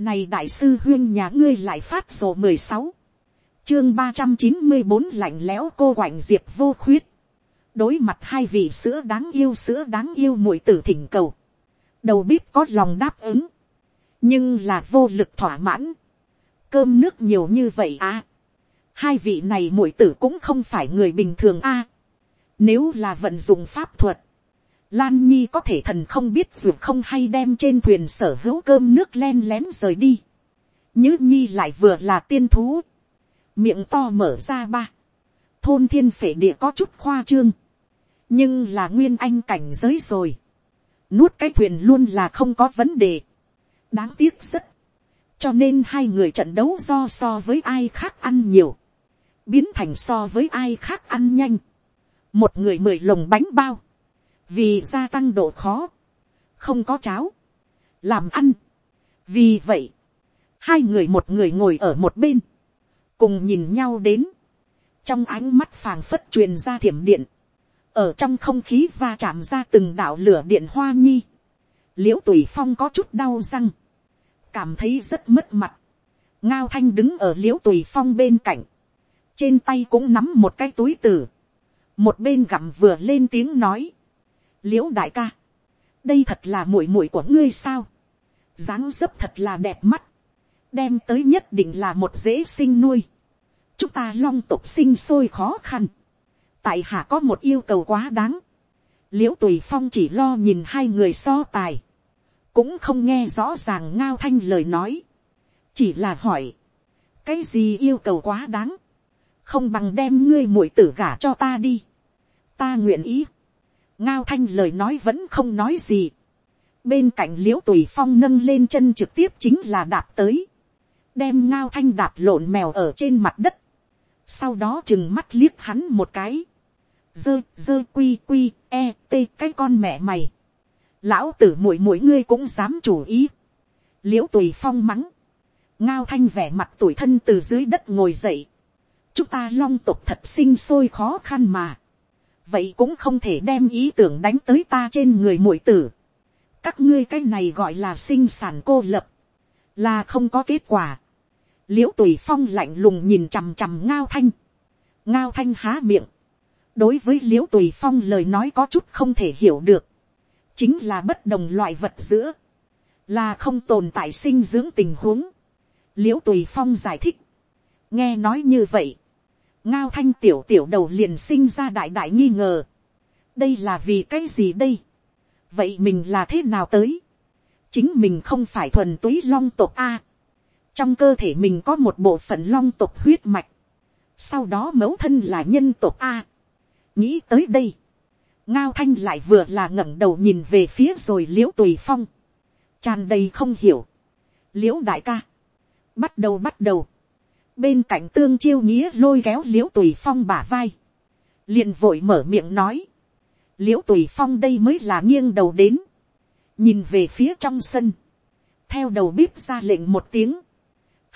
Này đại sư huyên nhà ngươi lại phát sổ mười sáu Chương ba trăm chín mươi bốn lạnh lẽo cô quạnh diệp vô khuyết. Đối mặt hai vị sữa đáng yêu sữa đáng yêu muội tử thỉnh cầu. Đầu bếp có lòng đáp ứng. Nhưng là vô lực thỏa mãn. Cơm nước nhiều như vậy à. Hai vị này muội tử cũng không phải người bình thường a. Nếu là vận dụng pháp thuật Lan Nhi có thể thần không biết dù không hay đem trên thuyền sở hữu cơm nước len lén rời đi. Nhứ Nhi lại vừa là tiên thú. Miệng to mở ra ba. Thôn thiên phệ địa có chút khoa trương. Nhưng là nguyên anh cảnh giới rồi. Nuốt cái thuyền luôn là không có vấn đề. Đáng tiếc rất. Cho nên hai người trận đấu do so với ai khác ăn nhiều. Biến thành so với ai khác ăn nhanh. Một người mười lồng bánh bao vì gia tăng độ khó, không có cháo, làm ăn. vì vậy, hai người một người ngồi ở một bên, cùng nhìn nhau đến, trong ánh mắt phàng phất truyền ra thiểm điện, ở trong không khí va chạm ra từng đạo lửa điện hoa nhi, l i ễ u tùy phong có chút đau răng, cảm thấy rất mất mặt, ngao thanh đứng ở l i ễ u tùy phong bên cạnh, trên tay cũng nắm một cái túi tử, một bên gặm vừa lên tiếng nói, l i ễ u đại ca, đây thật là muội muội của ngươi sao, dáng dấp thật là đẹp mắt, đem tới nhất định là một dễ sinh nuôi, chúng ta long tục sinh sôi khó khăn, tại hạ có một yêu cầu quá đáng, l i ễ u tùy phong chỉ lo nhìn hai người so tài, cũng không nghe rõ ràng ngao thanh lời nói, chỉ là hỏi, cái gì yêu cầu quá đáng, không bằng đem ngươi muội tử gả cho ta đi, ta nguyện ý, ngao thanh lời nói vẫn không nói gì. bên cạnh l i ễ u tùy phong nâng lên chân trực tiếp chính là đạp tới, đem ngao thanh đạp lộn mèo ở trên mặt đất, sau đó chừng mắt liếc hắn một cái, dơ dơ quy quy e t cái con mẹ mày, lão tử muội muội ngươi cũng dám chủ ý, l i ễ u tùy phong mắng, ngao thanh vẻ mặt tuổi thân từ dưới đất ngồi dậy, chúng ta long tục thật sinh sôi khó khăn mà, vậy cũng không thể đem ý tưởng đánh tới ta trên người muội tử. các ngươi cái này gọi là sinh sản cô lập, là không có kết quả. l i ễ u tùy phong lạnh lùng nhìn chằm chằm ngao thanh, ngao thanh há miệng, đối với l i ễ u tùy phong lời nói có chút không thể hiểu được, chính là bất đồng loại vật giữa, là không tồn tại sinh dưỡng tình huống. l i ễ u tùy phong giải thích, nghe nói như vậy, ngao thanh tiểu tiểu đầu liền sinh ra đại đại nghi ngờ. đây là vì cái gì đây. vậy mình là thế nào tới. chính mình không phải thuần túy long tộc a. trong cơ thể mình có một bộ phận long tộc huyết mạch. sau đó mẫu thân là nhân tộc a. nghĩ tới đây. ngao thanh lại vừa là ngẩng đầu nhìn về phía rồi l i ễ u tùy phong. tràn đầy không hiểu. l i ễ u đại ca. bắt đầu bắt đầu bên cạnh tương chiêu nghĩa lôi kéo l i ễ u tùy phong bả vai, liền vội mở miệng nói, l i ễ u tùy phong đây mới là nghiêng đầu đến, nhìn về phía trong sân, theo đầu bếp ra lệnh một tiếng,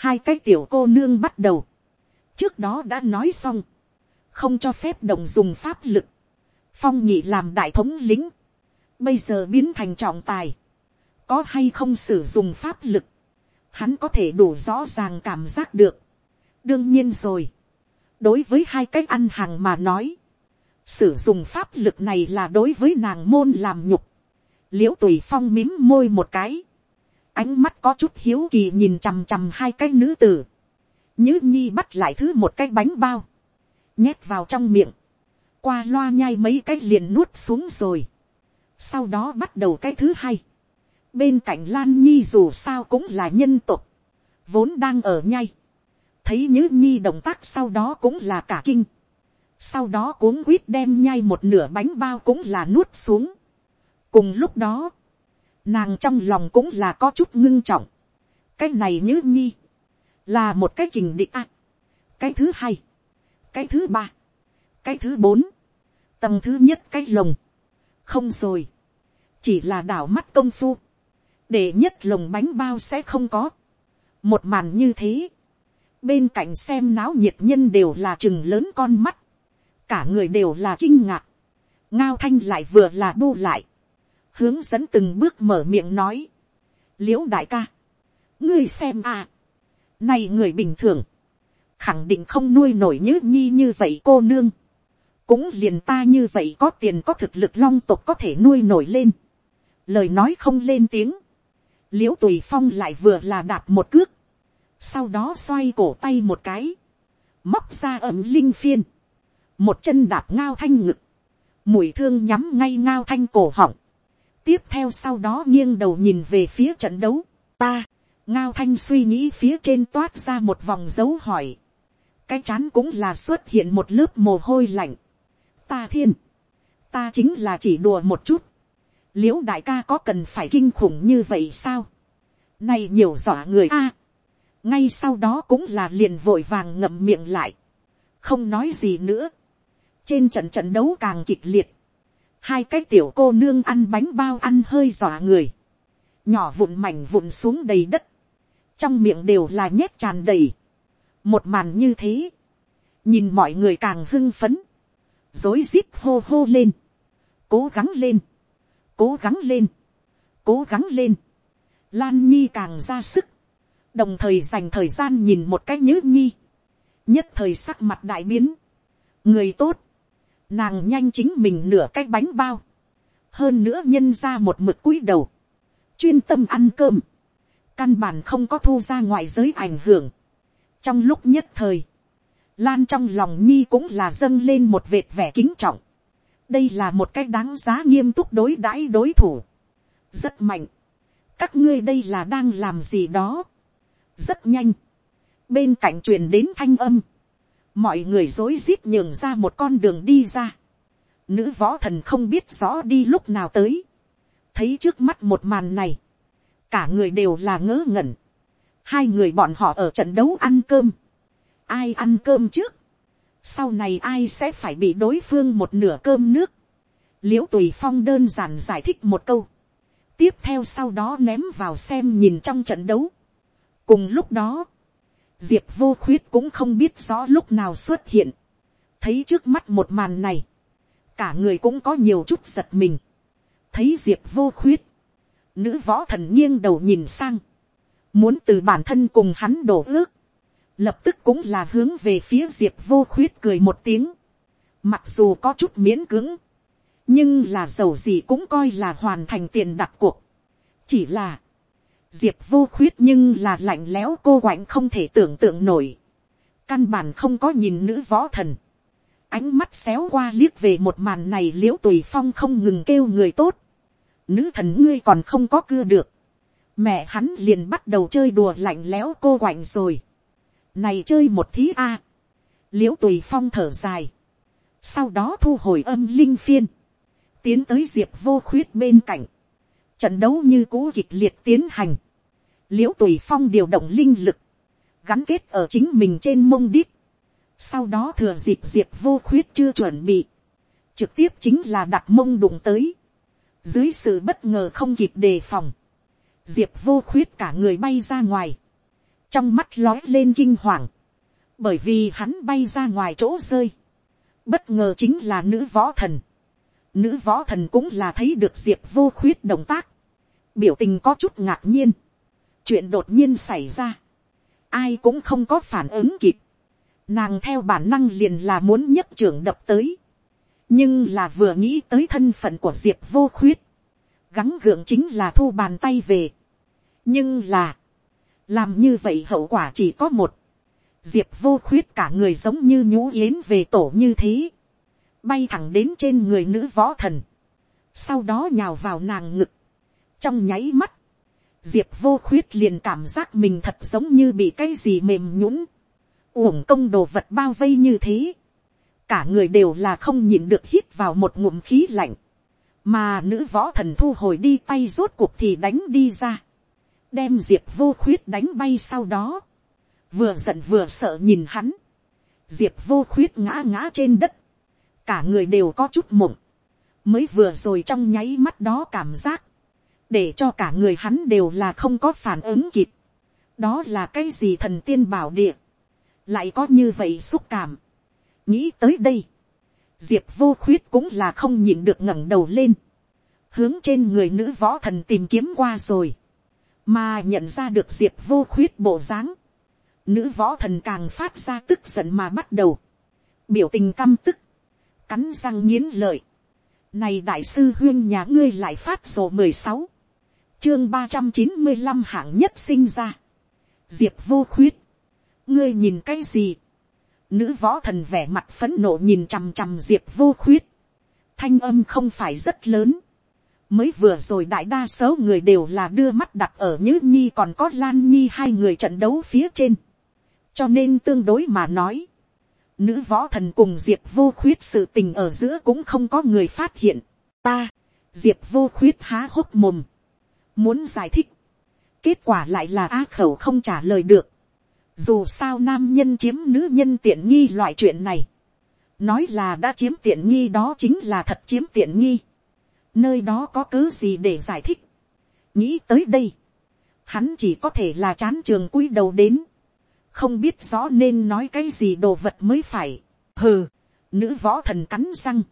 hai cái tiểu cô nương bắt đầu, trước đó đã nói xong, không cho phép đồng dùng pháp lực, phong nhị làm đại thống lính, bây giờ biến thành trọng tài, có hay không sử dụng pháp lực, hắn có thể đủ rõ ràng cảm giác được, đương nhiên rồi, đối với hai cái ăn hàng mà nói, sử dụng pháp lực này là đối với nàng môn làm nhục, l i ễ u tùy phong mím môi một cái, ánh mắt có chút hiếu kỳ nhìn chằm chằm hai cái nữ tử, nhứ nhi bắt lại thứ một cái bánh bao, nhét vào trong miệng, qua loa nhai mấy cái liền nuốt xuống rồi, sau đó bắt đầu cái thứ hai, bên cạnh lan nhi dù sao cũng là nhân tục, vốn đang ở nhai, thấy nhữ nhi động tác sau đó cũng là cả kinh. sau đó cuống quýt đem nhai một nửa bánh bao cũng là nuốt xuống. cùng lúc đó, nàng trong lòng cũng là có chút ngưng trọng. cái này nhữ nhi, là một cái kình địch cái thứ hai, cái thứ ba, cái thứ bốn, tầng thứ nhất cái lồng. không rồi, chỉ là đảo mắt công phu, để nhất lồng bánh bao sẽ không có. một màn như thế, bên cạnh xem náo nhiệt nhân đều là chừng lớn con mắt, cả người đều là kinh ngạc, ngao thanh lại vừa là bu lại, hướng dẫn từng bước mở miệng nói, l i ễ u đại ca, ngươi xem à, nay người bình thường, khẳng định không nuôi nổi nhữ nhi như vậy cô nương, cũng liền ta như vậy có tiền có thực lực long tộc có thể nuôi nổi lên, lời nói không lên tiếng, l i ễ u tùy phong lại vừa là đạp một cước, sau đó xoay cổ tay một cái, móc ra ẩm linh phiên, một chân đạp ngao thanh ngực, mùi thương nhắm ngay ngao thanh cổ họng, tiếp theo sau đó nghiêng đầu nhìn về phía trận đấu, ta, ngao thanh suy nghĩ phía trên toát ra một vòng dấu hỏi, cái chán cũng là xuất hiện một lớp mồ hôi lạnh, ta thiên, ta chính là chỉ đùa một chút, l i ễ u đại ca có cần phải kinh khủng như vậy sao, này nhiều dọa người a, ngay sau đó cũng là liền vội vàng ngậm miệng lại, không nói gì nữa, trên trận trận đấu càng kịch liệt, hai cái tiểu cô nương ăn bánh bao ăn hơi dọa người, nhỏ vụn mảnh vụn xuống đầy đất, trong miệng đều là nhét tràn đầy, một màn như thế, nhìn mọi người càng hưng phấn, dối rít hô hô lên, cố gắng lên, cố gắng lên, cố gắng lên, lan nhi càng ra sức, đồng thời dành thời gian nhìn một cách nhữ nhi, nhất thời sắc mặt đại biến, người tốt, nàng nhanh chính mình nửa cái bánh bao, hơn nữa nhân ra một mực cúi đầu, chuyên tâm ăn cơm, căn bản không có thu ra ngoài giới ảnh hưởng. trong lúc nhất thời, Lan trong lòng nhi cũng là dâng lên một vệt vẻ kính trọng. Đây là một cách đáng giá nghiêm túc đối đãi đối thủ. Rất mạnh. Các ngươi đây là đang làm gì đó. Rất nhanh. Bên cạnh truyền đến thanh âm. Mọi người dối rít nhường ra một con đường đi ra. Nữ võ thần không biết rõ đi lúc nào tới. Thấy trước mắt một màn này. Cả người đều là ngớ ngẩn. Hai người bọn họ ở trận đấu ăn cơm ai ăn cơm trước, sau này ai sẽ phải bị đối phương một nửa cơm nước, l i ễ u tùy phong đơn giản giải thích một câu, tiếp theo sau đó ném vào xem nhìn trong trận đấu cùng lúc đó, diệp vô khuyết cũng không biết rõ lúc nào xuất hiện, thấy trước mắt một màn này, cả người cũng có nhiều chút giật mình, thấy diệp vô khuyết, nữ võ thần nghiêng đầu nhìn sang, muốn từ bản thân cùng hắn đổ ước, lập tức cũng là hướng về phía diệp vô khuyết cười một tiếng, mặc dù có chút miễn cứng, nhưng là dầu gì cũng coi là hoàn thành tiền đặt cuộc. chỉ là, diệp vô khuyết nhưng là lạnh lẽo cô quạnh không thể tưởng tượng nổi, căn bản không có nhìn nữ võ thần, ánh mắt xéo qua liếc về một màn này l i ễ u tùy phong không ngừng kêu người tốt, nữ thần ngươi còn không có cưa được, mẹ hắn liền bắt đầu chơi đùa lạnh lẽo cô quạnh rồi, này chơi một thí a. À. l i ễ u tùy phong thở dài. sau đó thu hồi âm linh phiên. tiến tới diệp vô khuyết bên cạnh. trận đấu như cũ kịch liệt tiến hành l i ễ u tùy phong điều động linh lực. gắn kết ở chính mình trên mông đít. sau đó thừa dịp diệp vô khuyết chưa chuẩn bị. trực tiếp chính là đặt mông đụng tới. dưới sự bất ngờ không kịp đề phòng. diệp vô khuyết cả người bay ra ngoài trong mắt lói lên kinh hoàng, bởi vì hắn bay ra ngoài chỗ rơi, bất ngờ chính là nữ võ thần, nữ võ thần cũng là thấy được diệp vô khuyết động tác, biểu tình có chút ngạc nhiên, chuyện đột nhiên xảy ra, ai cũng không có phản ứng kịp, nàng theo bản năng liền là muốn nhấc trưởng đập tới, nhưng là vừa nghĩ tới thân phận của diệp vô khuyết, gắng gượng chính là thu bàn tay về, nhưng là, làm như vậy hậu quả chỉ có một, diệp vô khuyết cả người giống như nhũ yến về tổ như thế, bay thẳng đến trên người nữ võ thần, sau đó nhào vào nàng ngực, trong nháy mắt, diệp vô khuyết liền cảm giác mình thật giống như bị cái gì mềm nhũng, uổng công đồ vật bao vây như thế, cả người đều là không nhịn được hít vào một ngụm khí lạnh, mà nữ võ thần thu hồi đi tay rốt cuộc thì đánh đi ra, đem diệp vô khuyết đánh bay sau đó, vừa giận vừa sợ nhìn hắn, diệp vô khuyết ngã ngã trên đất, cả người đều có chút mộng, mới vừa rồi trong nháy mắt đó cảm giác, để cho cả người hắn đều là không có phản ứng kịp, đó là cái gì thần tiên bảo địa, lại có như vậy xúc cảm, nghĩ tới đây, diệp vô khuyết cũng là không nhịn được ngẩng đầu lên, hướng trên người nữ võ thần tìm kiếm qua rồi, mà nhận ra được diệp vô khuyết bộ dáng, nữ võ thần càng phát ra tức giận mà bắt đầu, biểu tình căm tức, cắn răng nghiến lợi, này đại sư huyên nhà ngươi lại phát sổ mười sáu, chương ba trăm chín mươi năm hạng nhất sinh ra, diệp vô khuyết, ngươi nhìn cái gì, nữ võ thần vẻ mặt phấn nộ nhìn chằm chằm diệp vô khuyết, thanh âm không phải rất lớn, mới vừa rồi đại đa số người đều là đưa mắt đặt ở nhữ nhi còn có lan nhi hai người trận đấu phía trên, cho nên tương đối mà nói, nữ võ thần cùng diệp vô khuyết sự tình ở giữa cũng không có người phát hiện, ta, diệp vô khuyết há hốc mồm, muốn giải thích, kết quả lại là á khẩu không trả lời được, dù sao nam nhân chiếm nữ nhân tiện nghi loại chuyện này, nói là đã chiếm tiện nghi đó chính là thật chiếm tiện nghi, nơi đó có cớ gì để giải thích, nghĩ tới đây, hắn chỉ có thể là chán trường cúi đầu đến, không biết rõ nên nói cái gì đồ vật mới phải, hừ, nữ võ thần cắn răng,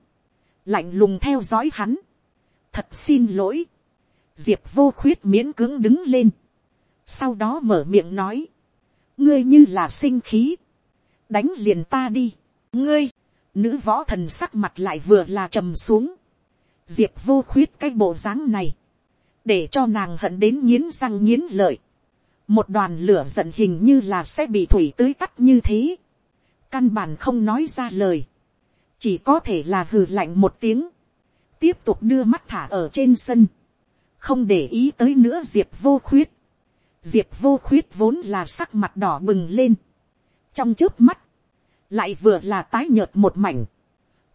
lạnh lùng theo dõi hắn, thật xin lỗi, diệp vô khuyết miễn cưỡng đứng lên, sau đó mở miệng nói, ngươi như là sinh khí, đánh liền ta đi, ngươi, nữ võ thần sắc mặt lại vừa là trầm xuống, diệp vô khuyết cái bộ dáng này, để cho nàng hận đến nghiến răng nghiến lợi, một đoàn lửa giận hình như là sẽ bị thủy tưới tắt như thế, căn bản không nói ra lời, chỉ có thể là hừ lạnh một tiếng, tiếp tục đưa mắt thả ở trên sân, không để ý tới nữa diệp vô khuyết, diệp vô khuyết vốn là sắc mặt đỏ bừng lên, trong trước mắt, lại vừa là tái nhợt một mảnh,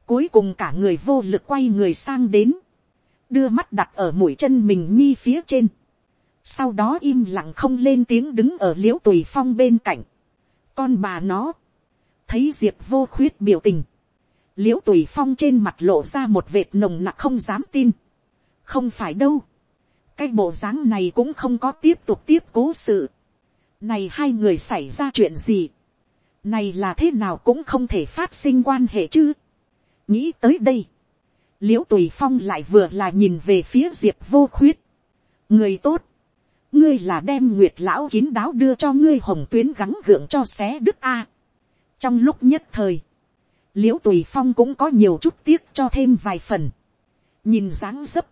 cuối cùng cả người vô lực quay người sang đến, đưa mắt đặt ở mũi chân mình nhi phía trên, sau đó im lặng không lên tiếng đứng ở l i ễ u tùy phong bên cạnh, con bà nó, thấy diệp vô khuyết biểu tình, l i ễ u tùy phong trên mặt lộ ra một vệt nồng nặc không dám tin, không phải đâu, cái bộ dáng này cũng không có tiếp tục tiếp cố sự, này hai người xảy ra chuyện gì, này là thế nào cũng không thể phát sinh quan hệ chứ, nghĩ tới đây, l i ễ u tùy phong lại vừa là nhìn về phía diệp vô khuyết, người tốt, ngươi là đem nguyệt lão kín đáo đưa cho ngươi hồng tuyến gắng gượng cho xé đức a. trong lúc nhất thời, l i ễ u tùy phong cũng có nhiều chút tiếc cho thêm vài phần. nhìn dáng dấp,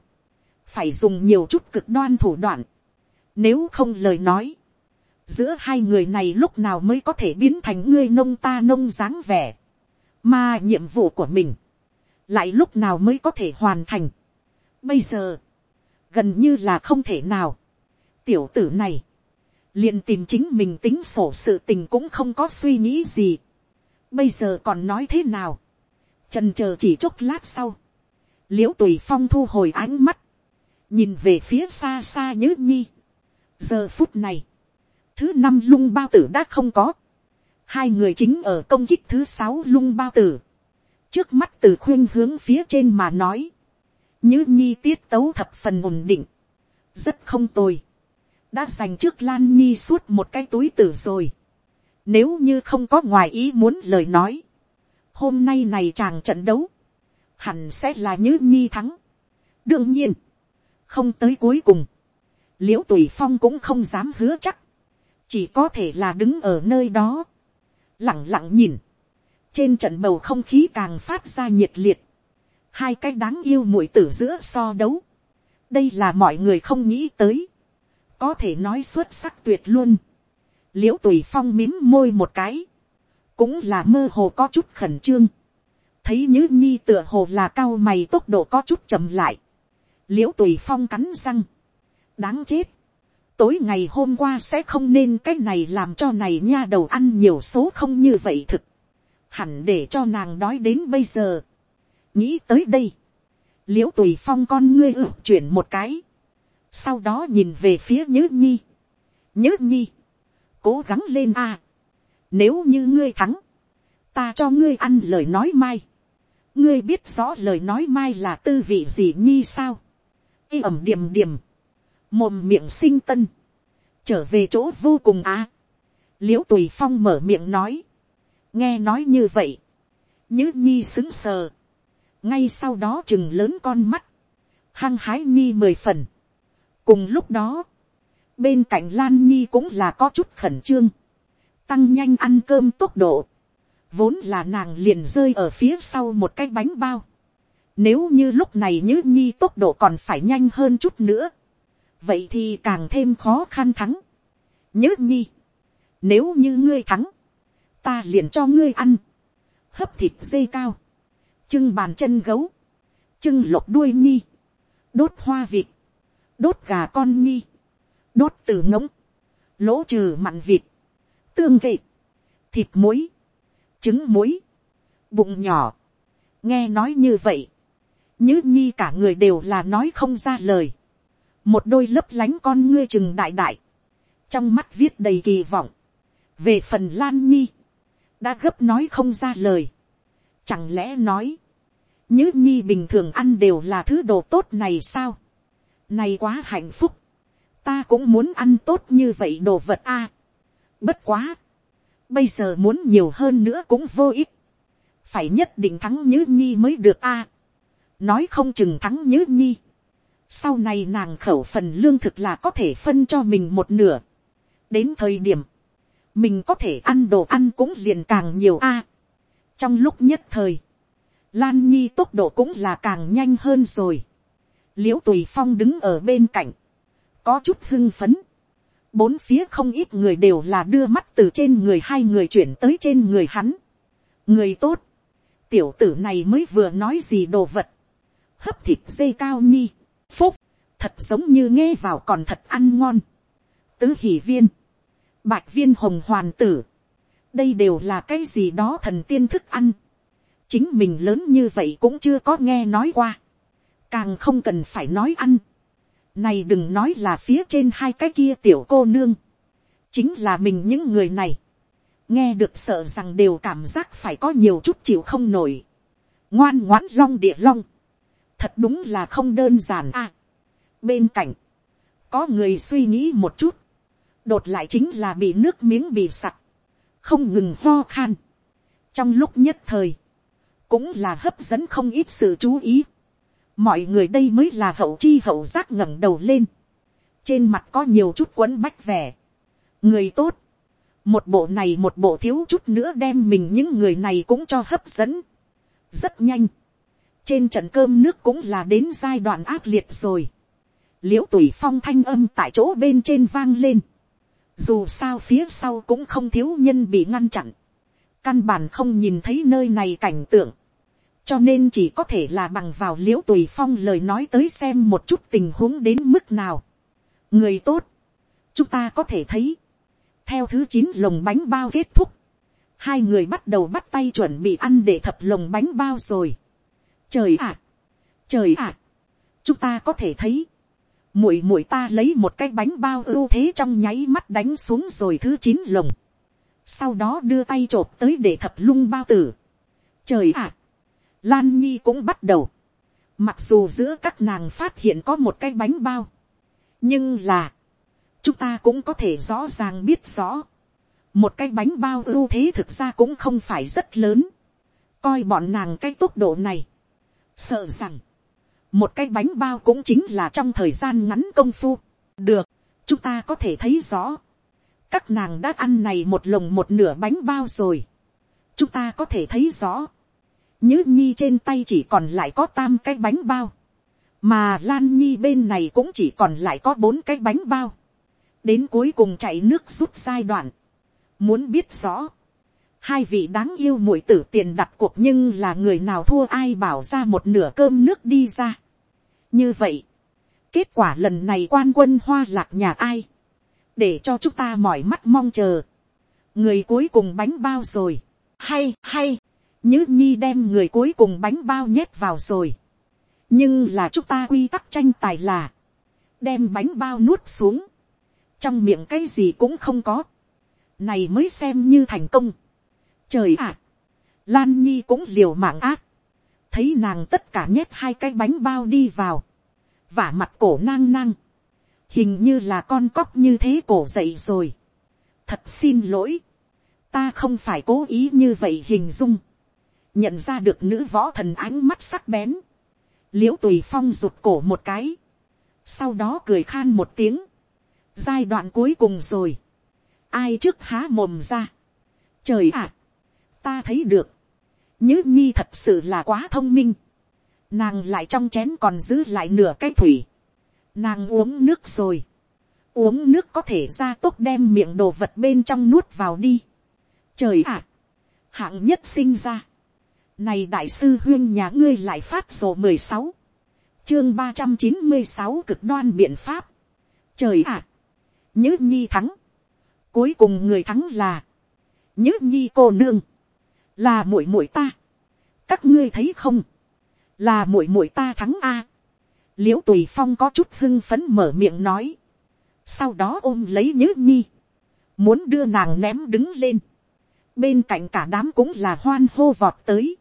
phải dùng nhiều chút cực đoan thủ đoạn. nếu không lời nói, giữa hai người này lúc nào mới có thể biến thành ngươi nông ta nông dáng vẻ, mà nhiệm vụ của mình, lại lúc nào mới có thể hoàn thành. bây giờ, gần như là không thể nào tiểu tử này, liền tìm chính mình tính sổ sự tình cũng không có suy nghĩ gì. Bây giờ còn nói thế nào, trần chờ chỉ chốc lát sau, liễu tùy phong thu hồi ánh mắt, nhìn về phía xa xa nhớ nhi. giờ phút này, thứ năm lung bao tử đã không có, hai người chính ở công kích thứ sáu lung bao tử, trước mắt từ khuyên hướng phía trên mà nói, nhớ nhi tiết tấu thập phần ổn định, rất không tồi, đã dành trước lan nhi suốt một cái túi tử rồi. Nếu như không có ngoài ý muốn lời nói, hôm nay này chàng trận đấu, hẳn sẽ là nhớ nhi thắng. đương nhiên, không tới cuối cùng, l i ễ u tùy phong cũng không dám hứa chắc, chỉ có thể là đứng ở nơi đó, lẳng lặng nhìn, trên trận bầu không khí càng phát ra nhiệt liệt, hai cái đáng yêu mũi tử giữa so đấu, đây là mọi người không nghĩ tới, có thể nói xuất sắc tuyệt luôn. l i ễ u tùy phong mím môi một cái, cũng là mơ hồ có chút khẩn trương. thấy nhữ nhi tựa hồ là cao mày tốc độ có chút chậm lại l i ễ u tùy phong cắn răng. đáng chết. tối ngày hôm qua sẽ không nên cái này làm cho này nha đầu ăn nhiều số không như vậy thực. hẳn để cho nàng đói đến bây giờ. nghĩ tới đây. l i ễ u tùy phong con ngươi ự chuyển một cái sau đó nhìn về phía nhớ nhi, nhớ nhi, cố gắng lên a, nếu như ngươi thắng, ta cho ngươi ăn lời nói mai, ngươi biết rõ lời nói mai là tư vị gì nhi sao, y ẩm điểm điểm, mồm miệng sinh tân, trở về chỗ vô cùng á, l i ễ u tùy phong mở miệng nói, nghe nói như vậy, như nhi xứng sờ, ngay sau đó chừng lớn con mắt, hăng hái nhi mười phần, cùng lúc đó, bên cạnh lan nhi cũng là có chút khẩn trương, tăng nhanh ăn cơm tốc độ, vốn là nàng liền rơi ở phía sau một cái bánh bao, nếu như lúc này nhữ nhi tốc độ còn phải nhanh hơn chút nữa, vậy thì càng thêm khó khăn thắng. nhớ nhi, nếu như ngươi thắng, ta liền cho ngươi ăn, hấp thịt dây cao, trưng bàn chân gấu, trưng lột đuôi nhi, đốt hoa vịt, đốt gà con nhi, đốt tử ngỗng, lỗ trừ mặn vịt, tương vịt, thịt muối, trứng muối, bụng nhỏ, nghe nói như vậy, nhứ nhi cả người đều là nói không ra lời, một đôi lấp lánh con ngươi chừng đại đại, trong mắt viết đầy kỳ vọng, về phần lan nhi, đã gấp nói không ra lời, chẳng lẽ nói, nhứ nhi bình thường ăn đều là thứ đồ tốt này sao, này quá hạnh phúc, ta cũng muốn ăn tốt như vậy đồ vật a, bất quá, bây giờ muốn nhiều hơn nữa cũng vô ích, phải nhất định thắng nhứ nhi mới được a, nói không chừng thắng nhứ nhi, sau này nàng khẩu phần lương thực là có thể phân cho mình một nửa. đến thời điểm, mình có thể ăn đồ ăn cũng liền càng nhiều a. trong lúc nhất thời, lan nhi tốc độ cũng là càng nhanh hơn rồi. l i ễ u tùy phong đứng ở bên cạnh, có chút hưng phấn. bốn phía không ít người đều là đưa mắt từ trên người hai người chuyển tới trên người hắn. người tốt, tiểu tử này mới vừa nói gì đồ vật, hấp thịt dây cao nhi phúc, thật giống như nghe vào còn thật ăn ngon. tứ hỷ viên, bạch viên hồng hoàn tử, đây đều là cái gì đó thần tiên thức ăn. chính mình lớn như vậy cũng chưa có nghe nói qua. càng không cần phải nói ăn. này đừng nói là phía trên hai cái kia tiểu cô nương. chính là mình những người này. nghe được sợ rằng đều cảm giác phải có nhiều chút chịu không nổi. ngoan ngoãn long địa long thật đúng là không đơn giản a. bên cạnh, có người suy nghĩ một chút, đột lại chính là bị nước miếng bị sặc, không ngừng ho khan. trong lúc nhất thời, cũng là hấp dẫn không ít sự chú ý. mọi người đây mới là hậu chi hậu giác ngẩng đầu lên. trên mặt có nhiều chút quấn bách vẻ. người tốt, một bộ này một bộ thiếu chút nữa đem mình những người này cũng cho hấp dẫn. rất nhanh trên trận cơm nước cũng là đến giai đoạn ác liệt rồi. l i ễ u tùy phong thanh âm tại chỗ bên trên vang lên. dù sao phía sau cũng không thiếu nhân bị ngăn chặn. căn bản không nhìn thấy nơi này cảnh tượng. cho nên chỉ có thể là bằng vào l i ễ u tùy phong lời nói tới xem một chút tình huống đến mức nào. người tốt, chúng ta có thể thấy. theo thứ chín lồng bánh bao kết thúc, hai người bắt đầu bắt tay chuẩn bị ăn để thập lồng bánh bao rồi trời ạ, trời ạ, chúng ta có thể thấy, muội muội ta lấy một cái bánh bao ưu thế trong nháy mắt đánh xuống rồi thứ chín lồng, sau đó đưa tay t tới để thập lung bao tử. trời ạ, lan nhi cũng bắt đầu, mặc dù giữa các nàng phát hiện có một cái bánh bao, nhưng là, chúng ta cũng có thể rõ ràng biết rõ, một cái bánh bao ưu thế thực ra cũng không phải rất lớn, coi bọn nàng cái tốc độ này, sợ rằng, một cái bánh bao cũng chính là trong thời gian ngắn công phu. được, chúng ta có thể thấy rõ, các nàng đã ăn này một lồng một nửa bánh bao rồi. chúng ta có thể thấy rõ, nhứ nhi trên tay chỉ còn lại có tam cái bánh bao, mà lan nhi bên này cũng chỉ còn lại có bốn cái bánh bao, đến cuối cùng chạy nước rút giai đoạn, muốn biết rõ, hai vị đáng yêu muội tử tiền đặt cuộc nhưng là người nào thua ai bảo ra một nửa cơm nước đi ra. như vậy, kết quả lần này quan quân hoa lạc nhà ai, để cho chúng ta mỏi mắt mong chờ. người cuối cùng bánh bao rồi, hay hay, nhứ nhi đem người cuối cùng bánh bao nhét vào rồi. nhưng là chúng ta quy tắc tranh tài là, đem bánh bao nuốt xuống, trong miệng cái gì cũng không có, này mới xem như thành công Trời ạ! Lan Nhi cũng liều mạng ác. Thấy nàng tất cả nhét hai cái bánh bao đi vào. Vả mặt cổ nang nang. Hình như là con cóc như thế cổ dậy rồi. Thật xin lỗi. Ta không phải cố ý như vậy hình dung. Nhận ra được nữ võ thần ánh mắt sắc bén. Liễu tùy phong rụt cổ một cái. Sau đó cười khan một tiếng. giai đoạn cuối cùng rồi, ai trước há mồm ra, trời ạ, ta thấy được, nhữ nhi thật sự là quá thông minh, nàng lại trong chén còn giữ lại nửa cái thủy, nàng uống nước rồi, uống nước có thể ra tốt đem miệng đồ vật bên trong nuốt vào đi, trời ạ, hạng nhất sinh ra, này đại sư huyên nhà ngươi lại phát sổ mười sáu chương ba trăm chín mươi sáu cực đoan biện pháp. Trời ạ! Nhữ nhi thắng. Cuối cùng người thắng là. Nhữ nhi cô nương. Là muội muội ta. Các ngươi thấy không? Là muội muội ta thắng a. Liễu tùy phong có chút hưng phấn mở miệng nói. Sau đó ôm lấy nhữ nhi. Muốn đưa nàng ném đứng lên. Bên cạnh cả đám cũng là hoan hô vọt tới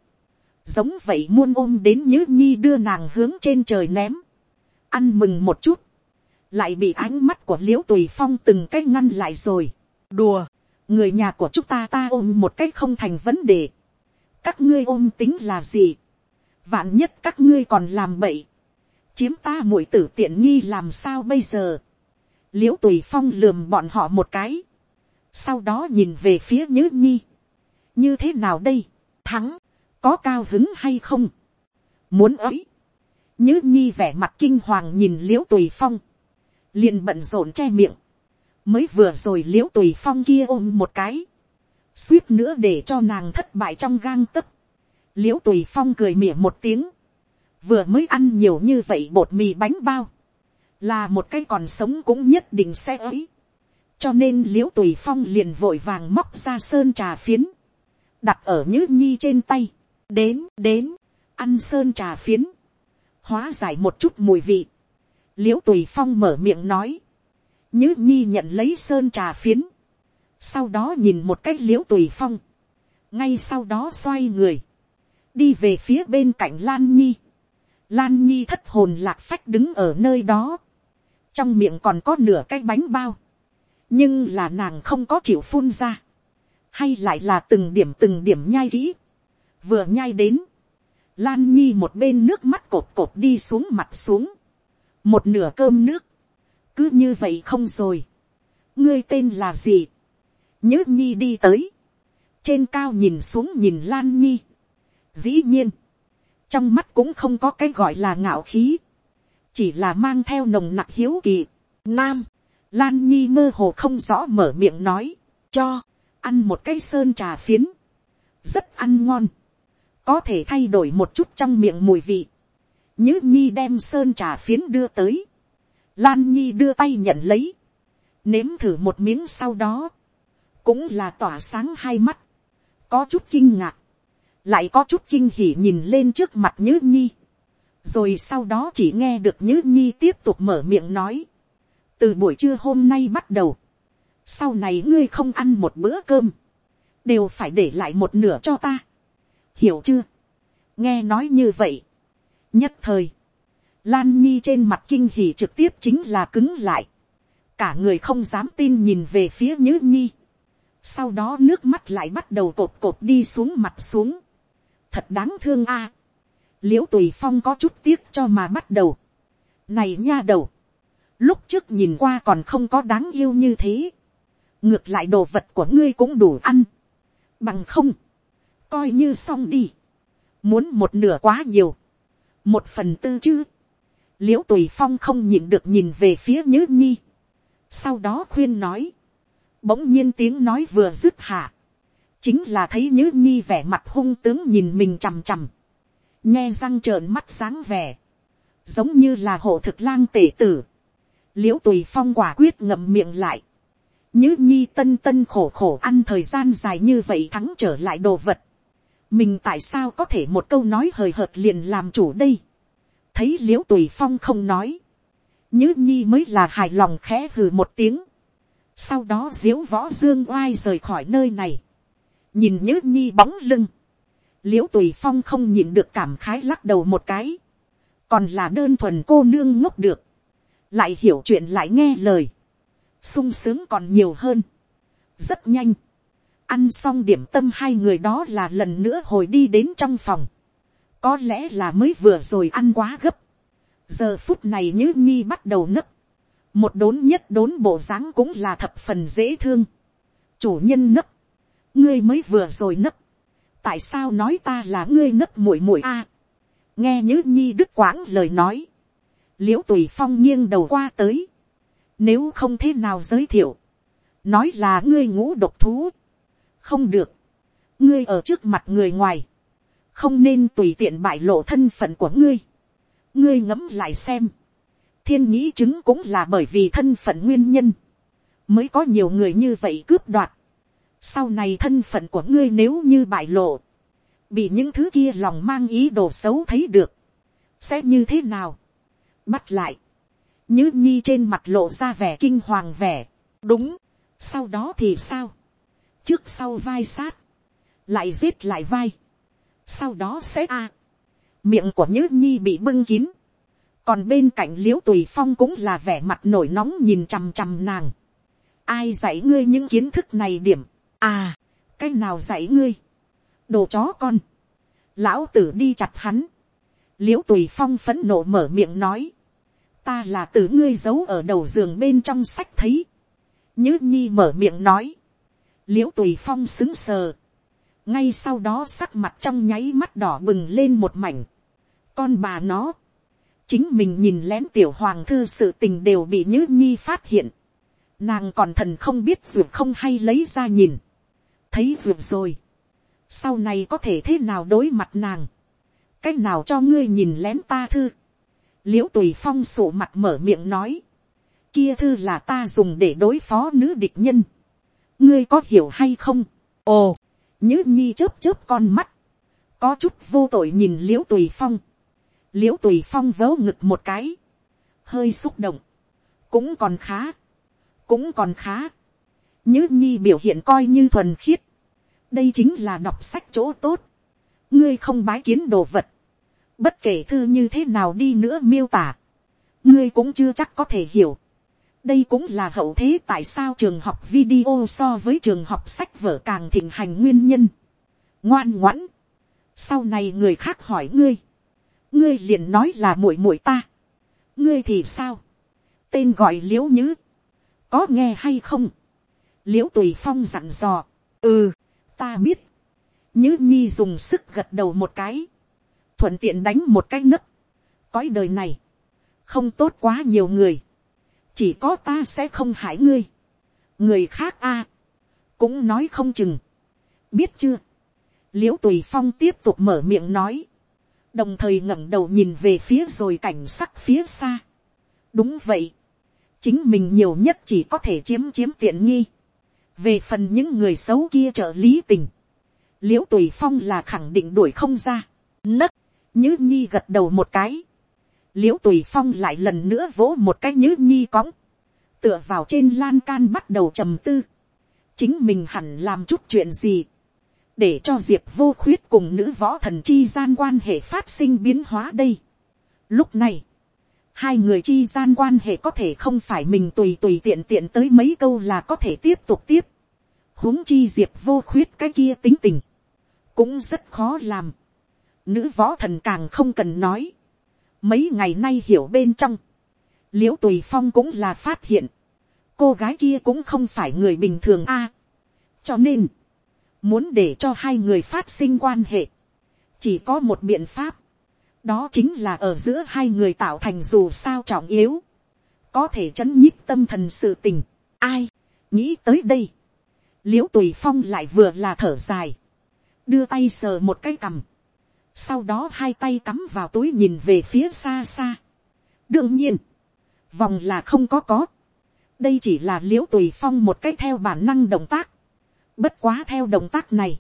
giống vậy muôn ôm đến nhữ nhi đưa nàng hướng trên trời ném, ăn mừng một chút, lại bị ánh mắt của l i ễ u tùy phong từng cái ngăn lại rồi, đùa, người nhà của chúng ta ta ôm một cách không thành vấn đề, các ngươi ôm tính là gì, vạn nhất các ngươi còn làm bậy, chiếm ta mũi tử tiện nghi làm sao bây giờ, l i ễ u tùy phong lườm bọn họ một cái, sau đó nhìn về phía nhữ nhi, như thế nào đây, thắng, có cao hứng hay không, muốn ấy, nhứ nhi vẻ mặt kinh hoàng nhìn l i ễ u tùy phong, liền bận rộn che miệng, mới vừa rồi l i ễ u tùy phong kia ôm một cái, suýt nữa để cho nàng thất bại trong gang tấc, l i ễ u tùy phong cười mỉa một tiếng, vừa mới ăn nhiều như vậy bột mì bánh bao, là một cái còn sống cũng nhất định sẽ ấy, cho nên l i ễ u tùy phong liền vội vàng móc ra sơn trà phiến, đặt ở nhứ nhi trên tay, đến đến, ăn sơn trà phiến, hóa giải một chút mùi vị, l i ễ u tùy phong mở miệng nói, Nhữ nhi nhận lấy sơn trà phiến, sau đó nhìn một cách l i ễ u tùy phong, ngay sau đó xoay người, đi về phía bên cạnh lan nhi, lan nhi thất hồn lạc phách đứng ở nơi đó, trong miệng còn có nửa cái bánh bao, nhưng là nàng không có chịu phun ra, hay lại là từng điểm từng điểm nhai kỹ, vừa nhai đến, lan nhi một bên nước mắt cột cột đi xuống mặt xuống, một nửa cơm nước, cứ như vậy không rồi, ngươi tên là gì, nhớ nhi đi tới, trên cao nhìn xuống nhìn lan nhi, dĩ nhiên, trong mắt cũng không có cái gọi là ngạo khí, chỉ là mang theo nồng nặc hiếu kỳ, nam, lan nhi mơ hồ không rõ mở miệng nói, cho, ăn một cái sơn trà phiến, rất ăn ngon, có thể thay đổi một chút trong miệng mùi vị. Nhữ nhi đem sơn trà phiến đưa tới. Lan nhi đưa tay nhận lấy. Nếm thử một miếng sau đó. Cũng là tỏa sáng hai mắt. Có chút kinh ngạc. Lại có chút kinh hỉ nhìn lên trước mặt Nhữ nhi. Rồi sau đó chỉ nghe được Nhữ nhi tiếp tục mở miệng nói. Từ buổi trưa hôm nay bắt đầu. Sau này ngươi không ăn một bữa cơm. Đều phải để lại một nửa cho ta hiểu chưa, nghe nói như vậy, nhất thời, lan nhi trên mặt kinh hỉ trực tiếp chính là cứng lại, cả người không dám tin nhìn về phía nhữ nhi, sau đó nước mắt lại bắt đầu cột cột đi xuống mặt xuống, thật đáng thương a, liễu tùy phong có chút tiếc cho mà bắt đầu, này nha đầu, lúc trước nhìn qua còn không có đáng yêu như thế, ngược lại đồ vật của ngươi cũng đủ ăn, bằng không, coi như xong đi, muốn một nửa quá nhiều, một phần tư chứ, l i ễ u tùy phong không nhịn được nhìn về phía nhữ nhi, sau đó khuyên nói, bỗng nhiên tiếng nói vừa dứt hạ, chính là thấy nhữ nhi vẻ mặt hung tướng nhìn mình chằm chằm, nghe răng trợn mắt sáng vẻ, giống như là hộ thực lang tể tử, l i ễ u tùy phong quả quyết ngậm miệng lại, nhữ nhi tân tân khổ khổ ăn thời gian dài như vậy thắng trở lại đồ vật, mình tại sao có thể một câu nói hời hợt liền làm chủ đây, thấy l i ễ u tùy phong không nói, nhứ nhi mới là hài lòng khẽ hừ một tiếng, sau đó diếu võ dương oai rời khỏi nơi này, nhìn nhứ nhi bóng lưng, l i ễ u tùy phong không nhìn được cảm khái lắc đầu một cái, còn là đơn thuần cô nương ngốc được, lại hiểu chuyện lại nghe lời, sung sướng còn nhiều hơn, rất nhanh, ăn xong điểm tâm hai người đó là lần nữa hồi đi đến trong phòng có lẽ là mới vừa rồi ăn quá gấp. giờ phút này nhứ nhi bắt đầu nấc. một đốn nhất đốn bộ dáng cũng là thập phần dễ thương, chủ nhân nấc, ngươi mới vừa rồi nấc, tại sao nói ta là ngươi nấc muội muội a, nghe nhữ nhi đức quãng lời nói, l i ễ u tùy phong nghiêng đầu qua tới, nếu không thế nào giới thiệu, nói là ngươi ngũ độc thú, không được, ngươi ở trước mặt người ngoài, không nên tùy tiện bại lộ thân phận của ngươi, ngươi ngẫm lại xem, thiên nhĩ chứng cũng là bởi vì thân phận nguyên nhân, mới có nhiều người như vậy cướp đoạt, sau này thân phận của ngươi nếu như bại lộ, bị những thứ kia lòng mang ý đồ xấu thấy được, sẽ như thế nào. bắt lại, nhứ nhi trên mặt lộ ra vẻ kinh hoàng vẻ, đúng, sau đó thì sao, trước sau vai sát, lại giết lại vai, sau đó sẽ a, miệng của nhữ nhi bị bưng kín, còn bên cạnh l i ễ u tùy phong cũng là vẻ mặt nổi nóng nhìn chằm chằm nàng, ai dạy ngươi những kiến thức này điểm, à, cái nào dạy ngươi, đồ chó con, lão tử đi chặt hắn, l i ễ u tùy phong phấn nộ mở miệng nói, ta là tử ngươi giấu ở đầu giường bên trong sách thấy, nhữ nhi mở miệng nói, l i ễ u tùy phong xứng sờ, ngay sau đó sắc mặt trong nháy mắt đỏ bừng lên một mảnh, con bà nó, chính mình nhìn lén tiểu hoàng thư sự tình đều bị nhứ nhi phát hiện, nàng còn thần không biết ruột không hay lấy ra nhìn, thấy ruột rồi. Sau này có thể thế nào đối mặt nàng. Cách nào cho ngươi nhìn lén ta thư. Liễu tùy phong sổ mặt mở miệng nói. Kia thư là ta dùng để đối phó nữ địch nhân. Ngươi có hiểu hay không? Ồ, nhữ nhi chớp chớp con mắt. Có chút vô tội nhìn liễu tùy phong. Liễu tùy phong vớ ngực một cái. Hơi xúc động. Cũng còn khá. Cũng còn khá nhữ nhi biểu hiện coi như thuần khiết. Đây chính là đọc sách chỗ tốt. Ngươi không bái kiến đồ vật. Bất kể thư như thế nào đi nữa miêu tả. Ngươi cũng chưa chắc có thể hiểu. Đây cũng là hậu thế tại sao trường học video so với trường học sách vở càng thịnh hành nguyên nhân. Ngoan ngoãn. Sau này người khác hỏi ngươi. Ngươi liền nói là muội muội ta. Ngươi thì sao? Tên gọi liễu nhứ. Có nghe hay không? l i ễ u tùy phong dặn dò, ừ, ta biết, nhứ nhi dùng sức gật đầu một cái, thuận tiện đánh một cái nấc, cõi đời này, không tốt quá nhiều người, chỉ có ta sẽ không hại ngươi, người khác a, cũng nói không chừng, biết chưa, l i ễ u tùy phong tiếp tục mở miệng nói, đồng thời ngẩng đầu nhìn về phía rồi cảnh sắc phía xa. đúng vậy, chính mình nhiều nhất chỉ có thể chiếm chiếm tiện nghi, về phần những người xấu kia trợ lý tình, l i ễ u tùy phong là khẳng định đuổi không ra, nấc, như nhi gật đầu một cái, l i ễ u tùy phong lại lần nữa vỗ một cái nhứ nhi cõng, tựa vào trên lan can bắt đầu trầm tư, chính mình hẳn làm chút chuyện gì, để cho diệp vô khuyết cùng nữ võ thần chi gian quan hệ phát sinh biến hóa đây. Lúc này, hai người chi gian quan hệ có thể không phải mình tùy tùy tiện tiện tới mấy câu là có thể tiếp tục tiếp. huống chi diệp vô khuyết cái kia tính tình, cũng rất khó làm. Nữ võ thần càng không cần nói mấy ngày nay hiểu bên trong, l i ễ u tùy phong cũng là phát hiện, cô gái kia cũng không phải người bình thường a. cho nên, muốn để cho hai người phát sinh quan hệ, chỉ có một biện pháp, đó chính là ở giữa hai người tạo thành dù sao trọng yếu, có thể chấn nhích tâm thần sự tình. ai, nghĩ tới đây, l i ễ u tùy phong lại vừa là thở dài, đưa tay sờ một cái cằm, sau đó hai tay cắm vào túi nhìn về phía xa xa. đương nhiên, vòng là không có có, đây chỉ là l i ễ u tùy phong một cái theo bản năng động tác, bất quá theo động tác này,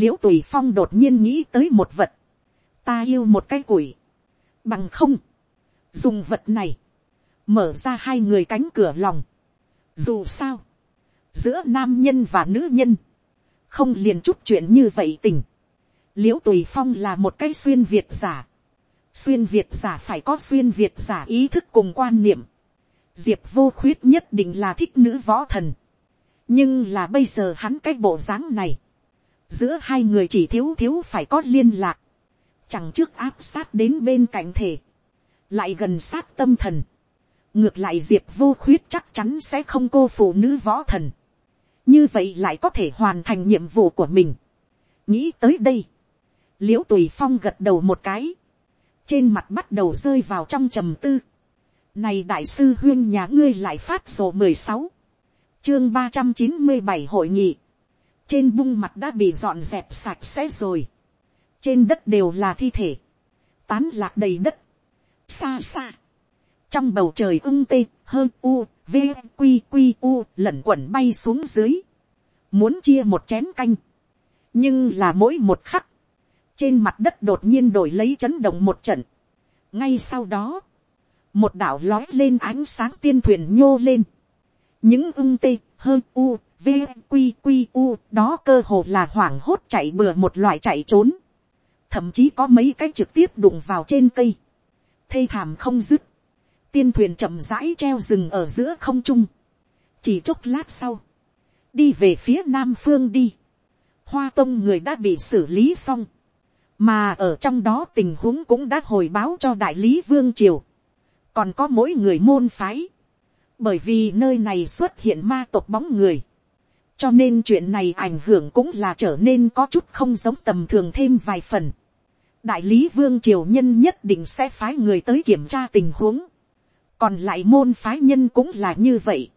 l i ễ u tùy phong đột nhiên nghĩ tới một vật, ta yêu một cái củi, bằng không, dùng vật này, mở ra hai người cánh cửa lòng. Dù sao, giữa nam nhân và nữ nhân, không liền chút chuyện như vậy tình l i ễ u tùy phong là một cái xuyên việt giả. xuyên việt giả phải có xuyên việt giả ý thức cùng quan niệm. diệp vô khuyết nhất định là thích nữ võ thần. nhưng là bây giờ hắn cái bộ dáng này. giữa hai người chỉ thiếu thiếu phải có liên lạc chẳng trước áp sát đến bên cạnh thể, lại gần sát tâm thần, ngược lại diệp vô khuyết chắc chắn sẽ không cô phụ nữ võ thần, như vậy lại có thể hoàn thành nhiệm vụ của mình. nghĩ tới đây, l i ễ u tùy phong gật đầu một cái, trên mặt bắt đầu rơi vào trong trầm tư. này đại sư huyên nhà ngươi lại phát sổ mười sáu, chương ba trăm chín mươi bảy hội nghị, trên bung mặt đã bị dọn dẹp sạch sẽ rồi, trên đất đều là thi thể, tán lạc đầy đất, xa xa, trong bầu trời ưng tê hơn u v q q u lẩn quẩn bay xuống dưới. Muốn chia một chén canh. Nhưng là mỗi một khắc trên mặt đất đột nhiên đổi lấy chấn động một trận ngay sau đó một đảo lói lên ánh sáng tiên thuyền nhô lên những ưng tê hơn u v q q u đó cơ hồ là hoảng hốt chạy bừa một loại chạy trốn thậm chí có mấy cái trực tiếp đụng vào trên cây thê thảm không dứt tiên thuyền chậm rãi treo rừng ở giữa không trung. chỉ chốc lát sau, đi về phía nam phương đi. hoa tông người đã bị xử lý xong mà ở trong đó tình huống cũng đã hồi báo cho đại lý vương triều. còn có mỗi người môn phái. bởi vì nơi này xuất hiện ma tộc bóng người. cho nên chuyện này ảnh hưởng cũng là trở nên có chút không giống tầm thường thêm vài phần đại lý vương triều nhân nhất định sẽ phái người tới kiểm tra tình huống còn lại môn phái nhân cũng là như vậy.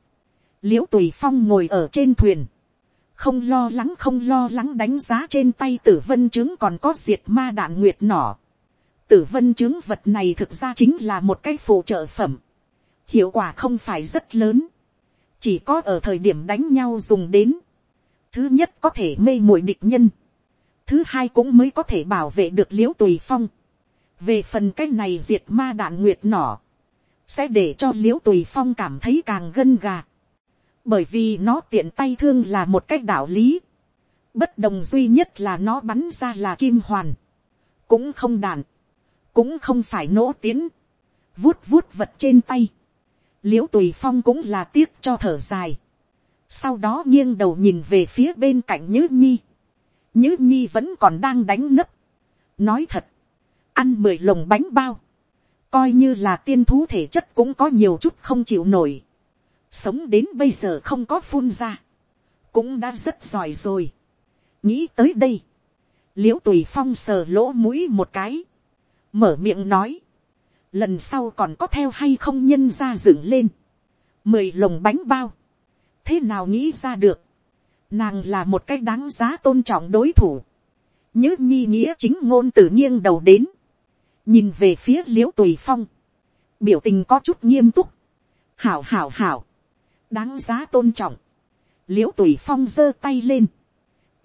l i ễ u tùy phong ngồi ở trên thuyền, không lo lắng không lo lắng đánh giá trên tay tử vân Trướng còn có diệt ma đạn nguyệt nỏ. tử vân Trướng vật này thực ra chính là một cái phụ trợ phẩm. hiệu quả không phải rất lớn, chỉ có ở thời điểm đánh nhau dùng đến. thứ nhất có thể mê muội địch nhân, thứ hai cũng mới có thể bảo vệ được Liễu tùy phong. về phần cái này diệt ma đạn nguyệt nỏ, sẽ để cho Liễu tùy phong cảm thấy càng gân gà, bởi vì nó tiện tay thương là một cách đạo lý, bất đồng duy nhất là nó bắn ra là kim hoàn, cũng không đạn, cũng không phải nỗ tiến, vuốt vuốt vật trên tay, liễu tùy phong cũng là tiếc cho thở dài, sau đó nghiêng đầu nhìn về phía bên cạnh nhữ nhi, nhữ nhi vẫn còn đang đánh nấc, nói thật, ăn mười lồng bánh bao, coi như là tiên thú thể chất cũng có nhiều chút không chịu nổi, sống đến bây giờ không có phun ra, cũng đã rất giỏi rồi. nghĩ tới đây, l i ễ u tùy phong sờ lỗ mũi một cái, mở miệng nói, lần sau còn có theo hay không nhân ra dựng lên, mười lồng bánh bao, thế nào nghĩ ra được, nàng là một cái đáng giá tôn trọng đối thủ, nhớ nhi nghĩa chính ngôn tự nhiên đầu đến, nhìn về phía l i ễ u tùy phong, biểu tình có chút nghiêm túc, hảo hảo hảo, đáng giá tôn trọng, l i ễ u tùy phong giơ tay lên,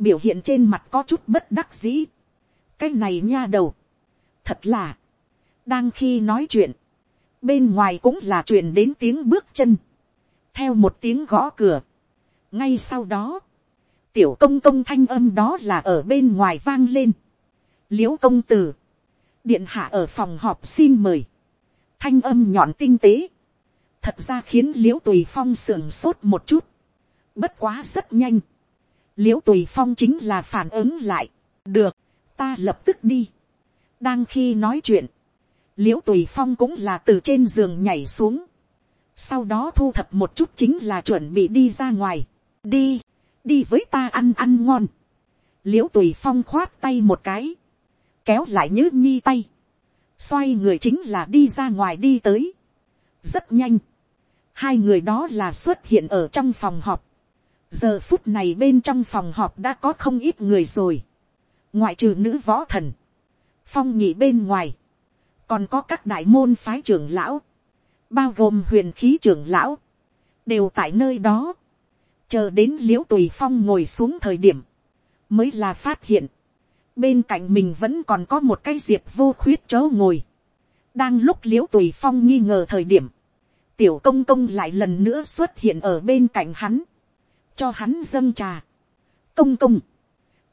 biểu hiện trên mặt có chút bất đắc dĩ, cái này nha đầu, thật là, đang khi nói chuyện, bên ngoài cũng là chuyện đến tiếng bước chân, theo một tiếng gõ cửa, ngay sau đó, tiểu công công thanh âm đó là ở bên ngoài vang lên, l i ễ u công tử, điện hạ ở phòng họp xin mời, thanh âm nhọn tinh tế, thật ra khiến l i ễ u tùy phong sưởng sốt một chút, bất quá rất nhanh, l i ễ u tùy phong chính là phản ứng lại, được, ta lập tức đi, đang khi nói chuyện, l i ễ u tùy phong cũng là từ trên giường nhảy xuống, sau đó thu thập một chút chính là chuẩn bị đi ra ngoài, đi, đi với ta ăn ăn ngon, l i ễ u tùy phong khoát tay một cái, kéo lại nhữ nhi tay, xoay người chính là đi ra ngoài đi tới. rất nhanh, hai người đó là xuất hiện ở trong phòng họp. giờ phút này bên trong phòng họp đã có không ít người rồi, ngoại trừ nữ võ thần, phong nhị bên ngoài, còn có các đại môn phái trưởng lão, bao gồm huyền khí trưởng lão, đều tại nơi đó, chờ đến l i ễ u tùy phong ngồi xuống thời điểm, mới là phát hiện, bên cạnh mình vẫn còn có một cái diệp vô khuyết chớ ngồi. đang lúc l i ễ u tùy phong nghi ngờ thời điểm, tiểu công công lại lần nữa xuất hiện ở bên cạnh hắn, cho hắn dâng trà. công công,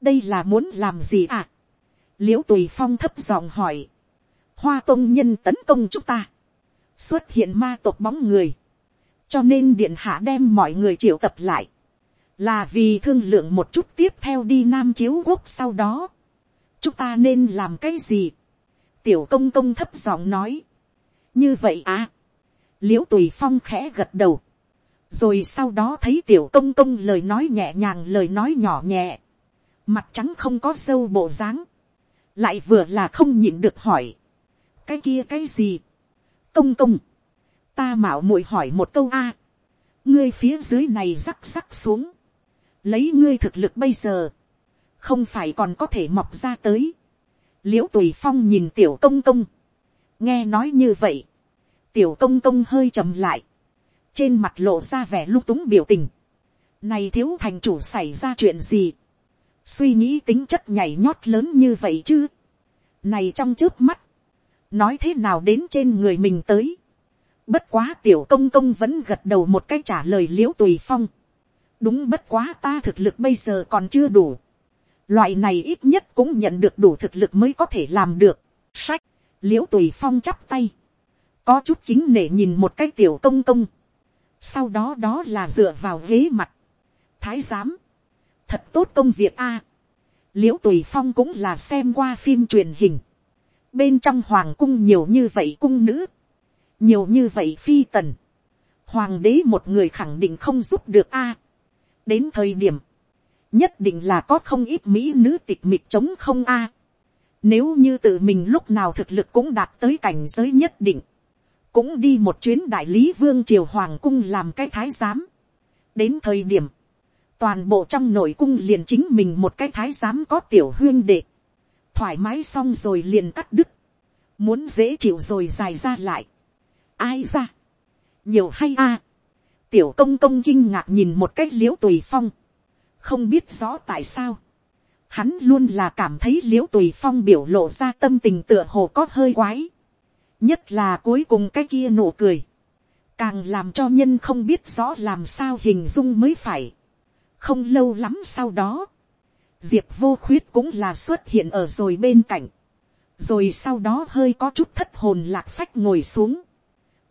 đây là muốn làm gì à. l i ễ u tùy phong thấp giọng hỏi, hoa tông nhân tấn công chúng ta, xuất hiện ma tộc bóng người, cho nên điện hạ đem mọi người triệu tập lại, là vì thương lượng một chút tiếp theo đi nam chiếu quốc sau đó, chúng ta nên làm cái gì. tiểu công công thấp giọng nói. như vậy à l i ễ u tùy phong khẽ gật đầu, rồi sau đó thấy tiểu công công lời nói nhẹ nhàng lời nói nhỏ nhẹ, mặt trắng không có sâu bộ dáng, lại vừa là không nhịn được hỏi, cái kia cái gì, công công, ta mạo muội hỏi một câu a, ngươi phía dưới này rắc rắc xuống, lấy ngươi thực lực bây giờ, không phải còn có thể mọc ra tới, l i ễ u tùy phong nhìn tiểu công công, nghe nói như vậy, tiểu công công hơi chậm lại, trên mặt lộ ra vẻ lung túng biểu tình, này thiếu thành chủ xảy ra chuyện gì, suy nghĩ tính chất nhảy nhót lớn như vậy chứ, này trong trước mắt, nói thế nào đến trên người mình tới, bất quá tiểu công công vẫn gật đầu một cách trả lời liễu tùy phong, đúng bất quá ta thực lực bây giờ còn chưa đủ, loại này ít nhất cũng nhận được đủ thực lực mới có thể làm được, sách, liễu tùy phong chắp tay, có chút kính nể nhìn một cái tiểu công công, sau đó đó là dựa vào ghế mặt, thái giám, thật tốt công việc a, à. l i ễ u tùy phong cũng là xem qua phim truyền hình, bên trong hoàng cung nhiều như vậy cung nữ, nhiều như vậy phi tần, hoàng đế một người khẳng định không giúp được a, đến thời điểm, nhất định là có không ít mỹ nữ tịch mịch chống không a, nếu như tự mình lúc nào thực lực cũng đạt tới cảnh giới nhất định, cũng đi một chuyến đại lý vương triều hoàng cung làm cái thái giám. đến thời điểm, toàn bộ trong nội cung liền chính mình một cái thái giám có tiểu huyên đệ, thoải mái xong rồi liền cắt đứt, muốn dễ chịu rồi dài ra lại. ai ra, nhiều hay a, tiểu công công kinh ngạc nhìn một cách l i ễ u tùy phong, không biết rõ tại sao, hắn luôn là cảm thấy l i ễ u tùy phong biểu lộ ra tâm tình tựa hồ có hơi quái, nhất là cuối cùng cái kia nụ cười, càng làm cho nhân không biết rõ làm sao hình dung mới phải. không lâu lắm sau đó, diệp vô khuyết cũng là xuất hiện ở rồi bên cạnh, rồi sau đó hơi có chút thất hồn lạc phách ngồi xuống,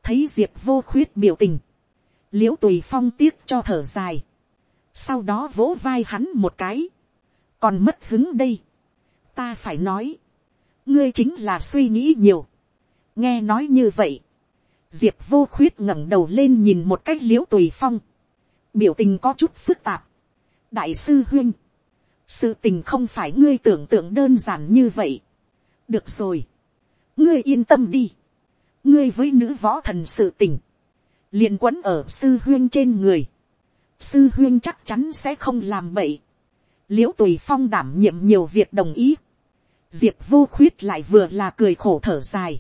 thấy diệp vô khuyết biểu tình, l i ễ u tùy phong tiếc cho thở dài, sau đó vỗ vai hắn một cái, còn mất hứng đây, ta phải nói, ngươi chính là suy nghĩ nhiều, nghe nói như vậy, diệp vô khuyết ngẩng đầu lên nhìn một cách l i ễ u tùy phong, biểu tình có chút phức tạp. đại sư huyên, sự tình không phải ngươi tưởng tượng đơn giản như vậy. được rồi, ngươi yên tâm đi, ngươi với nữ võ thần sự tình, liền quấn ở sư huyên trên người, sư huyên chắc chắn sẽ không làm bậy, l i ễ u tùy phong đảm nhiệm nhiều việc đồng ý, diệp vô khuyết lại vừa là cười khổ thở dài,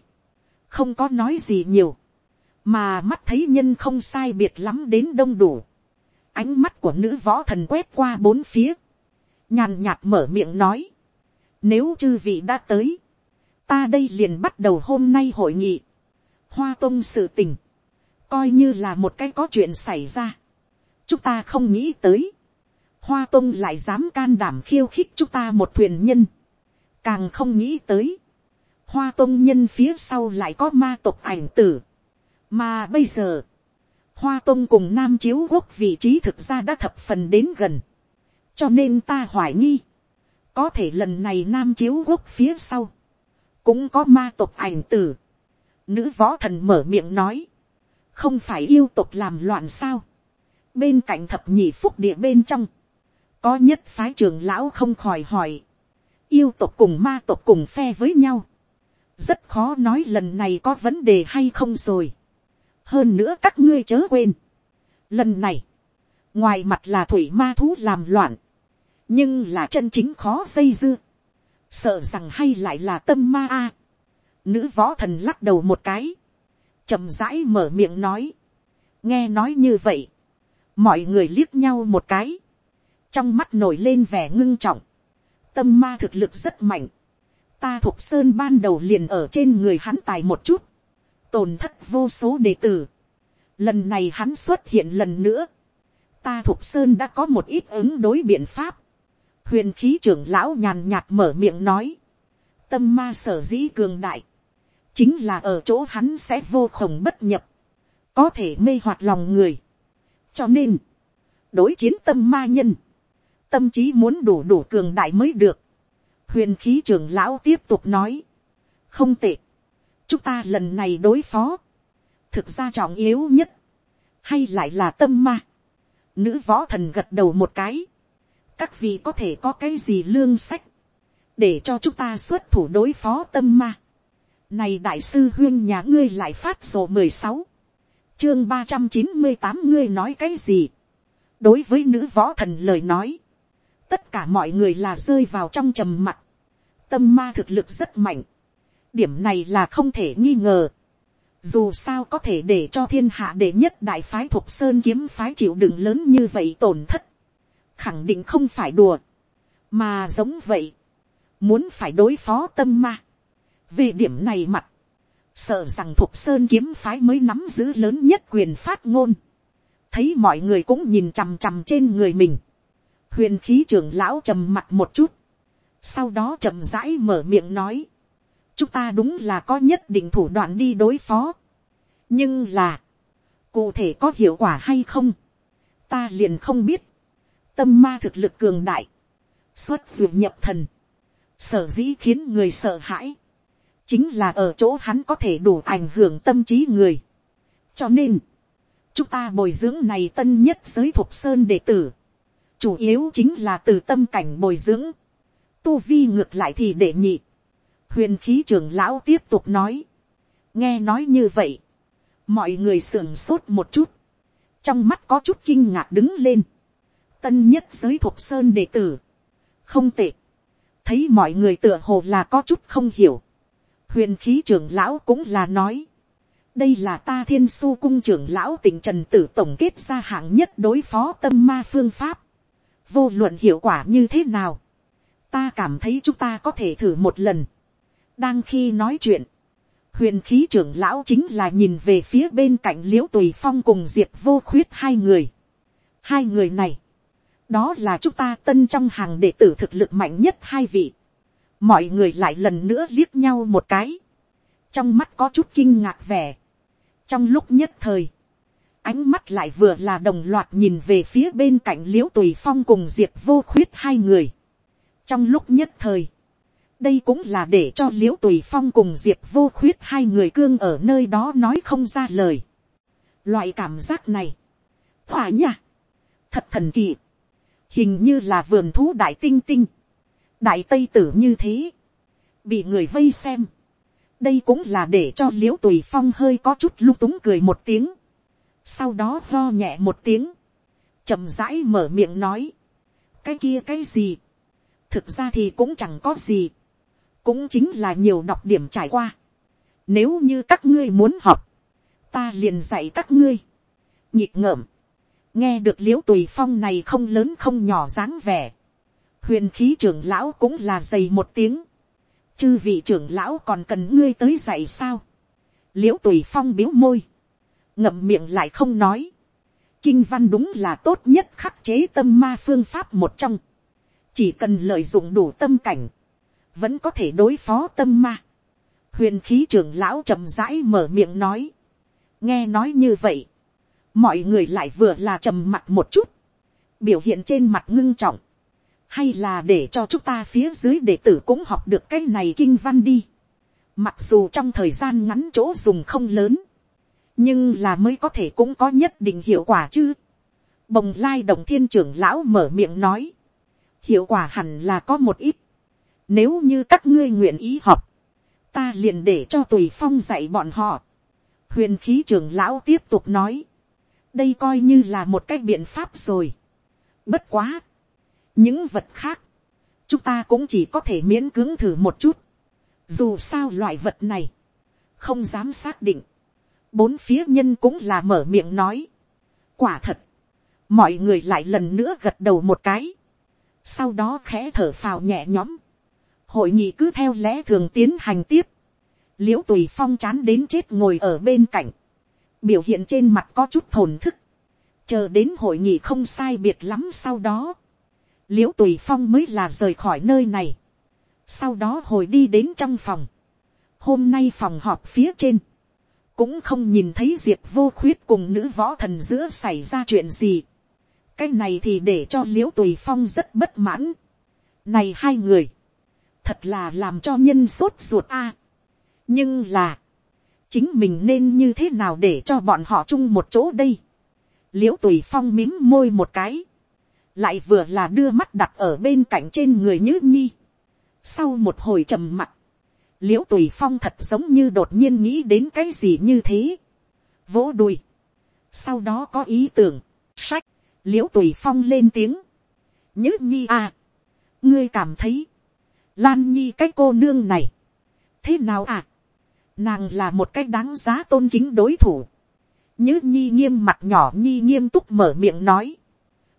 không có nói gì nhiều, mà mắt thấy nhân không sai biệt lắm đến đông đủ. ánh mắt của nữ võ thần quét qua bốn phía, nhàn nhạt mở miệng nói, nếu chư vị đã tới, ta đây liền bắt đầu hôm nay hội nghị, hoa tông sự tình, coi như là một cái có chuyện xảy ra, chúng ta không nghĩ tới, hoa tông lại dám can đảm khiêu khích chúng ta một thuyền nhân, càng không nghĩ tới, hoa tôn nhân phía sau lại có ma tộc ảnh tử. mà bây giờ, hoa tôn cùng nam chiếu quốc vị trí thực ra đã thập phần đến gần. cho nên ta hoài nghi, có thể lần này nam chiếu quốc phía sau, cũng có ma tộc ảnh tử. nữ võ thần mở miệng nói, không phải yêu tộc làm loạn sao. bên cạnh thập nhị phúc địa bên trong, có nhất phái trưởng lão không khỏi hỏi, yêu tộc cùng ma tộc cùng phe với nhau, rất khó nói lần này có vấn đề hay không rồi. hơn nữa các ngươi chớ quên. lần này, ngoài mặt là thủy ma thú làm loạn, nhưng là chân chính khó xây dưa. sợ rằng hay lại là tâm ma a. nữ võ thần lắc đầu một cái, chậm rãi mở miệng nói. nghe nói như vậy, mọi người liếc nhau một cái, trong mắt nổi lên vẻ ngưng trọng, tâm ma thực lực rất mạnh, ta thuộc sơn ban đầu liền ở trên người hắn tài một chút, tổn thất vô số đệ tử. Lần này hắn xuất hiện lần nữa, ta thuộc sơn đã có một ít ứng đối biện pháp. huyền khí trưởng lão nhàn nhạt mở miệng nói, tâm ma sở dĩ cường đại, chính là ở chỗ hắn sẽ vô khổng bất nhập, có thể mê hoạt lòng người. cho nên, đối chiến tâm ma nhân, tâm trí muốn đủ đủ cường đại mới được huyền khí trưởng lão tiếp tục nói, không tệ, chúng ta lần này đối phó, thực ra trọng yếu nhất, hay lại là tâm ma. Nữ võ thần gật đầu một cái, các vị có thể có cái gì lương sách, để cho chúng ta xuất thủ đối phó tâm ma. Này đại sư huyên nhà ngươi lại phát sổ mười sáu. Chương ba trăm chín mươi tám ngươi nói cái gì. Đối với nữ võ thần lời nói, tất cả mọi người là rơi vào trong trầm mặc. Tâm ma thực lực rất mạnh. Điểm này là không thể nghi ngờ. Dù sao có thể để cho thiên hạ đệ nhất đại phái thuộc sơn kiếm phái chịu đựng lớn như vậy tổn thất. Khẳng định không phải đùa. Mà giống vậy. Muốn phải đối phó tâm ma. Về điểm này mặt. Sợ rằng thuộc sơn kiếm phái mới nắm giữ lớn nhất quyền phát ngôn. Thấy mọi người cũng nhìn chằm chằm trên người mình. Huyền khí trưởng lão trầm mặt một chút. Sau đó chậm rãi mở miệng nói chúng ta đúng là có nhất định thủ đoạn đi đối phó. nhưng là, cụ thể có hiệu quả hay không, ta liền không biết. tâm ma thực lực cường đại, xuất duyệt nhập thần, sở dĩ khiến người sợ hãi, chính là ở chỗ hắn có thể đủ ảnh hưởng tâm trí người. cho nên, chúng ta bồi dưỡng này tân nhất giới thuộc sơn đệ tử, chủ yếu chính là từ tâm cảnh bồi dưỡng, tu vi ngược lại thì đệ nhị, huyền khí trưởng lão tiếp tục nói, nghe nói như vậy, mọi người sưởng sốt một chút, trong mắt có chút kinh ngạc đứng lên, tân nhất giới thuộc sơn đệ tử, không tệ, thấy mọi người tựa hồ là có chút không hiểu, huyền khí trưởng lão cũng là nói, đây là ta thiên su cung trưởng lão tỉnh trần tử tổng kết ra hạng nhất đối phó tâm ma phương pháp, vô luận hiệu quả như thế nào, ta cảm thấy chúng ta có thể thử một lần, đang khi nói chuyện, huyền khí trưởng lão chính là nhìn về phía bên cạnh l i ễ u tùy phong cùng diệp vô khuyết hai người. hai người này, đó là chúng ta tân trong hàng đệ tử thực lực mạnh nhất hai vị. mọi người lại lần nữa liếc nhau một cái, trong mắt có chút kinh ngạc vẻ. trong lúc nhất thời, ánh mắt lại vừa là đồng loạt nhìn về phía bên cạnh l i ễ u tùy phong cùng diệp vô khuyết hai người. trong lúc nhất thời, đây cũng là để cho l i ễ u tùy phong cùng diệp vô khuyết hai người cương ở nơi đó nói không ra lời. loại cảm giác này, thỏa nha, thật thần kỳ, hình như là vườn thú đại tinh tinh, đại tây tử như thế, bị người vây xem, đây cũng là để cho l i ễ u tùy phong hơi có chút lung túng cười một tiếng, sau đó lo nhẹ một tiếng, chậm rãi mở miệng nói, cái kia cái gì, thực ra thì cũng chẳng có gì, cũng chính là nhiều đọc điểm trải qua. Nếu như các ngươi muốn học, ta liền dạy các ngươi. nhịp ngợm, nghe được l i ễ u tùy phong này không lớn không nhỏ dáng vẻ. huyền khí trưởng lão cũng là dày một tiếng. chư vị trưởng lão còn cần ngươi tới dạy sao. l i ễ u tùy phong biếu môi, ngậm miệng lại không nói. kinh văn đúng là tốt nhất khắc chế tâm ma phương pháp một trong. chỉ cần lợi dụng đủ tâm cảnh vẫn có thể đối phó tâm ma. huyền khí trưởng lão chậm rãi mở miệng nói. nghe nói như vậy, mọi người lại vừa là trầm mặt một chút, biểu hiện trên mặt ngưng trọng, hay là để cho chúng ta phía dưới đệ tử cũng học được cái này kinh văn đi. mặc dù trong thời gian ngắn chỗ dùng không lớn, nhưng là mới có thể cũng có nhất định hiệu quả chứ. bồng lai đồng thiên trưởng lão mở miệng nói, hiệu quả hẳn là có một ít, nếu như các ngươi nguyện ý học, ta liền để cho tùy phong dạy bọn họ. Huyền khí trưởng lão tiếp tục nói. Đây coi như là một cái biện pháp rồi. Bất quá. Những vật khác. Chúng ta cũng chỉ có thể miễn cưỡng thử một chút. Dù sao loại vật này. Không dám xác định. Bốn phía nhân cũng là mở miệng nói. Quả thật. Mọi người lại lần nữa gật đầu một cái. Sau đó khẽ thở phào nhẹ nhõm. Hội nghị cứ theo lẽ thường tiến hành tiếp, l i ễ u tùy phong chán đến chết ngồi ở bên cạnh, biểu hiện trên mặt có chút thồn thức, chờ đến hội nghị không sai biệt lắm sau đó, l i ễ u tùy phong mới là rời khỏi nơi này, sau đó hồi đi đến trong phòng, hôm nay phòng họp phía trên, cũng không nhìn thấy diệp vô khuyết cùng nữ võ thần giữa xảy ra chuyện gì, cái này thì để cho l i ễ u tùy phong rất bất mãn, này hai người, thật là làm cho nhân sốt ruột a. nhưng là, chính mình nên như thế nào để cho bọn họ chung một chỗ đây. l i ễ u tùy phong mím môi một cái, lại vừa là đưa mắt đặt ở bên cạnh trên người nhữ nhi. sau một hồi trầm mặc, l i ễ u tùy phong thật giống như đột nhiên nghĩ đến cái gì như thế. vỗ đùi. sau đó có ý tưởng, sách, l i ễ u tùy phong lên tiếng. nhữ nhi à, ngươi cảm thấy, lan nhi cái cô nương này, thế nào à, nàng là một cái đáng giá tôn kính đối thủ. Nhứ nhi nghiêm mặt nhỏ nhi nghiêm túc mở miệng nói.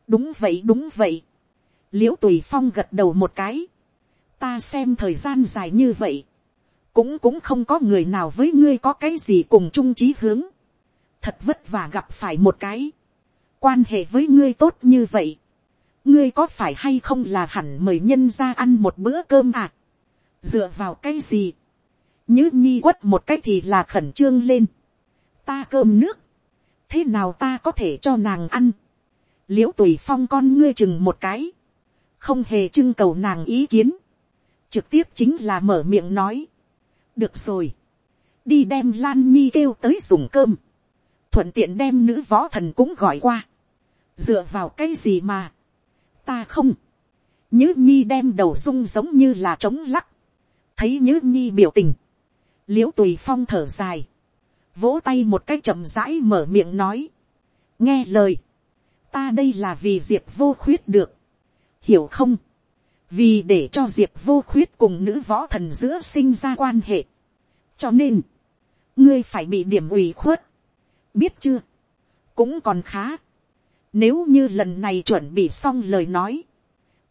đúng vậy đúng vậy. l i ễ u tùy phong gật đầu một cái. ta xem thời gian dài như vậy cũng cũng không có người nào với ngươi có cái gì cùng chung trí hướng. thật vất vả gặp phải một cái. quan hệ với ngươi tốt như vậy. ngươi có phải hay không là hẳn mời nhân ra ăn một bữa cơm à. dựa vào cái gì như nhi quất một cách thì là khẩn trương lên. Ta cơm nước. Thế nào ta có thể cho nàng ăn. Liễu tùy phong con ngươi chừng một cái. Không hề trưng cầu nàng ý kiến. Trực tiếp chính là mở miệng nói. Được rồi. Đi đem Lan Nhi kêu tới dùng cơm. Thuận tiện đem nữ võ thần cũng gọi qua. Dựa vào cái gì mà. Ta không. Nhứ nhi đem đầu rung giống như là trống lắc. Thấy nhứ nhi biểu tình l i ễ u tùy phong thở dài, vỗ tay một cái chậm rãi mở miệng nói, nghe lời, ta đây là vì diệp vô khuyết được, hiểu không, vì để cho diệp vô khuyết cùng nữ võ thần giữa sinh ra quan hệ, cho nên, ngươi phải bị điểm ủy khuất, biết chưa, cũng còn khá, nếu như lần này chuẩn bị xong lời nói,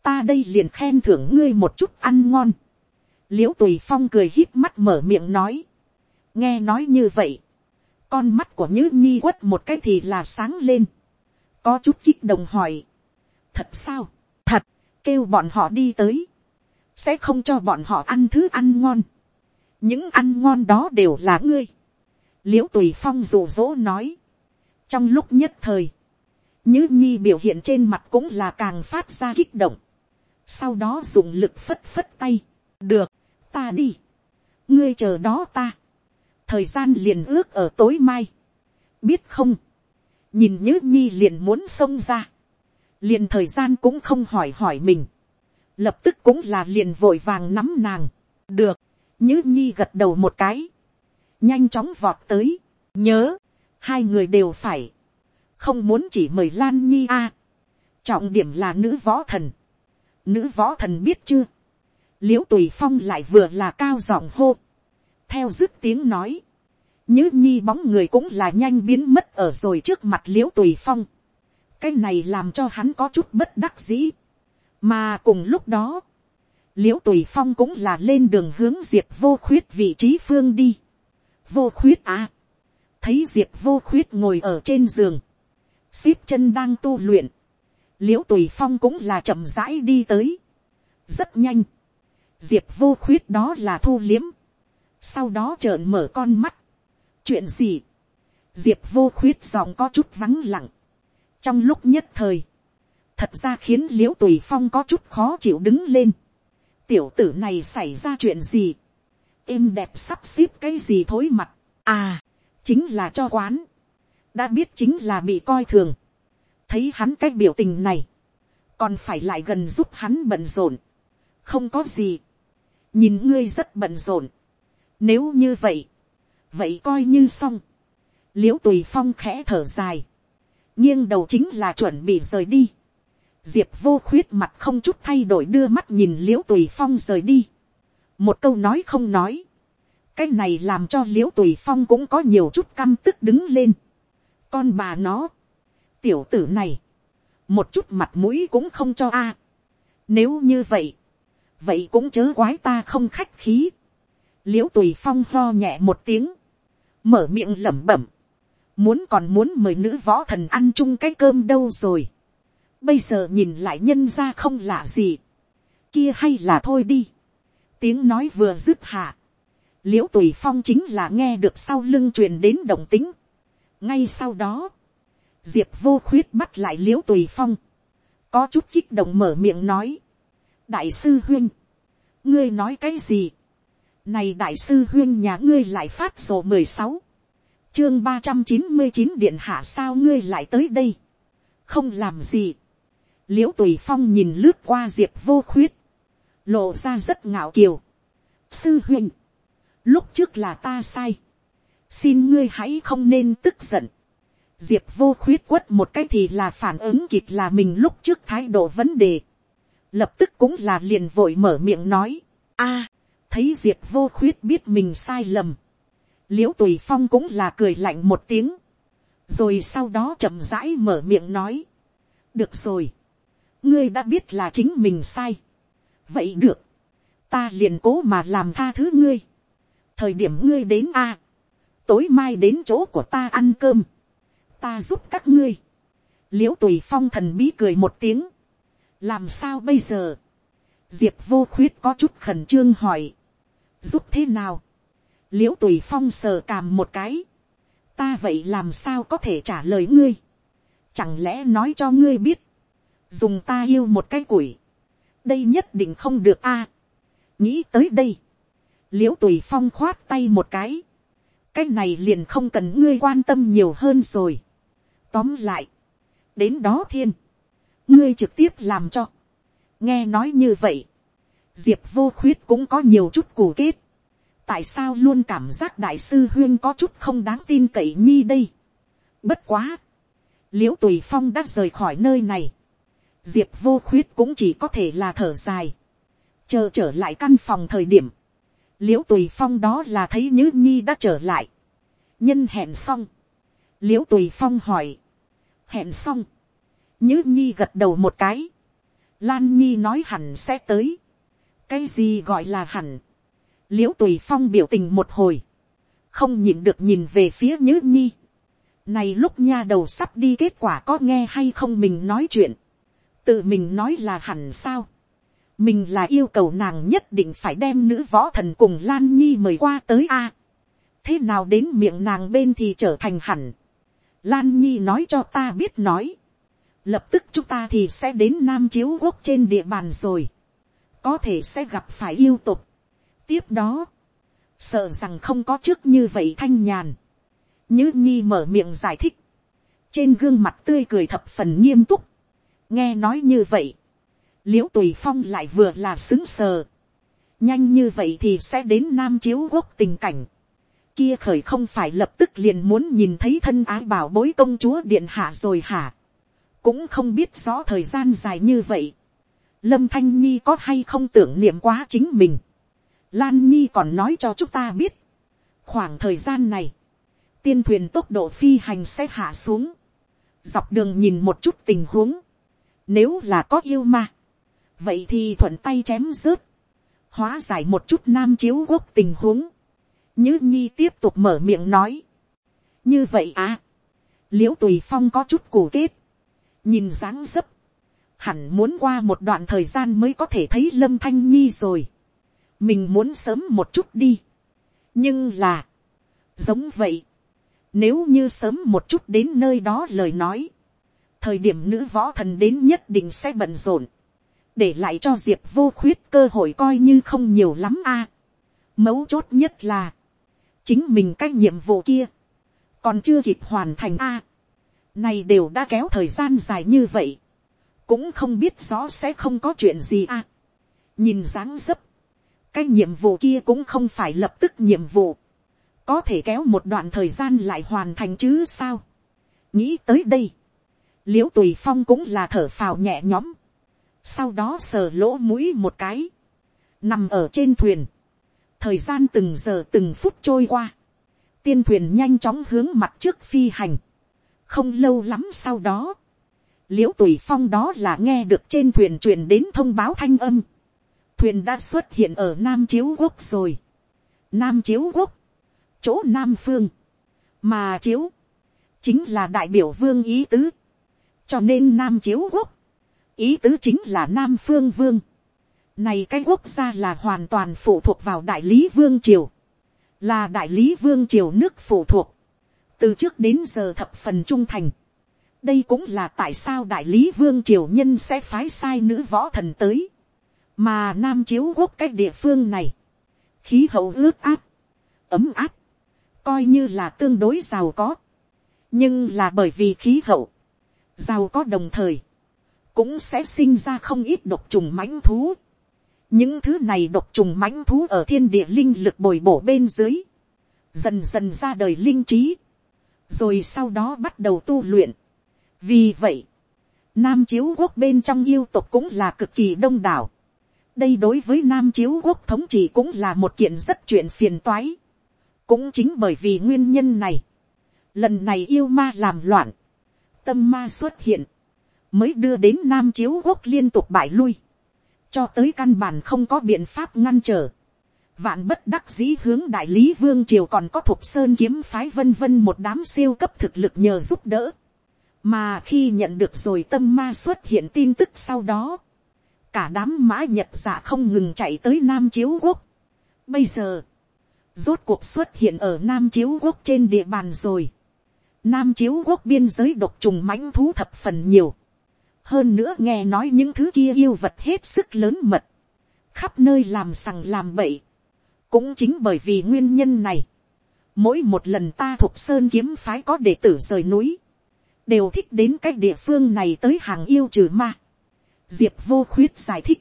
ta đây liền khen thưởng ngươi một chút ăn ngon, l i ễ u tùy phong cười hít mắt mở miệng nói. nghe nói như vậy, con mắt của nhữ nhi quất một cái thì là sáng lên. có chút kích động hỏi. thật sao, kêu bọn họ đi tới. sẽ không cho bọn họ ăn thứ ăn ngon. những ăn ngon đó đều là ngươi. l i ễ u tùy phong rủ rỗ nói. trong lúc nhất thời, Nhứ nhi biểu hiện trên mặt cũng là càng phát ra kích động. sau đó dùng lực phất phất tay. được, ta đi, ngươi chờ đó ta, thời gian liền ước ở tối mai, biết không, nhìn nhứ nhi liền muốn xông ra, liền thời gian cũng không hỏi hỏi mình, lập tức cũng là liền vội vàng nắm nàng, được, nhữ nhi gật đầu một cái, nhanh chóng vọt tới, nhớ, hai người đều phải, không muốn chỉ mời lan nhi a, trọng điểm là nữ võ thần, nữ võ thần biết chưa, l i ễ u tùy phong lại vừa là cao giọng hô, theo dứt tiếng nói, nhứ nhi bóng người cũng là nhanh biến mất ở rồi trước mặt l i ễ u tùy phong, cái này làm cho hắn có chút bất đắc dĩ, mà cùng lúc đó, l i ễ u tùy phong cũng là lên đường hướng diệp vô khuyết vị trí phương đi, vô khuyết à, thấy diệp vô khuyết ngồi ở trên giường, ship chân đang tu luyện, l i ễ u tùy phong cũng là chậm rãi đi tới, rất nhanh, diệp vô khuyết đó là thu liếm, sau đó trợn mở con mắt, chuyện gì, diệp vô khuyết giọng có chút vắng lặng, trong lúc nhất thời, thật ra khiến l i ễ u tùy phong có chút khó chịu đứng lên, tiểu tử này xảy ra chuyện gì, êm đẹp sắp xếp cái gì thối mặt, à, chính là cho quán, đã biết chính là bị coi thường, thấy hắn cái biểu tình này, còn phải lại gần giúp hắn bận rộn, không có gì, nhìn ngươi rất bận rộn. Nếu như vậy, vậy coi như xong. l i ễ u tùy phong khẽ thở dài, nghiêng đầu chính là chuẩn bị rời đi. diệp vô khuyết mặt không chút thay đổi đưa mắt nhìn l i ễ u tùy phong rời đi. một câu nói không nói. cái này làm cho l i ễ u tùy phong cũng có nhiều chút căm tức đứng lên. con bà nó, tiểu tử này, một chút mặt mũi cũng không cho a. nếu như vậy, vậy cũng chớ quái ta không khách khí. l i ễ u tùy phong lo nhẹ một tiếng, mở miệng lẩm bẩm, muốn còn muốn mời nữ võ thần ăn chung cái cơm đâu rồi. bây giờ nhìn lại nhân ra không lạ gì, kia hay là thôi đi. tiếng nói vừa dứt hạ, l i ễ u tùy phong chính là nghe được sau lưng truyền đến động tính. ngay sau đó, diệp vô khuyết bắt lại l i ễ u tùy phong, có chút kích động mở miệng nói, đại sư huyên, ngươi nói cái gì, này đại sư huyên nhà ngươi lại phát sổ mười sáu, chương ba trăm chín mươi chín điện hạ sao ngươi lại tới đây, không làm gì, l i ễ u tùy phong nhìn lướt qua diệp vô khuyết, lộ ra rất ngạo kiều, sư huynh, lúc trước là ta sai, xin ngươi hãy không nên tức giận, diệp vô khuyết quất một cái thì là phản ứng kịp là mình lúc trước thái độ vấn đề, lập tức cũng là liền vội mở miệng nói, a, thấy diệp vô khuyết biết mình sai lầm, l i ễ u tùy phong cũng là cười lạnh một tiếng, rồi sau đó chậm rãi mở miệng nói, được rồi, ngươi đã biết là chính mình sai, vậy được, ta liền cố mà làm tha thứ ngươi, thời điểm ngươi đến a, tối mai đến chỗ của ta ăn cơm, ta giúp các ngươi, l i ễ u tùy phong thần bí cười một tiếng, làm sao bây giờ, diệp vô khuyết có chút khẩn trương hỏi, giúp thế nào, l i ễ u tùy phong sờ càm một cái, ta vậy làm sao có thể trả lời ngươi, chẳng lẽ nói cho ngươi biết, dùng ta yêu một cái củi, đây nhất định không được a, nghĩ tới đây, l i ễ u tùy phong khoát tay một cái, cái này liền không cần ngươi quan tâm nhiều hơn rồi. tóm lại, đến đó thiên, ngươi trực tiếp làm cho, nghe nói như vậy, diệp vô khuyết cũng có nhiều chút củ kết tại sao luôn cảm giác đại sư huyên có chút không đáng tin cậy nhi đây. bất quá, l i ễ u tùy phong đã rời khỏi nơi này. diệp vô khuyết cũng chỉ có thể là thở dài. chờ trở lại căn phòng thời điểm, l i ễ u tùy phong đó là thấy nhữ nhi đã trở lại. nhân hẹn xong, l i ễ u tùy phong hỏi, hẹn xong, nhữ nhi gật đầu một cái, lan nhi nói hẳn sẽ tới, cái gì gọi là hẳn, l i ễ u tùy phong biểu tình một hồi, không nhìn được nhìn về phía nhữ nhi. này lúc nha đầu sắp đi kết quả có nghe hay không mình nói chuyện, tự mình nói là hẳn sao, mình là yêu cầu nàng nhất định phải đem nữ võ thần cùng lan nhi mời qua tới a. thế nào đến miệng nàng bên thì trở thành hẳn. lan nhi nói cho ta biết nói. lập tức chúng ta thì sẽ đến nam chiếu quốc trên địa bàn rồi có thể sẽ gặp phải yêu tục tiếp đó, sợ rằng không có trước như vậy thanh nhàn. Như nhi mở miệng giải thích, trên gương mặt tươi cười thập phần nghiêm túc. nghe nói như vậy, l i ễ u tùy phong lại vừa là xứng sờ. nhanh như vậy thì sẽ đến nam chiếu quốc tình cảnh. kia khởi không phải lập tức liền muốn nhìn thấy thân ái bảo bối công chúa điện hạ rồi hả. cũng không biết rõ thời gian dài như vậy lâm thanh nhi có hay không tưởng niệm quá chính mình lan nhi còn nói cho chúng ta biết, khoảng thời gian này, tiên thuyền tốc độ phi hành sẽ hạ xuống, dọc đường nhìn một chút tình huống, nếu là có yêu ma, vậy thì thuận tay chém rớt, hóa giải một chút nam chiếu quốc tình huống, như nhi tiếp tục mở miệng nói, như vậy à, Liễu tùy phong có chút cổ kết, nhìn dáng dấp, hẳn muốn qua một đoạn thời gian mới có thể thấy lâm thanh nhi rồi mình muốn sớm một chút đi. nhưng là, giống vậy, nếu như sớm một chút đến nơi đó lời nói, thời điểm nữ võ thần đến nhất định sẽ bận rộn, để lại cho diệp vô khuyết cơ hội coi như không nhiều lắm a. mấu chốt nhất là, chính mình cái nhiệm vụ kia, còn chưa kịp hoàn thành a. này đều đã kéo thời gian dài như vậy cũng không biết rõ sẽ không có chuyện gì à. nhìn dáng dấp, cái nhiệm vụ kia cũng không phải lập tức nhiệm vụ, có thể kéo một đoạn thời gian lại hoàn thành chứ sao. nghĩ tới đây, l i ễ u tùy phong cũng là thở phào nhẹ nhõm, sau đó sờ lỗ mũi một cái, nằm ở trên thuyền, thời gian từng giờ từng phút trôi qua, tiên thuyền nhanh chóng hướng mặt trước phi hành, không lâu lắm sau đó, l i ễ u tùy phong đó là nghe được trên thuyền truyền đến thông báo thanh âm thuyền đã xuất hiện ở nam chiếu quốc rồi. nam chiếu quốc, chỗ nam phương, mà chiếu, chính là đại biểu vương ý tứ. cho nên nam chiếu quốc, ý tứ chính là nam phương vương. này cái quốc gia là hoàn toàn phụ thuộc vào đại lý vương triều, là đại lý vương triều nước phụ thuộc, từ trước đến giờ thập phần trung thành đây cũng là tại sao đại lý vương triều nhân sẽ phái sai nữ võ thần tới, mà nam chiếu quốc cái địa phương này, khí hậu ướt áp, ấm áp, coi như là tương đối giàu có, nhưng là bởi vì khí hậu, giàu có đồng thời, cũng sẽ sinh ra không ít độc trùng mãnh thú. những thứ này độc trùng mãnh thú ở thiên địa linh lực bồi bổ bên dưới, dần dần ra đời linh trí, rồi sau đó bắt đầu tu luyện. vì vậy, nam chiếu quốc bên trong yêu tộc cũng là cực kỳ đông đảo đây đối với nam chiếu quốc thống trị cũng là một kiện rất chuyện phiền toái. cũng chính bởi vì nguyên nhân này, lần này yêu ma làm loạn, tâm ma xuất hiện, mới đưa đến nam chiếu quốc liên tục bại lui, cho tới căn bản không có biện pháp ngăn trở. Vạn bất đắc dĩ hướng đại lý vương triều còn có thục sơn kiếm phái vân vân một đám siêu cấp thực lực nhờ giúp đỡ. Mà khi nhận được rồi tâm ma xuất hiện tin tức sau đó, cả đám mã nhật giả không ngừng chạy tới Nam Chiếu Quốc. Bây giờ, rốt cuộc xuất hiện ở Nam Chiếu Quốc trên địa bàn rồi. Nam Chiếu Quốc biên giới độc trùng mãnh thú thập phần nhiều. Hơn nữa nghe nói những thứ kia yêu vật hết sức lớn mật. Khắp nơi làm sằng làm bậy. Cũng chính bởi vì nguyên nhân này. Mỗi một lần ta thuộc sơn kiếm phái có đệ tử rời núi đều thích đến cái địa phương này tới hàng yêu trừ ma diệp vô khuyết giải thích.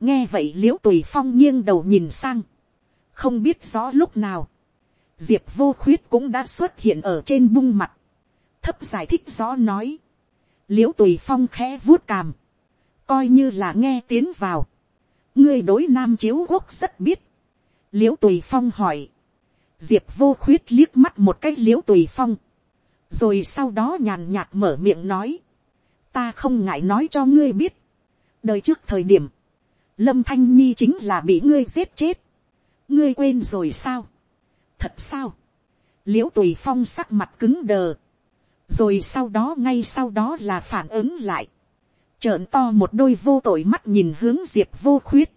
nghe vậy l i ễ u tùy phong nghiêng đầu nhìn sang. không biết rõ lúc nào. diệp vô khuyết cũng đã xuất hiện ở trên bung mặt. thấp giải thích rõ nói. l i ễ u tùy phong khẽ vuốt càm. coi như là nghe tiến vào. ngươi đối nam chiếu quốc rất biết. l i ễ u tùy phong hỏi. diệp vô khuyết liếc mắt một cái l i ễ u tùy phong rồi sau đó nhàn nhạt mở miệng nói, ta không ngại nói cho ngươi biết, đời trước thời điểm, lâm thanh nhi chính là bị ngươi giết chết, ngươi quên rồi sao, thật sao, l i ễ u tùy phong sắc mặt cứng đờ, rồi sau đó ngay sau đó là phản ứng lại, trợn to một đôi vô tội mắt nhìn hướng diệp vô khuyết,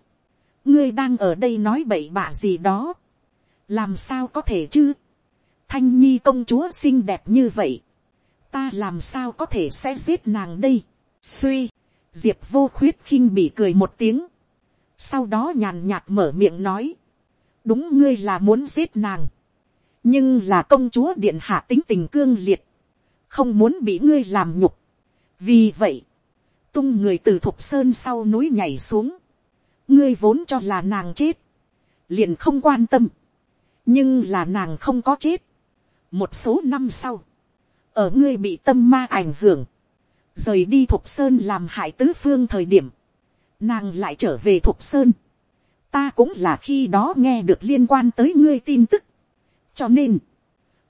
ngươi đang ở đây nói bậy bạ gì đó, làm sao có thể chứ, thanh nhi công chúa xinh đẹp như vậy, ta làm sao có thể sẽ giết nàng đây, suy, diệp vô khuyết khinh bị cười một tiếng, sau đó nhàn nhạt mở miệng nói, đúng ngươi là muốn giết nàng, nhưng là công chúa điện hạ tính tình cương liệt, không muốn bị ngươi làm nhục, vì vậy, tung người từ thục sơn sau núi nhảy xuống, ngươi vốn cho là nàng chết, liền không quan tâm, nhưng là nàng không có chết, một số năm sau, ở ngươi bị tâm ma ảnh hưởng, rời đi thục sơn làm hại tứ phương thời điểm, nàng lại trở về thục sơn. ta cũng là khi đó nghe được liên quan tới ngươi tin tức. cho nên,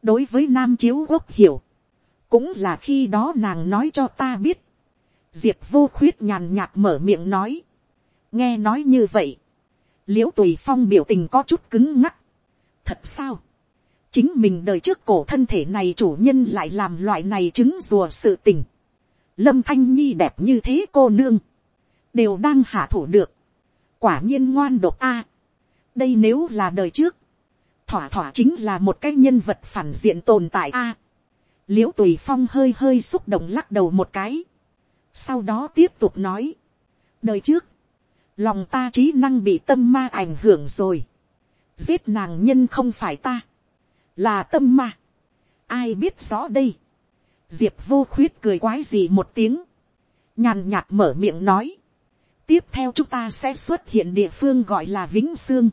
đối với nam chiếu quốc hiểu, cũng là khi đó nàng nói cho ta biết. diệp vô khuyết nhàn nhạt mở miệng nói. nghe nói như vậy, l i ễ u tùy phong biểu tình có chút cứng ngắc. thật sao, chính mình đời trước cổ thân thể này chủ nhân lại làm loại này chứng rùa sự tình lâm thanh nhi đẹp như thế cô nương, đều đang hạ thủ được, quả nhiên ngoan độc a. đây nếu là đời trước, thỏa thỏa chính là một cái nhân vật phản diện tồn tại a. l i ễ u tùy phong hơi hơi xúc động lắc đầu một cái, sau đó tiếp tục nói, đời trước, lòng ta trí năng bị tâm ma ảnh hưởng rồi, giết nàng nhân không phải ta, là tâm ma. ai biết rõ đây diệp vô khuyết cười quái gì một tiếng. nhàn nhạt mở miệng nói. tiếp theo chúng ta sẽ xuất hiện địa phương gọi là vĩnh sương.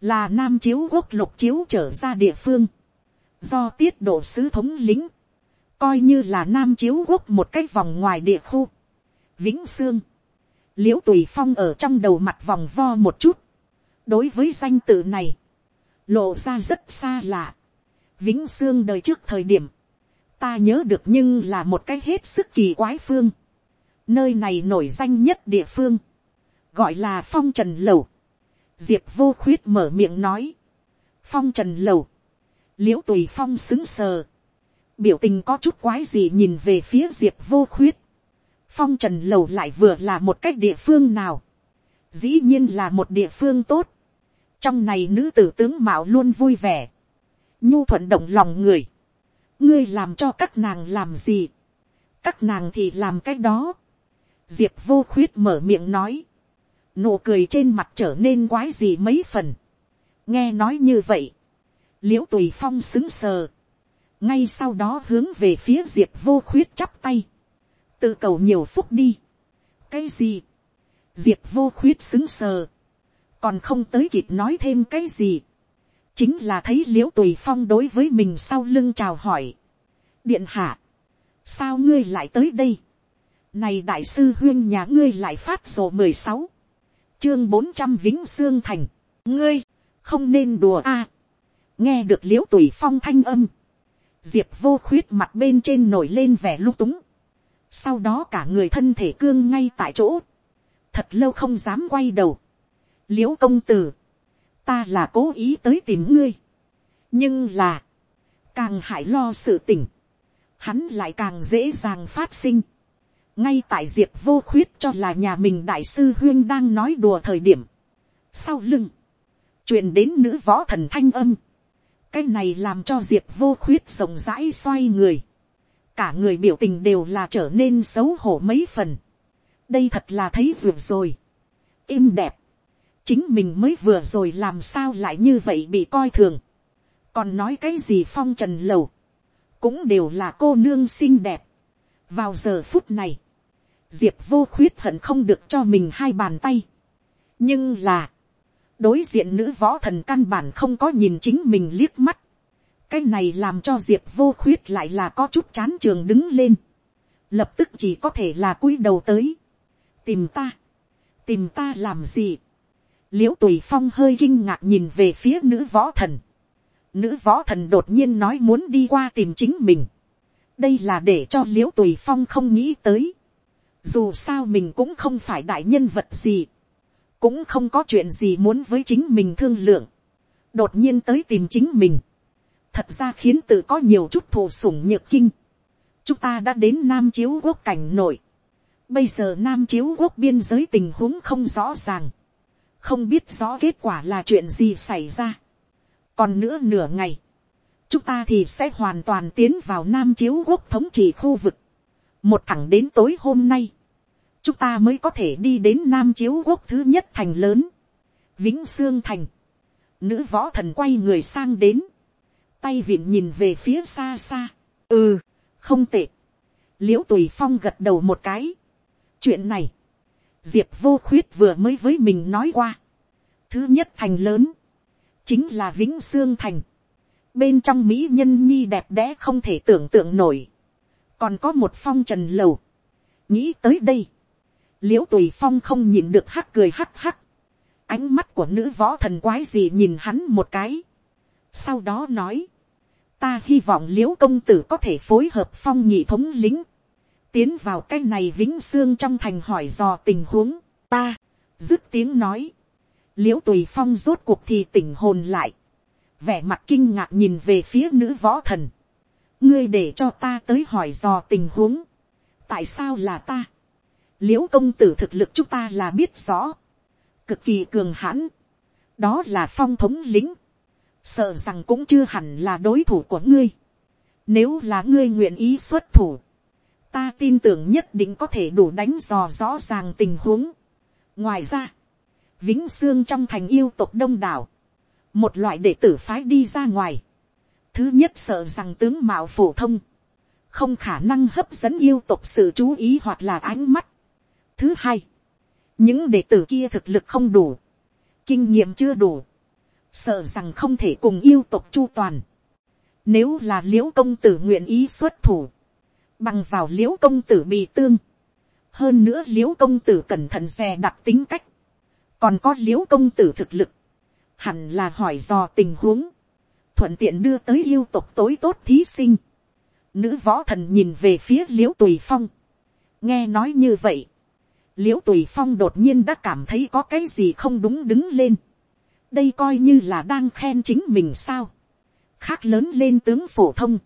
là nam chiếu quốc lục chiếu trở ra địa phương. do tiết độ sứ thống lính. coi như là nam chiếu quốc một cái vòng ngoài địa khu. vĩnh sương. l i ễ u tùy phong ở trong đầu mặt vòng vo một chút. đối với danh tự này, lộ ra rất xa lạ vĩnh Sương đời trước thời điểm, ta nhớ được nhưng là một cái hết sức kỳ quái phương, nơi này nổi danh nhất địa phương, gọi là phong trần lầu, diệp vô khuyết mở miệng nói, phong trần lầu, liễu tùy phong xứng sờ, biểu tình có chút quái gì nhìn về phía diệp vô khuyết, phong trần lầu lại vừa là một cái địa phương nào, dĩ nhiên là một địa phương tốt, trong này nữ tử tướng mạo luôn vui vẻ, nhu thuận động lòng người, ngươi làm cho các nàng làm gì, các nàng thì làm cái đó, diệp vô khuyết mở miệng nói, nụ cười trên mặt trở nên quái gì mấy phần, nghe nói như vậy, l i ễ u tùy phong xứng sờ, ngay sau đó hướng về phía diệp vô khuyết chắp tay, tự cầu nhiều phúc đi. cái gì, diệp vô khuyết xứng sờ, còn không tới kịp nói thêm cái gì, chính là thấy l i ễ u tùy phong đối với mình sau lưng chào hỏi. điện hạ, sao ngươi lại tới đây, này đại sư huyên nhà ngươi lại phát sổ mười sáu, chương bốn trăm vĩnh xương thành, ngươi, không nên đùa a. nghe được l i ễ u tùy phong thanh âm, diệp vô khuyết mặt bên trên nổi lên vẻ lung túng, sau đó cả người thân thể cương ngay tại chỗ, thật lâu không dám quay đầu, l i ễ u công tử, ta là cố ý tới tìm ngươi, nhưng là, càng hại lo sự tỉnh, hắn lại càng dễ dàng phát sinh, ngay tại diệp vô khuyết cho là nhà mình đại sư huyên đang nói đùa thời điểm, sau lưng, truyền đến nữ võ thần thanh âm, cái này làm cho diệp vô khuyết rộng rãi xoay người, cả người biểu tình đều là trở nên xấu hổ mấy phần, đây thật là thấy ruột rồi, im đẹp, chính mình mới vừa rồi làm sao lại như vậy bị coi thường, còn nói cái gì phong trần lầu, cũng đều là cô nương xinh đẹp. vào giờ phút này, diệp vô khuyết hận không được cho mình hai bàn tay. nhưng là, đối diện nữ võ thần căn bản không có nhìn chính mình liếc mắt. cái này làm cho diệp vô khuyết lại là có chút chán trường đứng lên. lập tức chỉ có thể là cúi đầu tới. tìm ta. tìm ta làm gì l i ễ u tùy phong hơi kinh ngạc nhìn về phía nữ võ thần. nữ võ thần đột nhiên nói muốn đi qua tìm chính mình. đây là để cho l i ễ u tùy phong không nghĩ tới. dù sao mình cũng không phải đại nhân vật gì cũng không có chuyện gì muốn với chính mình thương lượng, đột nhiên tới tìm chính mình, thật ra khiến tự có nhiều chút thù sủng nhược kinh. chúng ta đã đến nam chiếu quốc cảnh nội, bây giờ nam chiếu quốc biên giới tình huống không rõ ràng, không biết rõ kết quả là chuyện gì xảy ra. còn nữa nửa ngày, chúng ta thì sẽ hoàn toàn tiến vào nam chiếu quốc thống trị khu vực, một thẳng đến tối hôm nay, chúng ta mới có thể đi đến nam chiếu quốc thứ nhất thành lớn, vĩnh sương thành, nữ võ thần quay người sang đến, tay vịn nhìn về phía xa xa, ừ, không tệ, l i ễ u tùy phong gật đầu một cái, chuyện này, diệp vô khuyết vừa mới với mình nói qua, thứ nhất thành lớn, chính là vĩnh sương thành, bên trong mỹ nhân nhi đẹp đẽ không thể tưởng tượng nổi, còn có một phong trần lầu, nghĩ tới đây, l i ễ u tùy phong không nhìn được hắc cười hắc hắc, ánh mắt của nữ võ thần quái gì nhìn hắn một cái, sau đó nói, ta hy vọng l i ễ u công tử có thể phối hợp phong nhị thống lính, tiến vào cái này vĩnh xương trong thành hỏi dò tình huống, ta, dứt tiếng nói, l i ễ u tùy phong rốt cuộc thì tỉnh hồn lại, vẻ mặt kinh ngạc nhìn về phía nữ võ thần, ngươi để cho ta tới hỏi dò tình huống, tại sao là ta, l i ễ u công tử thực lực chúng ta là biết rõ, cực kỳ cường hãn, đó là phong thống lính, sợ rằng cũng chưa hẳn là đối thủ của ngươi. Nếu là ngươi nguyện ý xuất thủ, ta tin tưởng nhất định có thể đủ đánh dò rõ ràng tình huống. ngoài ra, vĩnh xương trong thành yêu tộc đông đảo, một loại đệ tử phái đi ra ngoài. thứ nhất sợ rằng tướng mạo phổ thông, không khả năng hấp dẫn yêu tộc sự chú ý hoặc là ánh mắt. Thứ hai, những đệ tử kia thực lực không đủ, kinh nghiệm chưa đủ, sợ rằng không thể cùng yêu tộc chu toàn. Nếu là l i ễ u công tử nguyện ý xuất thủ, bằng vào l i ễ u công tử bị tương, hơn nữa l i ễ u công tử cẩn thận xe đặt tính cách, còn có l i ễ u công tử thực lực, hẳn là hỏi dò tình huống, thuận tiện đưa tới yêu tộc tối tốt thí sinh. Nữ võ thần nhìn về phía l i ễ u tùy phong, nghe nói như vậy, l i ễ u tùy phong đột nhiên đã cảm thấy có cái gì không đúng đứng lên. đây coi như là đang khen chính mình sao. khác lớn lên tướng phổ thông.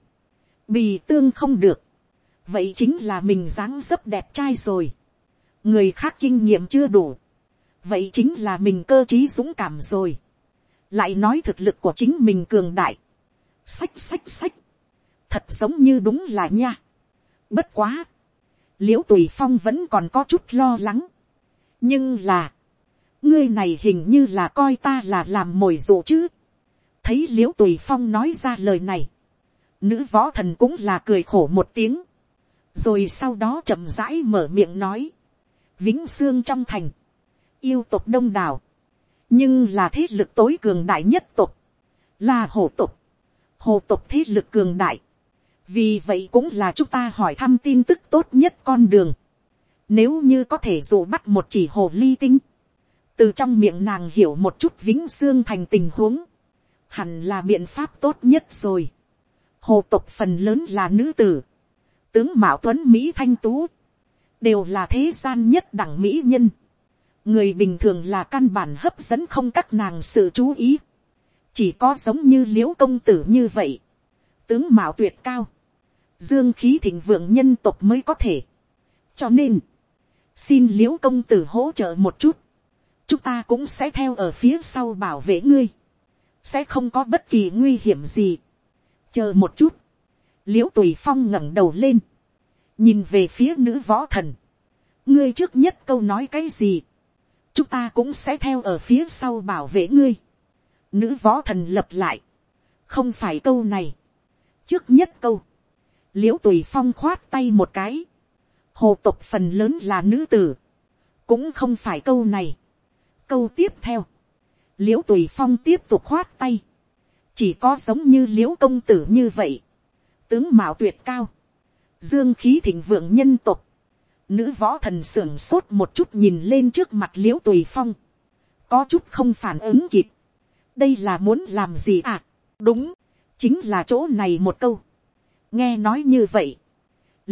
bì tương không được vậy chính là mình dáng dấp đẹp trai rồi. người khác kinh nghiệm chưa đủ. vậy chính là mình cơ t r í dũng cảm rồi. lại nói thực lực của chính mình cường đại. sách sách sách. thật giống như đúng là nha. bất quá l i ễ u tùy phong vẫn còn có chút lo lắng. nhưng là, ngươi này hình như là coi ta là làm mồi dụ chứ. thấy l i ễ u tùy phong nói ra lời này. nữ võ thần cũng là cười khổ một tiếng rồi sau đó chậm rãi mở miệng nói. vĩnh xương trong thành. yêu tục đông đảo. nhưng là thế lực tối cường đại nhất tục. là hồ tục. hồ tục thế lực cường đại. vì vậy cũng là chúng ta hỏi thăm tin tức tốt nhất con đường. nếu như có thể dụ bắt một chỉ hồ ly tinh từ trong miệng nàng hiểu một chút vĩnh xương thành tình huống, hẳn là biện pháp tốt nhất rồi. hồ tộc phần lớn là nữ tử, tướng mạo tuấn mỹ thanh tú, đều là thế gian nhất đẳng mỹ nhân. người bình thường là căn bản hấp dẫn không các nàng sự chú ý, chỉ có giống như l i ễ u công tử như vậy, tướng mạo tuyệt cao, dương khí thịnh vượng nhân tộc mới có thể. cho nên, xin l i ễ u công tử hỗ trợ một chút, chúng ta cũng sẽ theo ở phía sau bảo vệ ngươi, sẽ không có bất kỳ nguy hiểm gì. chờ một chút, l i ễ u tùy phong ngẩng đầu lên, nhìn về phía nữ võ thần, ngươi trước nhất câu nói cái gì, chúng ta cũng sẽ theo ở phía sau bảo vệ ngươi. Nữ võ thần lập lại, không phải câu này, trước nhất câu, l i ễ u tùy phong khoát tay một cái, hồ tục phần lớn là nữ tử, cũng không phải câu này, câu tiếp theo, l i ễ u tùy phong tiếp tục khoát tay, chỉ có giống như l i ễ u công tử như vậy, tướng mạo tuyệt cao, dương khí thịnh vượng nhân tộc, nữ võ thần sưởng sốt một chút nhìn lên trước mặt l i ễ u tùy phong, có chút không phản ứng kịp, đây là muốn làm gì à, đúng, chính là chỗ này một câu, nghe nói như vậy,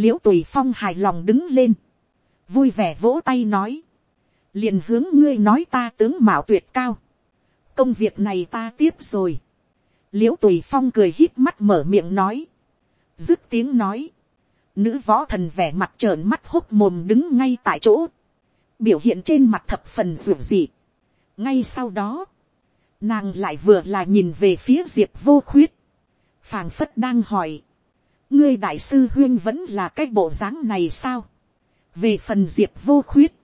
l i ễ u tùy phong hài lòng đứng lên, vui vẻ vỗ tay nói, liền hướng ngươi nói ta tướng mạo tuyệt cao. công việc này ta tiếp rồi. l i ễ u tùy phong cười hít mắt mở miệng nói dứt tiếng nói. nữ võ thần vẻ mặt trợn mắt hốc mồm đứng ngay tại chỗ. biểu hiện trên mặt thập phần ruột dị. ngay sau đó, nàng lại vừa là nhìn về phía diệp vô khuyết. phàng phất đang hỏi. ngươi đại sư huyên vẫn là cái bộ dáng này sao. về phần diệp vô khuyết,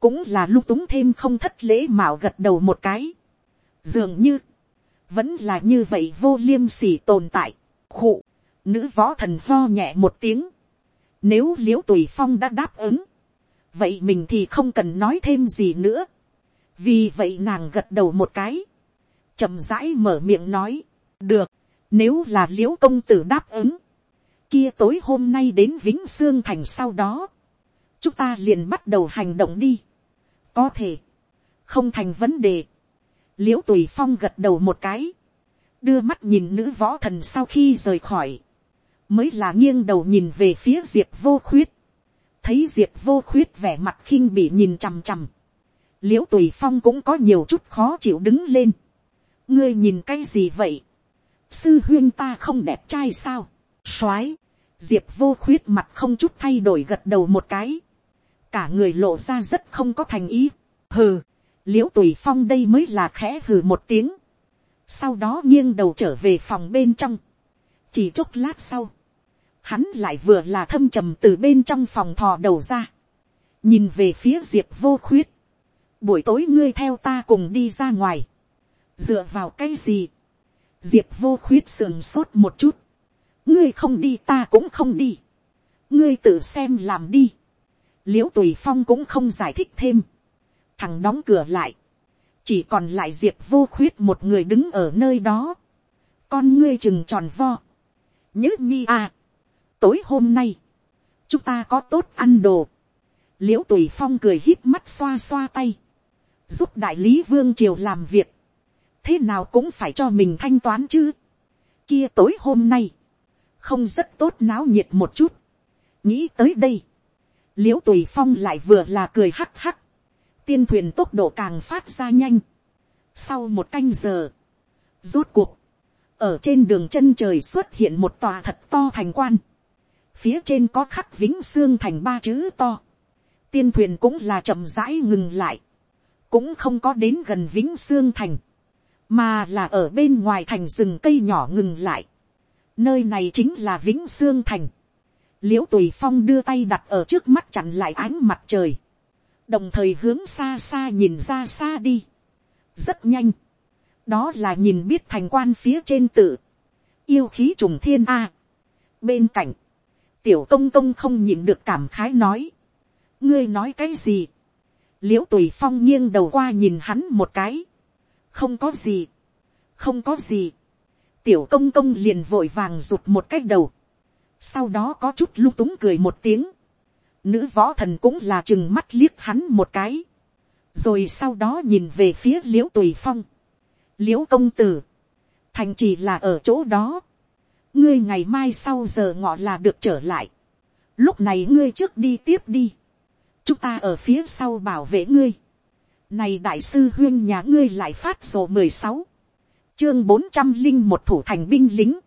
cũng là lung túng thêm không thất lễ mạo gật đầu một cái. dường như, vẫn là như vậy vô liêm sỉ tồn tại, khụ, nữ võ thần lo nhẹ một tiếng, nếu l i ễ u tùy phong đã đáp ứng, vậy mình thì không cần nói thêm gì nữa, vì vậy nàng gật đầu một cái, chậm rãi mở miệng nói, được, nếu là l i ễ u công tử đáp ứng, kia tối hôm nay đến vĩnh sương thành sau đó, chúng ta liền bắt đầu hành động đi. Có thể, không thành vấn đề, l i ễ u tùy phong gật đầu một cái, đưa mắt nhìn nữ võ thần sau khi rời khỏi, mới là nghiêng đầu nhìn về phía diệp vô khuyết, thấy diệp vô khuyết vẻ mặt khinh bị nhìn chằm chằm, l i ễ u tùy phong cũng có nhiều chút khó chịu đứng lên, ngươi nhìn cái gì vậy, sư huyên ta không đẹp trai sao, soái, diệp vô khuyết mặt không chút thay đổi gật đầu một cái, cả người lộ ra rất không có thành ý. hừ, l i ễ u tùy phong đây mới là khẽ hừ một tiếng. sau đó nghiêng đầu trở về phòng bên trong. chỉ chốc lát sau, hắn lại vừa là thâm trầm từ bên trong phòng thò đầu ra. nhìn về phía diệp vô khuyết. buổi tối ngươi theo ta cùng đi ra ngoài. dựa vào cái gì. diệp vô khuyết sườn sốt một chút. ngươi không đi ta cũng không đi. ngươi tự xem làm đi l i ễ u tùy phong cũng không giải thích thêm, thằng đóng cửa lại, chỉ còn lại diệp vô khuyết một người đứng ở nơi đó, con ngươi chừng tròn vo, nhớ nhi à, tối hôm nay, chúng ta có tốt ăn đồ, l i ễ u tùy phong cười hít mắt xoa xoa tay, giúp đại lý vương triều làm việc, thế nào cũng phải cho mình thanh toán chứ, kia tối hôm nay, không rất tốt náo nhiệt một chút, nghĩ tới đây, l i ễ u tùy phong lại vừa là cười hắc hắc, tiên thuyền tốc độ càng phát ra nhanh. sau một canh giờ, rốt cuộc, ở trên đường chân trời xuất hiện một tòa thật to thành quan, phía trên có khắc vĩnh xương thành ba chữ to, tiên thuyền cũng là chậm rãi ngừng lại, cũng không có đến gần vĩnh xương thành, mà là ở bên ngoài thành rừng cây nhỏ ngừng lại. nơi này chính là vĩnh xương thành, l i ễ u tùy phong đưa tay đặt ở trước mắt chặn lại ánh mặt trời. đồng thời hướng xa xa nhìn ra xa đi, rất nhanh, đó là nhìn biết thành quan phía trên tự, yêu khí trùng thiên a. bên cạnh, tiểu công công không nhìn được cảm khái nói, ngươi nói cái gì, l i ễ u tùy phong nghiêng đầu qua nhìn hắn một cái, không có gì, không có gì, tiểu công công liền vội vàng rụt một cái đầu, sau đó có chút lung túng cười một tiếng, nữ võ thần cũng là chừng mắt liếc hắn một cái, rồi sau đó nhìn về phía l i ễ u tùy phong, l i ễ u công tử, thành chỉ là ở chỗ đó, ngươi ngày mai sau giờ ngọ là được trở lại, lúc này ngươi trước đi tiếp đi, chúng ta ở phía sau bảo vệ ngươi, này đại sư huyên nhà ngươi lại phát sổ mười sáu, chương bốn trăm linh một thủ thành binh lính,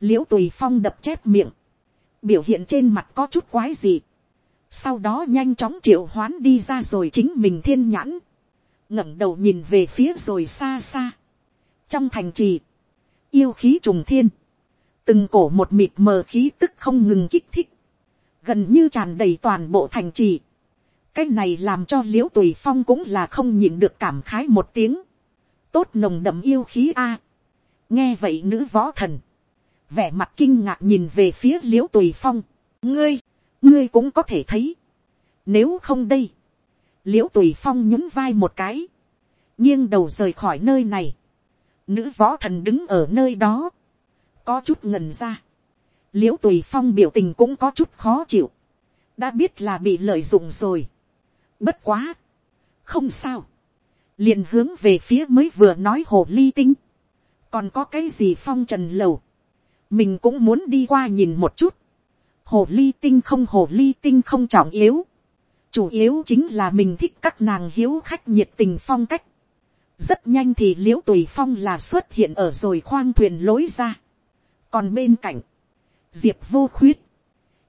l i ễ u tùy phong đập chép miệng, biểu hiện trên mặt có chút quái gì, sau đó nhanh chóng triệu hoán đi ra rồi chính mình thiên nhãn, ngẩng đầu nhìn về phía rồi xa xa, trong thành trì, yêu khí trùng thiên, từng cổ một mịt mờ khí tức không ngừng kích thích, gần như tràn đầy toàn bộ thành trì. cái này làm cho l i ễ u tùy phong cũng là không nhìn được cảm khái một tiếng, tốt nồng đậm yêu khí a. nghe vậy nữ võ thần, vẻ mặt kinh ngạc nhìn về phía l i ễ u tùy phong, ngươi, ngươi cũng có thể thấy, nếu không đây, l i ễ u tùy phong nhún vai một cái, nghiêng đầu rời khỏi nơi này, Nữ võ thần đứng ở nơi đó. Có chút ngần ra. Liễu tùy phong biểu tình cũng có chút khó chịu. Đã biết là bị lợi dụng rồi. Bất quá. Không sao. Liền hướng về phía mới vừa nói hồ ly tinh. Còn có cái gì phong trần lầu. Mình cũng muốn đi qua nhìn một chút. Hồ ly tinh không hồ ly tinh không trọng yếu chủ yếu chính là mình thích các nàng hiếu khách nhiệt tình phong cách rất nhanh thì l i ễ u tùy phong là xuất hiện ở rồi khoang thuyền lối ra còn bên cạnh, diệp vô khuyết,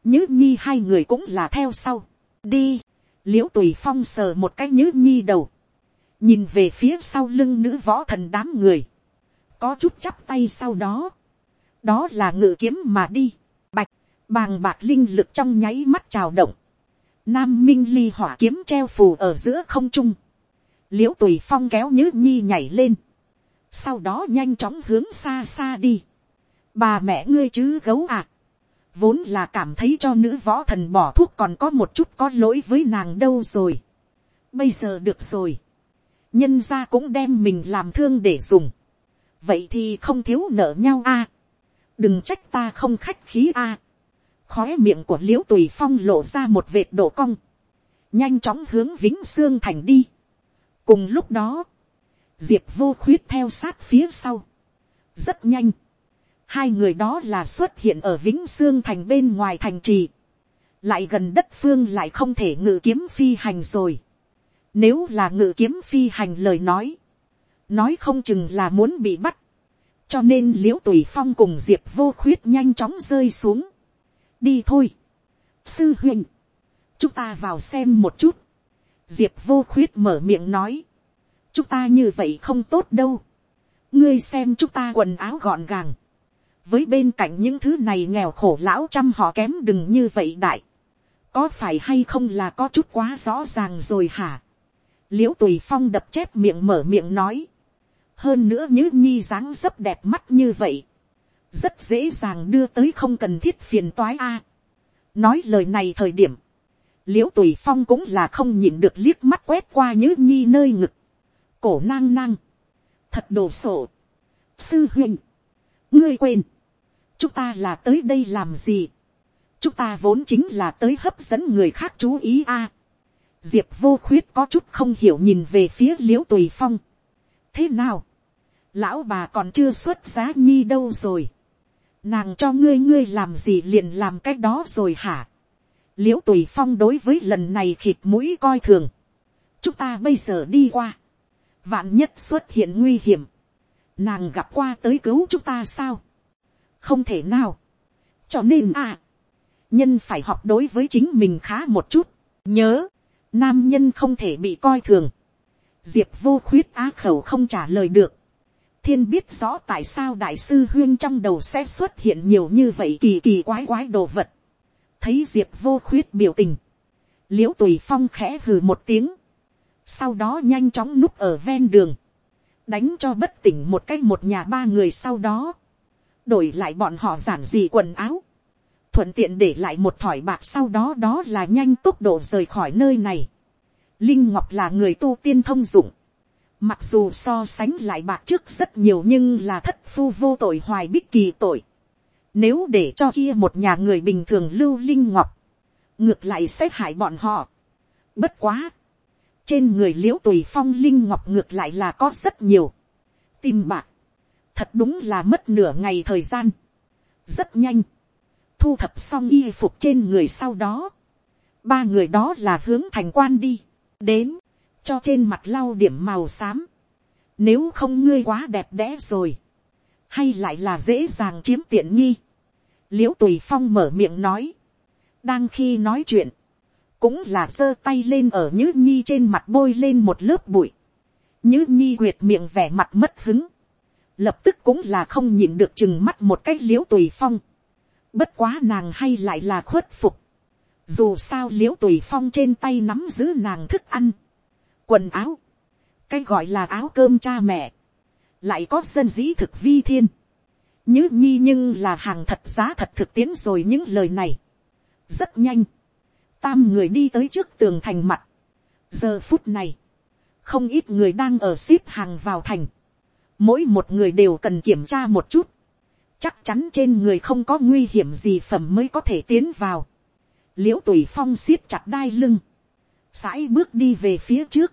nhữ nhi hai người cũng là theo sau. đi, l i ễ u tùy phong sờ một cái nhữ nhi đầu, nhìn về phía sau lưng nữ võ thần đám người, có chút chắp tay sau đó, đó là ngự kiếm mà đi, bạch, bàng bạc linh lực trong nháy mắt trào động, nam minh ly hỏa kiếm treo phù ở giữa không trung, l i ễ u tùy phong kéo nhữ nhi nhảy lên, sau đó nhanh chóng hướng xa xa đi bà mẹ ngươi chứ gấu à, vốn là cảm thấy cho nữ võ thần bỏ thuốc còn có một chút có lỗi với nàng đâu rồi. bây giờ được rồi, nhân gia cũng đem mình làm thương để dùng, vậy thì không thiếu nợ nhau a, đừng trách ta không khách khí à. a, khói miệng của l i ễ u tùy phong lộ ra một vệt độ cong, nhanh chóng hướng vĩnh xương thành đi. Cùng lúc đó, diệp vô khuyết theo sát phía sau. rất nhanh, hai người đó là xuất hiện ở vĩnh sương thành bên ngoài thành trì, lại gần đất phương lại không thể ngự kiếm phi hành rồi. Nếu là ngự kiếm phi hành lời nói, nói không chừng là muốn bị bắt, cho nên l i ễ u tùy phong cùng diệp vô khuyết nhanh chóng rơi xuống. đi thôi, sư huynh, chúng ta vào xem một chút, diệp vô khuyết mở miệng nói, chúng ta như vậy không tốt đâu, ngươi xem chúng ta quần áo gọn gàng, với bên cạnh những thứ này nghèo khổ lão trăm họ kém đừng như vậy đại, có phải hay không là có chút quá rõ ràng rồi hả, l i ễ u tùy phong đập chép miệng mở miệng nói, hơn nữa như nhi dáng dấp đẹp mắt như vậy, rất dễ dàng đưa tới không cần thiết phiền toái a. nói lời này thời điểm, l i ễ u tùy phong cũng là không nhìn được liếc mắt quét qua nhữ nhi nơi ngực, cổ nang nang, thật đồ sộ, sư huynh, ngươi quên, chúng ta là tới đây làm gì, chúng ta vốn chính là tới hấp dẫn người khác chú ý a. diệp vô khuyết có chút không hiểu nhìn về phía l i ễ u tùy phong. thế nào, lão bà còn chưa xuất giá nhi đâu rồi, nàng cho ngươi ngươi làm gì liền làm cái đó rồi hả, l i ễ u tùy phong đối với lần này khịt mũi coi thường. chúng ta bây giờ đi qua. vạn nhất xuất hiện nguy hiểm nàng gặp qua tới cứu chúng ta sao. không thể nào. cho nên à, nhân phải học đối với chính mình khá một chút. nhớ, nam nhân không thể bị coi thường. diệp vô khuyết á khẩu không trả lời được. thiên biết rõ tại sao đại sư huyên trong đầu sẽ xuất hiện nhiều như vậy kỳ kỳ quái quái đồ vật thấy diệp vô khuyết biểu tình, l i ễ u tùy phong khẽ hừ một tiếng, sau đó nhanh chóng núp ở ven đường, đánh cho bất tỉnh một cái một nhà ba người sau đó, đổi lại bọn họ giản dị quần áo, thuận tiện để lại một thỏi bạc sau đó đó là nhanh tốc độ rời khỏi nơi này. Linh Ngọc là người tu tiên thông dụng, mặc dù so sánh lại bạc trước rất nhiều nhưng là thất phu vô tội hoài bích kỳ tội. Nếu để cho kia một nhà người bình thường lưu Linh Ngọc, ngược lại sẽ hại bọn họ. Bất quá. Trên người liễu tùy phong linh ngọc ngược lại là có rất nhiều. Tìm bạc. Thật đúng là mất nửa ngày thời gian. Rất nhanh. Thu thập xong y phục trên người sau đó. Ba người đó là hướng thành quan đi. Đến. Cho trên mặt lau điểm màu xám. Nếu không ngươi quá đẹp đẽ rồi. Hay lại là dễ dàng chiếm tiện nghi. Liễu tùy phong mở miệng nói đang khi nói chuyện, cũng là giơ tay lên ở nhữ nhi trên mặt bôi lên một lớp bụi. nhữ nhi quyệt miệng vẻ mặt mất hứng, lập tức cũng là không nhìn được chừng mắt một cách l i ễ u tùy phong. bất quá nàng hay lại là khuất phục. dù sao l i ễ u tùy phong trên tay nắm giữ nàng thức ăn, quần áo, cái gọi là áo cơm cha mẹ, lại có dân dĩ thực vi thiên. nhữ nhi nhưng là hàng thật giá thật thực tiến rồi những lời này rất nhanh, tam người đi tới trước tường thành mặt. giờ phút này, không ít người đang ở ship hàng vào thành. mỗi một người đều cần kiểm tra một chút. chắc chắn trên người không có nguy hiểm gì phẩm mới có thể tiến vào. l i ễ u tùy phong siết chặt đai lưng, sãi bước đi về phía trước.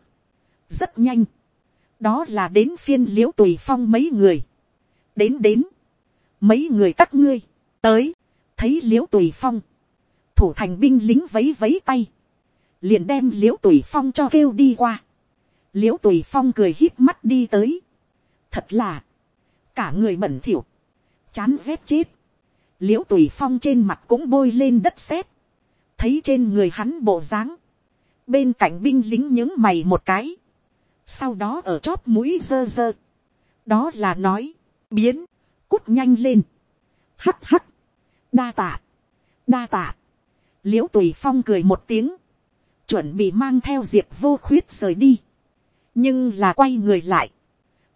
rất nhanh. đó là đến phiên l i ễ u tùy phong mấy người. đến đến, mấy người các ngươi, tới, thấy l i ễ u tùy phong, thủ thành binh lính vấy vấy tay, liền đem l i ễ u tùy phong cho kêu đi qua, l i ễ u tùy phong cười hít mắt đi tới, thật là, cả người bẩn thỉu, chán rét chết, l i ễ u tùy phong trên mặt cũng bôi lên đất sét, thấy trên người hắn bộ dáng, bên cạnh binh lính những mày một cái, sau đó ở chóp mũi dơ dơ, đó là nói, biến, cút nhanh lên, hắt hắt, đa tạ, đa tạ, l i ễ u tùy phong cười một tiếng, chuẩn bị mang theo diệp vô khuyết rời đi, nhưng là quay người lại,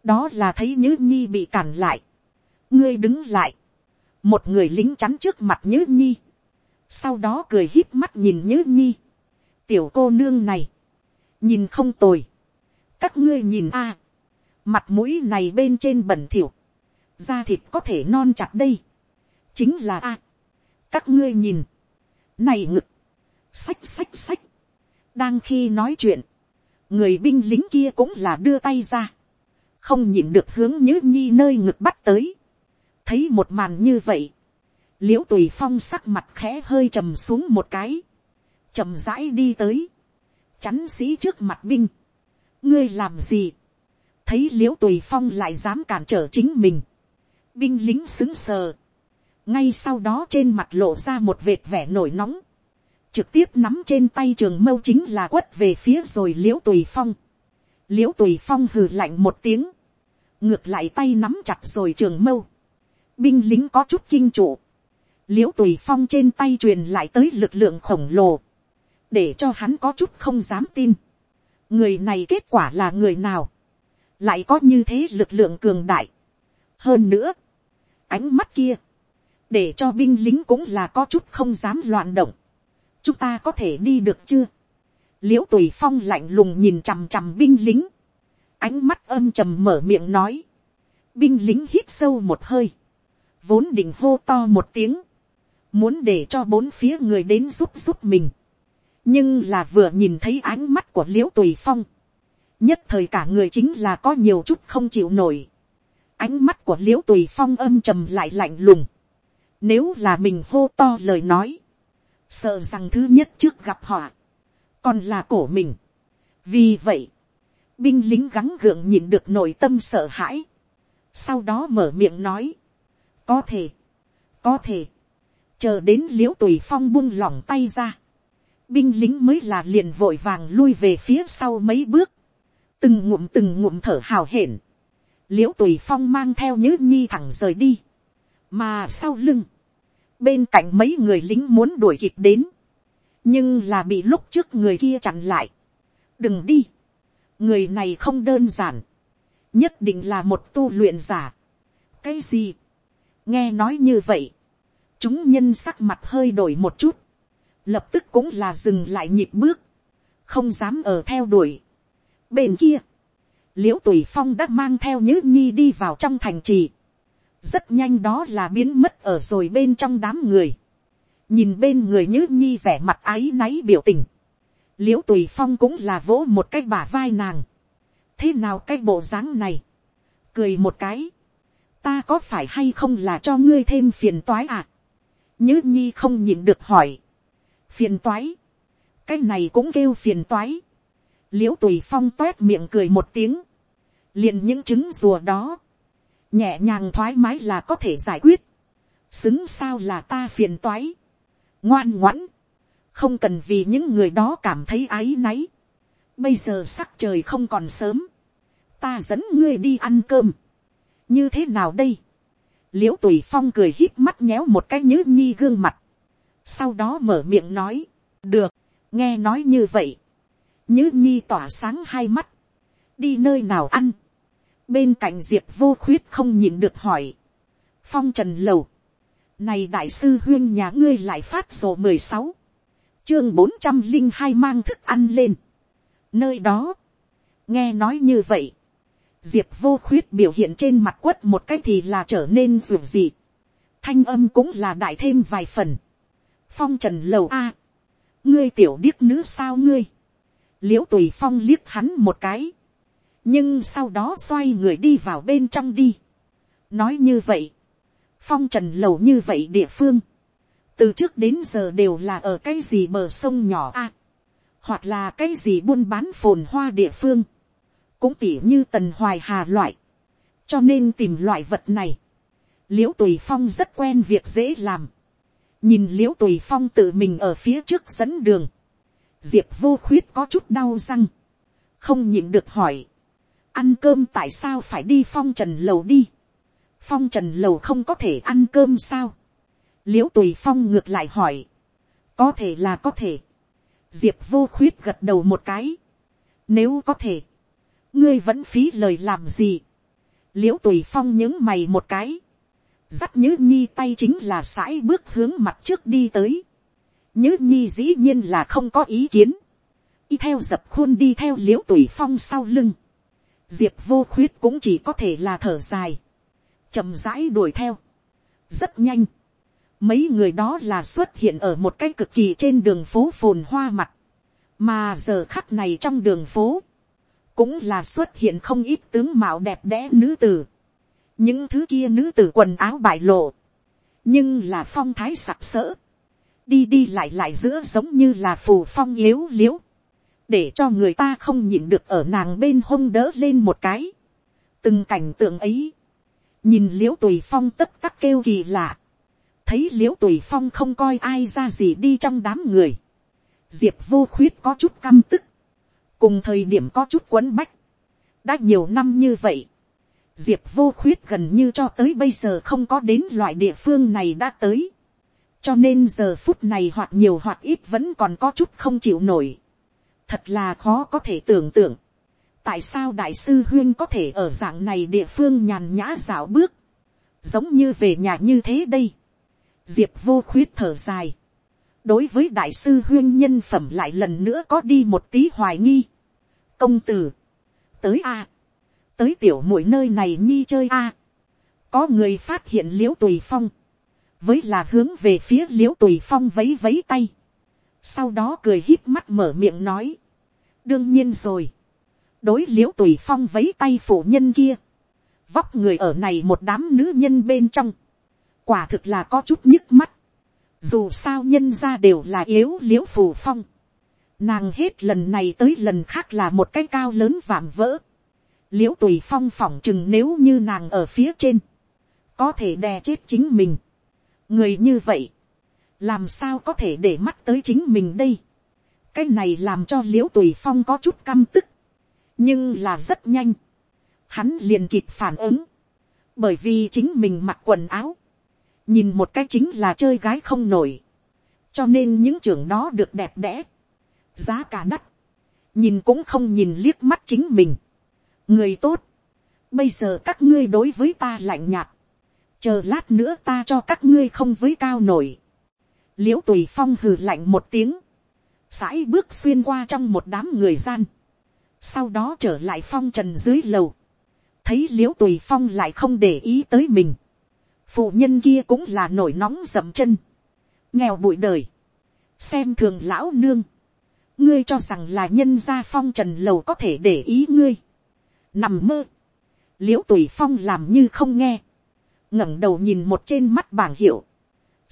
đó là thấy nhữ nhi bị cản lại, ngươi đứng lại, một người lính chắn trước mặt nhữ nhi, sau đó cười hít mắt nhìn nhữ nhi, tiểu cô nương này, nhìn không tồi, các ngươi nhìn a, mặt mũi này bên trên bẩn thỉu, da thịt có thể non chặt đây, chính là a, các ngươi nhìn, này ngực, sách sách sách, đang khi nói chuyện, người binh lính kia cũng là đưa tay ra, không nhìn được hướng nhữ nhi nơi ngực bắt tới, thấy một màn như vậy, l i ễ u tùy phong sắc mặt khẽ hơi trầm xuống một cái, trầm rãi đi tới, chắn sĩ trước mặt binh, ngươi làm gì, thấy l i ễ u tùy phong lại dám cản trở chính mình, binh lính xứng sờ, ngay sau đó trên mặt lộ ra một vệt vẻ nổi nóng, trực tiếp nắm trên tay trường mâu chính là quất về phía rồi l i ễ u tùy phong, l i ễ u tùy phong hừ lạnh một tiếng, ngược lại tay nắm chặt rồi trường mâu, binh lính có chút kinh trụ, l i ễ u tùy phong trên tay truyền lại tới lực lượng khổng lồ, để cho hắn có chút không dám tin, người này kết quả là người nào, lại có như thế lực lượng cường đại, hơn nữa, ánh mắt kia, để cho binh lính cũng là có chút không dám loạn động. chúng ta có thể đi được chưa. l i ễ u tùy phong lạnh lùng nhìn chằm chằm binh lính, ánh mắt âm trầm mở miệng nói, binh lính hít sâu một hơi, vốn định hô to một tiếng, muốn để cho bốn phía người đến giúp giúp mình, nhưng là vừa nhìn thấy ánh mắt của l i ễ u tùy phong, nhất thời cả người chính là có nhiều chút không chịu nổi, ánh mắt của l i ễ u tùy phong âm trầm lại lạnh lùng, nếu là mình hô to lời nói. Sợ rằng thứ nhất trước gặp họa. Còn là cổ mình. Vì vậy. Binh lính gắng gượng nhìn được nội tâm sợ hãi. Sau đó mở miệng nói. Có thể. Có thể. Chờ đến liễu tùy phong buông lỏng tay ra. Binh lính mới là liền vội vàng lui về phía sau mấy bước. Từng ngụm từng ngụm thở hào hển. Liễu tùy phong mang theo nhữ nhi thẳng rời đi mà sau lưng, bên cạnh mấy người lính muốn đuổi kịp đến, nhưng là bị lúc trước người kia chặn lại. đừng đi, người này không đơn giản, nhất định là một tu luyện giả. cái gì, nghe nói như vậy, chúng nhân sắc mặt hơi đổi một chút, lập tức cũng là dừng lại nhịp bước, không dám ở theo đuổi. bên kia, l i ễ u tùy phong đã mang theo nhữ nhi đi vào trong thành trì, rất nhanh đó là biến mất ở rồi bên trong đám người, nhìn bên người nhữ nhi vẻ mặt áy náy biểu tình, l i ễ u tùy phong cũng là vỗ một cái bả vai nàng, thế nào cái bộ dáng này, cười một cái, ta có phải hay không là cho ngươi thêm phiền toái à, nhữ nhi không nhịn được hỏi, phiền toái, cái này cũng kêu phiền toái, l i ễ u tùy phong toét miệng cười một tiếng, liền những trứng rùa đó, nhẹ nhàng thoải mái là có thể giải quyết, xứng sao là ta phiền toái, ngoan ngoãn, không cần vì những người đó cảm thấy áy náy, bây giờ sắc trời không còn sớm, ta dẫn ngươi đi ăn cơm, như thế nào đây, l i ễ u tùy phong cười hít mắt nhéo một cái nhớ nhi gương mặt, sau đó mở miệng nói, được, nghe nói như vậy, nhớ nhi tỏa sáng hai mắt. Đi nơi nào ăn. Bên cạnh diệp vô khuyết không nhìn được hỏi. Phong trần lầu. Này đại sư huyên nhà ngươi lại phát sổ mười sáu Chương bốn trăm linh hai mang thức ăn lên. Nơi đó. Nghe nói như vậy. Diệp vô khuyết biểu hiện trên mặt quất một cái thì là trở nên dù gì. Thanh âm cũng là đại thêm vài phần. Phong trần lầu A. ngươi tiểu điếc nữ sao ngươi l i ễ u tùy phong liếc hắn một cái, nhưng sau đó xoay người đi vào bên trong đi. nói như vậy, phong trần lầu như vậy địa phương, từ trước đến giờ đều là ở cái gì bờ sông nhỏ a, à, hoặc là cái gì buôn bán phồn hoa địa phương, cũng tỉ như tần hoài hà loại, cho nên tìm loại vật này, l i ễ u tùy phong rất quen việc dễ làm, nhìn l i ễ u tùy phong tự mình ở phía trước dẫn đường, diệp vô khuyết có chút đau răng, không nhịn được hỏi, ăn cơm tại sao phải đi phong trần lầu đi, phong trần lầu không có thể ăn cơm sao, l i ễ u tùy phong ngược lại hỏi, có thể là có thể, diệp vô khuyết gật đầu một cái, nếu có thể, ngươi vẫn phí lời làm gì, l i ễ u tùy phong những mày một cái, dắt nhữ nhi tay chính là sãi bước hướng mặt trước đi tới, nhữ nhi dĩ nhiên là không có ý kiến. Y theo dập khuôn đi theo l i ễ u tùy phong sau lưng. Diệp vô khuyết cũng chỉ có thể là thở dài. chậm rãi đuổi theo. Rất nhanh. Mấy người đó là xuất hiện ở một cái cực kỳ trên đường phố phồn hoa mặt. Mà giờ khắc này trong đường phố. Cũng là xuất hiện không ít tướng mạo đẹp đẽ nữ tử. Những thứ kia nữ tử quần áo bại lộ. Nhưng là phong thái sặc sỡ đi đi lại lại giữa giống như là phù phong yếu l i ễ u để cho người ta không nhịn được ở nàng bên hông đỡ lên một cái. từng cảnh tượng ấy, nhìn l i ễ u tùy phong tất tắc kêu kỳ lạ, thấy l i ễ u tùy phong không coi ai ra gì đi trong đám người, diệp vô khuyết có chút căm tức, cùng thời điểm có chút quấn bách, đã nhiều năm như vậy, diệp vô khuyết gần như cho tới bây giờ không có đến loại địa phương này đã tới, cho nên giờ phút này hoặc nhiều hoặc ít vẫn còn có chút không chịu nổi thật là khó có thể tưởng tượng. tại sao đại sư huyên có thể ở dạng này địa phương nhàn nhã dạo bước, giống như về nhà như thế đây. diệp vô khuyết thở dài. đối với đại sư huyên nhân phẩm lại lần nữa có đi một tí hoài nghi. công tử, tới a, tới tiểu mũi nơi này nhi chơi a. có người phát hiện l i ễ u tùy phong với là hướng về phía l i ễ u tùy phong vấy vấy tay, sau đó cười hít mắt mở miệng nói, đương nhiên rồi, đối l i ễ u tùy phong vấy tay phụ nhân kia, vóc người ở này một đám nữ nhân bên trong, quả thực là có chút nhức mắt, dù sao nhân ra đều là yếu l i ễ u phù phong, nàng hết lần này tới lần khác là một cái cao lớn vạm vỡ, l i ễ u tùy phong phỏng chừng nếu như nàng ở phía trên, có thể đè chết chính mình, người như vậy, làm sao có thể để mắt tới chính mình đây cái này làm cho l i ễ u tùy phong có chút căm tức, nhưng là rất nhanh, hắn liền kịp phản ứng, bởi vì chính mình mặc quần áo, nhìn một cái chính là chơi gái không nổi, cho nên những trường đó được đẹp đẽ, giá cả đắt, nhìn cũng không nhìn liếc mắt chính mình, người tốt, bây giờ các ngươi đối với ta lạnh nhạt, chờ lát nữa ta cho các ngươi không với cao nổi, l i ễ u tùy phong hừ lạnh một tiếng, sãi bước xuyên qua trong một đám người gian, sau đó trở lại phong trần dưới lầu, thấy l i ễ u tùy phong lại không để ý tới mình, phụ nhân kia cũng là nổi nóng dậm chân, nghèo bụi đời, xem thường lão nương, ngươi cho rằng là nhân gia phong trần lầu có thể để ý ngươi, nằm mơ, l i ễ u tùy phong làm như không nghe, ngẩng đầu nhìn một trên mắt bảng hiệu,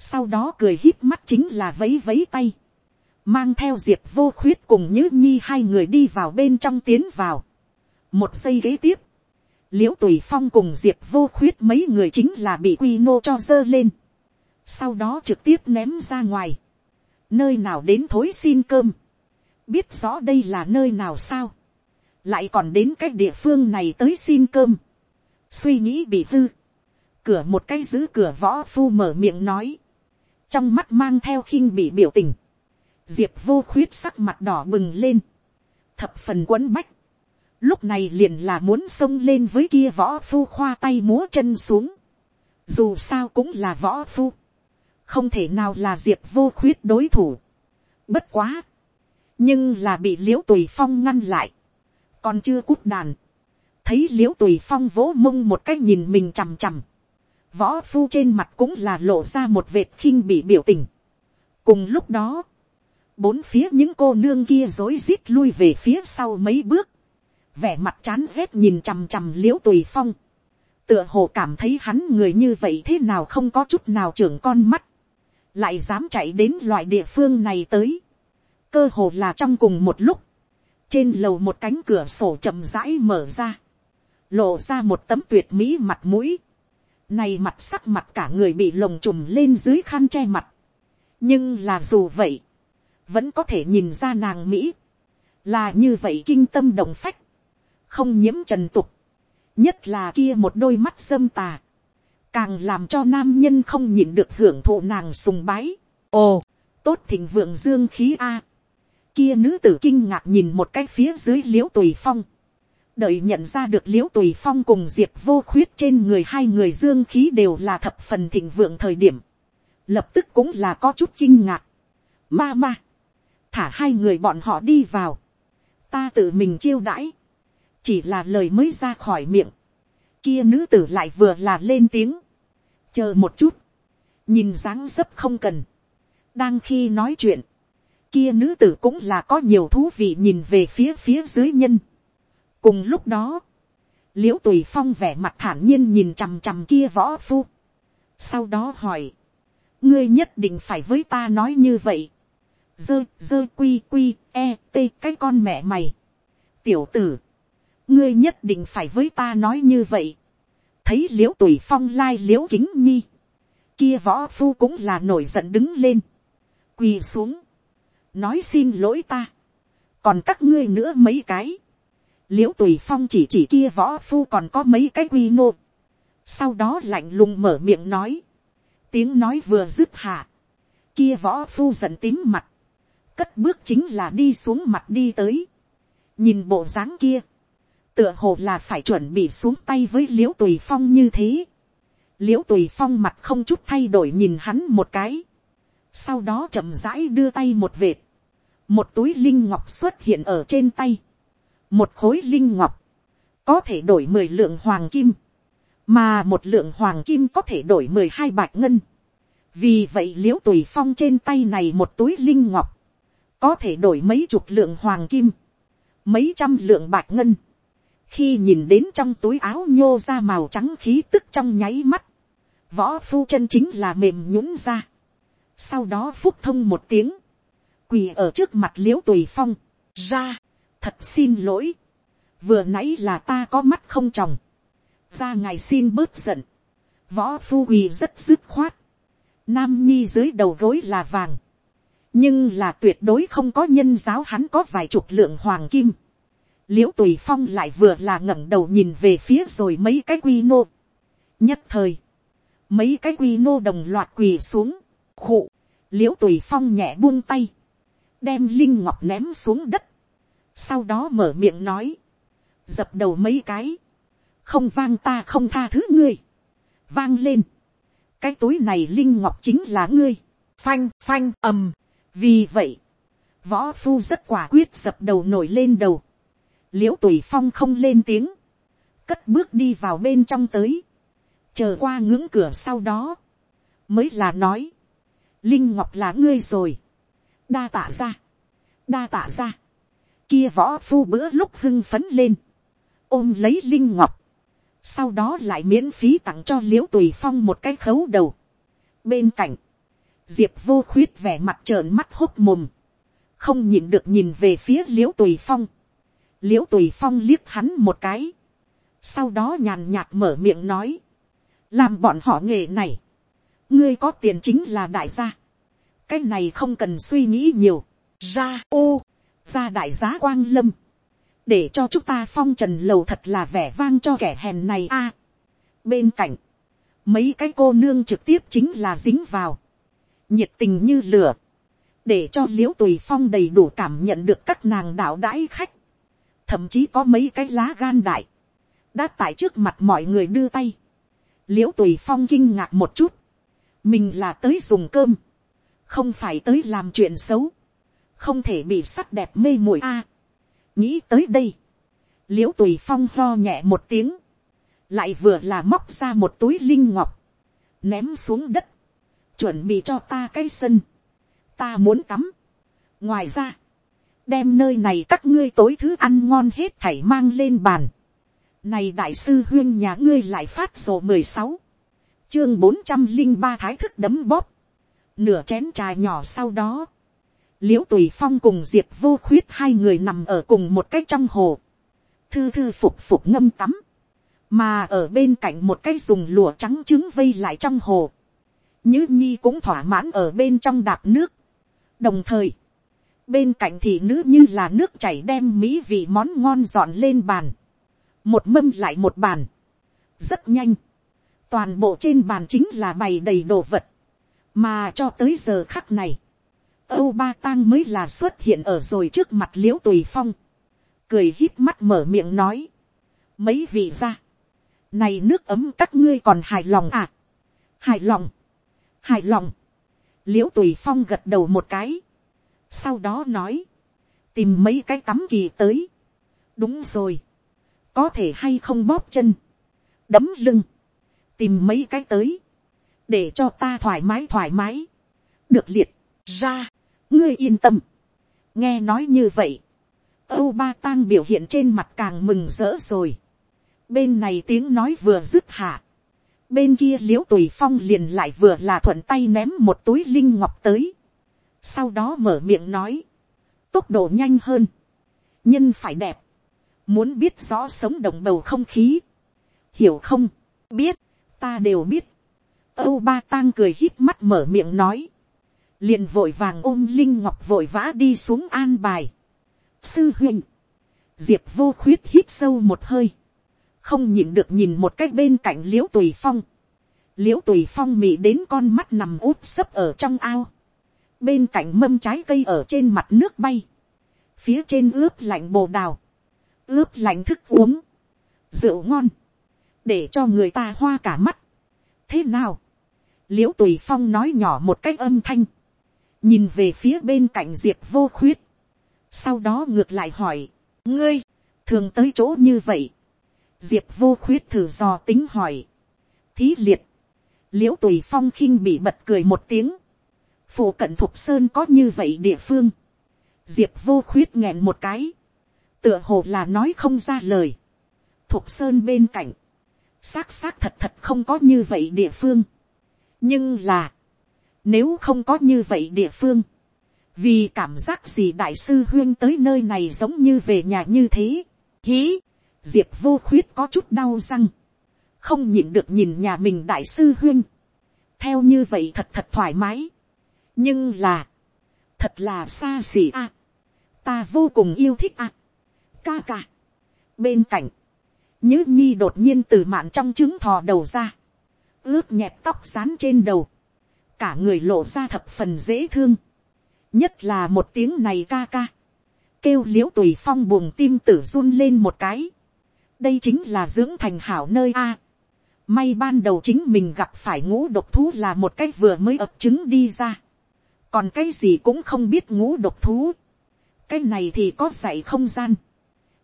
sau đó cười hít mắt chính là vấy vấy tay, mang theo diệp vô khuyết cùng nhữ nhi hai người đi vào bên trong tiến vào. một giây kế tiếp, l i ễ u tùy phong cùng diệp vô khuyết mấy người chính là bị quy nô cho dơ lên, sau đó trực tiếp ném ra ngoài, nơi nào đến thối xin cơm, biết rõ đây là nơi nào sao, lại còn đến cái địa phương này tới xin cơm, suy nghĩ bị hư, cửa một cái giữ cửa võ phu mở miệng nói, trong mắt mang theo khinh bị biểu tình, diệp vô khuyết sắc mặt đỏ bừng lên, thập phần quấn bách, lúc này liền là muốn xông lên với kia võ phu khoa tay múa chân xuống, dù sao cũng là võ phu, không thể nào là diệp vô khuyết đối thủ, bất quá, nhưng là bị l i ễ u tùy phong ngăn lại, còn chưa cút đàn, thấy l i ễ u tùy phong vỗ mông một cách nhìn mình chằm chằm, võ phu trên mặt cũng là lộ ra một vệt khinh bị biểu tình. cùng lúc đó, bốn phía những cô nương kia rối rít lui về phía sau mấy bước, vẻ mặt chán rét nhìn chằm chằm l i ễ u tùy phong, tựa hồ cảm thấy hắn người như vậy thế nào không có chút nào trưởng con mắt, lại dám chạy đến loại địa phương này tới, cơ hồ là trong cùng một lúc, trên lầu một cánh cửa sổ chậm rãi mở ra, lộ ra một tấm tuyệt mỹ mặt mũi, này mặt sắc mặt cả người bị lồng trùm lên dưới khăn che mặt, nhưng là dù vậy, vẫn có thể nhìn ra nàng mỹ, là như vậy kinh tâm động phách, không nhiễm trần tục, nhất là kia một đôi mắt dâm tà, càng làm cho nam nhân không nhìn được hưởng thụ nàng sùng bái. ồ, tốt thịnh vượng dương khí a, kia nữ tử kinh ngạc nhìn một cái phía dưới l i ễ u tùy phong, đợi nhận ra được l i ễ u tùy phong cùng diệp vô khuyết trên người hai người dương khí đều là thập phần thịnh vượng thời điểm, lập tức cũng là có chút kinh ngạc. Ma ma, thả hai người bọn họ đi vào, ta tự mình chiêu đãi, chỉ là lời mới ra khỏi miệng, kia nữ tử lại vừa là lên tiếng, chờ một chút, nhìn dáng dấp không cần, đang khi nói chuyện, kia nữ tử cũng là có nhiều thú vị nhìn về phía phía dưới nhân. cùng lúc đó, l i ễ u tùy phong vẻ mặt thản nhiên nhìn chằm chằm kia võ phu. sau đó hỏi, ngươi nhất định phải với ta nói như vậy dơ dơ quy quy e t cái con mẹ mày. tiểu tử, ngươi nhất định phải với ta nói như vậy. thấy l i ễ u tùy phong lai l i ễ u kính nhi. kia võ phu cũng là nổi giận đứng lên. quỳ xuống nói xin lỗi ta, còn các ngươi nữa mấy cái, l i ễ u tùy phong chỉ chỉ kia võ phu còn có mấy cái quy nô, sau đó lạnh lùng mở miệng nói, tiếng nói vừa dứt hạ, kia võ phu giận tím mặt, cất bước chính là đi xuống mặt đi tới, nhìn bộ dáng kia, tựa hồ là phải chuẩn bị xuống tay với l i ễ u tùy phong như thế, l i ễ u tùy phong mặt không chút thay đổi nhìn hắn một cái, sau đó chậm rãi đưa tay một vệt, một túi linh ngọc xuất hiện ở trên tay, một khối linh ngọc, có thể đổi mười lượng hoàng kim, mà một lượng hoàng kim có thể đổi mười hai bạch ngân. vì vậy l i ễ u tùy phong trên tay này một túi linh ngọc, có thể đổi mấy chục lượng hoàng kim, mấy trăm lượng bạc ngân. khi nhìn đến trong túi áo nhô ra màu trắng khí tức trong nháy mắt, võ phu chân chính là mềm nhũng ra. Sau đó phúc thông một tiếng, quỳ ở trước mặt l i ễ u tùy phong, ra, thật xin lỗi, vừa nãy là ta có mắt không tròng, ra ngài xin bớt giận, võ phu quỳ rất dứt khoát, nam nhi dưới đầu gối là vàng, nhưng là tuyệt đối không có nhân giáo hắn có vài chục lượng hoàng kim, l i ễ u tùy phong lại vừa là ngẩng đầu nhìn về phía rồi mấy cái quy nô, nhất thời, mấy cái quy nô đồng loạt quỳ xuống, khụ, l i ễ u tùy phong nhẹ buông tay, đem linh ngọc ném xuống đất, sau đó mở miệng nói, dập đầu mấy cái, không vang ta không tha thứ ngươi, vang lên, cái túi này linh ngọc chính là ngươi, phanh phanh ầm, vì vậy, võ phu rất quả quyết dập đầu nổi lên đầu, l i ễ u tùy phong không lên tiếng, cất bước đi vào bên trong tới, chờ qua ngưỡng cửa sau đó, mới là nói, linh ngọc là ngươi rồi, đa tạ ra, đa tạ ra, kia võ phu bữa lúc hưng phấn lên, ôm lấy linh ngọc, sau đó lại miễn phí tặng cho l i ễ u tùy phong một cái khấu đầu. bên cạnh, diệp vô khuyết vẻ mặt trợn mắt hốc mồm, không nhìn được nhìn về phía l i ễ u tùy phong, l i ễ u tùy phong liếc hắn một cái, sau đó nhàn nhạt mở miệng nói, làm bọn họ nghề này, ngươi có tiền chính là đại gia, cái này không cần suy nghĩ nhiều, ra ô, ra đại giá quang lâm, để cho chúng ta phong trần lầu thật là vẻ vang cho kẻ hèn này a. bên cạnh, mấy cái cô nương trực tiếp chính là dính vào, nhiệt tình như lửa, để cho l i ễ u tùy phong đầy đủ cảm nhận được các nàng đạo đãi khách, thậm chí có mấy cái lá gan đại, đã tại trước mặt mọi người đưa tay, l i ễ u tùy phong kinh ngạc một chút, mình là tới dùng cơm, không phải tới làm chuyện xấu, không thể bị sắc đẹp mê muội a. Nghĩ tới đây, l i ễ u tùy phong lo nhẹ một tiếng, lại vừa là móc ra một túi linh ngọc, ném xuống đất, chuẩn bị cho ta cái sân, ta muốn tắm. ngoài ra, đem nơi này các ngươi tối thứ ăn ngon hết thảy mang lên bàn. này đại sư huyên nhà ngươi lại phát sổ mười sáu, chương bốn trăm linh ba thái thức đấm bóp, nửa chén trà nhỏ sau đó, l i ễ u tùy phong cùng diệp vô khuyết hai người nằm ở cùng một cái trong hồ, thư thư phục phục ngâm tắm, mà ở bên cạnh một cái dùng lụa trắng trứng vây lại trong hồ, Nhữ nhi cũng thỏa mãn ở bên trong đạp nước, đồng thời, bên cạnh thì nữ như là nước chảy đem mỹ vị món ngon dọn lên bàn, một mâm lại một bàn, rất nhanh, toàn bộ trên bàn chính là bày đầy đồ vật, mà cho tới giờ khắc này, Âu Ba Tang mới là xuất hiện ở rồi trước mặt Liễu Tùy Phong. Cười hít mắt mở miệng nói. Mấy vị ra. Này nước ấm các ngươi còn hài lòng à? Hài lòng. Hài lòng. Liễu Tùy Phong gật đầu một cái. Sau đó nói. Tìm mấy cái tắm kỳ tới. Đúng rồi. Có thể hay không bóp chân. Đấm lưng. Tìm mấy cái tới. Để cho ta thoải mái thoải mái. Được liệt. Ra ngươi yên tâm. nghe nói như vậy, âu ba tang biểu hiện trên mặt càng mừng rỡ rồi. bên này tiếng nói vừa dứt hạ bên kia l i ễ u tùy phong liền lại vừa là thuận tay ném một túi linh ngọc tới. sau đó mở miệng nói, tốc độ nhanh hơn, nhân phải đẹp, muốn biết rõ sống đồng bầu không khí, hiểu không, biết, ta đều biết, âu ba tang cười hít mắt mở miệng nói, liền vội vàng ôm linh ngọc vội vã đi xuống an bài. sư huynh, diệp vô khuyết hít sâu một hơi, không nhìn được nhìn một cách bên cạnh l i ễ u tùy phong, l i ễ u tùy phong mị đến con mắt nằm úp sấp ở trong ao, bên cạnh mâm trái cây ở trên mặt nước bay, phía trên ướp lạnh bồ đào, ướp lạnh thức uống, rượu ngon, để cho người ta hoa cả mắt. thế nào, l i ễ u tùy phong nói nhỏ một cách âm thanh, nhìn về phía bên cạnh diệp vô khuyết, sau đó ngược lại hỏi, ngươi, thường tới chỗ như vậy, diệp vô khuyết thử dò tính hỏi, thí liệt, l i ễ u tùy phong khinh bị bật cười một tiếng, phủ cận thục sơn có như vậy địa phương, diệp vô khuyết nghẹn một cái, tựa hồ là nói không ra lời, thục sơn bên cạnh, xác xác thật thật không có như vậy địa phương, nhưng là, nếu không có như vậy địa phương. Vì cảm giác gì đại sư huyên tới nơi này giống như về nhà như thế. Hí. Diệp vô khuyết có chút đau răng. Không nhịn được nhìn nhà mình đại sư huyên. Theo như vậy thật thật thoải mái. Nhưng là. Thật là xa xỉ a. Ta vô cùng yêu thích a. Ca ca. Bên cạnh. Nhứ nhi đột nhiên từ mạn trong trứng thò đầu ra. Ướp nhẹp tóc rán trên đầu cả người lộ ra thập phần dễ thương, nhất là một tiếng này ca ca, kêu l i ễ u tùy phong buồng tim tử run lên một cái, đây chính là dưỡng thành hảo nơi a, may ban đầu chính mình gặp phải ngũ độc thú là một cái vừa mới ập trứng đi ra, còn cái gì cũng không biết ngũ độc thú, cái này thì có dạy không gian,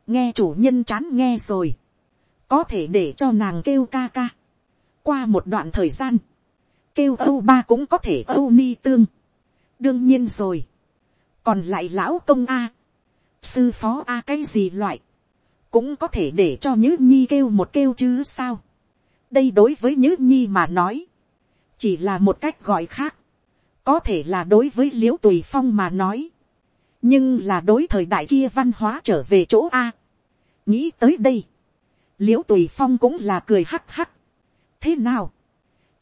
nghe chủ nhân chán nghe rồi, có thể để cho nàng kêu ca ca, qua một đoạn thời gian, kêu âu ba cũng có thể âu ni tương. đương nhiên rồi. còn lại lão công a, sư phó a cái gì loại, cũng có thể để cho nhữ nhi kêu một kêu chứ sao. đây đối với nhữ nhi mà nói, chỉ là một cách gọi khác, có thể là đối với l i ễ u tùy phong mà nói, nhưng là đối thời đại kia văn hóa trở về chỗ a. nghĩ tới đây, l i ễ u tùy phong cũng là cười hắc hắc. thế nào,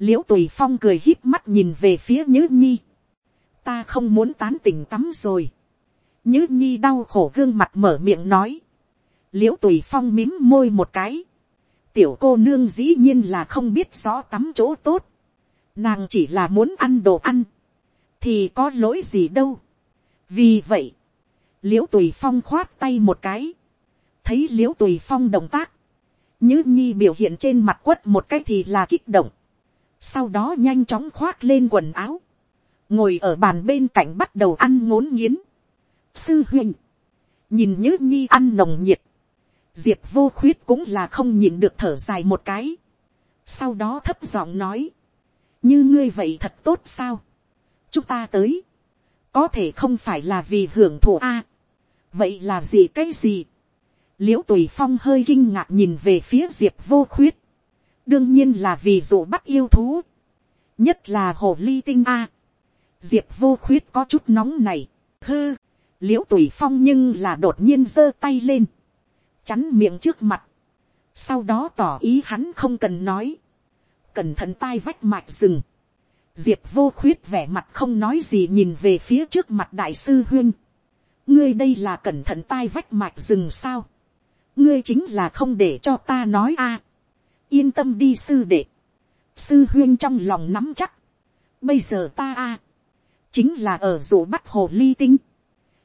l i ễ u tùy phong cười hít mắt nhìn về phía nhữ nhi. ta không muốn tán tỉnh tắm rồi. nhữ nhi đau khổ gương mặt mở miệng nói l i ễ u tùy phong mím môi một cái. tiểu cô nương dĩ nhiên là không biết rõ tắm chỗ tốt. nàng chỉ là muốn ăn đồ ăn. thì có lỗi gì đâu. vì vậy, l i ễ u tùy phong khoát tay một cái. thấy l i ễ u tùy phong động tác. nhữ nhi biểu hiện trên mặt quất một cái thì là kích động sau đó nhanh chóng khoác lên quần áo, ngồi ở bàn bên cạnh bắt đầu ăn ngốn nghiến. sư huynh, nhìn nhữ nhi ăn nồng nhiệt, diệp vô khuyết cũng là không nhìn được thở dài một cái, sau đó thấp giọng nói, như ngươi vậy thật tốt sao, chúng ta tới, có thể không phải là vì hưởng thụ a, vậy là gì cái gì, l i ễ u tùy phong hơi kinh ngạc nhìn về phía diệp vô khuyết, đương nhiên là vì dụ bắt yêu thú, nhất là hồ ly tinh a. diệp vô khuyết có chút nóng này, hư, l i ễ u tùy phong nhưng là đột nhiên giơ tay lên, chắn miệng trước mặt, sau đó tỏ ý hắn không cần nói, cẩn thận tai vách mạch rừng, diệp vô khuyết vẻ mặt không nói gì nhìn về phía trước mặt đại sư huyên, ngươi đây là cẩn thận tai vách mạch rừng sao, ngươi chính là không để cho ta nói a, yên tâm đi sư đệ, sư huyên trong lòng nắm chắc, bây giờ ta a, chính là ở rủ bắt hồ ly tinh,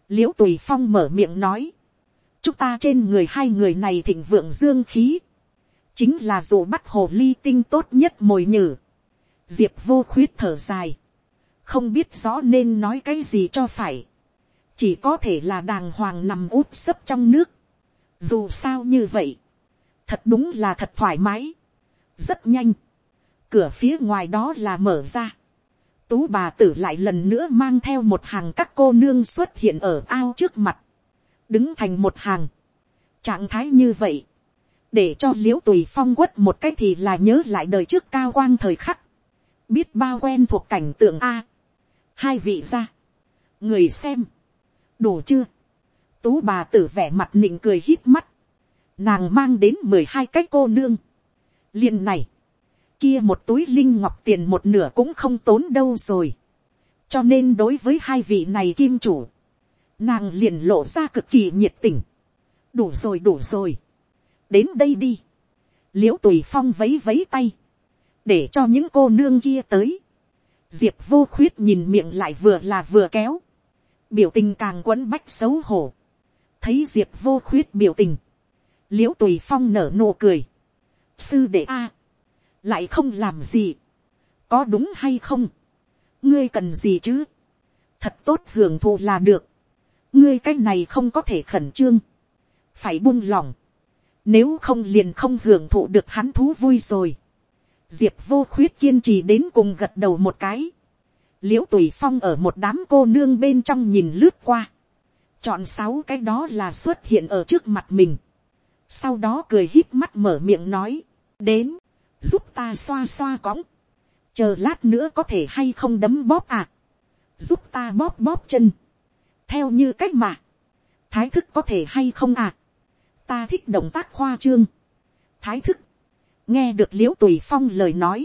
l i ễ u tùy phong mở miệng nói, chúng ta trên người hai người này thịnh vượng dương khí, chính là dù bắt hồ ly tinh tốt nhất mồi nhử, diệp vô khuyết thở dài, không biết rõ nên nói cái gì cho phải, chỉ có thể là đàng hoàng nằm úp sấp trong nước, dù sao như vậy, thật đúng là thật thoải mái, rất nhanh, cửa phía ngoài đó là mở ra, tú bà tử lại lần nữa mang theo một hàng các cô nương xuất hiện ở ao trước mặt, đứng thành một hàng, trạng thái như vậy, để cho l i ễ u tùy phong quất một cái thì là nhớ lại đời trước cao quang thời khắc, biết bao quen thuộc cảnh tượng a, hai vị ra, người xem, đủ chưa, tú bà tử vẻ mặt nịnh cười hít mắt, nàng mang đến mười hai cái cô nương, liền này, kia một túi linh ngọc tiền một nửa cũng không tốn đâu rồi. cho nên đối với hai vị này kim chủ, nàng liền lộ ra cực kỳ nhiệt tình. đủ rồi đủ rồi. đến đây đi. l i ễ u tùy phong vấy vấy tay, để cho những cô nương kia tới. diệp vô khuyết nhìn miệng lại vừa là vừa kéo. biểu tình càng quấn bách xấu hổ. thấy diệp vô khuyết biểu tình. l i ễ u tùy phong nở nụ cười sư đệ a, lại không làm gì, có đúng hay không, ngươi cần gì chứ, thật tốt hưởng thụ là được, ngươi cái này không có thể khẩn trương, phải buông lòng, nếu không liền không hưởng thụ được hắn thú vui rồi, diệp vô khuyết kiên trì đến cùng gật đầu một cái, l i ễ u tùy phong ở một đám cô nương bên trong nhìn lướt qua, chọn sáu cái đó là xuất hiện ở trước mặt mình, sau đó cười hít mắt mở miệng nói, đến, giúp ta xoa xoa cõng, chờ lát nữa có thể hay không đấm bóp à, giúp ta bóp bóp chân, theo như cách mà, thái thức có thể hay không à, ta thích động tác khoa trương, thái thức, nghe được l i ễ u tùy phong lời nói,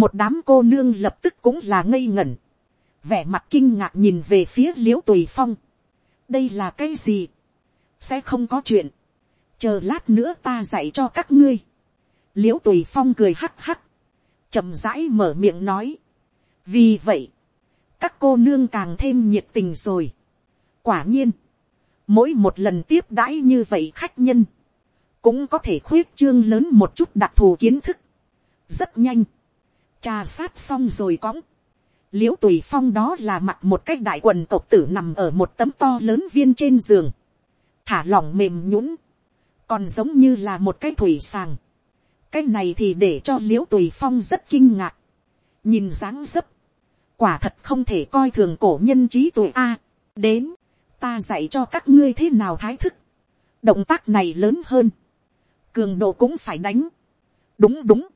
một đám cô nương lập tức cũng là ngây ngẩn, vẻ mặt kinh ngạc nhìn về phía l i ễ u tùy phong, đây là cái gì, sẽ không có chuyện, chờ lát nữa ta dạy cho các ngươi, l i ễ u tùy phong cười hắc hắc, chậm rãi mở miệng nói, vì vậy, các cô nương càng thêm nhiệt tình rồi quả nhiên, mỗi một lần tiếp đãi như vậy khách nhân, cũng có thể khuyết trương lớn một chút đặc thù kiến thức. rất nhanh, trà sát xong rồi cõng. l i ễ u tùy phong đó là mặc một cái đại quần tộc tử nằm ở một tấm to lớn viên trên giường, thả lỏng mềm nhũng, còn giống như là một cái thủy sàng. cái này thì để cho l i ễ u tùy phong rất kinh ngạc, nhìn dáng dấp, quả thật không thể coi thường cổ nhân trí tuổi a, đến, ta dạy cho các ngươi thế nào thái thức, động tác này lớn hơn, cường độ cũng phải đánh. đúng đúng,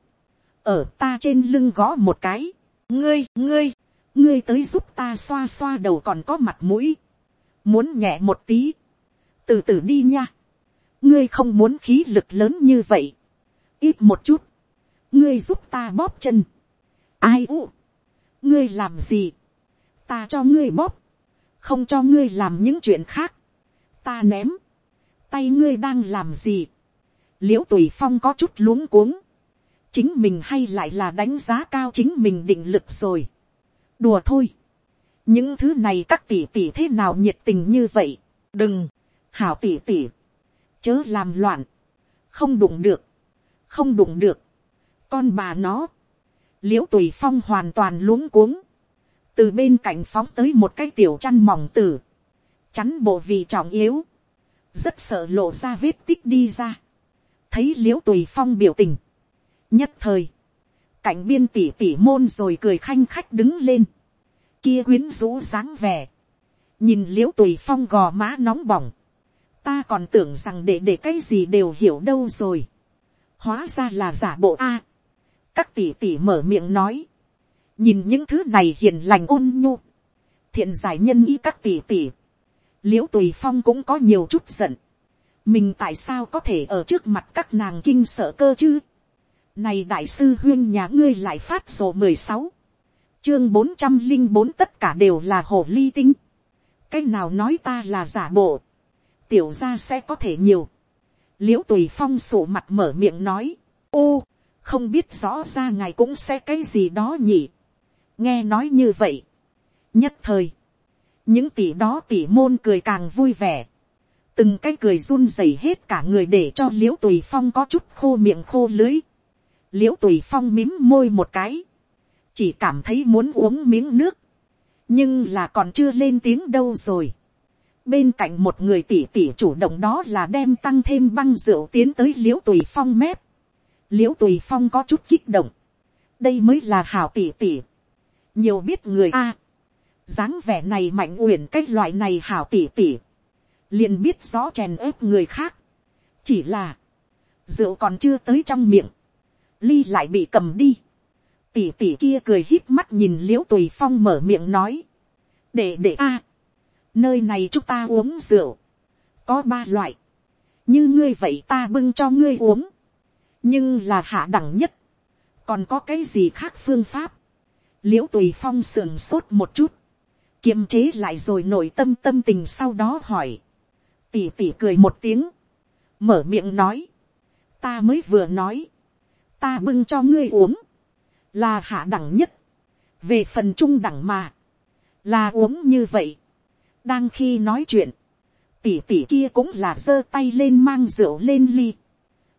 ở ta trên lưng gõ một cái, ngươi ngươi, ngươi tới giúp ta xoa xoa đầu còn có mặt mũi, muốn nhẹ một tí, từ từ đi nha, ngươi không muốn khí lực lớn như vậy, ít một chút, ngươi giúp ta bóp chân, ai u, ngươi làm gì, ta cho ngươi bóp, không cho ngươi làm những chuyện khác, ta ném, tay ngươi đang làm gì, l i ễ u tùy phong có chút luống cuống, chính mình hay lại là đánh giá cao chính mình định lực rồi. đùa thôi, những thứ này các tỷ tỷ thế nào nhiệt tình như vậy, đừng, hảo tỷ tỷ, chớ làm loạn, không đụng được, không đụng được, con bà nó, l i ễ u tùy phong hoàn toàn luống cuống, từ bên cạnh phóng tới một cái tiểu chăn mỏng tử, chắn bộ vì trọng yếu, rất sợ lộ ra vết tích đi ra. Thấy l i ễ u tùy phong biểu tình, nhất thời, cạnh biên tỉ tỉ môn rồi cười khanh khách đứng lên, kia quyến rũ dáng vẻ, nhìn l i ễ u tùy phong gò má nóng bỏng, ta còn tưởng rằng để để cái gì đều hiểu đâu rồi, hóa ra là giả bộ a, các tỉ tỉ mở miệng nói, nhìn những thứ này hiền lành ôn nhu, thiện giải nhân ý các tỷ tỷ l i ễ u tùy phong cũng có nhiều chút giận, mình tại sao có thể ở trước mặt các nàng kinh sợ cơ chứ. này đại sư huyên nhà ngươi lại phát sổ mười sáu, chương bốn trăm linh bốn tất cả đều là hồ ly tinh. cái nào nói ta là giả bộ, tiểu ra sẽ có thể nhiều. l i ễ u tùy phong sổ mặt mở miệng nói, ô, không biết rõ ra ngài cũng sẽ cái gì đó nhỉ nghe nói như vậy. nhất thời, những tỷ đó tỷ môn cười càng vui vẻ từng cái cười run rẩy hết cả người để cho l i ễ u tùy phong có chút khô miệng khô lưới. l i ễ u tùy phong mím môi một cái, chỉ cảm thấy muốn uống miếng nước, nhưng là còn chưa lên tiếng đâu rồi. bên cạnh một người tỷ tỷ chủ động đó là đem tăng thêm băng rượu tiến tới l i ễ u tùy phong mép. l i ễ u tùy phong có chút kích động, đây mới là hảo tỷ tỷ nhiều biết người a, dáng vẻ này mạnh uyển cái loại này hảo tỉ tỉ. Liền biết rõ chèn ớp người khác. chỉ là, rượu còn chưa tới trong miệng, ly lại bị cầm đi. tỷ tỷ kia cười hít mắt nhìn l i ễ u tùy phong mở miệng nói, để để a, nơi này chúng ta uống rượu, có ba loại, như ngươi vậy ta bưng cho ngươi uống, nhưng là hạ đẳng nhất, còn có cái gì khác phương pháp, l i ễ u tùy phong sườn sốt một chút, kiềm chế lại rồi nội tâm tâm tình sau đó hỏi, tỉ tỉ cười một tiếng, mở miệng nói, ta mới vừa nói, ta bưng cho ngươi uống, là hạ đẳng nhất, về phần trung đẳng mà, là uống như vậy, đang khi nói chuyện, tỉ tỉ kia cũng là giơ tay lên mang rượu lên ly,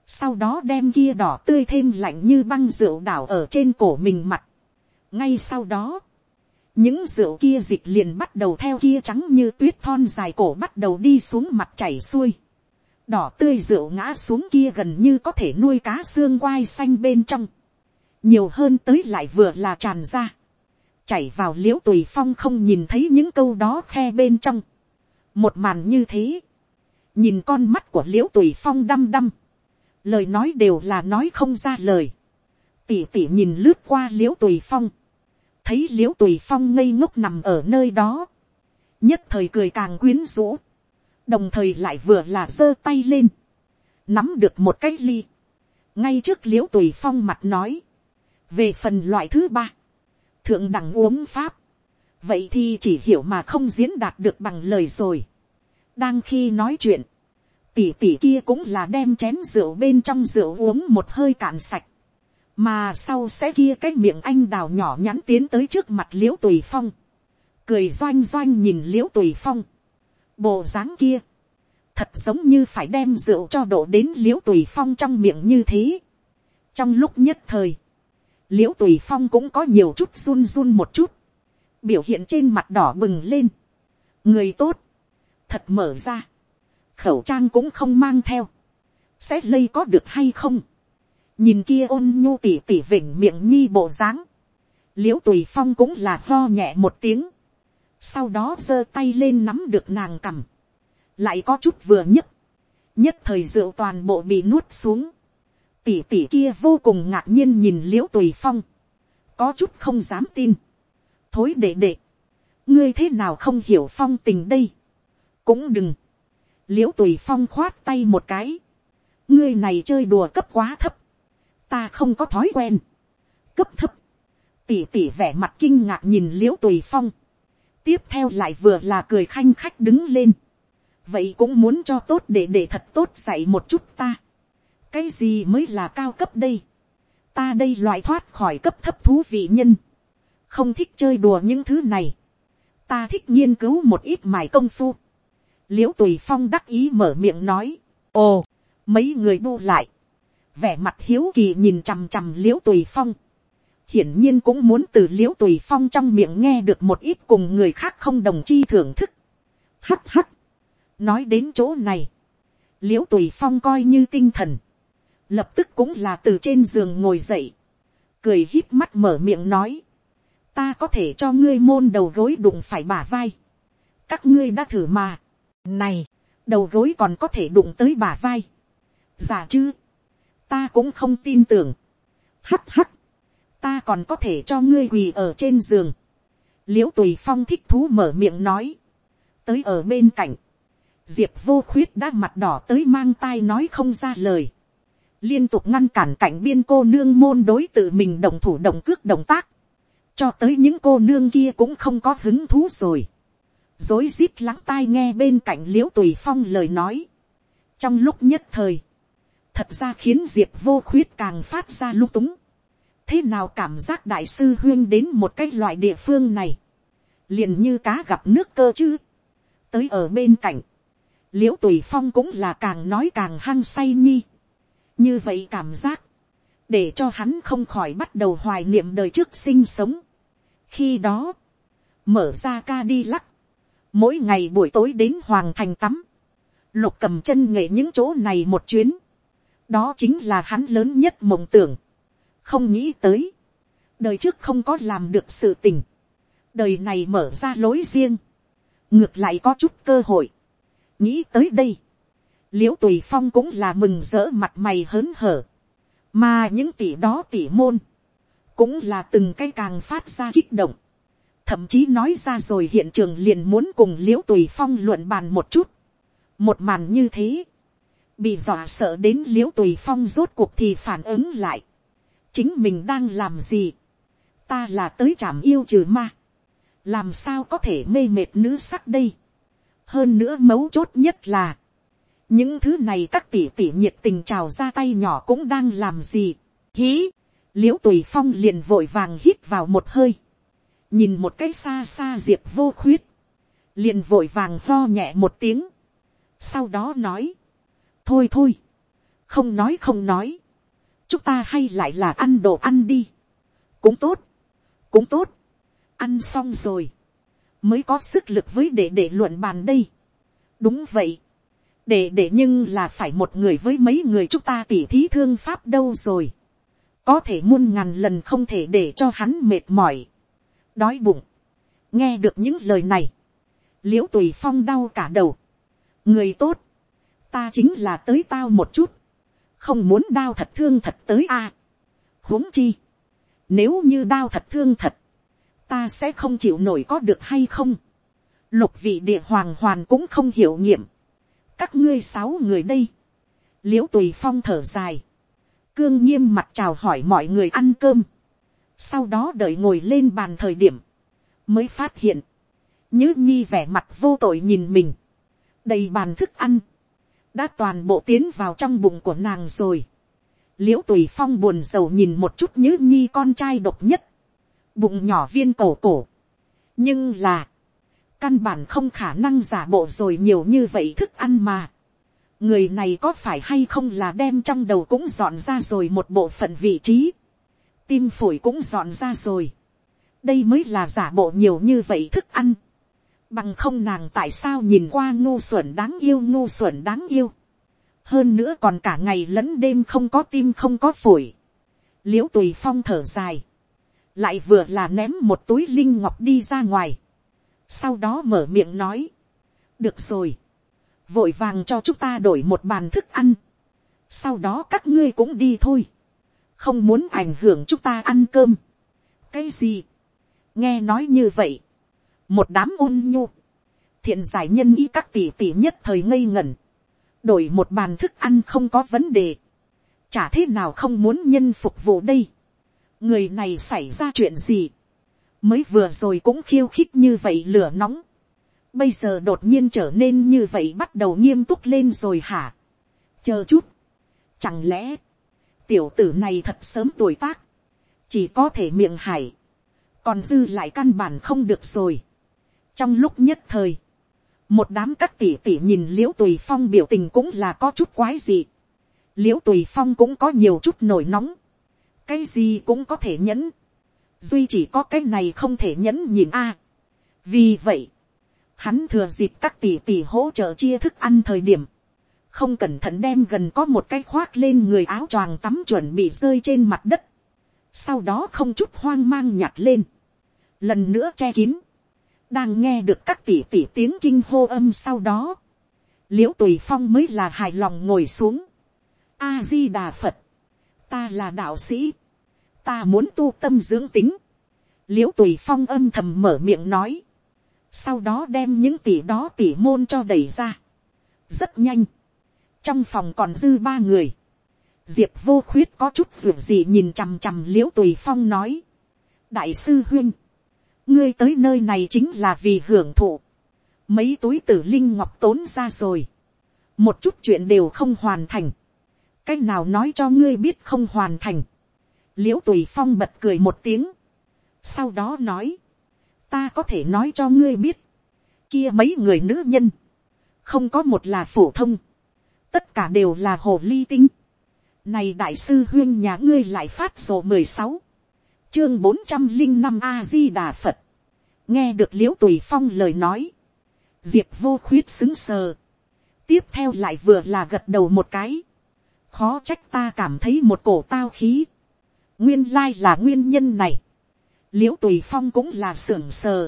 sau đó đem kia đỏ tươi thêm lạnh như băng rượu đảo ở trên cổ mình mặt ngay sau đó, những rượu kia dịch liền bắt đầu theo kia trắng như tuyết thon dài cổ bắt đầu đi xuống mặt chảy xuôi. đỏ tươi rượu ngã xuống kia gần như có thể nuôi cá xương quai xanh bên trong. nhiều hơn tới lại vừa là tràn ra. chảy vào l i ễ u tùy phong không nhìn thấy những câu đó khe bên trong. một màn như thế. nhìn con mắt của l i ễ u tùy phong đăm đăm. lời nói đều là nói không ra lời tỉ tỉ nhìn lướt qua l i ễ u tùy phong. Thấy l i ễ u tùy phong ngây ngốc nằm ở nơi đó, nhất thời cười càng quyến rũ, đồng thời lại vừa là giơ tay lên, nắm được một cái ly, ngay trước l i ễ u tùy phong mặt nói, về phần loại thứ ba, thượng đẳng uống pháp, vậy thì chỉ hiểu mà không diễn đạt được bằng lời rồi. đang khi nói chuyện, tỷ tỷ kia cũng là đem chén rượu bên trong rượu uống một hơi cạn sạch, mà sau sẽ kia cái miệng anh đào nhỏ nhắn tiến tới trước mặt l i ễ u tùy phong, cười doanh doanh nhìn l i ễ u tùy phong, bộ dáng kia, thật giống như phải đem rượu cho đổ đến l i ễ u tùy phong trong miệng như thế. trong lúc nhất thời, l i ễ u tùy phong cũng có nhiều chút run run một chút, biểu hiện trên mặt đỏ bừng lên, người tốt, thật mở ra, khẩu trang cũng không mang theo, sẽ lây có được hay không, nhìn kia ôn nhu tỉ tỉ vỉnh miệng nhi bộ dáng, l i ễ u tùy phong cũng là lo nhẹ một tiếng, sau đó giơ tay lên nắm được nàng cằm, lại có chút vừa nhất, nhất thời rượu toàn bộ bị nuốt xuống, tỷ tỷ kia vô cùng ngạc nhiên nhìn l i ễ u tùy phong, có chút không dám tin, thối đệ đệ, ngươi thế nào không hiểu phong tình đây, cũng đừng, l i ễ u tùy phong khoát tay một cái, ngươi này chơi đùa cấp quá thấp, ta không có thói quen, cấp thấp, tỷ tỷ vẻ mặt kinh ngạc nhìn l i ễ u tùy phong, tiếp theo lại vừa là cười khanh khách đứng lên, vậy cũng muốn cho tốt để để thật tốt dạy một chút ta. cái gì mới là cao cấp đây. ta đây loại thoát khỏi cấp thấp thú vị nhân. không thích chơi đùa những thứ này. ta thích nghiên cứu một ít mài công phu. l i ễ u tùy phong đắc ý mở miệng nói. ồ, mấy người bu lại vẻ mặt hiếu kỳ nhìn chằm chằm l i ễ u tùy phong. hiển nhiên cũng muốn từ l i ễ u tùy phong trong miệng nghe được một ít cùng người khác không đồng chi thưởng thức. hắt hắt nói đến chỗ này, l i ễ u tùy phong coi như tinh thần, lập tức cũng là từ trên giường ngồi dậy, cười hít mắt mở miệng nói, ta có thể cho ngươi môn đầu gối đụng phải bả vai, các ngươi đã thử mà, này, đầu gối còn có thể đụng tới bả vai, giả chứ, ta cũng không tin tưởng, hắt hắt, ta còn có thể cho ngươi quỳ ở trên giường, l i ễ u tùy phong thích thú mở miệng nói, tới ở bên cạnh, diệp vô khuyết đã mặt đỏ tới mang tai nói không ra lời, liên tục ngăn cản cảnh biên cô nương môn đối tự mình đồng thủ đồng cước động tác, cho tới những cô nương kia cũng không có hứng thú rồi, dối rít lắng tai nghe bên cạnh l i ễ u tùy phong lời nói, trong lúc nhất thời, thật ra khiến diệp vô khuyết càng phát ra lung túng, thế nào cảm giác đại sư huyên đến một cái loại địa phương này, liền như cá gặp nước cơ chứ, tới ở bên cạnh, l i ễ u tùy phong cũng là càng nói càng hăng say nhi. như vậy cảm giác, để cho hắn không khỏi bắt đầu hoài niệm đời trước sinh sống. khi đó, mở ra ca đi lắc, mỗi ngày buổi tối đến hoàng thành tắm, lục cầm chân nghệ những chỗ này một chuyến, đó chính là hắn lớn nhất mộng tưởng, không nghĩ tới, đời trước không có làm được sự tình, đời này mở ra lối riêng, ngược lại có chút cơ hội, nghĩ tới đây, l i ễ u tùy phong cũng là mừng rỡ mặt mày hớn hở, mà những tỷ đó tỷ môn, cũng là từng cái càng phát ra kích động, thậm chí nói ra rồi hiện trường liền muốn cùng l i ễ u tùy phong luận bàn một chút, một màn như thế, bị dọa sợ đến l i ễ u tùy phong rốt cuộc thì phản ứng lại, chính mình đang làm gì, ta là tới trảm yêu trừ ma, làm sao có thể mê mệt nữ sắc đây, hơn nữa mấu chốt nhất là, những thứ này các tỷ tỷ nhiệt tình trào ra tay nhỏ cũng đang làm gì. hí, l i ễ u tùy phong liền vội vàng hít vào một hơi, nhìn một cái xa xa diệp vô khuyết, liền vội vàng lo nhẹ một tiếng, sau đó nói, thôi thôi, không nói không nói, chúng ta hay lại là ăn đồ ăn đi, cũng tốt, cũng tốt, ăn xong rồi, mới có sức lực với để để luận bàn đây. đúng vậy, để để nhưng là phải một người với mấy người chúng ta tỉ thí thương pháp đâu rồi. có thể muôn ngàn lần không thể để cho hắn mệt mỏi, đói bụng. nghe được những lời này, l i ễ u tùy phong đau cả đầu. người tốt, ta chính là tới tao một chút, không muốn đao thật thương thật tới a. huống chi, nếu như đao thật thương thật, ta sẽ không chịu nổi có được hay không. lục vị địa hoàng hoàn cũng không hiểu nghiệm. các ngươi sáu người đây. l i ễ u tùy phong thở dài. cương nghiêm mặt chào hỏi mọi người ăn cơm. sau đó đợi ngồi lên bàn thời điểm. mới phát hiện. nhứ nhi vẻ mặt vô tội nhìn mình. đầy bàn thức ăn đã toàn bộ tiến vào trong bụng của nàng rồi. l i ễ u tùy phong buồn rầu nhìn một chút nhữ nhi con trai độc nhất, bụng nhỏ viên cổ cổ. nhưng là, căn bản không khả năng giả bộ rồi nhiều như vậy thức ăn mà. người này có phải hay không là đem trong đầu cũng dọn ra rồi một bộ phận vị trí, tim phổi cũng dọn ra rồi. đây mới là giả bộ nhiều như vậy thức ăn Bằng không nàng tại sao nhìn qua ngu xuẩn đáng yêu, ngu xuẩn đáng yêu. Hơn nữa còn cả ngày lẫn đêm không có tim không có phổi. Liễu tùy phong thở dài. Lại vừa là ném một túi linh ngọc đi ra ngoài. Sau đó mở miệng nói. Được rồi. Vội vàng cho chúng ta đổi một bàn thức ăn. Sau đó các ngươi cũng đi thôi. Không muốn ảnh hưởng chúng ta ăn cơm. Cái gì? Nghe nói như vậy một đám ôn nhu, thiện giải nhân ý các tỷ tỷ nhất thời ngây ngẩn, đổi một bàn thức ăn không có vấn đề, chả thế nào không muốn nhân phục vụ đây, người này xảy ra chuyện gì, mới vừa rồi cũng khiêu khích như vậy lửa nóng, bây giờ đột nhiên trở nên như vậy bắt đầu nghiêm túc lên rồi hả, chờ chút, chẳng lẽ, tiểu tử này thật sớm tuổi tác, chỉ có thể miệng hải, còn dư lại căn bản không được rồi trong lúc nhất thời, một đám các tỷ tỷ nhìn l i ễ u tùy phong biểu tình cũng là có chút quái gì. l i ễ u tùy phong cũng có nhiều chút nổi nóng, cái gì cũng có thể nhẫn, duy chỉ có cái này không thể nhẫn nhìn a. vì vậy, hắn thừa dịp các tỷ tỷ hỗ trợ chia thức ăn thời điểm, không cẩn thận đem gần có một cái khoác lên người áo choàng tắm chuẩn bị rơi trên mặt đất, sau đó không chút hoang mang nhặt lên, lần nữa che kín, đang nghe được các tỷ tỷ tiếng kinh hô âm sau đó, l i ễ u tùy phong mới là hài lòng ngồi xuống. a di đà phật, ta là đạo sĩ, ta muốn tu tâm dưỡng tính, l i ễ u tùy phong âm thầm mở miệng nói, sau đó đem những tỷ đó tỷ môn cho đẩy ra. rất nhanh, trong phòng còn dư ba người, diệp vô khuyết có chút ruột gì nhìn chằm chằm l i ễ u tùy phong nói, đại sư huynh, ngươi tới nơi này chính là vì hưởng thụ. mấy túi tử linh ngọc tốn ra rồi. một chút chuyện đều không hoàn thành. cái nào nói cho ngươi biết không hoàn thành. l i ễ u tùy phong bật cười một tiếng. sau đó nói, ta có thể nói cho ngươi biết, kia mấy người nữ nhân, không có một là phổ thông, tất cả đều là hồ ly tinh. này đại sư huyên nhà ngươi lại phát sổ mười sáu, chương bốn trăm linh năm a di đà phật. Nghe được l i ễ u tùy phong lời nói. Diệp vô khuyết xứng sờ. Tiếp theo lại vừa là gật đầu một cái. Khó trách ta cảm thấy một cổ tao khí. Nguyên lai là nguyên nhân này. L i ễ u tùy phong cũng là sưởng sờ.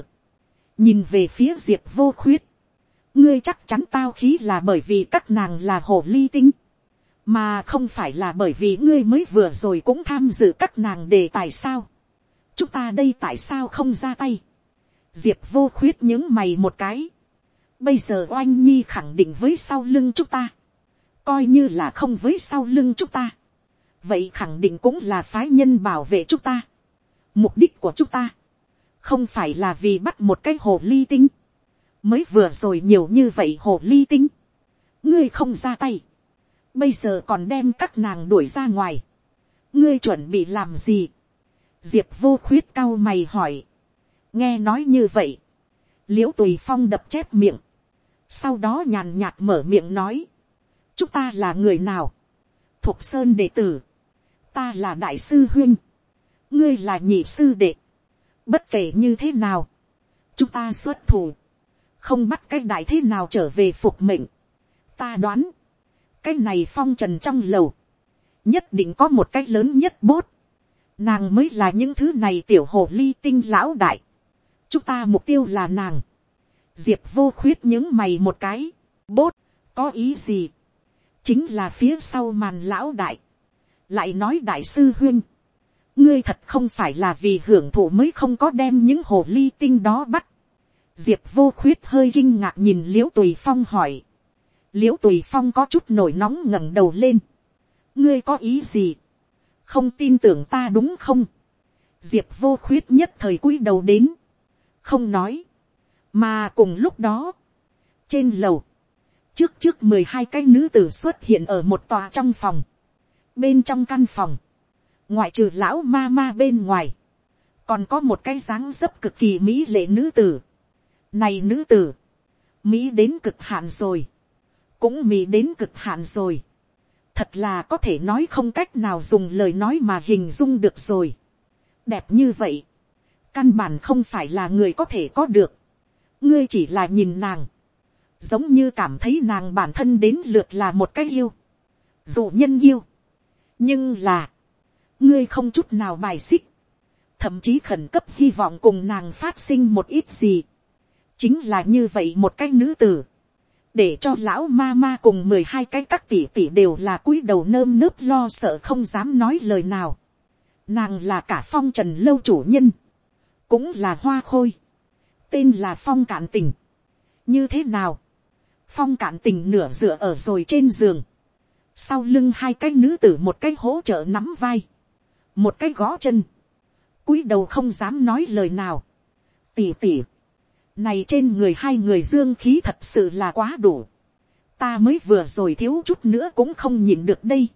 Nhìn về phía diệp vô khuyết. Ngươi chắc chắn tao khí là bởi vì các nàng là hồ ly tinh mà không phải là bởi vì ngươi mới vừa rồi cũng tham dự các nàng đề tài sao chúng ta đây tại sao không ra tay. diệp vô khuyết những mày một cái. bây giờ oanh nhi khẳng định với sau lưng chúng ta. coi như là không với sau lưng chúng ta. vậy khẳng định cũng là phái nhân bảo vệ chúng ta. mục đích của chúng ta không phải là vì bắt một cái hồ ly tinh. mới vừa rồi nhiều như vậy hồ ly tinh. ngươi không ra tay bây giờ còn đem các nàng đuổi ra ngoài. ngươi chuẩn bị làm gì? Diệp vô khuyết cao mày hỏi, nghe nói như vậy, l i ễ u tùy phong đập chép miệng, sau đó nhàn nhạt mở miệng nói, chúng ta là người nào, thuộc sơn đệ tử, ta là đại sư huynh. ngươi là nhị sư đệ, bất kể như thế nào, chúng ta xuất thủ, không bắt cái đại thế nào trở về phục mệnh, ta đoán, cái này phong trần trong lầu, nhất định có một cái lớn nhất bốt, nàng mới là những thứ này tiểu hồ ly tinh lão đại. chúng ta mục tiêu là nàng. diệp vô khuyết những mày một cái, bốt, có ý gì. chính là phía sau màn lão đại. lại nói đại sư huyên. ngươi thật không phải là vì hưởng thụ mới không có đem những hồ ly tinh đó bắt. diệp vô khuyết hơi kinh ngạc nhìn l i ễ u tùy phong hỏi l i ễ u tùy phong có chút nổi nóng ngẩng đầu lên. ngươi có ý gì? Không tin tưởng ta đúng không, diệp vô khuyết nhất thời cúi đầu đến, không nói, mà cùng lúc đó, trên lầu, trước trước mười hai cái nữ tử xuất hiện ở một tòa trong phòng, bên trong căn phòng, ngoại trừ lão ma ma bên ngoài, còn có một cái dáng dấp cực kỳ mỹ lệ nữ tử. Này nữ tử, mỹ đến cực hạn rồi, cũng mì đến cực hạn rồi. thật là có thể nói không cách nào dùng lời nói mà hình dung được rồi. đẹp như vậy, căn bản không phải là người có thể có được. ngươi chỉ là nhìn nàng, giống như cảm thấy nàng bản thân đến lượt là một cái yêu, dù nhân yêu. nhưng là, ngươi không chút nào bài xích, thậm chí khẩn cấp hy vọng cùng nàng phát sinh một ít gì. chính là như vậy một cái nữ tử, để cho lão ma ma cùng mười hai cái các tỷ tỷ đều là cúi đầu nơm nớp lo sợ không dám nói lời nào. Nàng là cả phong trần lâu chủ nhân, cũng là hoa khôi, tên là phong cạn tình. như thế nào, phong cạn tình nửa dựa ở rồi trên giường, sau lưng hai cái nữ tử một cái hỗ trợ nắm vai, một cái gõ chân, cúi đầu không dám nói lời nào. tỉ tỉ, này trên người hai người dương khí thật sự là quá đủ. ta mới vừa rồi thiếu chút nữa cũng không nhìn được đây.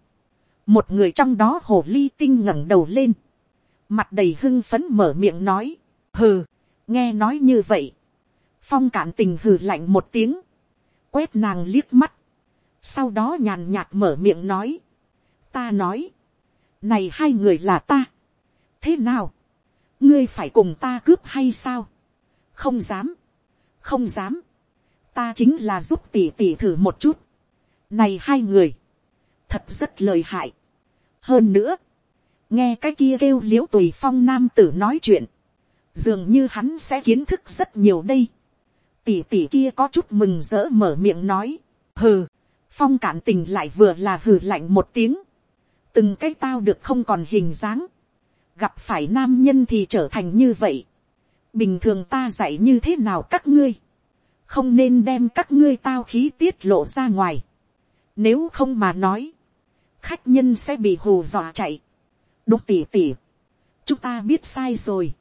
một người trong đó hồ ly tinh ngẩng đầu lên, mặt đầy hưng phấn mở miệng nói, hừ, nghe nói như vậy. phong cản tình hừ lạnh một tiếng, quét nàng liếc mắt, sau đó nhàn nhạt mở miệng nói, ta nói, này hai người là ta, thế nào, ngươi phải cùng ta cướp hay sao, không dám, không dám, ta chính là giúp tỉ tỉ thử một chút, này hai người, thật rất lời hại, hơn nữa, nghe cái kia kêu l i ễ u tùy phong nam tử nói chuyện, dường như hắn sẽ kiến thức rất nhiều đây, tỉ tỉ kia có chút mừng rỡ mở miệng nói, hừ, phong cản tình lại vừa là hừ lạnh một tiếng, từng cái tao được không còn hình dáng, gặp phải nam nhân thì trở thành như vậy bình thường ta dạy như thế nào các ngươi, không nên đem các ngươi tao khí tiết lộ ra ngoài. nếu không mà nói, khách nhân sẽ bị hù dọa chạy. đúng tỉ tỉ, chúng ta biết sai rồi.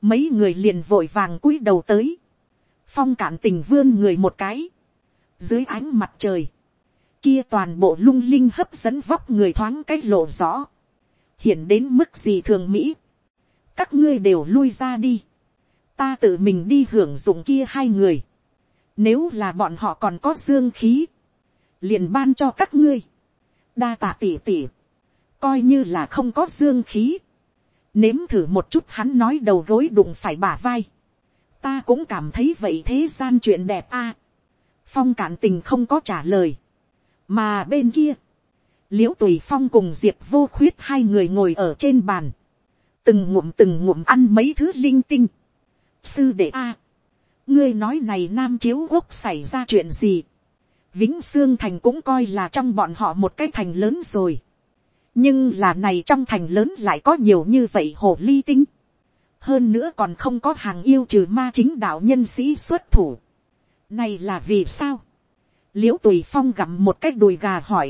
mấy người liền vội vàng cúi đầu tới. phong cản tình vươn người một cái. dưới ánh mặt trời, kia toàn bộ lung linh hấp dẫn vóc người thoáng cái lộ rõ hiện đến mức gì thường mỹ, các ngươi đều lui ra đi, ta tự mình đi hưởng dụng kia hai người, nếu là bọn họ còn có dương khí, liền ban cho các ngươi, đa tạ tỉ tỉ, coi như là không có dương khí, nếm thử một chút hắn nói đầu gối đụng phải bả vai, ta cũng cảm thấy vậy thế gian chuyện đẹp a, phong cản tình không có trả lời, mà bên kia, l i ễ u tùy phong cùng diệp vô khuyết hai người ngồi ở trên bàn, từng ngụm từng ngụm ăn mấy thứ linh tinh sư đệ a, ngươi nói này nam chiếu quốc xảy ra chuyện gì, vĩnh sương thành cũng coi là trong bọn họ một cái thành lớn rồi, nhưng là này trong thành lớn lại có nhiều như vậy hồ ly tinh, hơn nữa còn không có hàng yêu trừ ma chính đạo nhân sĩ xuất thủ, này là vì sao, l i ễ u tùy phong gặm một cái đùi gà hỏi,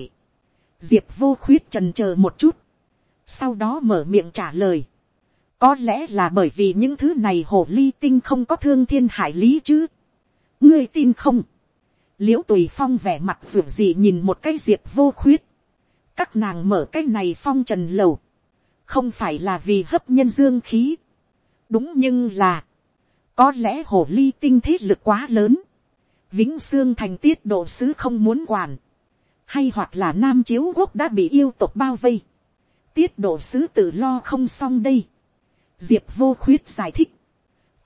diệp vô khuyết trần c một chút, sau đó mở miệng trả lời có lẽ là bởi vì những thứ này hồ ly tinh không có thương thiên hải lý chứ. ngươi tin không. l i ễ u tùy phong vẻ mặt ruột gì nhìn một cái diệp vô khuyết. các nàng mở cái này phong trần lầu. không phải là vì hấp nhân dương khí. đúng nhưng là, có lẽ hồ ly tinh thế lực quá lớn. vĩnh xương thành tiết độ sứ không muốn quản hay hoặc là nam chiếu quốc đã bị yêu tộc bao vây, tiết độ sứ tự lo không xong đây, diệp vô khuyết giải thích,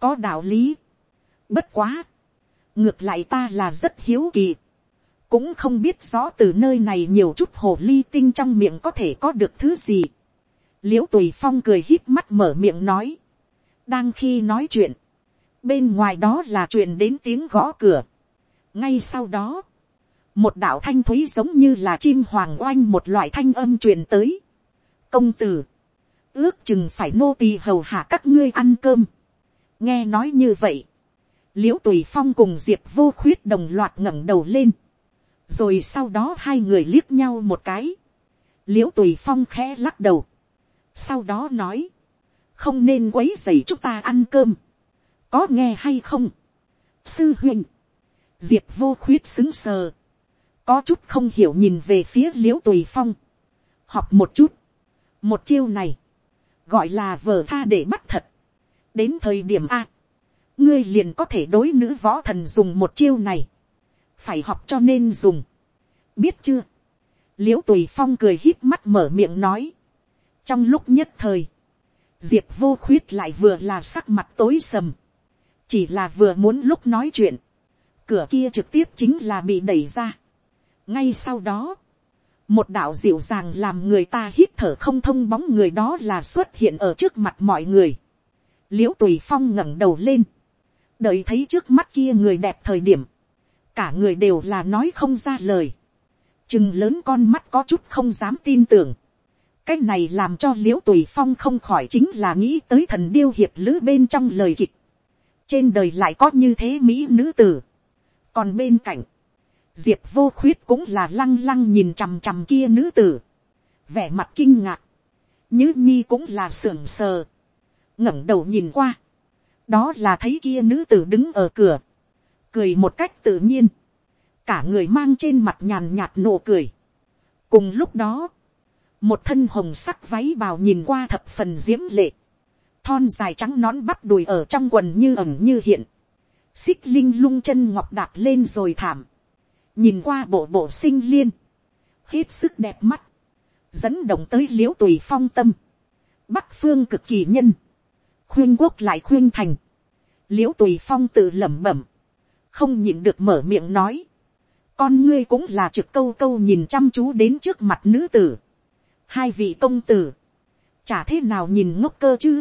có đạo lý, bất quá, ngược lại ta là rất hiếu kỳ, cũng không biết rõ từ nơi này nhiều chút hồ ly tinh trong miệng có thể có được thứ gì. l i ễ u tùy phong cười hít mắt mở miệng nói, đang khi nói chuyện, bên ngoài đó là chuyện đến tiếng gõ cửa. ngay sau đó, một đạo thanh thúy giống như là chim hoàng oanh một loại thanh âm truyền tới. công tử, ước chừng phải nô tỳ hầu hạ các ngươi ăn cơm. nghe nói như vậy, l i ễ u tùy phong cùng diệp vô khuyết đồng loạt ngẩng đầu lên. rồi sau đó hai người liếc nhau một cái. l i ễ u tùy phong khẽ lắc đầu. sau đó nói, không nên quấy dày chúng ta ăn cơm. có nghe hay không. sư huynh, diệp vô khuyết xứng sờ có chút không hiểu nhìn về phía l i ễ u tùy phong, học một chút, một chiêu này, gọi là vờ tha để bắt thật, đến thời điểm a, ngươi liền có thể đối nữ võ thần dùng một chiêu này, phải học cho nên dùng, biết chưa, l i ễ u tùy phong cười hít mắt mở miệng nói, trong lúc nhất thời, diệp vô khuyết lại vừa là sắc mặt tối sầm, chỉ là vừa muốn lúc nói chuyện, cửa kia trực tiếp chính là bị đẩy ra. ngay sau đó, một đạo dịu dàng làm người ta hít thở không thông bóng người đó là xuất hiện ở trước mặt mọi người. l i ễ u tùy phong ngẩng đầu lên, đợi thấy trước mắt kia người đẹp thời điểm, cả người đều là nói không ra lời, chừng lớn con mắt có chút không dám tin tưởng, cái này làm cho l i ễ u tùy phong không khỏi chính là nghĩ tới thần điêu hiệp lữ bên trong lời kịch, trên đời lại có như thế mỹ nữ tử, còn bên cạnh, diệp vô khuyết cũng là lăng lăng nhìn chằm chằm kia nữ tử, vẻ mặt kinh ngạc, như nhi cũng là sưởng sờ, ngẩng đầu nhìn qua, đó là thấy kia nữ tử đứng ở cửa, cười một cách tự nhiên, cả người mang trên mặt nhàn nhạt nụ cười. cùng lúc đó, một thân hồng sắc váy bào nhìn qua thập phần diễm lệ, thon dài trắng nón bắp đùi ở trong quần như ẩm như hiện, xích linh lung chân ngọc đạp lên rồi thảm, nhìn qua bộ bộ sinh liên, hết sức đẹp mắt, dẫn động tới l i ễ u tùy phong tâm, bắc phương cực kỳ nhân, khuyên quốc lại khuyên thành, l i ễ u tùy phong tự lẩm bẩm, không nhịn được mở miệng nói, con ngươi cũng là trực câu câu nhìn chăm chú đến trước mặt nữ tử, hai vị công tử, chả thế nào nhìn ngốc cơ chứ,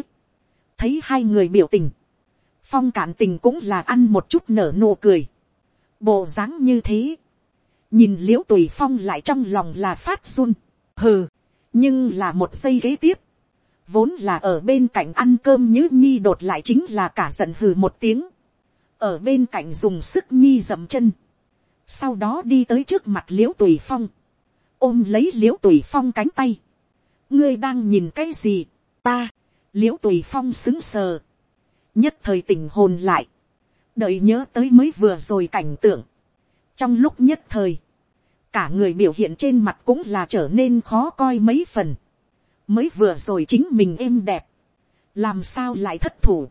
thấy hai người biểu tình, phong cản tình cũng là ăn một chút nở nụ cười, bộ dáng như thế, nhìn l i ễ u tùy phong lại trong lòng là phát run, hừ, nhưng là một giây kế tiếp, vốn là ở bên cạnh ăn cơm nhữ nhi đột lại chính là cả giận hừ một tiếng, ở bên cạnh dùng sức nhi dậm chân, sau đó đi tới trước mặt l i ễ u tùy phong, ôm lấy l i ễ u tùy phong cánh tay, ngươi đang nhìn cái gì, ta, l i ễ u tùy phong xứng sờ, nhất thời tình hồn lại, đợi nhớ tới mới vừa rồi cảnh tượng, trong lúc nhất thời, cả người biểu hiện trên mặt cũng là trở nên khó coi mấy phần, mới vừa rồi chính mình êm đẹp, làm sao lại thất thủ,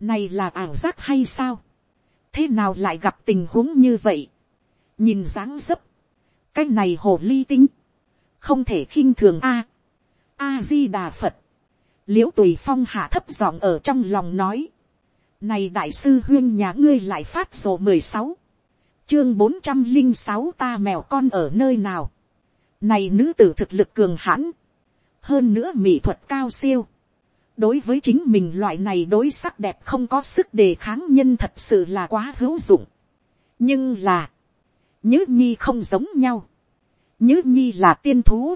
này là ảo giác hay sao, thế nào lại gặp tình huống như vậy, nhìn dáng dấp, cái này hồ ly tinh, không thể khinh thường a, a di đà phật, l i ễ u tùy phong hạ thấp giọng ở trong lòng nói, này đại sư huyên nhà ngươi lại phát sổ mười sáu, chương bốn trăm linh sáu ta mèo con ở nơi nào, này nữ tử thực lực cường hãn, hơn nữa mỹ thuật cao siêu. đối với chính mình loại này đối sắc đẹp không có sức đề kháng nhân thật sự là quá hữu dụng. nhưng là, nhứ nhi không giống nhau. nhứ nhi là tiên thú.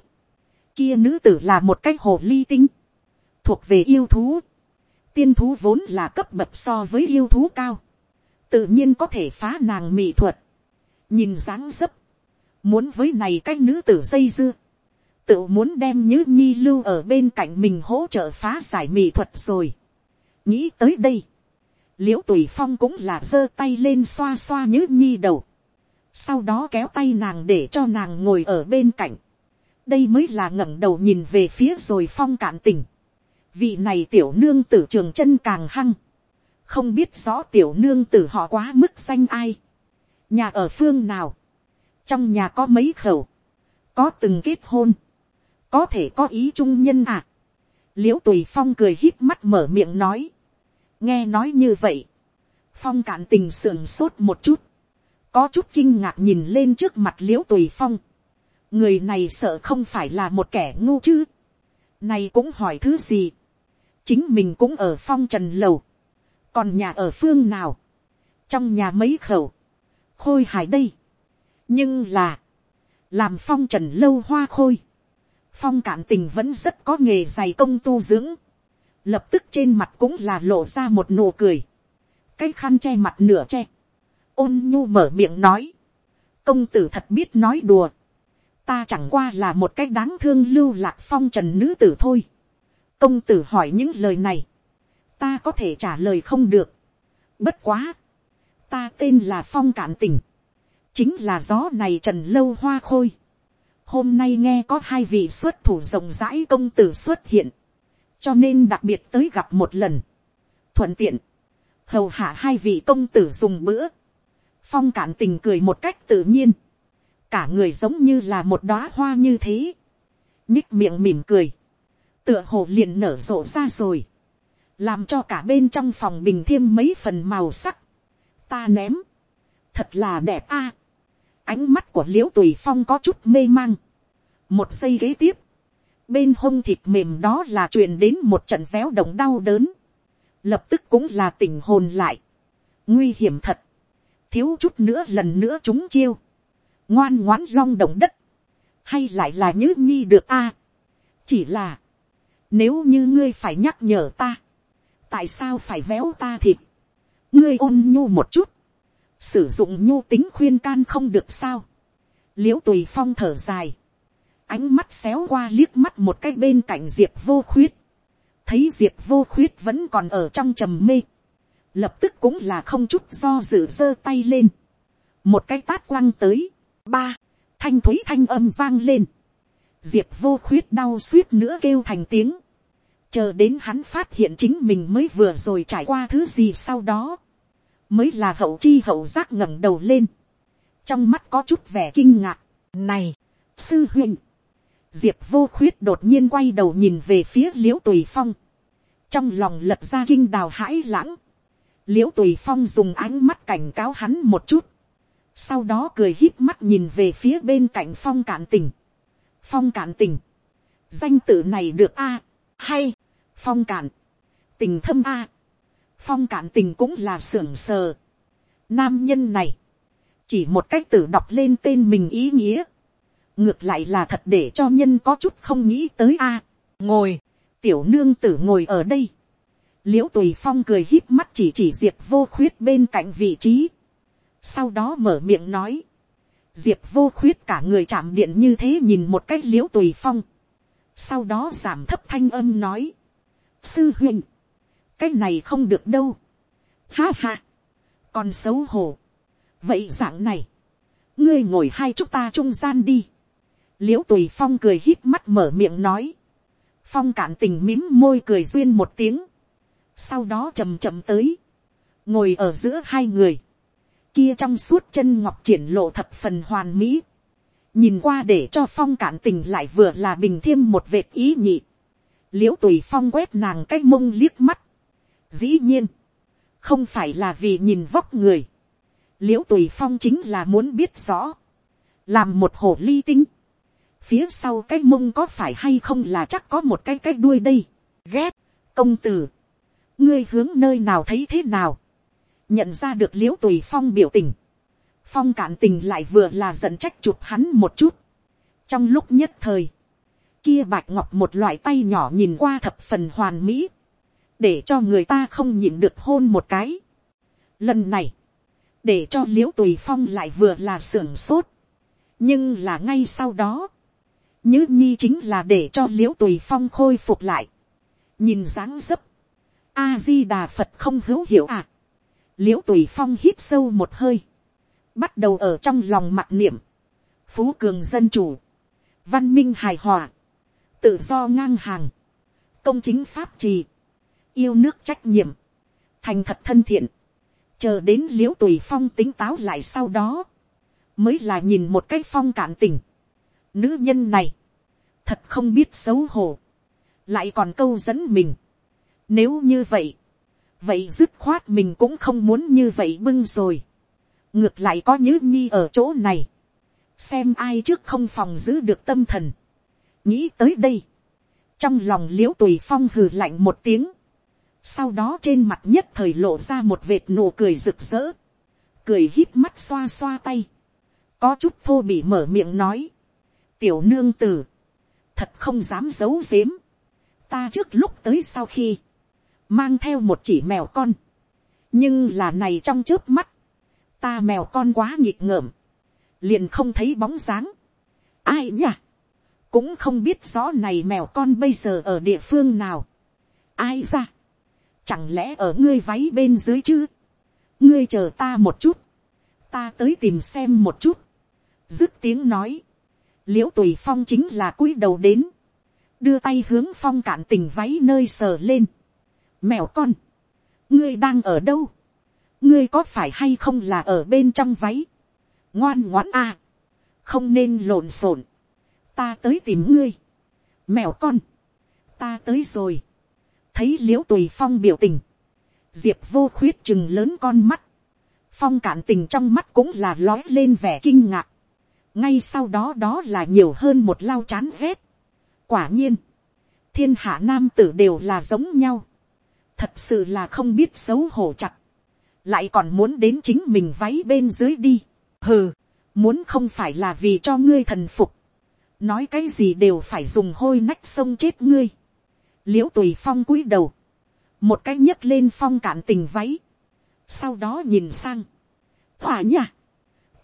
kia nữ tử là một cái hồ ly tinh. thuộc về yêu thú. tiên thú vốn là cấp bậc so với yêu thú cao tự nhiên có thể phá nàng mỹ thuật. nhìn dáng dấp. muốn với này cái nữ tử dây dưa tự muốn đem nhữ nhi lưu ở bên cạnh mình hỗ trợ phá giải mỹ thuật rồi. nghĩ tới đây, l i ễ u tùy phong cũng là giơ tay lên xoa xoa nhữ nhi đầu, sau đó kéo tay nàng để cho nàng ngồi ở bên cạnh, đây mới là ngẩng đầu nhìn về phía rồi phong cạn tình, vị này tiểu nương tử trường chân càng hăng, không biết rõ tiểu nương tử họ quá mức danh ai, nhà ở phương nào, trong nhà có mấy khẩu, có từng kết hôn, có thể có ý trung nhân à. l i ễ u tùy phong cười hít mắt mở miệng nói. nghe nói như vậy. phong cạn tình sườn sốt một chút. có chút kinh ngạc nhìn lên trước mặt l i ễ u tùy phong. người này sợ không phải là một kẻ ngu chứ. này cũng hỏi thứ gì. chính mình cũng ở phong trần lầu còn nhà ở phương nào. trong nhà mấy khẩu. khôi hài đây. nhưng là, làm phong trần lâu hoa khôi. Phong cạn tình vẫn rất có nghề dày công tu dưỡng, lập tức trên mặt cũng là lộ ra một nụ cười, cái khăn che mặt nửa che, ôn nhu mở miệng nói, công tử thật biết nói đùa, ta chẳng qua là một cái đáng thương lưu lạc phong trần nữ tử thôi, công tử hỏi những lời này, ta có thể trả lời không được, bất quá, ta tên là phong cản tình, chính là gió này trần lâu hoa khôi, hôm nay nghe có hai vị xuất thủ rộng rãi công tử xuất hiện, cho nên đặc biệt tới gặp một lần, thuận tiện, hầu hạ hai vị công tử dùng bữa, phong cản tình cười một cách tự nhiên, cả người giống như là một đóa hoa như thế, nhích miệng mỉm cười, tựa hồ liền nở rộ ra rồi, làm cho cả bên trong phòng bình thêm mấy phần màu sắc, ta ném, thật là đẹp a, ánh mắt của l i ễ u tùy phong có chút mê mang, một giây kế tiếp, bên hông thịt mềm đó là truyền đến một trận véo động đau đớn, lập tức cũng là tình hồn lại, nguy hiểm thật, thiếu chút nữa lần nữa chúng chiêu, ngoan ngoãn long động đất, hay lại là nhữ nhi được a, chỉ là, nếu như ngươi phải nhắc nhở ta, tại sao phải véo ta thịt, ngươi ôn nhu một chút, sử dụng nhu tính khuyên can không được sao. l i ễ u tùy phong thở dài, ánh mắt xéo qua liếc mắt một cái bên cạnh diệp vô khuyết, thấy diệp vô khuyết vẫn còn ở trong trầm mê, lập tức cũng là không chút do dự giơ tay lên, một cái tát quăng tới, ba, thanh thúy thanh âm vang lên, diệp vô khuyết đau suýt nữa kêu thành tiếng, chờ đến hắn phát hiện chính mình mới vừa rồi trải qua thứ gì sau đó, mới là hậu chi hậu giác ngẩng đầu lên, trong mắt có chút vẻ kinh ngạc, này, sư huynh, diệp vô khuyết đột nhiên quay đầu nhìn về phía l i ễ u tùy phong, trong lòng lật ra kinh đào hãi lãng, l i ễ u tùy phong dùng ánh mắt cảnh cáo hắn một chút, sau đó cười hít mắt nhìn về phía bên cạnh phong cạn tình, phong cạn tình, danh tự này được a, hay, phong cạn, tình thâm a, phong cạn tình cũng là sưởng sờ. Nam nhân này, chỉ một cách tự đọc lên tên mình ý nghĩa, ngược lại là thật để cho nhân có chút không nghĩ tới a. ngồi, tiểu nương tử ngồi ở đây. l i ễ u tùy phong cười hít mắt chỉ chỉ diệp vô khuyết bên cạnh vị trí. sau đó mở miệng nói, diệp vô khuyết cả người chạm điện như thế nhìn một cách l i ễ u tùy phong sau đó giảm thấp thanh âm nói, sư huynh, cái này không được đâu. Ha ha, còn xấu hổ. vậy dạng này, ngươi ngồi hai chúng ta trung gian đi. l i ễ u tùy phong cười hít mắt mở miệng nói. phong cản tình mím môi cười duyên một tiếng. sau đó chầm chậm tới, ngồi ở giữa hai người. kia trong suốt chân ngọc triển lộ thập phần hoàn mỹ nhìn qua để cho phong cản tình lại vừa là bình thiêm một vệt ý nhị. l i ễ u tùy phong quét nàng cái mông liếc mắt Dĩ nhiên, không phải là vì nhìn vóc người. l i ễ u tùy phong chính là muốn biết rõ, làm một hồ ly tinh. phía sau cái mông có phải hay không là chắc có một cái cái đuôi đây. ghét, công tử, ngươi hướng nơi nào thấy thế nào. nhận ra được l i ễ u tùy phong biểu tình phong cản tình lại vừa là giận trách chụp hắn một chút. trong lúc nhất thời, kia bạch ngọc một loại tay nhỏ nhìn qua thập phần hoàn mỹ để cho người ta không nhịn được hôn một cái. Lần này, để cho l i ễ u tùy phong lại vừa là sưởng sốt, nhưng là ngay sau đó, nhứ nhi chính là để cho l i ễ u tùy phong khôi phục lại, nhìn dáng dấp, a di đà phật không hữu hiểu à, l i ễ u tùy phong hít sâu một hơi, bắt đầu ở trong lòng mặc niệm, phú cường dân chủ, văn minh hài hòa, tự do ngang hàng, công chính pháp trì, yêu nước trách nhiệm, thành thật thân thiện, chờ đến l i ễ u tùy phong tính táo lại sau đó, mới là nhìn một cái phong cạn tình. Nữ nhân này, thật không biết xấu hổ, lại còn câu dẫn mình. Nếu như vậy, vậy dứt khoát mình cũng không muốn như vậy bưng rồi ngược lại có nhứ nhi ở chỗ này, xem ai trước không phòng giữ được tâm thần. nghĩ tới đây, trong lòng l i ễ u tùy phong hừ lạnh một tiếng, sau đó trên mặt nhất thời lộ ra một vệt nụ cười rực rỡ, cười hít mắt xoa xoa tay, có chút thô bị mở miệng nói, tiểu nương tử, thật không dám giấu giếm, ta trước lúc tới sau khi, mang theo một chỉ mèo con, nhưng là này trong trước mắt, ta mèo con quá nghịch ngợm, liền không thấy bóng dáng, ai nhỉ, cũng không biết rõ này mèo con bây giờ ở địa phương nào, ai ra, chẳng lẽ ở ngươi váy bên dưới chứ, ngươi chờ ta một chút, ta tới tìm xem một chút, dứt tiếng nói, l i ễ u tùy phong chính là cúi đầu đến, đưa tay hướng phong cạn tình váy nơi sờ lên. mèo con, ngươi đang ở đâu, ngươi có phải hay không là ở bên trong váy, ngoan ngoãn a, không nên lộn xộn, ta tới tìm ngươi, mèo con, ta tới rồi, thấy l i ễ u tùy phong biểu tình, diệp vô khuyết chừng lớn con mắt, phong cạn tình trong mắt cũng là lói lên vẻ kinh ngạc, ngay sau đó đó là nhiều hơn một lao chán rét. quả nhiên, thiên hạ nam tử đều là giống nhau, thật sự là không biết xấu hổ chặt, lại còn muốn đến chính mình váy bên dưới đi, hừ, muốn không phải là vì cho ngươi thần phục, nói cái gì đều phải dùng hôi nách sông chết ngươi, l i ễ u tùy phong cúi đầu, một cái nhấc lên phong cạn tình váy, sau đó nhìn sang, hỏa nha,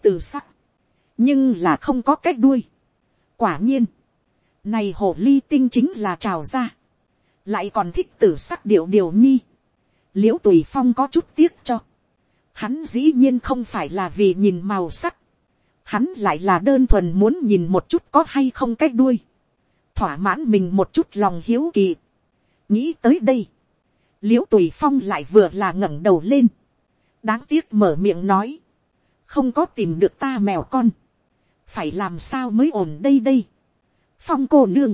từ sắc, nhưng là không có cái đuôi. quả nhiên, này hồ ly tinh chính là trào ra, lại còn thích tử sắc điệu điều nhi, l i ễ u tùy phong có chút tiếc cho, hắn dĩ nhiên không phải là vì nhìn màu sắc, hắn lại là đơn thuần muốn nhìn một chút có hay không cái đuôi, thỏa mãn mình một chút lòng hiếu kỳ. nghĩ tới đây, l i ễ u tùy phong lại vừa là ngẩng đầu lên, đáng tiếc mở miệng nói, không có tìm được ta mèo con, phải làm sao mới ổn đây đây. phong cô nương,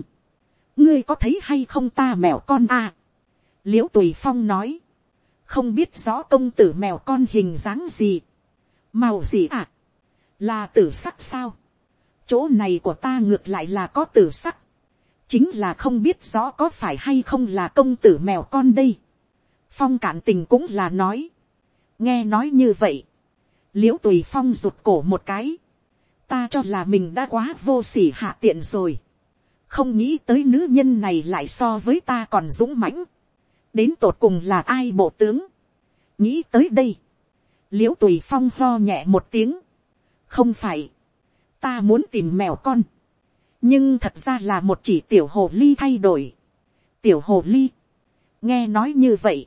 ngươi có thấy hay không ta mèo con à. l i ễ u tùy phong nói, không biết rõ công tử mèo con hình dáng gì, màu gì à, là tử sắc sao, chỗ này của ta ngược lại là có tử sắc, chính là không biết rõ có phải hay không là công tử mèo con đây. phong cản tình cũng là nói, nghe nói như vậy, l i ễ u tùy phong rụt cổ một cái, ta cho là mình đã quá vô s ỉ hạ tiện rồi. không nghĩ tới nữ nhân này lại so với ta còn dũng mãnh đến tột cùng là ai bộ tướng. nghĩ tới đây. l i ễ u tùy phong lo nhẹ một tiếng. không phải. ta muốn tìm mèo con. nhưng thật ra là một chỉ tiểu hồ ly thay đổi. tiểu hồ ly. nghe nói như vậy.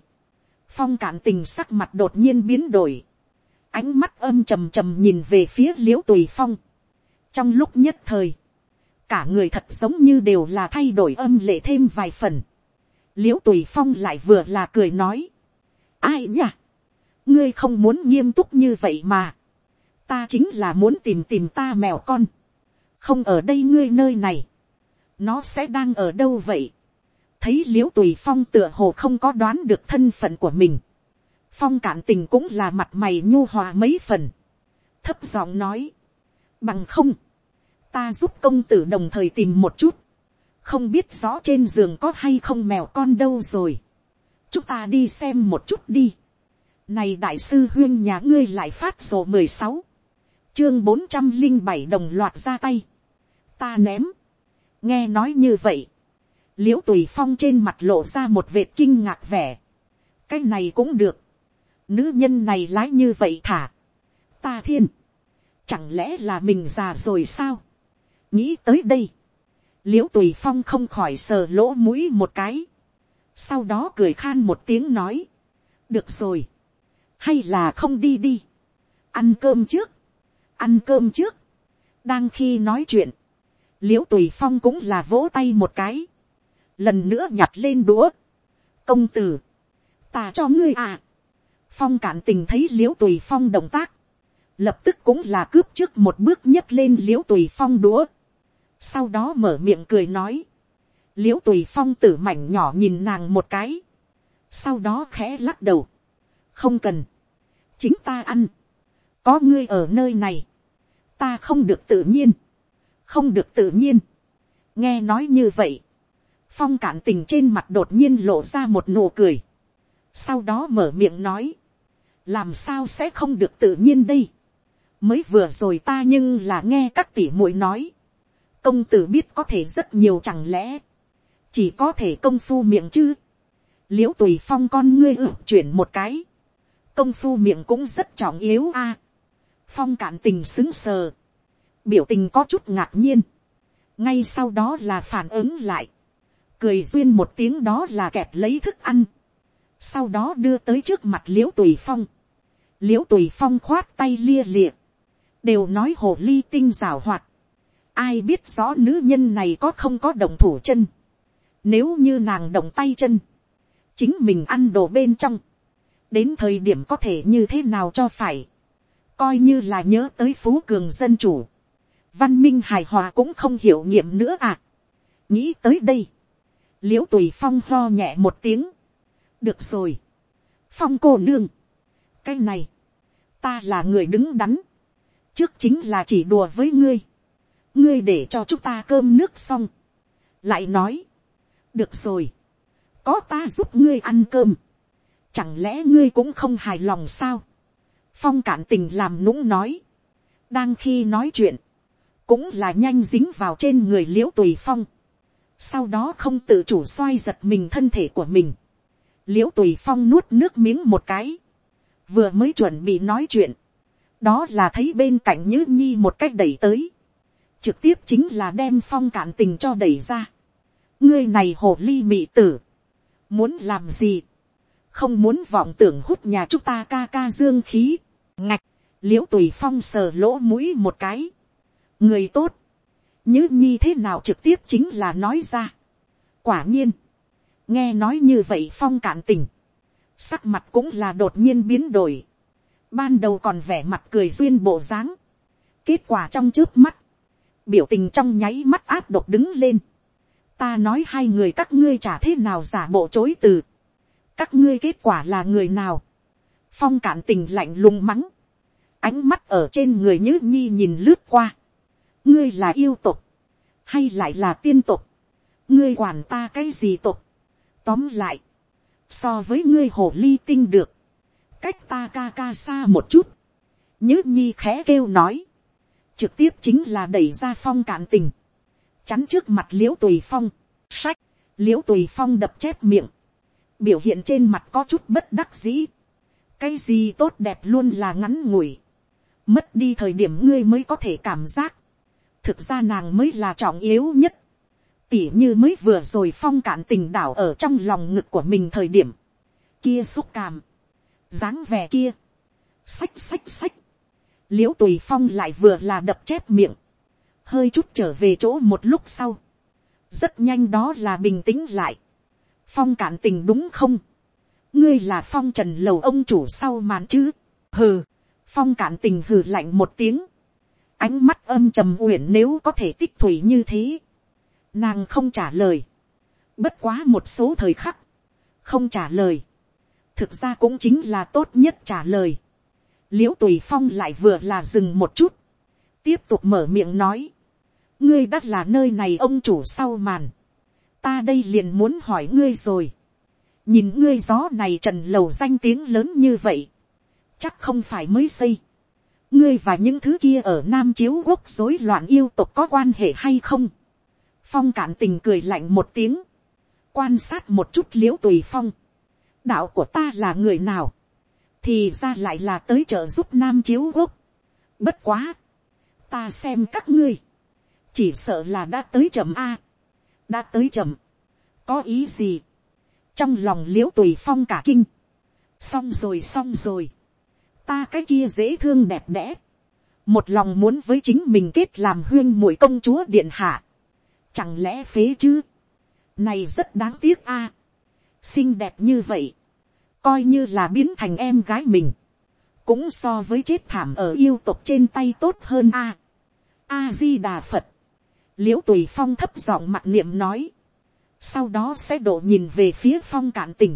phong cản tình sắc mặt đột nhiên biến đổi ánh mắt âm trầm trầm nhìn về phía l i ễ u tùy phong trong lúc nhất thời, cả người thật giống như đều là thay đổi âm lệ thêm vài phần l i ễ u tùy phong lại vừa là cười nói, ai nhỉ, ngươi không muốn nghiêm túc như vậy mà, ta chính là muốn tìm tìm ta mèo con, không ở đây ngươi nơi này, nó sẽ đang ở đâu vậy, thấy l i ễ u tùy phong tựa hồ không có đoán được thân phận của mình, phong cản tình cũng là mặt mày nhu hòa mấy phần, thấp giọng nói, bằng không, ta giúp công tử đồng thời tìm một chút, không biết rõ trên giường có hay không mèo con đâu rồi, chúng ta đi xem một chút đi. Này đại sư huyên nhà ngươi lại phát sổ mười sáu chương bốn trăm linh bảy đồng loạt ra tay. Ta ném. Nghe nói như vậy. Liễu tùy phong trên mặt lộ ra một vệt kinh ngạc vẻ. Cái này cũng được. Nữ nhân này lái như vậy thả. Ta thiên. Chẳng lẽ là mình già rồi sao? nghĩ tới đây, l i ễ u tùy phong không khỏi sờ lỗ mũi một cái, sau đó cười khan một tiếng nói, được rồi, hay là không đi đi, ăn cơm trước, ăn cơm trước, đang khi nói chuyện, l i ễ u tùy phong cũng là vỗ tay một cái, lần nữa nhặt lên đũa, công tử, ta cho ngươi à, phong cản tình thấy l i ễ u tùy phong động tác, lập tức cũng là cướp trước một bước nhấc lên l i ễ u tùy phong đũa, sau đó mở miệng cười nói, l i ễ u tùy phong tử mảnh nhỏ nhìn nàng một cái, sau đó khẽ lắc đầu, không cần, chính ta ăn, có ngươi ở nơi này, ta không được tự nhiên, không được tự nhiên, nghe nói như vậy, phong cản tình trên mặt đột nhiên lộ ra một nụ cười, sau đó mở miệng nói, làm sao sẽ không được tự nhiên đây, mới vừa rồi ta nhưng là nghe các tỷ muội nói, công tử biết có thể rất nhiều chẳng lẽ, chỉ có thể công phu miệng chứ, l i ễ u tùy phong con ngươi ử chuyển một cái, công phu miệng cũng rất trọng yếu a, phong cạn tình xứng sờ, biểu tình có chút ngạc nhiên, ngay sau đó là phản ứng lại, cười duyên một tiếng đó là kẹp lấy thức ăn, sau đó đưa tới trước mặt l i ễ u tùy phong, l i ễ u tùy phong khoát tay lia lịa, đều nói hồ ly tinh rào hoạt, ai biết rõ nữ nhân này có không có động thủ chân, nếu như nàng động tay chân, chính mình ăn đồ bên trong, đến thời điểm có thể như thế nào cho phải, coi như là nhớ tới phú cường dân chủ, văn minh hài hòa cũng không hiểu nghiệm nữa à. nghĩ tới đây, l i ễ u tùy phong lo nhẹ một tiếng, được rồi, phong cô nương, cái này, ta là người đứng đắn, trước chính là chỉ đùa với ngươi, ngươi để cho chúng ta cơm nước xong, lại nói, được rồi, có ta giúp ngươi ăn cơm, chẳng lẽ ngươi cũng không hài lòng sao, phong cản tình làm nũng nói, đang khi nói chuyện, cũng là nhanh dính vào trên người l i ễ u tùy phong, sau đó không tự chủ xoay giật mình thân thể của mình, l i ễ u tùy phong nuốt nước miếng một cái, vừa mới chuẩn bị nói chuyện, đó là thấy bên cạnh nhữ nhi một cách đẩy tới, trực tiếp chính là đem phong cản tình cho đẩy ra, ngươi này hồ ly mị tử, muốn làm gì, không muốn vọng tưởng hút nhà chúng ta ca ca dương khí, ngạch, l i ễ u tùy phong sờ lỗ mũi một cái, người tốt, như nhi thế nào trực tiếp chính là nói ra. quả nhiên, nghe nói như vậy phong cạn tình, sắc mặt cũng là đột nhiên biến đổi, ban đầu còn vẻ mặt cười duyên bộ dáng, kết quả trong trước mắt, biểu tình trong nháy mắt áp độc đứng lên, ta nói hai người các ngươi trả thế nào giả bộ chối từ, các ngươi kết quả là người nào, phong cản tình lạnh lùng mắng, ánh mắt ở trên người nhữ nhi nhìn lướt qua, ngươi là yêu tục, hay lại là tiên tục, ngươi quản ta cái gì tục, tóm lại, so với ngươi hồ ly tinh được, cách ta ca ca xa một chút, nhữ nhi khẽ kêu nói, trực tiếp chính là đẩy ra phong cạn tình, chắn trước mặt l i ễ u tùy phong, sách, l i ễ u tùy phong đập chép miệng, biểu hiện trên mặt có chút bất đắc dĩ, cái gì tốt đẹp luôn là ngắn ngủi, mất đi thời điểm ngươi mới có thể cảm giác, thực ra nàng mới là trọng yếu nhất. tỉ như mới vừa rồi phong cạn tình đảo ở trong lòng ngực của mình thời điểm. kia xúc cảm. dáng vẻ kia. sách sách sách l i ễ u tùy phong lại vừa là đập chép miệng. hơi chút trở về chỗ một lúc sau. rất nhanh đó là bình tĩnh lại. phong cản tình đúng không. ngươi là phong trần lầu ông chủ sau màn chứ. hừ. phong cản tình hừ lạnh một tiếng ánh mắt âm trầm uyển nếu có thể tích thủy như thế, nàng không trả lời, bất quá một số thời khắc, không trả lời, thực ra cũng chính là tốt nhất trả lời, l i ễ u tùy phong lại vừa là dừng một chút, tiếp tục mở miệng nói, ngươi đã là nơi này ông chủ sau màn, ta đây liền muốn hỏi ngươi rồi, nhìn ngươi gió này trần lầu danh tiếng lớn như vậy, chắc không phải mới xây, ngươi và những thứ kia ở nam chiếu quốc rối loạn yêu tục có quan hệ hay không. phong cản tình cười lạnh một tiếng, quan sát một chút l i ễ u tùy phong. đạo của ta là người nào, thì ra lại là tới trợ giúp nam chiếu quốc. bất quá, ta xem các ngươi, chỉ sợ là đã tới chậm a, đã tới chậm, có ý gì, trong lòng l i ễ u tùy phong cả kinh, xong rồi xong rồi, ta cái kia dễ thương đẹp đẽ, một lòng muốn với chính mình kết làm huyên mũi công chúa điện hạ, chẳng lẽ phế chứ, này rất đáng tiếc a, xinh đẹp như vậy, coi như là biến thành em gái mình, cũng so với chết thảm ở yêu tục trên tay tốt hơn a. a di đà phật, l i ễ u tùy phong thấp giọng mặt niệm nói, sau đó sẽ đổ nhìn về phía phong cạn tình,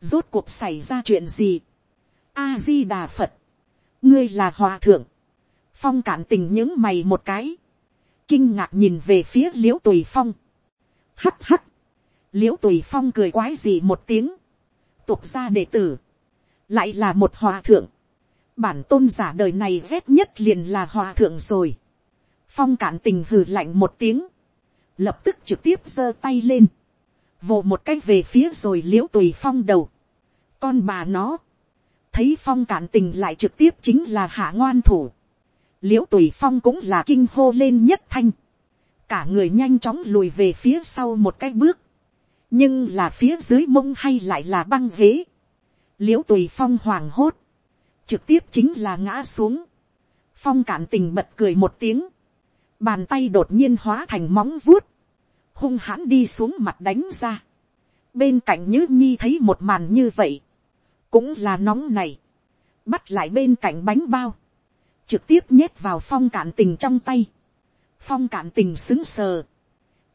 rốt cuộc xảy ra chuyện gì, a di đà phật, ngươi là hòa thượng, phong cản tình những mày một cái, kinh ngạc nhìn về phía l i ễ u tùy phong, hắt hắt, l i ễ u tùy phong cười quái gì một tiếng, tục ra đệ tử, lại là một hòa thượng, bản tôn giả đời này ghét nhất liền là hòa thượng rồi, phong cản tình hừ lạnh một tiếng, lập tức trực tiếp giơ tay lên, vồ một cách về phía rồi l i ễ u tùy phong đầu, con bà nó, thấy phong cản tình lại trực tiếp chính là hạ ngoan thủ. l i ễ u tùy phong cũng là kinh hô lên nhất thanh. cả người nhanh chóng lùi về phía sau một cái bước nhưng là phía dưới mông hay lại là băng ghế. l i ễ u tùy phong hoàng hốt. trực tiếp chính là ngã xuống. phong cản tình bật cười một tiếng. bàn tay đột nhiên hóa thành móng vuốt, hung hãn đi xuống mặt đánh ra. bên cạnh nhữ nhi thấy một màn như vậy, cũng là nóng này, bắt lại bên cạnh bánh bao, trực tiếp nhét vào phong cản tình trong tay, phong cản tình xứng sờ,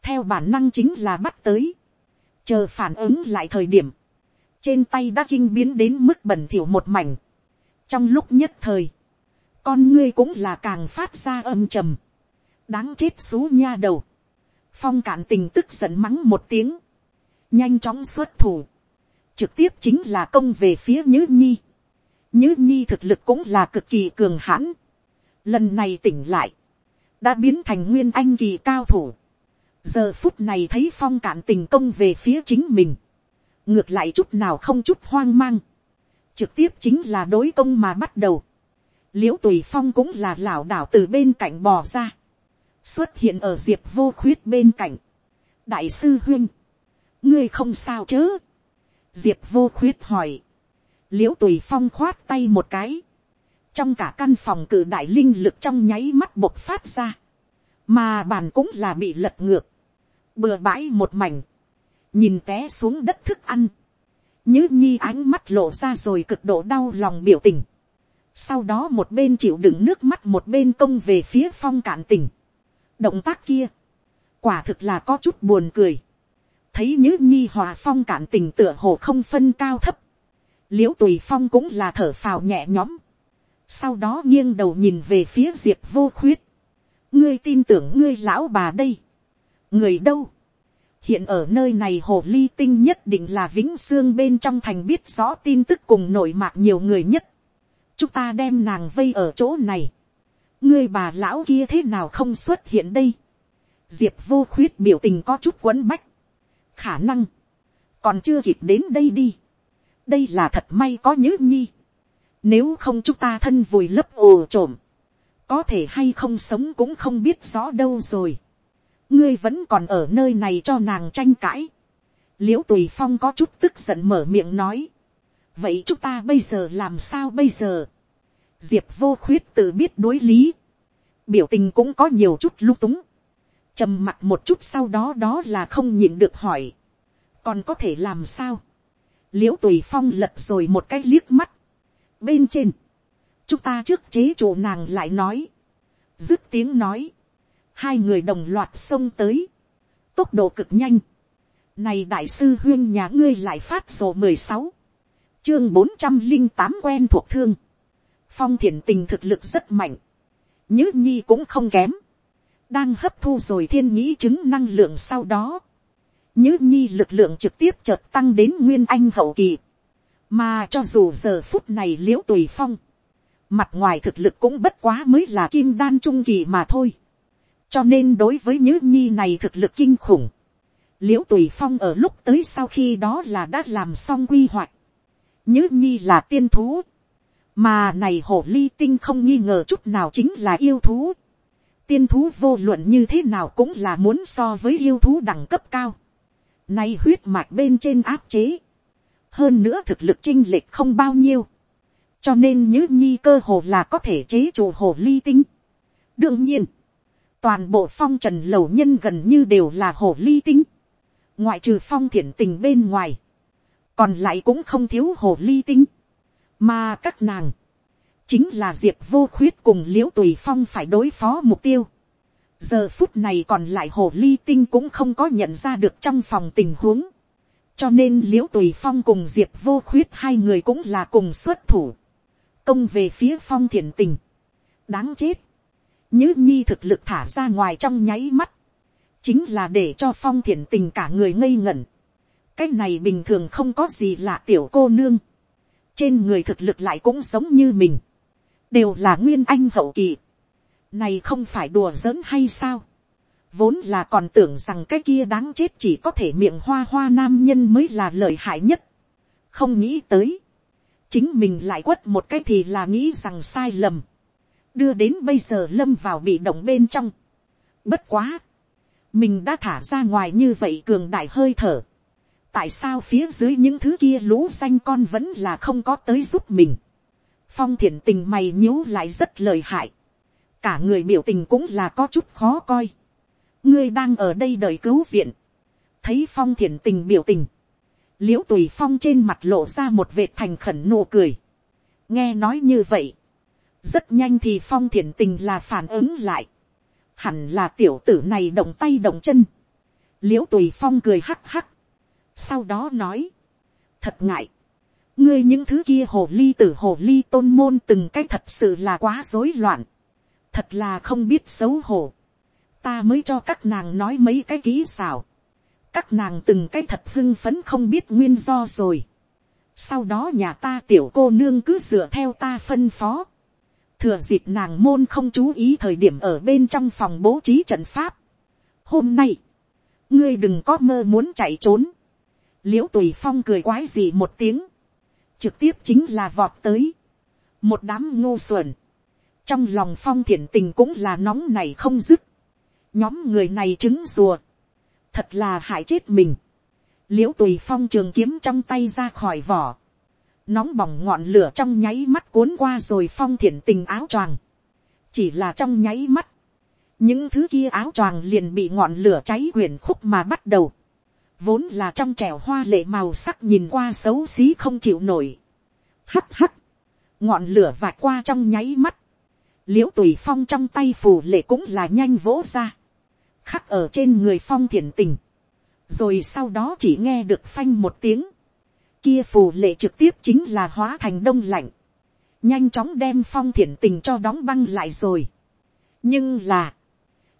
theo bản năng chính là bắt tới, chờ phản ứng lại thời điểm, trên tay đã kinh biến đến mức bẩn thỉu một mảnh, trong lúc nhất thời, con ngươi cũng là càng phát ra âm trầm, đáng chết xú nha đầu, phong cản tình tức giận mắng một tiếng, nhanh chóng xuất thủ, trực tiếp chính là công về phía nhữ nhi, nhữ nhi thực lực cũng là cực kỳ cường hãn, lần này tỉnh lại, đã biến thành nguyên anh kỳ cao thủ, giờ phút này thấy phong cạn tình công về phía chính mình, ngược lại chút nào không chút hoang mang, trực tiếp chính là đối công mà bắt đầu, l i ễ u tùy phong cũng là lảo đảo từ bên cạnh bò ra, xuất hiện ở diệp vô khuyết bên cạnh, đại sư huyên, ngươi không sao chớ, diệp vô khuyết hỏi, l i ễ u tùy phong khoát tay một cái, trong cả căn phòng cử đại linh lực trong nháy mắt bộc phát ra, mà bàn cũng là bị lật ngược, bừa bãi một mảnh, nhìn té xuống đất thức ăn, nhứ nhi ánh mắt lộ ra rồi cực độ đau lòng biểu tình, sau đó một bên chịu đựng nước mắt một bên công về phía phong cạn tình, động tác kia, quả thực là có chút buồn cười, thấy nhứ nhi hòa phong cạn tình tựa hồ không phân cao thấp, l i ễ u tùy phong cũng là thở phào nhẹ nhõm, sau đó nghiêng đầu nhìn về phía diệp vô khuyết, ngươi tin tưởng ngươi lão bà đây, người đâu, hiện ở nơi này hồ ly tinh nhất định là vĩnh xương bên trong thành biết rõ tin tức cùng nội mạc nhiều người nhất. chúng ta đem nàng vây ở chỗ này. ngươi bà lão kia thế nào không xuất hiện đây. diệp vô khuyết biểu tình có chút quấn bách. khả năng, còn chưa kịp đến đây đi. đây là thật may có nhớ nhi. nếu không chúng ta thân vùi lấp ồ trộm, có thể hay không sống cũng không biết rõ đâu rồi ngươi vẫn còn ở nơi này cho nàng tranh cãi. l i ễ u tùy phong có chút tức giận mở miệng nói. vậy chúng ta bây giờ làm sao bây giờ. diệp vô khuyết tự biết đối lý. biểu tình cũng có nhiều chút lung túng. trầm mặt một chút sau đó đó là không nhịn được hỏi. còn có thể làm sao. l i ễ u tùy phong lật rồi một cái liếc mắt. bên trên, chúng ta trước chế chủ nàng lại nói. dứt tiếng nói. Hai người đồng loạt xông tới, tốc độ cực nhanh, này đại sư huyên nhà ngươi lại phát sổ mười sáu, chương bốn trăm linh tám quen thuộc thương, phong thiền tình thực lực rất mạnh, nhữ nhi cũng không kém, đang hấp thu rồi thiên nhĩ chứng năng lượng sau đó, nhữ nhi lực lượng trực tiếp chợt tăng đến nguyên anh hậu kỳ, mà cho dù giờ phút này l i ễ u tùy phong, mặt ngoài thực lực cũng bất quá mới là kim đan trung kỳ mà thôi, cho nên đối với nhữ nhi này thực lực kinh khủng, l i ễ u tùy phong ở lúc tới sau khi đó là đã làm xong quy hoạch, nhữ nhi là tiên thú, mà này hổ ly tinh không nghi ngờ chút nào chính là yêu thú, tiên thú vô luận như thế nào cũng là muốn so với yêu thú đẳng cấp cao, nay huyết mạch bên trên áp chế, hơn nữa thực lực chinh lệch không bao nhiêu, cho nên nhữ nhi cơ hồ là có thể chế chủ hồ ly tinh. đương nhiên, toàn bộ phong trần lầu nhân gần như đều là hồ ly tinh, ngoại trừ phong thiển tình bên ngoài, còn lại cũng không thiếu hồ ly tinh, mà các nàng, chính là diệp vô khuyết cùng l i ễ u tùy phong phải đối phó mục tiêu. giờ phút này còn lại hồ ly tinh cũng không có nhận ra được trong phòng tình huống, cho nên l i ễ u tùy phong cùng diệp vô khuyết hai người cũng là cùng xuất thủ, công về phía phong thiền tình, đáng chết, nhữ nhi thực lực thả ra ngoài trong nháy mắt. Chính là để cho phong thiền tình cả người ngây ngẩn. Cái này bình thường không có gì là tiểu cô nương. Trên người thực lực lại cũng giống như mình. Đều là nguyên anh hậu kỳ. Này không phải đùa giỡn hay sao? Vốn là còn tưởng rằng cái kia đáng chết chỉ có thể miệng hoa hoa nam nhân mới là lợi hại nhất. Không nghĩ tới. Chính mình lại quất một cái thì là nghĩ rằng sai lầm đưa đến bây giờ lâm vào bị động bên trong. Bất quá, mình đã thả ra ngoài như vậy cường đại hơi thở. tại sao phía dưới những thứ kia lũ xanh con vẫn là không có tới giúp mình. phong thiện tình mày nhíu lại rất lời hại. cả người biểu tình cũng là có chút khó coi. ngươi đang ở đây đợi cứu viện, thấy phong thiền tình biểu tình, l i ễ u tùy phong trên mặt lộ ra một vệt thành khẩn nụ cười. nghe nói như vậy, rất nhanh thì phong thiền tình là phản ứng lại, hẳn là tiểu tử này động tay động chân, l i ễ u tùy phong cười hắc hắc, sau đó nói, thật ngại, ngươi những thứ kia hồ ly t ử hồ ly tôn môn từng cái thật sự là quá rối loạn, thật là không biết xấu hổ, ta mới cho các nàng nói mấy cái kỹ xảo, các nàng từng cái thật hưng phấn không biết nguyên do rồi, sau đó nhà ta tiểu cô nương cứ dựa theo ta phân phó, thừa dịp nàng môn không chú ý thời điểm ở bên trong phòng bố trí trận pháp. hôm nay, ngươi đừng có mơ muốn chạy trốn, l i ễ u tùy phong cười quái gì một tiếng, trực tiếp chính là vọt tới, một đám ngô xuẩn, trong lòng phong thiện tình cũng là nóng này không dứt, nhóm người này trứng rùa, thật là hại chết mình, l i ễ u tùy phong trường kiếm trong tay ra khỏi vỏ, nóng bỏng ngọn lửa trong nháy mắt cuốn qua rồi phong thiện tình áo choàng, chỉ là trong nháy mắt, những thứ kia áo choàng liền bị ngọn lửa cháy quyển khúc mà bắt đầu, vốn là trong trẻo hoa lệ màu sắc nhìn qua xấu xí không chịu nổi, hắt hắt, ngọn lửa vạch qua trong nháy mắt, l i ễ u tùy phong trong tay phù lệ cũng là nhanh vỗ ra, khắc ở trên người phong thiền tình, rồi sau đó chỉ nghe được phanh một tiếng, kia phù lệ trực tiếp chính là hóa thành đông lạnh, nhanh chóng đem phong thiền tình cho đóng băng lại rồi. nhưng là,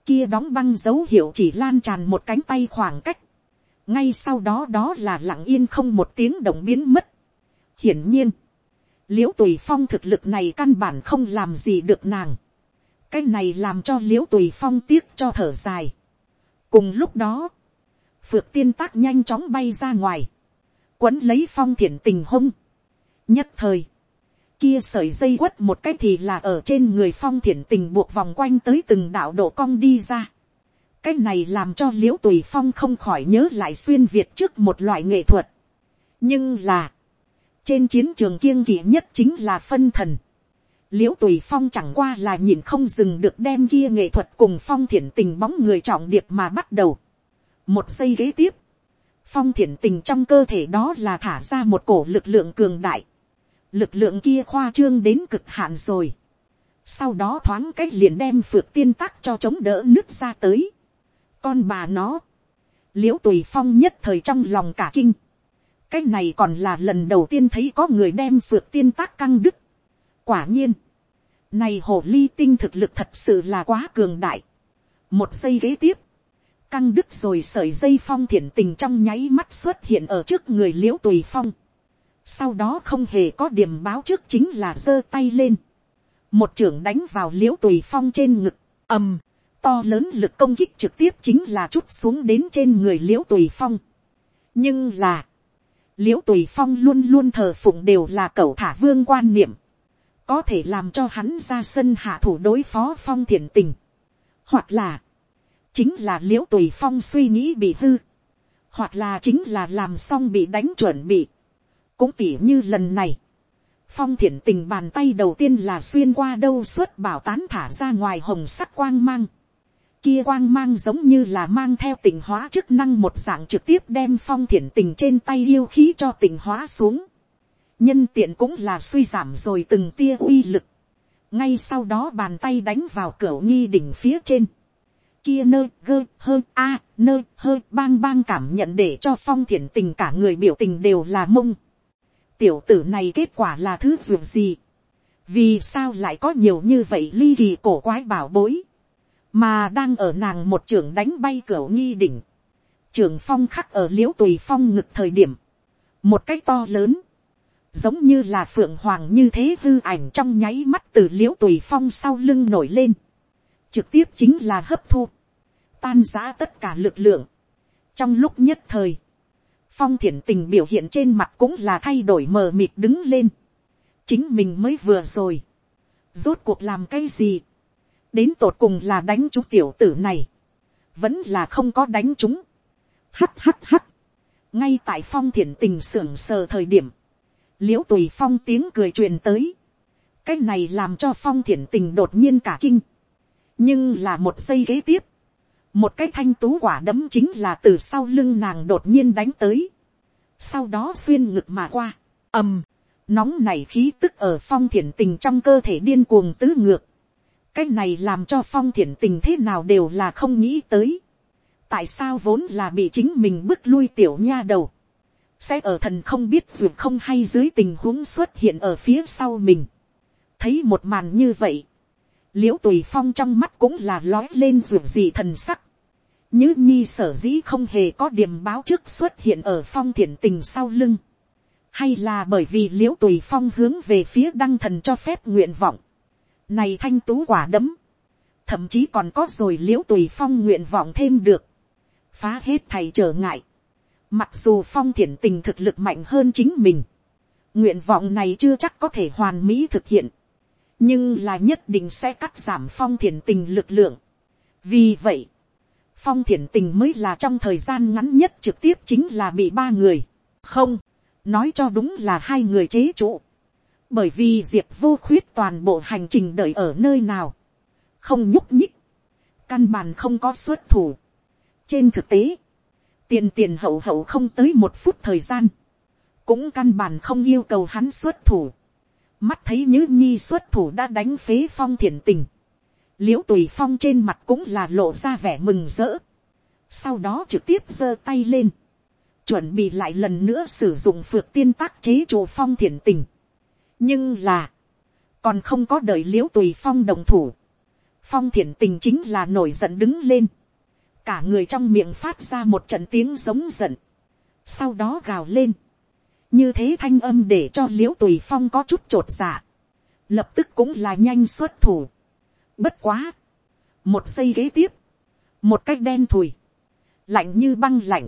kia đóng băng dấu hiệu chỉ lan tràn một cánh tay khoảng cách, ngay sau đó đó là lặng yên không một tiếng động biến mất. hiển nhiên, l i ễ u tùy phong thực lực này căn bản không làm gì được nàng cái này làm cho l i ễ u tùy phong tiếc cho thở dài. cùng lúc đó, phượng tiên tác nhanh chóng bay ra ngoài, quấn lấy phong thiện tình hung. nhất thời, kia sợi dây quất một cái thì là ở trên người phong thiện tình buộc vòng quanh tới từng đạo độ cong đi ra. cái này làm cho l i ễ u tùy phong không khỏi nhớ lại xuyên việt trước một loại nghệ thuật. nhưng là, trên chiến trường kiêng kỵ nhất chính là phân thần l i ễ u tùy phong chẳng qua là nhìn không dừng được đem kia nghệ thuật cùng phong thiển tình bóng người trọng điệp mà bắt đầu. một giây kế tiếp, phong thiển tình trong cơ thể đó là thả ra một cổ lực lượng cường đại. lực lượng kia khoa trương đến cực hạn rồi. sau đó thoáng cách liền đem phượt tiên tắc cho chống đỡ nước ra tới. con bà nó, l i ễ u tùy phong nhất thời trong lòng cả kinh cái này còn là lần đầu tiên thấy có người đem phượt tiên tác căng đức. quả nhiên, này hồ ly tinh thực lực thật sự là quá cường đại. một giây ghế tiếp, căng đức rồi sợi dây phong thiển tình trong nháy mắt xuất hiện ở trước người liễu tùy phong. sau đó không hề có điểm báo trước chính là giơ tay lên. một trưởng đánh vào liễu tùy phong trên ngực, ầm, to lớn lực công kích trực tiếp chính là chút xuống đến trên người liễu tùy phong. nhưng là, liễu tùy phong luôn luôn thờ phụng đều là cậu thả vương quan niệm, có thể làm cho hắn ra sân hạ thủ đối phó phong thiền tình, hoặc là, chính là l i ễ u tùy phong suy nghĩ bị hư, hoặc là chính là làm xong bị đánh chuẩn bị, cũng tỉ như lần này, phong thiển tình bàn tay đầu tiên là xuyên qua đâu suốt bảo tán thả ra ngoài hồng sắc quang mang, kia quang mang giống như là mang theo tình hóa chức năng một dạng trực tiếp đem phong thiển tình trên tay yêu khí cho tình hóa xuống nhân tiện cũng là suy giảm rồi từng tia uy lực. ngay sau đó bàn tay đánh vào cửa nghi đỉnh phía trên. kia nơ gơ hơ a à, nơ hơ bang bang cảm nhận để cho phong thiện tình cả người biểu tình đều là mông. tiểu tử này kết quả là thứ dù gì. vì sao lại có nhiều như vậy ly kỳ cổ quái bảo bối mà đang ở nàng một trưởng đánh bay cửa nghi đỉnh, trưởng phong khắc ở l i ễ u tùy phong ngực thời điểm, một cách to lớn, giống như là phượng hoàng như thế hư ảnh trong nháy mắt từ l i ễ u tùy phong sau lưng nổi lên, trực tiếp chính là hấp thu, tan giã tất cả lực lượng. trong lúc nhất thời, phong thiển tình biểu hiện trên mặt cũng là thay đổi mờ mịt đứng lên, chính mình mới vừa rồi, rốt cuộc làm cái gì, đến tột cùng là đánh chúng tiểu tử này, vẫn là không có đánh chúng. hắt hắt hắt, ngay tại phong thiển tình sưởng sờ thời điểm, l i ễ u tùy phong tiếng cười truyền tới, cái này làm cho phong thiển tình đột nhiên cả kinh, nhưng là một giây kế tiếp, một cái thanh tú quả đấm chính là từ sau lưng nàng đột nhiên đánh tới, sau đó xuyên ngực mà qua, ầm, nóng này khí tức ở phong thiển tình trong cơ thể điên cuồng tứ ngược, cái này làm cho phong thiển tình thế nào đều là không nghĩ tới, tại sao vốn là bị chính mình bước lui tiểu nha đầu, sẽ ở thần không biết duyệt không hay dưới tình huống xuất hiện ở phía sau mình. thấy một màn như vậy, l i ễ u tùy phong trong mắt cũng là lói lên duyệt gì thần sắc. như nhi sở dĩ không hề có điểm báo trước xuất hiện ở phong thiện tình sau lưng. hay là bởi vì l i ễ u tùy phong hướng về phía đăng thần cho phép nguyện vọng. này thanh tú quả đấm. thậm chí còn có rồi l i ễ u tùy phong nguyện vọng thêm được phá hết thầy trở ngại. Mặc dù phong thiển tình thực lực mạnh hơn chính mình, nguyện vọng này chưa chắc có thể hoàn mỹ thực hiện, nhưng là nhất định sẽ cắt giảm phong thiển tình lực lượng. vì vậy, phong thiển tình mới là trong thời gian ngắn nhất trực tiếp chính là bị ba người, không, nói cho đúng là hai người chế trụ, bởi vì diệp vô khuyết toàn bộ hành trình đợi ở nơi nào, không nhúc nhích, căn bản không có xuất thủ, trên thực tế, tiền tiền hậu hậu không tới một phút thời gian, cũng căn bản không yêu cầu hắn xuất thủ. Mắt thấy nhứ nhi xuất thủ đã đánh phế phong thiền tình. l i ễ u tùy phong trên mặt cũng là lộ ra vẻ mừng rỡ. sau đó trực tiếp giơ tay lên, chuẩn bị lại lần nữa sử dụng phược tiên tác chế chủ phong thiền tình. nhưng là, còn không có đợi l i ễ u tùy phong đồng thủ. phong thiền tình chính là nổi giận đứng lên cả người trong miệng phát ra một trận tiếng giống giận, sau đó gào lên, như thế thanh âm để cho l i ễ u tùy phong có chút t r ộ t dạ, lập tức cũng là nhanh xuất thủ. bất quá, một giây kế tiếp, một cách đen thùi, lạnh như băng lạnh,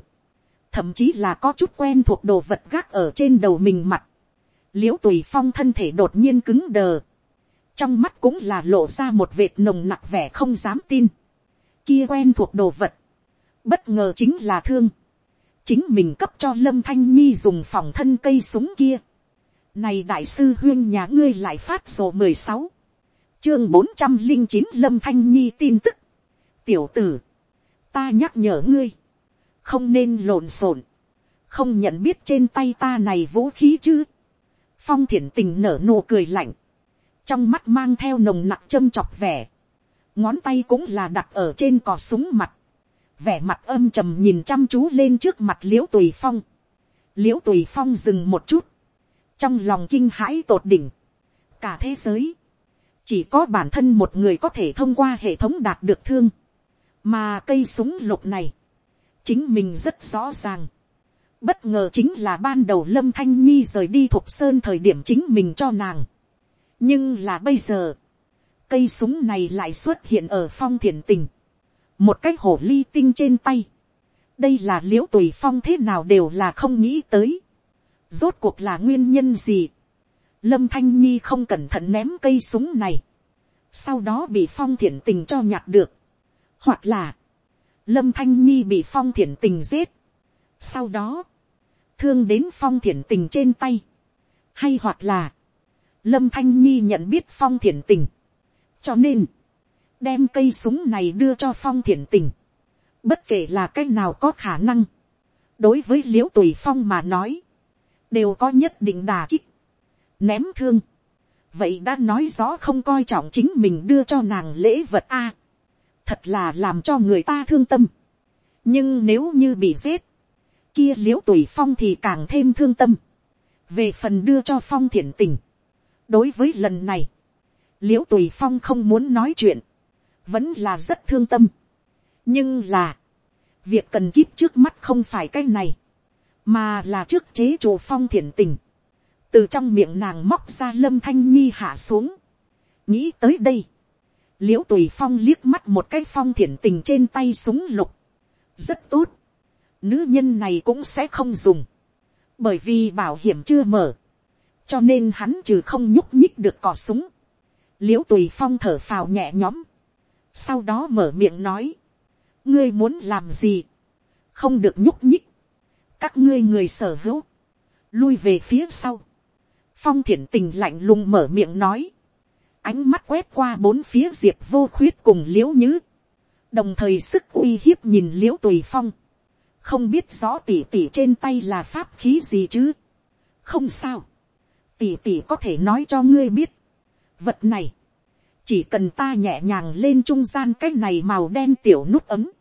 thậm chí là có chút quen thuộc đồ vật gác ở trên đầu mình mặt, l i ễ u tùy phong thân thể đột nhiên cứng đờ, trong mắt cũng là lộ ra một vệt nồng nặc vẻ không dám tin, kia quen thuộc đồ vật, bất ngờ chính là thương, chính mình cấp cho lâm thanh nhi dùng phòng thân cây súng kia. Này đại sư huyên nhà ngươi lại phát sổ mười sáu, chương bốn trăm linh chín lâm thanh nhi tin tức. tiểu tử, ta nhắc nhở ngươi, không nên lộn xộn, không nhận biết trên tay ta này vũ khí chứ. phong thiển tình nở nụ cười lạnh, trong mắt mang theo nồng nặc châm chọc vẻ, ngón tay cũng là đặt ở trên cò súng mặt, vẻ mặt âm trầm nhìn chăm chú lên trước mặt l i ễ u tùy phong, l i ễ u tùy phong dừng một chút, trong lòng kinh hãi tột đỉnh, cả thế giới, chỉ có bản thân một người có thể thông qua hệ thống đạt được thương, mà cây súng lục này, chính mình rất rõ ràng, bất ngờ chính là ban đầu lâm thanh nhi rời đi Thục sơn thời điểm chính mình cho nàng, nhưng là bây giờ, cây súng này lại xuất hiện ở phong thiền tình. Một cái hổ ly tinh trên tay. Đây là liễu tùy phong thế nào đều là không nghĩ tới. Rốt cuộc là nguyên nhân gì? Lâm Thanh Nhi không cẩn thận ném cây súng này. Sau đó bị phong thiền tình cho nhặt được. Hoặc là. Lâm Thanh Nhi bị phong thiền tình giết. Sau đó. Thương đến phong thiền tình trên tay. Hay hoặc là. Lâm Thanh Nhi nhận biết phong thiền tình cho nên, đem cây súng này đưa cho phong thiện tình, bất kể là cái nào có khả năng, đối với l i ễ u tùy phong mà nói, đều có nhất định đà kích, ném thương, vậy đã nói rõ không coi trọng chính mình đưa cho nàng lễ vật a, thật là làm cho người ta thương tâm, nhưng nếu như bị giết, kia l i ễ u tùy phong thì càng thêm thương tâm, về phần đưa cho phong thiện tình, đối với lần này, l i ễ u tùy phong không muốn nói chuyện, vẫn là rất thương tâm. nhưng là, việc cần kíp trước mắt không phải cái này, mà là trước chế chủ phong thiền tình, từ trong miệng nàng móc ra lâm thanh nhi hạ xuống, nghĩ tới đây, l i ễ u tùy phong liếc mắt một cái phong thiền tình trên tay súng lục, rất tốt, nữ nhân này cũng sẽ không dùng, bởi vì bảo hiểm chưa mở, cho nên hắn trừ không nhúc nhích được cò súng, l i ễ u tùy phong thở phào nhẹ nhõm, sau đó mở miệng nói, ngươi muốn làm gì, không được nhúc nhích, các ngươi người sở hữu, lui về phía sau, phong thiển tình lạnh lùng mở miệng nói, ánh mắt quét qua bốn phía diệp vô khuyết cùng l i ễ u nhứ, đồng thời sức uy hiếp nhìn l i ễ u tùy phong, không biết rõ tỉ tỉ trên tay là pháp khí gì chứ, không sao, tỉ tỉ có thể nói cho ngươi biết, vật này, chỉ cần ta nhẹ nhàng lên trung gian cái này màu đen tiểu nút ấm,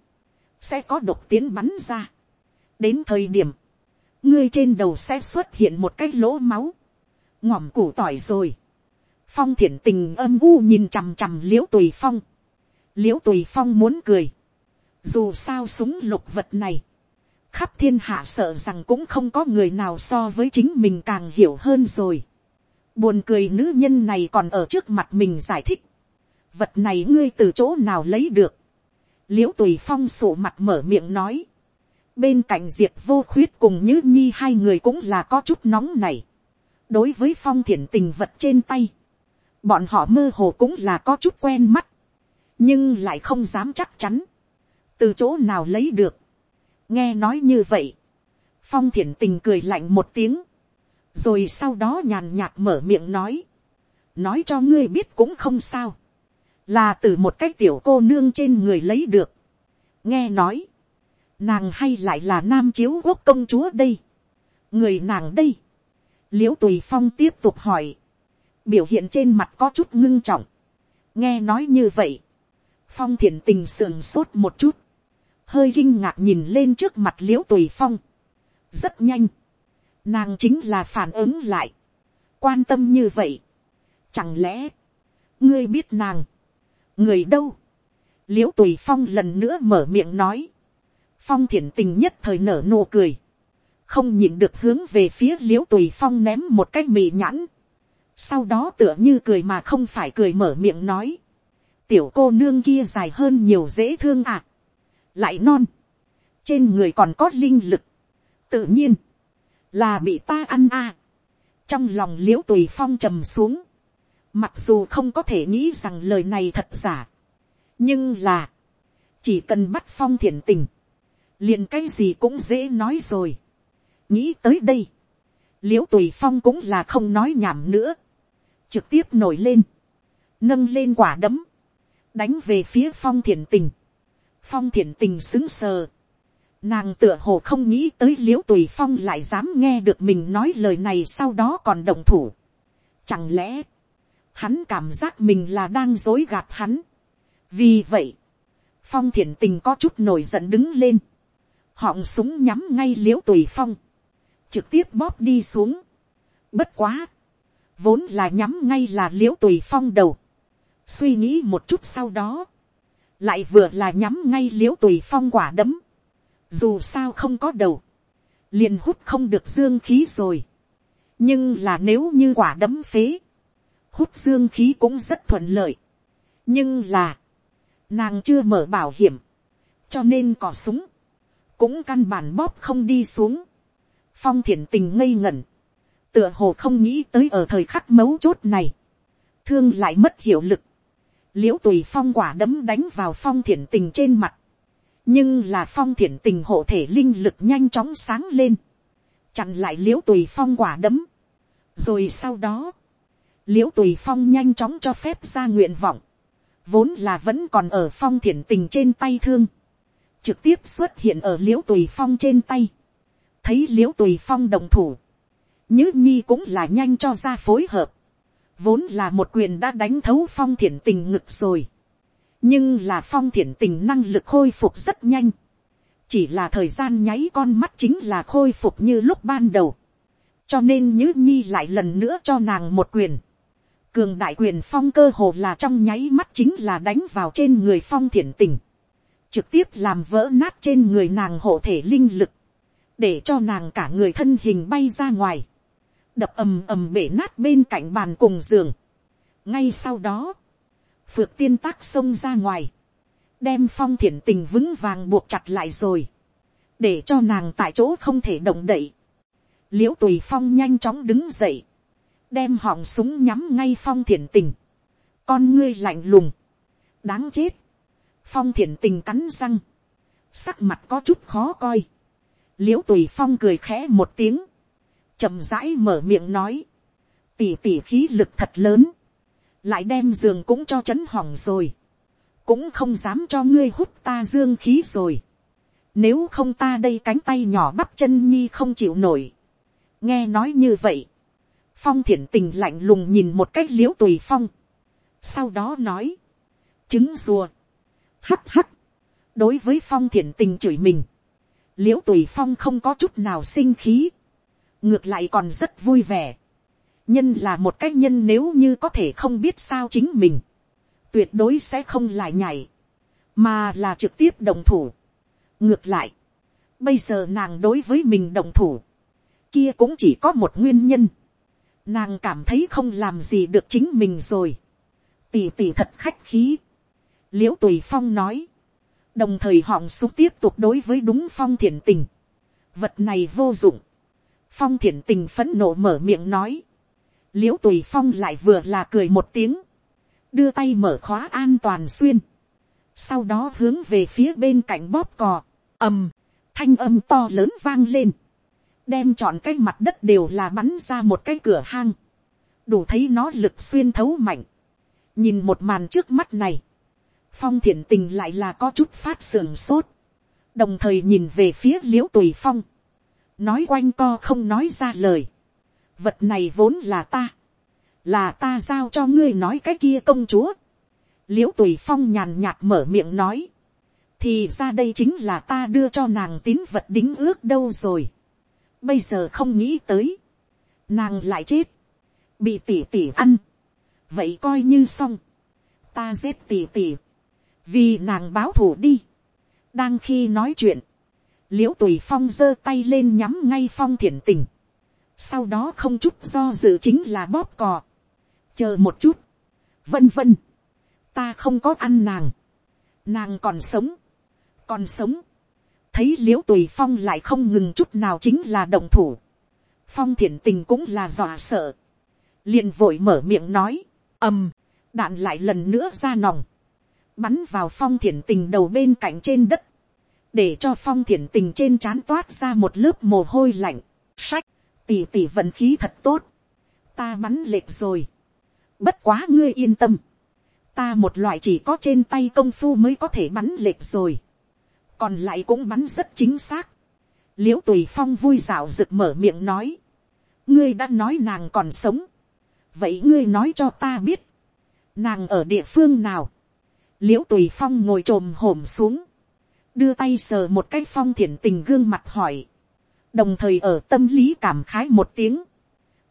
sẽ có độc tiến bắn ra. đến thời điểm, ngươi trên đầu sẽ xuất hiện một cái lỗ máu, ngòm củ tỏi rồi, phong thiển tình âm u nhìn chằm chằm l i ễ u tùy phong, l i ễ u tùy phong muốn cười, dù sao súng lục vật này, khắp thiên hạ sợ rằng cũng không có người nào so với chính mình càng hiểu hơn rồi buồn cười nữ nhân này còn ở trước mặt mình giải thích, vật này ngươi từ chỗ nào lấy được, l i ễ u tùy phong sổ mặt mở miệng nói, bên cạnh diệt vô khuyết cùng như nhi hai người cũng là có chút nóng này, đối với phong thiển tình vật trên tay, bọn họ mơ hồ cũng là có chút quen mắt, nhưng lại không dám chắc chắn, từ chỗ nào lấy được. nghe nói như vậy, phong thiển tình cười lạnh một tiếng, rồi sau đó nhàn nhạt mở miệng nói, nói cho ngươi biết cũng không sao, là từ một cái tiểu cô nương trên người lấy được. nghe nói, nàng hay lại là nam chiếu quốc công chúa đây, người nàng đây, l i ễ u tùy phong tiếp tục hỏi, biểu hiện trên mặt có chút ngưng trọng. nghe nói như vậy, phong thiền tình sườn sốt một chút, hơi kinh ngạc nhìn lên trước mặt l i ễ u tùy phong. rất nhanh, nàng chính là phản ứng lại, quan tâm như vậy. chẳng lẽ, ngươi biết nàng, người đâu, l i ễ u tùy phong lần nữa mở miệng nói, phong thiền tình nhất thời nở nụ cười, không nhìn được hướng về phía l i ễ u tùy phong ném một cái mì nhãn, sau đó tựa như cười mà không phải cười mở miệng nói, tiểu cô nương kia dài hơn nhiều dễ thương ạ, à. lại non, trên người còn có linh lực, tự nhiên, là bị ta ăn à. trong lòng l i ễ u tùy phong trầm xuống, mặc dù không có thể nghĩ rằng lời này thật giả, nhưng là, chỉ cần bắt phong thiền tình, liền cái gì cũng dễ nói rồi. nghĩ tới đây, l i ễ u tùy phong cũng là không nói nhảm nữa, trực tiếp nổi lên, nâng lên quả đấm, đánh về phía phong thiền tình. phong thiền tình xứng sờ nàng tựa hồ không nghĩ tới l i ễ u tùy phong lại dám nghe được mình nói lời này sau đó còn động thủ. chẳng lẽ, hắn cảm giác mình là đang dối gạt hắn. vì vậy, phong thiện tình có chút nổi giận đứng lên, họng súng nhắm ngay l i ễ u tùy phong, trực tiếp bóp đi xuống. bất quá, vốn là nhắm ngay là l i ễ u tùy phong đầu, suy nghĩ một chút sau đó, lại vừa là nhắm ngay l i ễ u tùy phong quả đấm, dù sao không có đầu, liền hút không được dương khí rồi, nhưng là nếu như quả đấm phế, hút dương khí cũng rất thuận lợi, nhưng là, nàng chưa mở bảo hiểm, cho nên cò súng, cũng căn bản bóp không đi xuống, phong thiển tình ngây ngẩn, tựa hồ không nghĩ tới ở thời khắc mấu chốt này, thương lại mất hiệu lực, l i ễ u tùy phong quả đấm đánh vào phong thiển tình trên mặt, nhưng là phong thiển tình hộ thể linh lực nhanh chóng sáng lên, chặn lại l i ễ u tùy phong quả đấm, rồi sau đó, l i ễ u tùy phong nhanh chóng cho phép ra nguyện vọng, vốn là vẫn còn ở phong thiển tình trên tay thương, trực tiếp xuất hiện ở l i ễ u tùy phong trên tay, thấy l i ễ u tùy phong đồng thủ, Nhứ nhi cũng là nhanh cho ra phối hợp. Vốn là một quyền đã đánh thấu phong thiển tình ngực rồi. Nhưng là phong thiển tình năng lực khôi phục rất nhanh. Chỉ là thời gian nháy con mắt chính là khôi phục như lúc ban đầu. Cho nên Nhứ nhi lại lần nữa cho nàng một quyền. Cường đại quyền phong cơ hồ là trong nháy mắt chính là đánh vào trên người phong thiển tình. Trực tiếp làm vỡ nát trên người nàng hộ thể linh lực để cho nàng cả người thân hình bay ra ngoài đập ầm ầm bể nát bên cạnh bàn cùng giường. ngay sau đó, phược tiên tác xông ra ngoài, đem phong thiển tình vững vàng buộc chặt lại rồi, để cho nàng tại chỗ không thể động đậy. l i ễ u tùy phong nhanh chóng đứng dậy, đem họng súng nhắm ngay phong thiển tình, con ngươi lạnh lùng, đáng chết, phong thiển tình cắn răng, sắc mặt có chút khó coi, l i ễ u tùy phong cười khẽ một tiếng, chậm rãi mở miệng nói, tỉ tỉ khí lực thật lớn, lại đem giường cũng cho chấn hỏng rồi, cũng không dám cho ngươi hút ta dương khí rồi, nếu không ta đây cánh tay nhỏ bắp chân nhi không chịu nổi, nghe nói như vậy, phong thiển tình lạnh lùng nhìn một cách l i ễ u tùy phong, sau đó nói, trứng rùa, hắt hắt, đối với phong thiển tình chửi mình, l i ễ u tùy phong không có chút nào sinh khí, ngược lại còn rất vui vẻ, nhân là một cách nhân nếu như có thể không biết sao chính mình, tuyệt đối sẽ không lại nhảy, mà là trực tiếp đồng thủ. ngược lại, bây giờ nàng đối với mình đồng thủ, kia cũng chỉ có một nguyên nhân, nàng cảm thấy không làm gì được chính mình rồi, tỉ tỉ thật khách khí, l i ễ u tùy phong nói, đồng thời họng súng tiếp tục đối với đúng phong thiền tình, vật này vô dụng, phong thiền tình phấn nộ mở miệng nói, l i ễ u tùy phong lại vừa là cười một tiếng, đưa tay mở khóa an toàn xuyên, sau đó hướng về phía bên cạnh bóp cò, ầm, thanh âm to lớn vang lên, đem chọn cái mặt đất đều là bắn ra một cái cửa hang, đủ thấy nó lực xuyên thấu mạnh, nhìn một màn trước mắt này, phong thiện tình lại là có chút phát sườn sốt, đồng thời nhìn về phía l i ễ u tùy phong, nói quanh co không nói ra lời, vật này vốn là ta, là ta giao cho ngươi nói cái kia công chúa, l i ễ u tùy phong nhàn nhạt mở miệng nói, thì ra đây chính là ta đưa cho nàng tín vật đính ước đâu rồi. Bây giờ không nghĩ tới, nàng lại chết, bị tỉ tỉ ăn, vậy coi như xong, ta giết tỉ tỉ, vì nàng báo thù đi, đang khi nói chuyện, l i ễ u tùy phong giơ tay lên nhắm ngay phong thiển tình, sau đó không chút do dự chính là bóp cò, chờ một chút, vân vân, ta không có ăn nàng, nàng còn sống, còn sống, thấy l i ễ u tùy phong lại không ngừng chút nào chính là động thủ. phong thiển tình cũng là dọa sợ. liền vội mở miệng nói, ầm, đạn lại lần nữa ra nòng, bắn vào phong thiển tình đầu bên cạnh trên đất, để cho phong thiển tình trên trán toát ra một lớp mồ hôi lạnh, sách, tỷ tỷ vận khí thật tốt, ta bắn lệch rồi, bất quá ngươi yên tâm, ta một loại chỉ có trên tay công phu mới có thể bắn lệch rồi, còn lại cũng bắn rất chính xác. l i ễ u tùy phong vui rào rực mở miệng nói, ngươi đã nói nàng còn sống, vậy ngươi nói cho ta biết, nàng ở địa phương nào, l i ễ u tùy phong ngồi t r ồ m hổm xuống, đưa tay sờ một cái phong thiển tình gương mặt hỏi, đồng thời ở tâm lý cảm khái một tiếng,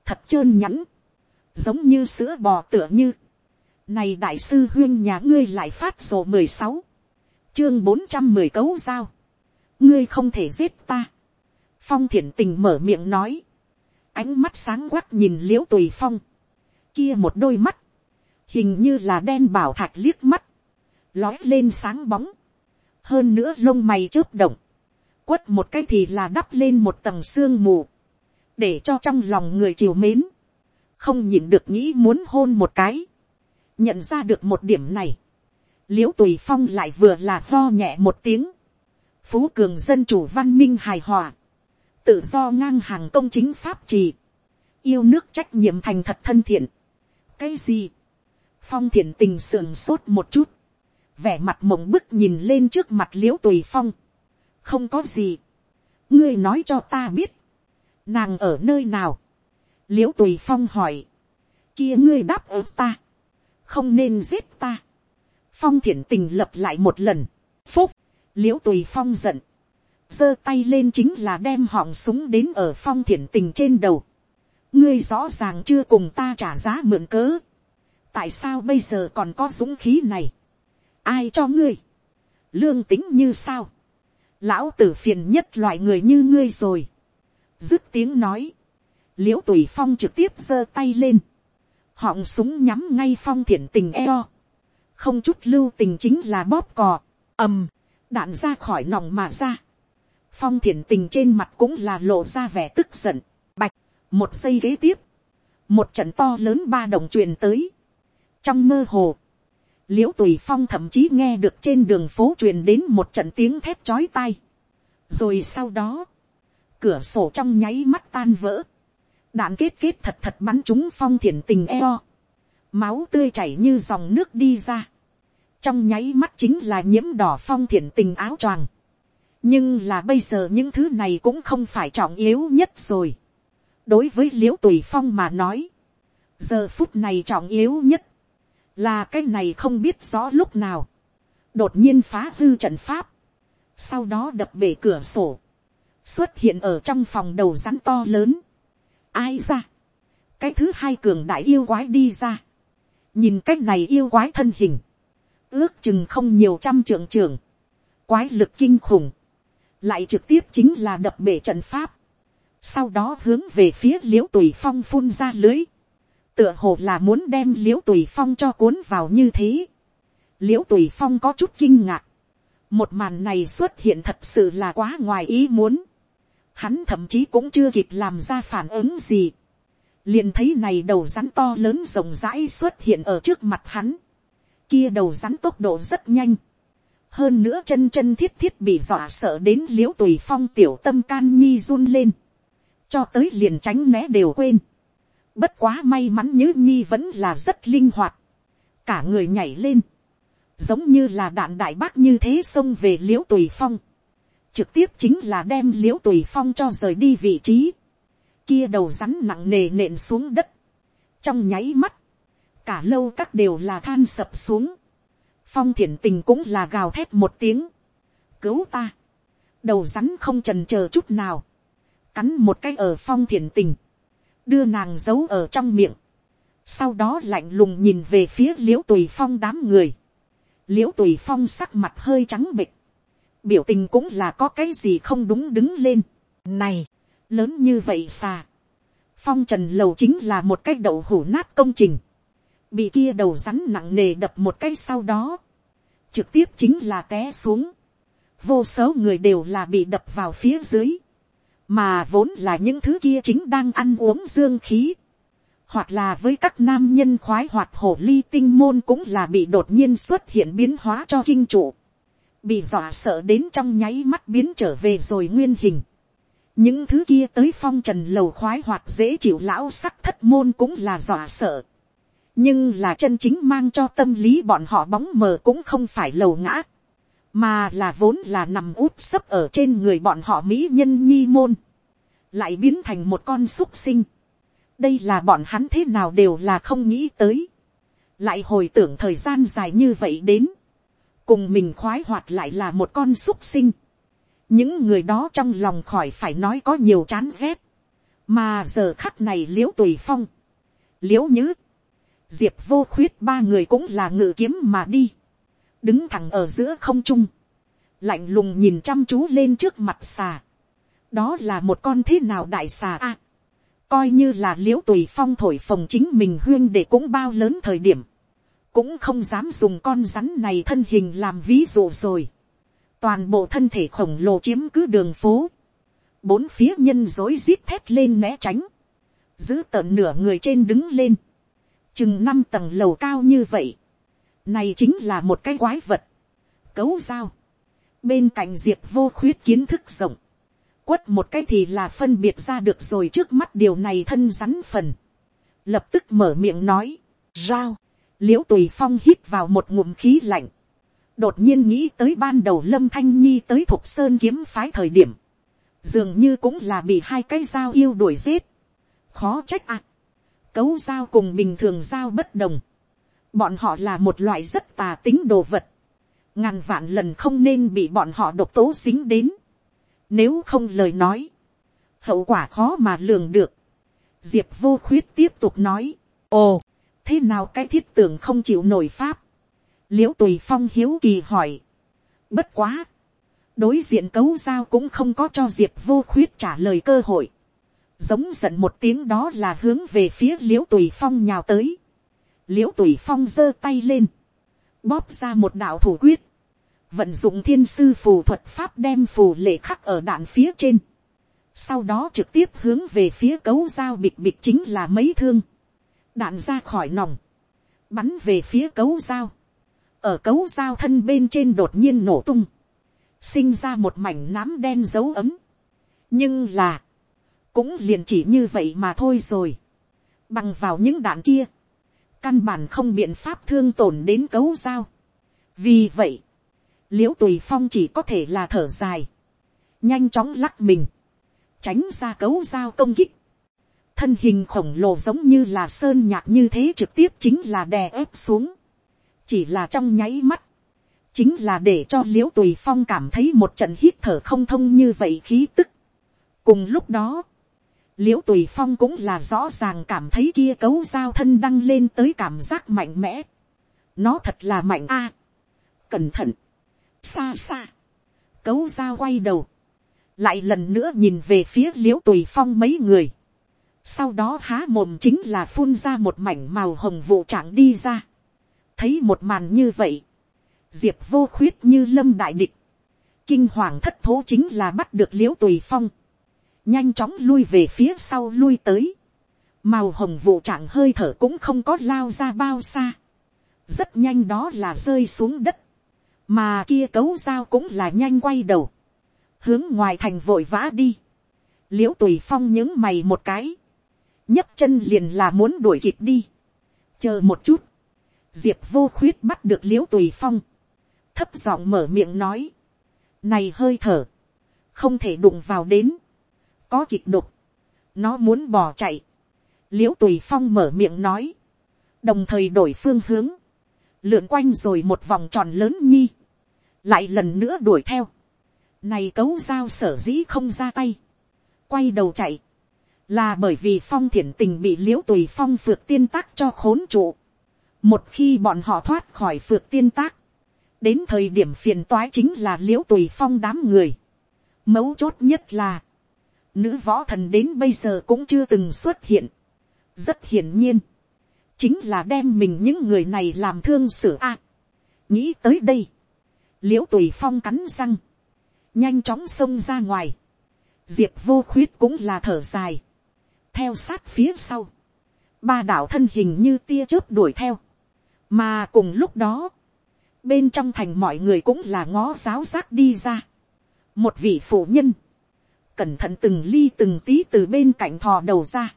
thật trơn nhẵn, giống như sữa bò tựa như, này đại sư huyên nhà ngươi lại phát sổ mười sáu, chương bốn trăm mười cấu dao, ngươi không thể giết ta. phong thiển tình mở miệng nói, ánh mắt sáng quắc nhìn l i ễ u tùy phong, kia một đôi mắt, hình như là đen bảo thạch liếc mắt, lói lên sáng bóng, hơn nữa lông mày chớp động, quất một cái thì là đắp lên một tầng sương mù, để cho trong lòng người chiều mến, không nhìn được nghĩ muốn hôn một cái, nhận ra được một điểm này, l i ễ u tùy phong lại vừa là lo nhẹ một tiếng, phú cường dân chủ văn minh hài hòa, tự do ngang hàng công chính pháp trì, yêu nước trách nhiệm thành thật thân thiện. cái gì, phong thiện tình sườn sốt một chút, vẻ mặt mộng bức nhìn lên trước mặt l i ễ u tùy phong, không có gì, ngươi nói cho ta biết, nàng ở nơi nào, l i ễ u tùy phong hỏi, kia ngươi đáp ứng ta, không nên giết ta, phong thiển tình lập lại một lần, phúc, l i ễ u tùy phong giận, giơ tay lên chính là đem họng súng đến ở phong thiển tình trên đầu, ngươi rõ ràng chưa cùng ta trả giá mượn cớ, tại sao bây giờ còn có dũng khí này, ai cho ngươi, lương tính như sao, lão tử phiền nhất loại người như ngươi rồi, dứt tiếng nói, l i ễ u tùy phong trực tiếp giơ tay lên, họng súng nhắm ngay phong thiển tình eo, không chút lưu tình chính là bóp cò, ầm, đạn ra khỏi nòng mà ra. phong thiển tình trên mặt cũng là lộ ra vẻ tức giận, bạch, một giây ghế tiếp, một trận to lớn ba đồng truyền tới. trong mơ hồ, l i ễ u tùy phong thậm chí nghe được trên đường phố truyền đến một trận tiếng thép chói tai. rồi sau đó, cửa sổ trong nháy mắt tan vỡ, đạn kết kết thật thật bắn trúng phong thiển tình eo, máu tươi chảy như dòng nước đi ra, trong nháy mắt chính là nhiễm đỏ phong thiển tình áo choàng, nhưng là bây giờ những thứ này cũng không phải trọng yếu nhất rồi. đối với l i ễ u tùy phong mà nói, giờ phút này trọng yếu nhất, là cái này không biết rõ lúc nào, đột nhiên phá hư trận pháp, sau đó đập bể cửa sổ, xuất hiện ở trong phòng đầu rắn to lớn. ai ra, cái thứ hai cường đại yêu quái đi ra, nhìn cái này yêu quái thân hình, ước chừng không nhiều trăm trưởng trưởng, quái lực kinh khủng, lại trực tiếp chính là đập bể trận pháp, sau đó hướng về phía l i ễ u tùy phong phun ra lưới, tựa hồ là muốn đem l i ễ u tùy phong cho cuốn vào như thế, l i ễ u tùy phong có chút kinh ngạc, một màn này xuất hiện thật sự là quá ngoài ý muốn, hắn thậm chí cũng chưa kịp làm ra phản ứng gì, liền thấy này đầu rắn to lớn rộng rãi xuất hiện ở trước mặt hắn, kia đầu rắn tốc độ rất nhanh, hơn nữa chân chân thiết thiết bị dọa sợ đến l i ễ u tùy phong tiểu tâm can nhi run lên, cho tới liền tránh né đều quên bất quá may mắn Nhữ nhi vẫn là rất linh hoạt, cả người nhảy lên, giống như là đạn đại bác như thế xông về liễu tùy phong, trực tiếp chính là đem liễu tùy phong cho rời đi vị trí, kia đầu rắn nặng nề nện xuống đất, trong nháy mắt, cả lâu các đều là than sập xuống, phong thiển tình cũng là gào thét một tiếng, cứu ta, đầu rắn không trần chờ chút nào, cắn một cái ở phong thiển tình, đưa nàng giấu ở trong miệng, sau đó lạnh lùng nhìn về phía l i ễ u tùy phong đám người, l i ễ u tùy phong sắc mặt hơi trắng bịch, biểu tình cũng là có cái gì không đúng đứng lên, này, lớn như vậy xà, phong trần lầu chính là một cái đậu hủ nát công trình, bị kia đầu rắn nặng nề đập một cái sau đó, trực tiếp chính là té xuống, vô số người đều là bị đập vào phía dưới, mà vốn là những thứ kia chính đang ăn uống dương khí, hoặc là với các nam nhân khoái hoạt hổ ly tinh môn cũng là bị đột nhiên xuất hiện biến hóa cho kinh trụ, bị dọa sợ đến trong nháy mắt biến trở về rồi nguyên hình. những thứ kia tới phong trần lầu khoái hoạt dễ chịu lão sắc thất môn cũng là dọa sợ. Nhưng là chân chính mang cho tâm lý bọn họ bóng mờ cũng không phải lầu ngã, mà là vốn là nằm úp sấp ở trên người bọn họ mỹ nhân nhi môn, lại biến thành một con xúc sinh. đây là bọn hắn thế nào đều là không nghĩ tới, lại hồi tưởng thời gian dài như vậy đến, cùng mình khoái hoạt lại là một con xúc sinh, những người đó trong lòng khỏi phải nói có nhiều chán ghét, mà giờ khắc này l i ễ u tùy phong, l i ễ u nhứ, diệp vô khuyết ba người cũng là ngự kiếm mà đi, đứng thẳng ở giữa không trung, lạnh lùng nhìn chăm chú lên trước mặt xà, đó là một con thế nào đại xà a, coi như là l i ễ u tùy phong thổi phồng chính mình huyên để cũng bao lớn thời điểm, cũng không dám dùng con rắn này thân hình làm ví dụ rồi, toàn bộ thân thể khổng lồ chiếm cứ đường phố, bốn phía nhân dối rít thét lên né tránh, giữ tợn nửa người trên đứng lên, chừng năm tầng lầu cao như vậy, này chính là một cái quái vật, cấu dao, bên cạnh diệp vô khuyết kiến thức rộng, quất một cái thì là phân biệt ra được rồi trước mắt điều này thân rắn phần, lập tức mở miệng nói, rao, l i ễ u tùy phong hít vào một ngụm khí lạnh, đột nhiên nghĩ tới ban đầu lâm thanh nhi tới thục sơn kiếm phái thời điểm, dường như cũng là bị hai cái dao yêu đuổi giết, khó trách ạ, cấu dao cùng bình thường dao bất đồng. Bọn họ là một loại rất tà tính đồ vật. Ngàn vạn lần không nên bị bọn họ độc tố dính đến. Nếu không lời nói. Hậu quả khó mà lường được. Diệp vô khuyết tiếp tục nói. Ồ, thế nào cái thiết tưởng không chịu nổi pháp? Liễu tùy phong hiếu kỳ hỏi. Bất quá. Đối diện cấu giao cũng không có cho diệp vô khuyết trả lời cơ hội giống giận một tiếng đó là hướng về phía l i ễ u tùy phong nhào tới, l i ễ u tùy phong giơ tay lên, bóp ra một đạo thủ quyết, vận dụng thiên sư phù thuật pháp đem phù lệ khắc ở đạn phía trên, sau đó trực tiếp hướng về phía cấu dao bịch bịch chính là mấy thương, đạn ra khỏi nòng, bắn về phía cấu dao, ở cấu dao thân bên trên đột nhiên nổ tung, sinh ra một mảnh nám đen dấu ấm, nhưng là, cũng liền chỉ như vậy mà thôi rồi. bằng vào những đạn kia, căn bản không biện pháp thương tổn đến cấu dao. vì vậy, l i ễ u tùy phong chỉ có thể là thở dài, nhanh chóng lắc mình, tránh ra cấu dao công kích, thân hình khổng lồ giống như là sơn nhạc như thế trực tiếp chính là đè ép xuống, chỉ là trong nháy mắt, chính là để cho l i ễ u tùy phong cảm thấy một trận hít thở không thông như vậy khí tức. cùng lúc đó, l i ễ u tùy phong cũng là rõ ràng cảm thấy kia cấu giao thân đăng lên tới cảm giác mạnh mẽ. nó thật là mạnh a. cẩn thận. xa xa. cấu giao quay đầu. lại lần nữa nhìn về phía l i ễ u tùy phong mấy người. sau đó há mồm chính là phun ra một mảnh màu hồng vụ trạng đi ra. thấy một màn như vậy. diệp vô khuyết như lâm đại địch. kinh hoàng thất thố chính là bắt được l i ễ u tùy phong nhanh chóng lui về phía sau lui tới, màu hồng vụ trạng hơi thở cũng không có lao ra bao xa, rất nhanh đó là rơi xuống đất, mà kia cấu dao cũng là nhanh quay đầu, hướng ngoài thành vội vã đi, l i ễ u tùy phong những mày một cái, nhấc chân liền là muốn đuổi kịp đi, chờ một chút, diệp vô khuyết bắt được l i ễ u tùy phong, thấp giọng mở miệng nói, này hơi thở, không thể đụng vào đến, có kịch đục nó muốn bỏ chạy, l i ễ u tùy phong mở miệng nói, đồng thời đổi phương hướng, lượn quanh rồi một vòng tròn lớn nhi, lại lần nữa đuổi theo, này cấu dao sở dĩ không ra tay, quay đầu chạy, là bởi vì phong thiển tình bị l i ễ u tùy phong phượt tiên tác cho khốn trụ, một khi bọn họ thoát khỏi phượt tiên tác, đến thời điểm phiền toái chính là l i ễ u tùy phong đám người, mấu chốt nhất là, nữ võ thần đến bây giờ cũng chưa từng xuất hiện. rất hiển nhiên, chính là đem mình những người này làm thương sửa a. nghĩ tới đây, l i ễ u tùy phong cắn răng, nhanh chóng xông ra ngoài, diệp vô khuyết cũng là thở dài, theo sát phía sau, ba đạo thân hình như tia chớp đuổi theo, mà cùng lúc đó, bên trong thành mọi người cũng là ngó giáo giác đi ra, một vị phụ nhân, cẩn thận từng ly từng tí từ bên cạnh thò đầu ra,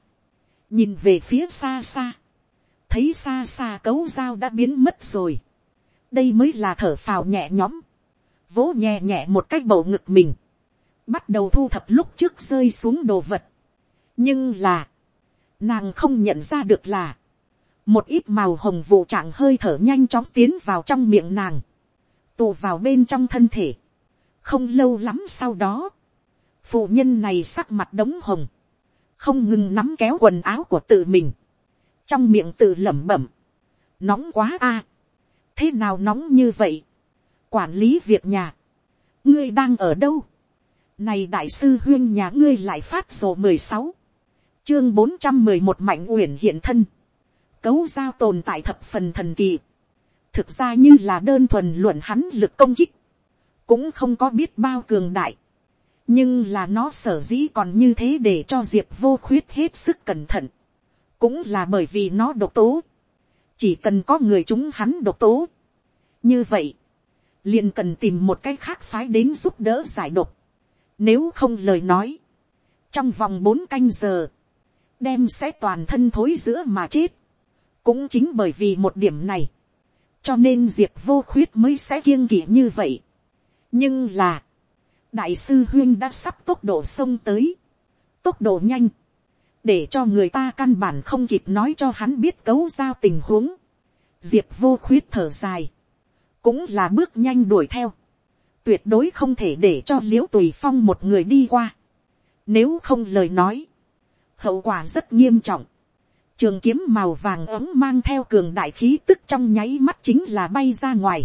nhìn về phía xa xa, thấy xa xa cấu dao đã biến mất rồi, đây mới là thở phào nhẹ nhõm, vỗ nhẹ nhẹ một cái bầu ngực mình, bắt đầu thu thập lúc trước rơi xuống đồ vật, nhưng là, nàng không nhận ra được là, một ít màu hồng vụ trạng hơi thở nhanh chóng tiến vào trong miệng nàng, tụ vào bên trong thân thể, không lâu lắm sau đó, phụ nhân này sắc mặt đống hồng, không ngừng nắm kéo quần áo của tự mình, trong miệng tự lẩm bẩm, nóng quá a, thế nào nóng như vậy, quản lý việc nhà, ngươi đang ở đâu, này đại sư huyên nhà ngươi lại phát sổ mười sáu, chương bốn trăm mười một mạnh uyển hiện thân, cấu giao tồn tại thập phần thần kỳ, thực ra như là đơn thuần luận hắn lực công kích, cũng không có biết bao cường đại, nhưng là nó sở dĩ còn như thế để cho diệp vô khuyết hết sức cẩn thận, cũng là bởi vì nó độc tố, chỉ cần có người chúng hắn độc tố. như vậy, liền cần tìm một cái khác phái đến giúp đỡ giải độc, nếu không lời nói, trong vòng bốn canh giờ, đem sẽ toàn thân thối giữa mà chết, cũng chính bởi vì một điểm này, cho nên diệp vô khuyết mới sẽ kiêng kỵ như vậy. nhưng là, đại sư huyên đã sắp tốc độ sông tới, tốc độ nhanh, để cho người ta căn bản không kịp nói cho hắn biết cấu giao tình huống, diệp vô khuyết thở dài, cũng là bước nhanh đuổi theo, tuyệt đối không thể để cho l i ễ u tùy phong một người đi qua, nếu không lời nói, hậu quả rất nghiêm trọng, trường kiếm màu vàng ấm mang theo cường đại khí tức trong nháy mắt chính là bay ra ngoài,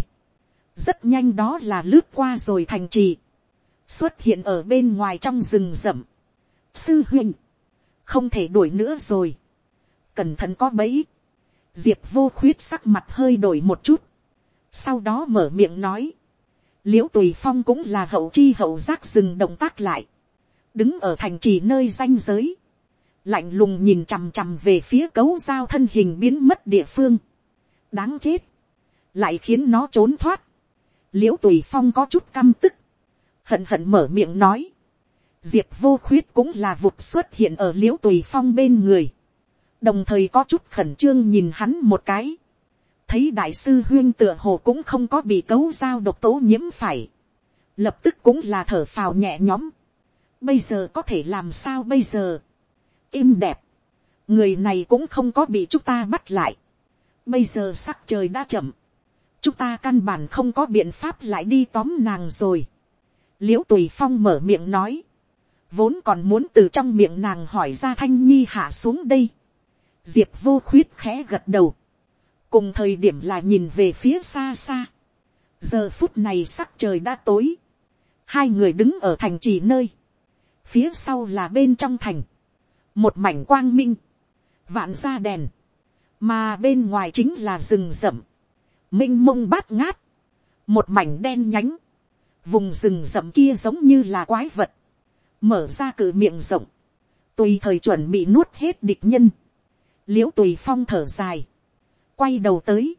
rất nhanh đó là lướt qua rồi thành trì, xuất hiện ở bên ngoài trong rừng rậm. sư huynh, không thể đuổi nữa rồi. cẩn thận có bẫy. diệp vô khuyết sắc mặt hơi đổi một chút. sau đó mở miệng nói. liễu tùy phong cũng là hậu chi hậu giác dừng động tác lại. đứng ở thành trì nơi danh giới. lạnh lùng nhìn chằm chằm về phía cấu giao thân hình biến mất địa phương. đáng chết. lại khiến nó trốn thoát. liễu tùy phong có chút căm tức hận hận mở miệng nói, diệp vô khuyết cũng là vụt xuất hiện ở l i ễ u tùy phong bên người, đồng thời có chút khẩn trương nhìn hắn một cái, thấy đại sư huyên tựa hồ cũng không có bị cấu dao độc tố nhiễm phải, lập tức cũng là thở phào nhẹ nhõm, bây giờ có thể làm sao bây giờ, im đẹp, người này cũng không có bị chúng ta bắt lại, bây giờ sắc trời đã chậm, chúng ta căn bản không có biện pháp lại đi tóm nàng rồi, l i ễ u tùy phong mở miệng nói, vốn còn muốn từ trong miệng nàng hỏi ra thanh nhi hạ xuống đây, diệp vô khuyết khẽ gật đầu, cùng thời điểm là nhìn về phía xa xa, giờ phút này sắc trời đã tối, hai người đứng ở thành trì nơi, phía sau là bên trong thành, một mảnh quang minh, vạn ra đèn, mà bên ngoài chính là rừng rậm, m i n h mông bát ngát, một mảnh đen nhánh, vùng rừng rậm kia giống như là quái vật, mở ra cự miệng rộng, tùy thời chuẩn bị nuốt hết địch nhân, l i ễ u tùy phong thở dài, quay đầu tới,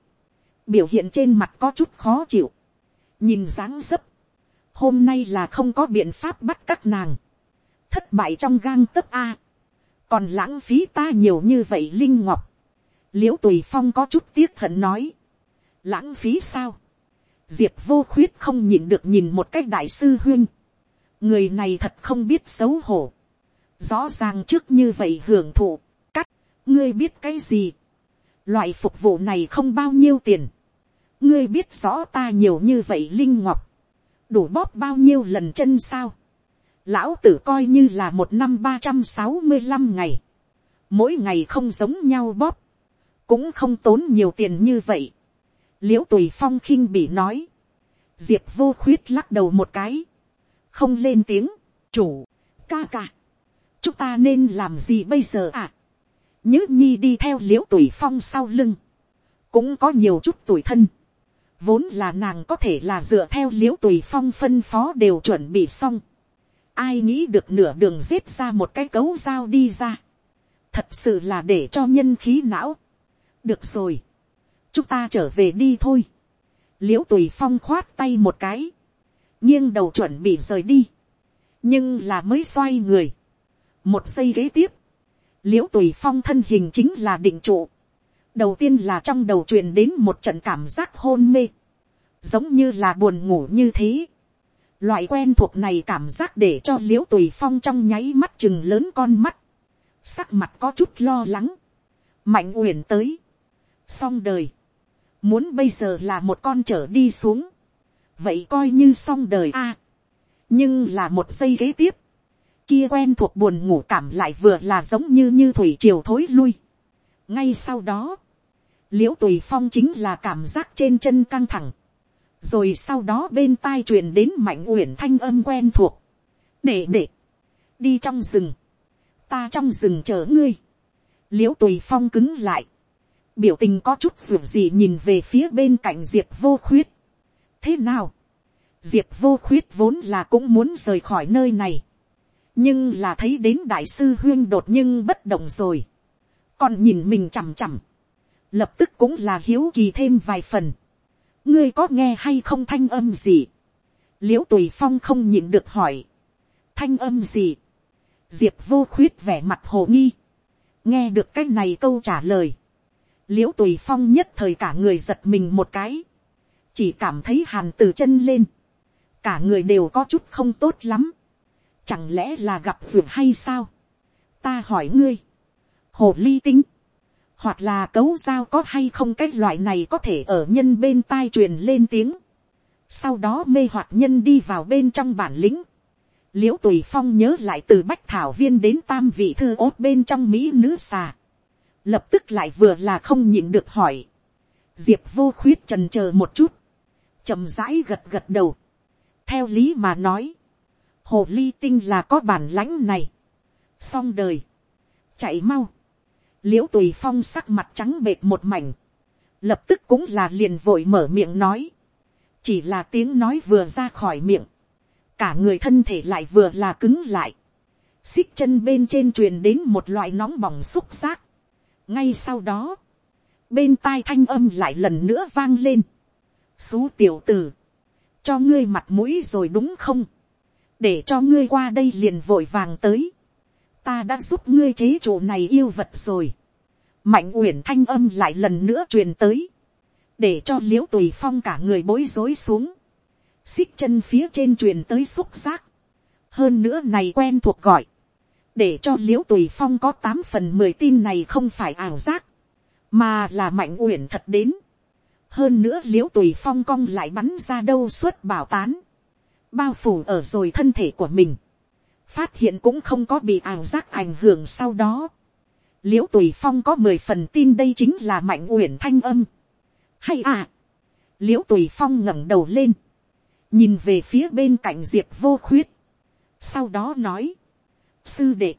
biểu hiện trên mặt có chút khó chịu, nhìn dáng dấp, hôm nay là không có biện pháp bắt các nàng, thất bại trong gang tấc a, còn lãng phí ta nhiều như vậy linh ngọc, l i ễ u tùy phong có chút tiếc hận nói, lãng phí sao, diệp vô khuyết không nhìn được nhìn một cách đại sư huyên, người này thật không biết xấu hổ, rõ ràng trước như vậy hưởng thụ, cắt, ngươi biết cái gì, loại phục vụ này không bao nhiêu tiền, ngươi biết rõ ta nhiều như vậy linh ngọc, đủ bóp bao nhiêu lần chân sao, lão tử coi như là một năm ba trăm sáu mươi năm ngày, mỗi ngày không giống nhau bóp, cũng không tốn nhiều tiền như vậy l i ễ u tùy phong khinh bị nói, diệp vô khuyết lắc đầu một cái, không lên tiếng, chủ, ca ca, chúng ta nên làm gì bây giờ à. Nhữ nhi đi theo l i ễ u tùy phong sau lưng, cũng có nhiều chút tuổi thân, vốn là nàng có thể là dựa theo l i ễ u tùy phong phân phó đều chuẩn bị xong, ai nghĩ được nửa đường giết ra một cái cấu dao đi ra, thật sự là để cho nhân khí não, được rồi, chúng ta trở về đi thôi. l i ễ u tùy phong khoát tay một cái, nghiêng đầu chuẩn bị rời đi, nhưng là mới xoay người. một giây kế tiếp, l i ễ u tùy phong thân hình chính là định trụ. đầu tiên là trong đầu truyền đến một trận cảm giác hôn mê, giống như là buồn ngủ như thế. loại quen thuộc này cảm giác để cho l i ễ u tùy phong trong nháy mắt chừng lớn con mắt, sắc mặt có chút lo lắng, mạnh uyển tới, xong đời, muốn bây giờ là một con trở đi xuống, vậy coi như xong đời a, nhưng là một giây kế tiếp, kia quen thuộc buồn ngủ cảm lại vừa là giống như như thủy triều thối lui. ngay sau đó, l i ễ u tùy phong chính là cảm giác trên chân căng thẳng, rồi sau đó bên tai truyền đến mạnh uyển thanh âm quen thuộc, để để, đi trong rừng, ta trong rừng chờ ngươi, l i ễ u tùy phong cứng lại, biểu tình có chút ruột gì nhìn về phía bên cạnh diệp vô khuyết. thế nào, diệp vô khuyết vốn là cũng muốn rời khỏi nơi này, nhưng là thấy đến đại sư huyên đột nhưng bất động rồi, còn nhìn mình chằm chằm, lập tức cũng là hiếu kỳ thêm vài phần, ngươi có nghe hay không thanh âm gì, l i ễ u tùy phong không nhìn được hỏi, thanh âm gì, diệp vô khuyết vẻ mặt hồ nghi, nghe được cái này câu trả lời, l i ễ u tùy phong nhất thời cả người giật mình một cái, chỉ cảm thấy hàn từ chân lên, cả người đều có chút không tốt lắm, chẳng lẽ là gặp ruột hay sao, ta hỏi ngươi, hồ ly tính, hoặc là cấu dao có hay không cái loại này có thể ở nhân bên tai truyền lên tiếng, sau đó mê hoặc nhân đi vào bên trong bản lĩnh, l i ễ u tùy phong nhớ lại từ bách thảo viên đến tam vị thư ốt bên trong mỹ nữ xà, lập tức lại vừa là không nhịn được hỏi, diệp vô khuyết trần c h ờ một chút, chậm rãi gật gật đầu, theo lý mà nói, hồ ly tinh là có bản lãnh này, xong đời, chạy mau, l i ễ u tùy phong sắc mặt trắng bệt một mảnh, lập tức cũng là liền vội mở miệng nói, chỉ là tiếng nói vừa ra khỏi miệng, cả người thân thể lại vừa là cứng lại, xích chân bên trên truyền đến một loại nóng bỏng xúc giác, ngay sau đó, bên tai thanh âm lại lần nữa vang lên. xú tiểu tử, cho ngươi mặt mũi rồi đúng không, để cho ngươi qua đây liền vội vàng tới, ta đã giúp ngươi chế chủ này yêu vật rồi, mạnh uyển thanh âm lại lần nữa truyền tới, để cho l i ễ u tùy phong cả người bối rối xuống, xích chân phía trên truyền tới xúc giác, hơn nữa này quen thuộc gọi, để cho l i ễ u tùy phong có tám phần mười tin này không phải ảo giác, mà là mạnh uyển thật đến, hơn nữa l i ễ u tùy phong cong lại bắn ra đâu suốt bảo tán, bao phủ ở rồi thân thể của mình, phát hiện cũng không có bị ảo giác ảnh hưởng sau đó, l i ễ u tùy phong có mười phần tin đây chính là mạnh uyển thanh âm. hay à, l i ễ u tùy phong ngẩng đầu lên, nhìn về phía bên cạnh diệp vô khuyết, sau đó nói, sư đệ,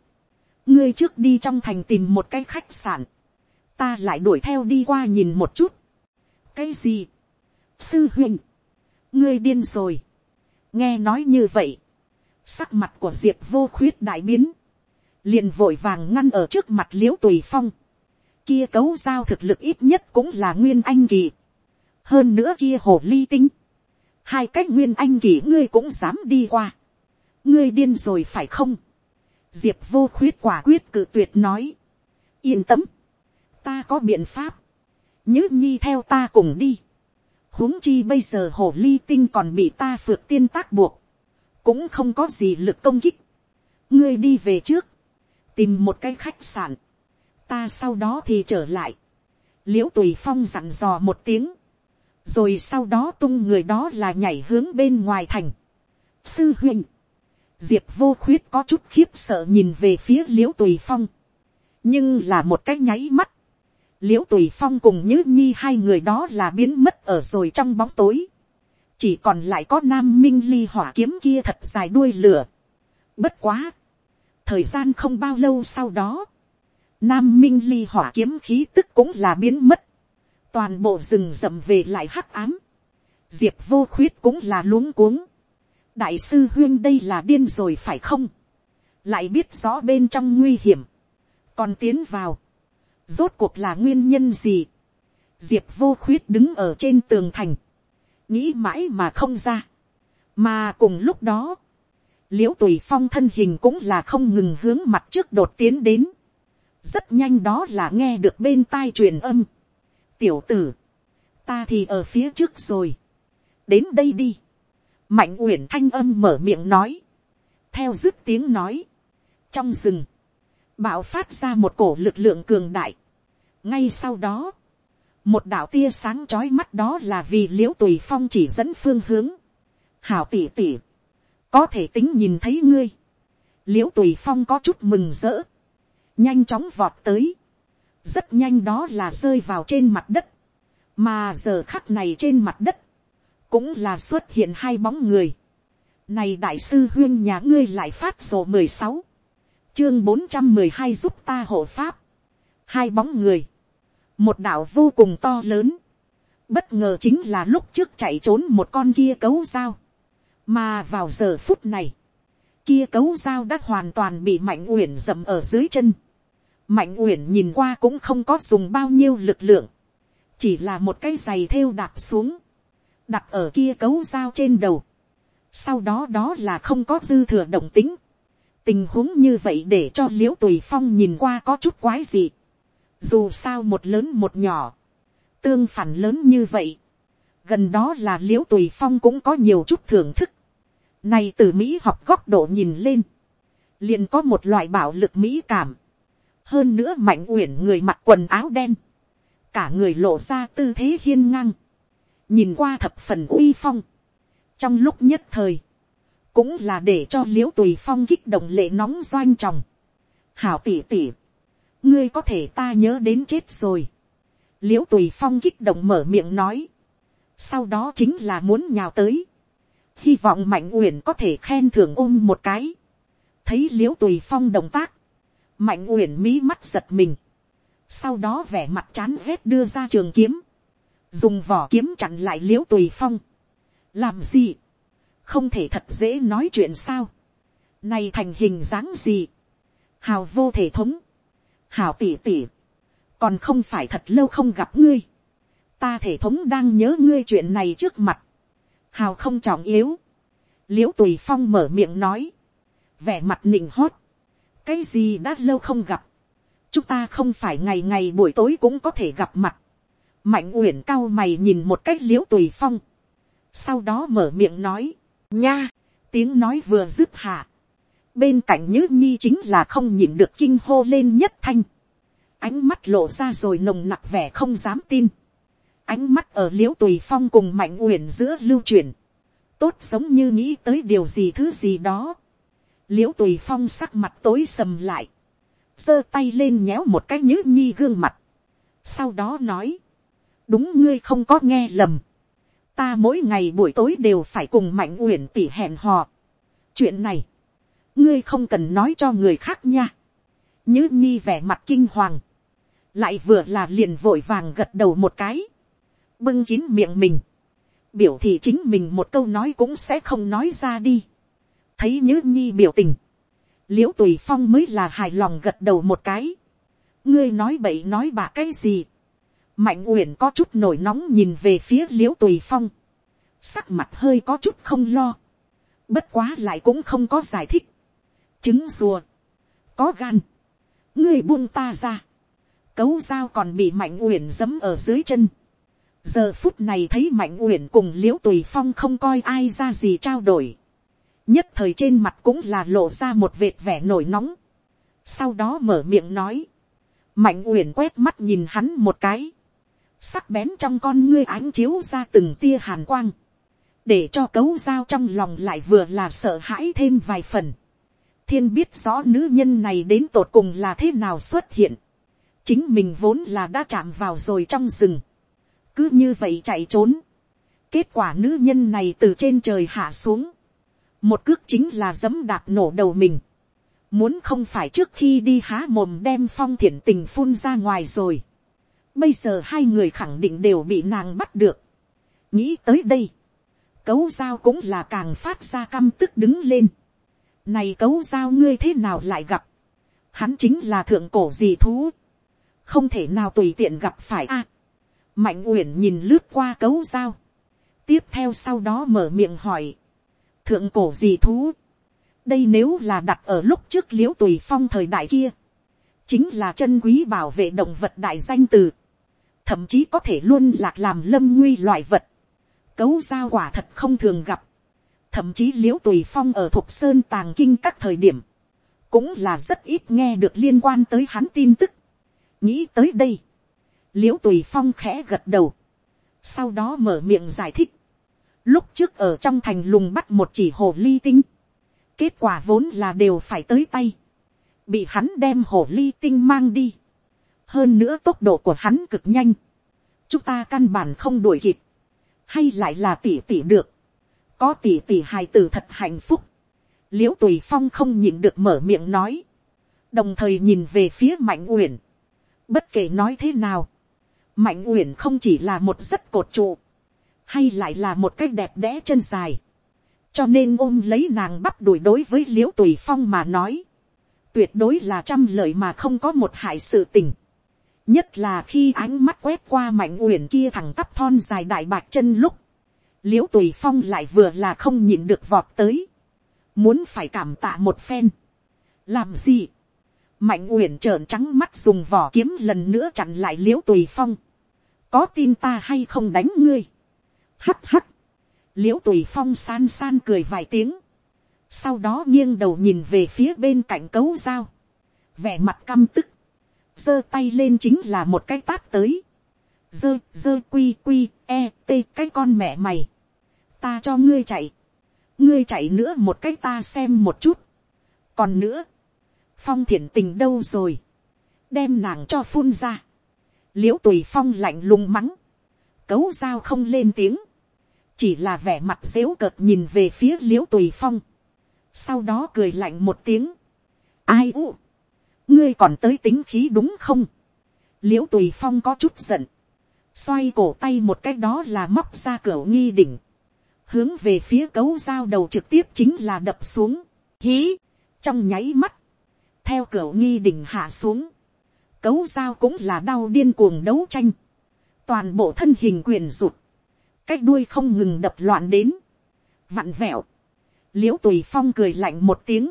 ngươi trước đi trong thành tìm một cái khách sạn, ta lại đuổi theo đi qua nhìn một chút. cái gì, sư huynh, ngươi điên rồi, nghe nói như vậy, sắc mặt của diệp vô khuyết đại biến, liền vội vàng ngăn ở trước mặt l i ễ u tùy phong, kia cấu giao thực lực ít nhất cũng là nguyên anh kỳ, hơn nữa kia hồ ly tinh, hai cách nguyên anh kỳ ngươi cũng dám đi qua, ngươi điên rồi phải không, diệp vô khuyết quả quyết cự tuyệt nói, yên tâm, ta có biện pháp, Nhữ nhi theo ta cùng đi, huống chi bây giờ hồ ly tinh còn bị ta phượt tiên tác buộc, cũng không có gì lực công kích, ngươi đi về trước, tìm một cái khách sạn, ta sau đó thì trở lại, l i ễ u tùy phong dặn dò một tiếng, rồi sau đó tung người đó là nhảy hướng bên ngoài thành. sư huynh, diệp vô khuyết có chút khiếp sợ nhìn về phía l i ễ u tùy phong, nhưng là một cái nháy mắt, l i ễ u tùy phong cùng nhữ nhi hai người đó là biến mất ở rồi trong bóng tối, chỉ còn lại có nam minh ly hỏa kiếm kia thật dài đuôi lửa. bất quá, thời gian không bao lâu sau đó, nam minh ly hỏa kiếm khí tức cũng là biến mất, toàn bộ rừng rậm về lại hắc ám, diệp vô khuyết cũng là luống cuống, đại sư huyên đây là điên rồi phải không, lại biết rõ bên trong nguy hiểm, còn tiến vào, rốt cuộc là nguyên nhân gì, diệp vô khuyết đứng ở trên tường thành, nghĩ mãi mà không ra, mà cùng lúc đó, l i ễ u tùy phong thân hình cũng là không ngừng hướng mặt trước đột tiến đến. rất nhanh đó là nghe được bên tai truyền âm. tiểu tử, ta thì ở phía trước rồi. đến đây đi mạnh uyển thanh âm mở miệng nói. theo dứt tiếng nói. trong rừng, bạo phát ra một cổ lực lượng cường đại. ngay sau đó, một đạo tia sáng trói mắt đó là vì l i ễ u tùy phong chỉ dẫn phương hướng. hảo tỉ tỉ có thể tính nhìn thấy ngươi, l i ễ u tùy phong có chút mừng rỡ, nhanh chóng vọt tới, rất nhanh đó là rơi vào trên mặt đất, mà giờ khắc này trên mặt đất, cũng là xuất hiện hai bóng người, này đại sư huyên nhà ngươi lại phát sổ mười sáu, chương bốn trăm mười hai giúp ta hộ pháp, hai bóng người, một đảo vô cùng to lớn, bất ngờ chính là lúc trước chạy trốn một con kia cấu dao, mà vào giờ phút này, kia cấu dao đã hoàn toàn bị mạnh uyển dầm ở dưới chân. mạnh uyển nhìn qua cũng không có dùng bao nhiêu lực lượng, chỉ là một cái giày thêu đạp xuống, đặt ở kia cấu dao trên đầu. sau đó đó là không có dư thừa động tính. tình huống như vậy để cho l i ễ u tùy phong nhìn qua có chút quái gì. dù sao một lớn một nhỏ, tương phản lớn như vậy, gần đó là l i ễ u tùy phong cũng có nhiều chút thưởng thức. này từ mỹ học góc độ nhìn lên, liền có một loại bạo lực mỹ cảm. hơn nữa mạnh uyển người mặc quần áo đen, cả người lộ ra tư thế hiên ngang, nhìn qua thập phần uy phong. trong lúc nhất thời, cũng là để cho l i ễ u tùy phong kích động lệ nóng doanh tròng. hảo tỉ tỉ, ngươi có thể ta nhớ đến chết rồi. l i ễ u tùy phong kích động mở miệng nói, sau đó chính là muốn nhào tới, hy vọng mạnh uyển có thể khen thưởng ôm một cái, thấy l i ễ u tùy phong động tác, mạnh uyển mí mắt giật mình, sau đó vẻ mặt chán rét đưa ra trường kiếm, dùng vỏ kiếm chặn lại l i ễ u tùy phong, làm gì, không thể thật dễ nói chuyện sao, này thành hình dáng gì, hào vô thể thống, hào tỉ tỉ, còn không phải thật lâu không gặp ngươi, ta thể thống đang nhớ ngươi chuyện này trước mặt, hào không trọng yếu, l i ễ u tùy phong mở miệng nói, vẻ mặt nịnh hót, cái gì đã lâu không gặp, chúng ta không phải ngày ngày buổi tối cũng có thể gặp mặt mạnh uyển cao mày nhìn một cách l i ễ u tùy phong. sau đó mở miệng nói, nha, tiếng nói vừa dứt hạ. bên cạnh nhữ nhi chính là không nhìn được kinh hô lên nhất thanh. ánh mắt lộ ra rồi nồng nặc vẻ không dám tin. ánh mắt ở l i ễ u tùy phong cùng mạnh uyển giữa lưu truyền. tốt giống như nghĩ tới điều gì thứ gì đó. l i ễ u tùy phong sắc mặt tối sầm lại giơ tay lên nhéo một cái nhữ nhi gương mặt. Sau đó nói, đúng ngươi không có nghe lầm. Ta mỗi ngày buổi tối đều phải cùng mạnh uyển tỉ hẹn hò. chuyện này, ngươi không cần nói cho người khác nha. nhữ nhi vẻ mặt kinh hoàng, lại vừa là liền vội vàng gật đầu một cái, bưng kín miệng mình, biểu thị chính mình một câu nói cũng sẽ không nói ra đi. thấy nhữ nhi biểu tình, l i ễ u tùy phong mới là hài lòng gật đầu một cái. ngươi nói bậy nói bạ cái gì mạnh uyển có chút nổi nóng nhìn về phía l i ễ u tùy phong. sắc mặt hơi có chút không lo. bất quá lại cũng không có giải thích. trứng rùa. có gan. ngươi buông ta ra. cấu dao còn bị mạnh uyển giấm ở dưới chân. giờ phút này thấy mạnh uyển cùng l i ễ u tùy phong không coi ai ra gì trao đổi nhất thời trên mặt cũng là lộ ra một vệt vẻ nổi nóng, sau đó mở miệng nói, mạnh uyển quét mắt nhìn hắn một cái, sắc bén trong con ngươi ánh chiếu ra từng tia hàn quang, để cho cấu dao trong lòng lại vừa là sợ hãi thêm vài phần. thiên biết rõ nữ nhân này đến tột cùng là thế nào xuất hiện, chính mình vốn là đã chạm vào rồi trong rừng, cứ như vậy chạy trốn, kết quả nữ nhân này từ trên trời hạ xuống, một cước chính là dấm đạp nổ đầu mình. Muốn không phải trước khi đi há mồm đem phong thiển tình phun ra ngoài rồi. Bây giờ hai người khẳng định đều bị nàng bắt được. Nghĩ tới đây. Cấu giao cũng là càng phát ra căm tức đứng lên. Này cấu giao ngươi thế nào lại gặp. Hắn chính là thượng cổ gì thú. Không thể nào tùy tiện gặp phải a. Mạnh uyển nhìn lướt qua cấu giao. Tiếp theo sau đó mở miệng hỏi thượng cổ gì thú. đây nếu là đặt ở lúc trước liễu tùy phong thời đại kia, chính là chân quý bảo vệ động vật đại danh từ, thậm chí có thể luôn lạc làm lâm nguy loại vật, cấu giao quả thật không thường gặp, thậm chí l i ễ u tùy phong ở thục sơn tàng kinh các thời điểm, cũng là rất ít nghe được liên quan tới hắn tin tức. nghĩ tới đây, l i ễ u tùy phong khẽ gật đầu, sau đó mở miệng giải thích, Lúc trước ở trong thành lùng bắt một chỉ hồ ly tinh. Kết quả vốn là đều phải tới tay. Bị hắn đem hồ ly tinh mang đi. Hơn nữa tốc độ của hắn cực nhanh. Chúng ta căn bản không đuổi kịp. Hay lại là tỉ tỉ được. Có tỉ tỉ hài tử thật hạnh phúc. Liễu tùy phong không nhìn được mở miệng nói. Đồng thời nhìn về phía mạnh uyển. Bất kể nói thế nào. Mạnh uyển không chỉ là một rất cột trụ hay lại là một cái đẹp đẽ chân dài, cho nên ôm lấy nàng bắp đuổi đối với l i ễ u tùy phong mà nói, tuyệt đối là trăm lời mà không có một hại sự tình, nhất là khi ánh mắt quét qua mạnh uyển kia thẳng tắp thon dài đại bạc chân lúc, l i ễ u tùy phong lại vừa là không nhìn được vọt tới, muốn phải cảm tạ một phen, làm gì, mạnh uyển trợn trắng mắt dùng vỏ kiếm lần nữa chặn lại l i ễ u tùy phong, có tin ta hay không đánh ngươi, hắt hắt, l i ễ u tùy phong san san cười vài tiếng, sau đó nghiêng đầu nhìn về phía bên cạnh cấu dao, vẻ mặt căm tức, giơ tay lên chính là một cái tát tới, giơ giơ quy quy e t cái con mẹ mày, ta cho ngươi chạy, ngươi chạy nữa một cái ta xem một chút, còn nữa, phong thiển tình đâu rồi, đem nàng cho phun ra, l i ễ u tùy phong lạnh lùng mắng, cấu dao không lên tiếng, chỉ là vẻ mặt dếu cợt nhìn về phía l i ễ u tùy phong, sau đó cười lạnh một tiếng, ai u, ngươi còn tới tính khí đúng không, l i ễ u tùy phong có chút giận, xoay cổ tay một cái đó là móc ra cửa nghi đỉnh, hướng về phía cấu dao đầu trực tiếp chính là đập xuống, hí, trong nháy mắt, theo cửa nghi đỉnh hạ xuống, cấu dao cũng là đau điên cuồng đấu tranh, toàn bộ thân hình quyền rụt, cái đuôi không ngừng đập loạn đến, vặn vẹo, l i ễ u tùy phong cười lạnh một tiếng,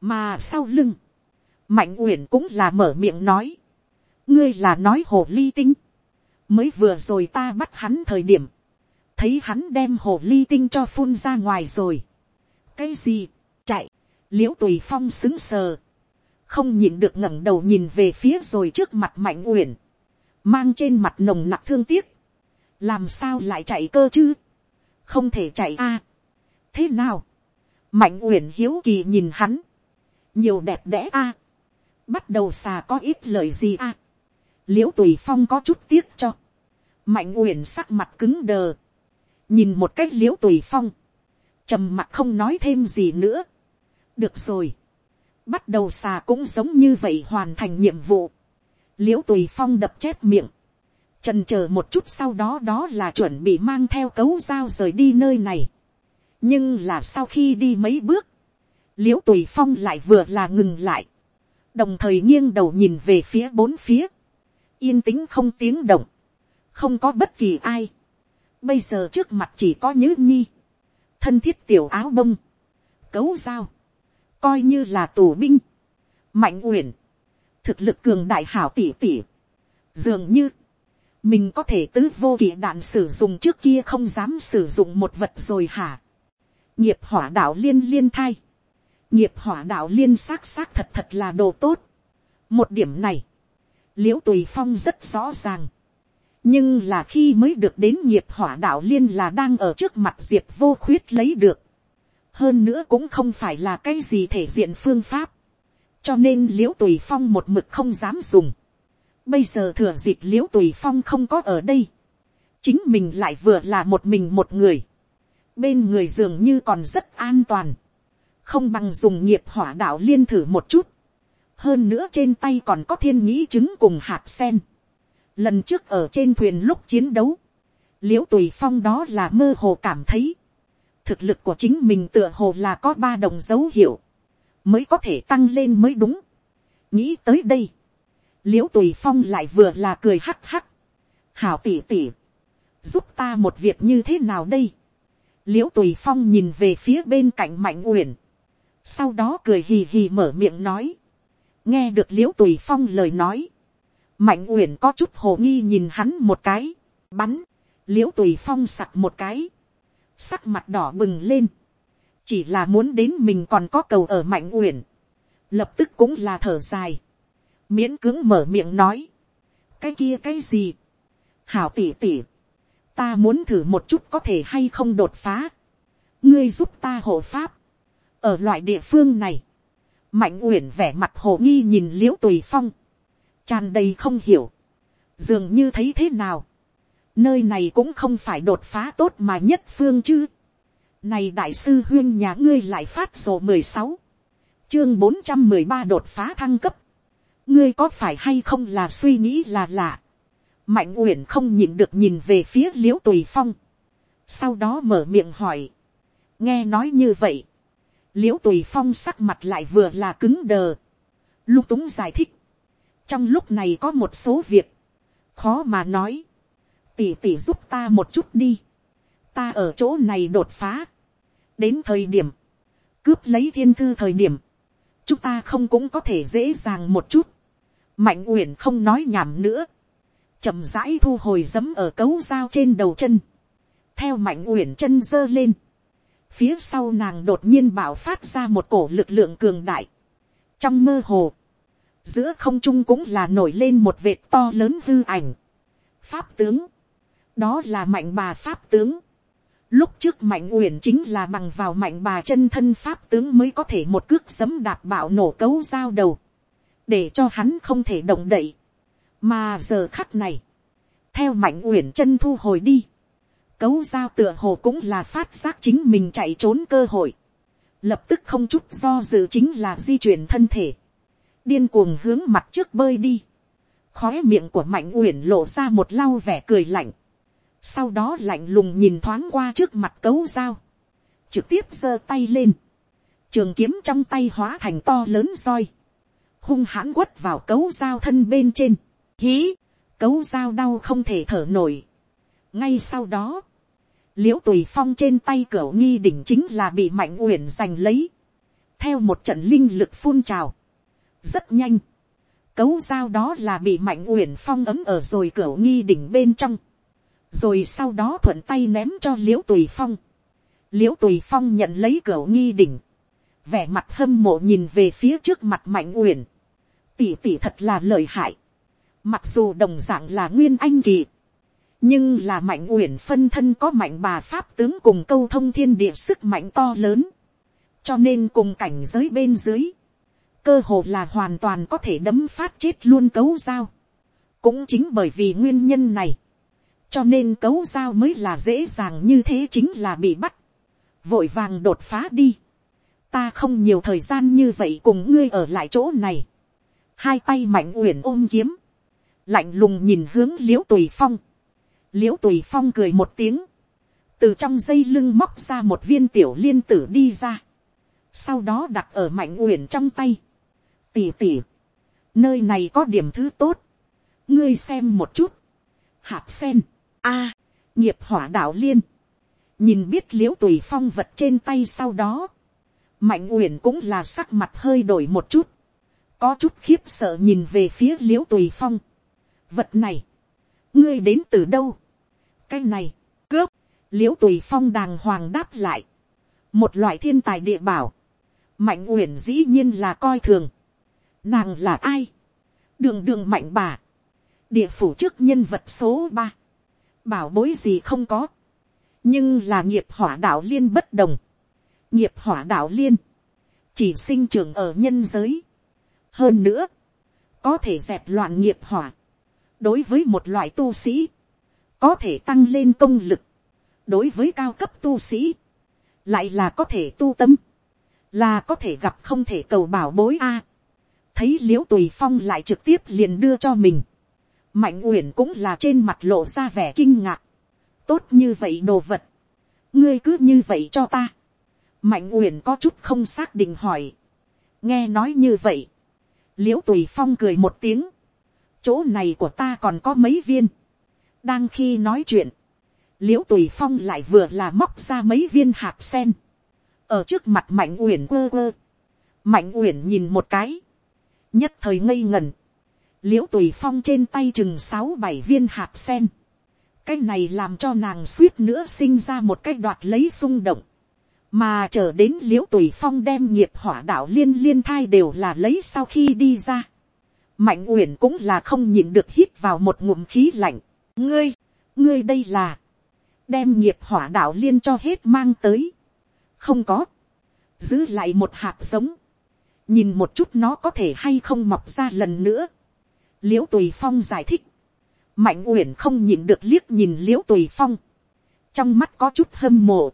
mà sau lưng, mạnh uyển cũng là mở miệng nói, ngươi là nói hồ ly tinh, mới vừa rồi ta bắt hắn thời điểm, thấy hắn đem hồ ly tinh cho phun ra ngoài rồi. cái gì, chạy, l i ễ u tùy phong xứng sờ, không nhìn được ngẩng đầu nhìn về phía rồi trước mặt mạnh uyển, mang trên mặt nồng nặc thương tiếc, làm sao lại chạy cơ chứ, không thể chạy a, thế nào, mạnh uyển hiếu kỳ nhìn hắn, nhiều đẹp đẽ a, bắt đầu xà có ít lời gì à. l i ễ u tùy phong có chút tiếc cho, mạnh uyển sắc mặt cứng đờ, nhìn một cách l i ễ u tùy phong, trầm mặt không nói thêm gì nữa. được rồi, bắt đầu xà cũng giống như vậy hoàn thành nhiệm vụ, l i ễ u tùy phong đập chép miệng, trần c h ờ một chút sau đó đó là chuẩn bị mang theo cấu dao rời đi nơi này. nhưng là sau khi đi mấy bước, l i ễ u tùy phong lại vừa là ngừng lại, đồng thời nghiêng đầu nhìn về phía bốn phía, yên tĩnh không tiếng động, không có bất kỳ ai, Bây giờ trước mặt chỉ có nhữ nhi. Thân thiết tiểu áo bông. Cấu dao. Coi như là tù binh. Mạnh uyển. Thực lực cường đại hảo tỷ tỷ. Dường như. Mình có thể tứ vô kỳ đạn sử dụng trước kia không dám sử dụng một vật rồi hả. Nghiệp hỏa đạo liên liên thay. Nghiệp hỏa đạo liên xác xác thật thật là đồ tốt. Một điểm này. Liễu tùy phong rất rõ ràng nhưng là khi mới được đến nghiệp hỏa đạo liên là đang ở trước mặt diệp vô khuyết lấy được. hơn nữa cũng không phải là cái gì thể diện phương pháp. cho nên l i ễ u tùy phong một mực không dám dùng. bây giờ thừa dịp l i ễ u tùy phong không có ở đây. chính mình lại vừa là một mình một người. bên người dường như còn rất an toàn không bằng dùng nghiệp hỏa đạo liên thử một chút. hơn nữa trên tay còn có thiên nhĩ trứng cùng hạt sen lần trước ở trên thuyền lúc chiến đấu, l i ễ u tùy phong đó là mơ hồ cảm thấy, thực lực của chính mình tựa hồ là có ba đồng dấu hiệu, mới có thể tăng lên mới đúng. nghĩ tới đây, l i ễ u tùy phong lại vừa là cười hắc hắc, hảo tỉ tỉ, giúp ta một việc như thế nào đây. l i ễ u tùy phong nhìn về phía bên cạnh mạnh uyển, sau đó cười hì hì mở miệng nói, nghe được l i ễ u tùy phong lời nói, mạnh uyển có chút hồ nghi nhìn hắn một cái, bắn, l i ễ u tùy phong sặc một cái, sắc mặt đỏ bừng lên, chỉ là muốn đến mình còn có cầu ở mạnh uyển, lập tức cũng là thở dài, miễn cứng mở miệng nói, cái kia cái gì, hảo tỉ tỉ, ta muốn thử một chút có thể hay không đột phá, ngươi giúp ta hộ pháp, ở loại địa phương này, mạnh uyển vẻ mặt hồ nghi nhìn l i ễ u tùy phong, tràn đầy không hiểu, dường như thấy thế nào, nơi này cũng không phải đột phá tốt mà nhất phương chứ. Này đại sư huyên nhà ngươi lại phát sổ mười sáu, chương bốn trăm mười ba đột phá thăng cấp, ngươi có phải hay không là suy nghĩ là lạ, mạnh uyển không nhìn được nhìn về phía l i ễ u tùy phong, sau đó mở miệng hỏi, nghe nói như vậy, l i ễ u tùy phong sắc mặt lại vừa là cứng đờ, lung túng giải thích, trong lúc này có một số việc, khó mà nói, tỉ tỉ giúp ta một chút đi, ta ở chỗ này đột phá, đến thời điểm, cướp lấy thiên thư thời điểm, chúng ta không cũng có thể dễ dàng một chút, mạnh uyển không nói nhảm nữa, chậm rãi thu hồi giấm ở cấu dao trên đầu chân, theo mạnh uyển chân giơ lên, phía sau nàng đột nhiên bảo phát ra một cổ lực lượng cường đại, trong mơ hồ, giữa không trung cũng là nổi lên một vệt to lớn hư ảnh. pháp tướng, đó là mạnh bà pháp tướng. lúc trước mạnh uyển chính là bằng vào mạnh bà chân thân pháp tướng mới có thể một cước sấm đạp bạo nổ cấu dao đầu, để cho hắn không thể động đậy. mà giờ khắc này, theo mạnh uyển chân thu hồi đi, cấu dao tựa hồ cũng là phát giác chính mình chạy trốn cơ hội, lập tức không chút do dự chính là di chuyển thân thể, điên cuồng hướng mặt trước bơi đi. khóe miệng của mạnh uyển lộ ra một lau vẻ cười lạnh. sau đó lạnh lùng nhìn thoáng qua trước mặt cấu dao. trực tiếp giơ tay lên. trường kiếm trong tay hóa thành to lớn roi. hung hãn quất vào cấu dao thân bên trên. hí, cấu dao đau không thể thở nổi. ngay sau đó, l i ễ u tùy phong trên tay cửa nghi đỉnh chính là bị mạnh uyển giành lấy. theo một trận linh lực phun trào, rất nhanh, cấu dao đó là bị mạnh uyển phong ấm ở rồi cửa nghi đỉnh bên trong, rồi sau đó thuận tay ném cho l i ễ u tùy phong, l i ễ u tùy phong nhận lấy cửa nghi đỉnh, vẻ mặt hâm mộ nhìn về phía trước mặt mạnh uyển, tỉ tỉ thật là lợi hại, mặc dù đồng d ạ n g là nguyên anh kỳ, nhưng là mạnh uyển phân thân có mạnh bà pháp tướng cùng câu thông thiên địa sức mạnh to lớn, cho nên cùng cảnh giới bên dưới, cơ hồ là hoàn toàn có thể đấm phát chết luôn cấu dao. cũng chính bởi vì nguyên nhân này, cho nên cấu dao mới là dễ dàng như thế chính là bị bắt, vội vàng đột phá đi, ta không nhiều thời gian như vậy cùng ngươi ở lại chỗ này, hai tay mạnh uyển ôm kiếm, lạnh lùng nhìn hướng l i ễ u tùy phong, l i ễ u tùy phong cười một tiếng, từ trong dây lưng móc ra một viên tiểu liên tử đi ra, sau đó đặt ở mạnh uyển trong tay, tỉ tỉ, nơi này có điểm thứ tốt, ngươi xem một chút, hạt sen, a, nghiệp hỏa đạo liên, nhìn biết l i ễ u tùy phong vật trên tay sau đó, mạnh uyển cũng là sắc mặt hơi đổi một chút, có chút khiếp sợ nhìn về phía l i ễ u tùy phong. vật này, ngươi đến từ đâu, cái này, cướp, l i ễ u tùy phong đàng hoàng đáp lại, một loại thiên tài địa bảo, mạnh uyển dĩ nhiên là coi thường, nàng là ai, đường đường mạnh bà, địa phủ trước nhân vật số ba, bảo bối gì không có, nhưng là nghiệp hỏa đạo liên bất đồng, nghiệp hỏa đạo liên, chỉ sinh trưởng ở nhân giới. hơn nữa, có thể dẹp loạn nghiệp hỏa, đối với một loại tu sĩ, có thể tăng lên công lực, đối với cao cấp tu sĩ, lại là có thể tu tâm, là có thể gặp không thể cầu bảo bối a. thấy l i ễ u tùy phong lại trực tiếp liền đưa cho mình, mạnh uyển cũng là trên mặt lộ ra vẻ kinh ngạc. tốt như vậy đồ vật. ngươi cứ như vậy cho ta. mạnh uyển có chút không xác định hỏi. nghe nói như vậy. l i ễ u tùy phong cười một tiếng chỗ này của ta còn có mấy viên. đang khi nói chuyện, l i ễ u tùy phong lại vừa là móc ra mấy viên hạt sen. ở trước mặt mạnh uyển quơ quơ. mạnh uyển nhìn một cái. nhất thời ngây ngần l i ễ u tùy phong trên tay chừng sáu bảy viên hạt sen. cái này làm cho nàng suýt nữa sinh ra một cái đoạt lấy xung động. mà chờ đến l i ễ u tùy phong đem nghiệp hỏa đạo liên liên thai đều là lấy sau khi đi ra mạnh uyển cũng là không nhịn được hít vào một ngụm khí lạnh. ngươi, ngươi đây là, đem nghiệp hỏa đạo liên cho hết mang tới. không có, giữ lại một hạt giống, nhìn một chút nó có thể hay không mọc ra lần nữa. L i ễ u tùy phong giải thích, mạnh uyển không nhìn được liếc nhìn l i ễ u tùy phong, trong mắt có chút hâm mộ,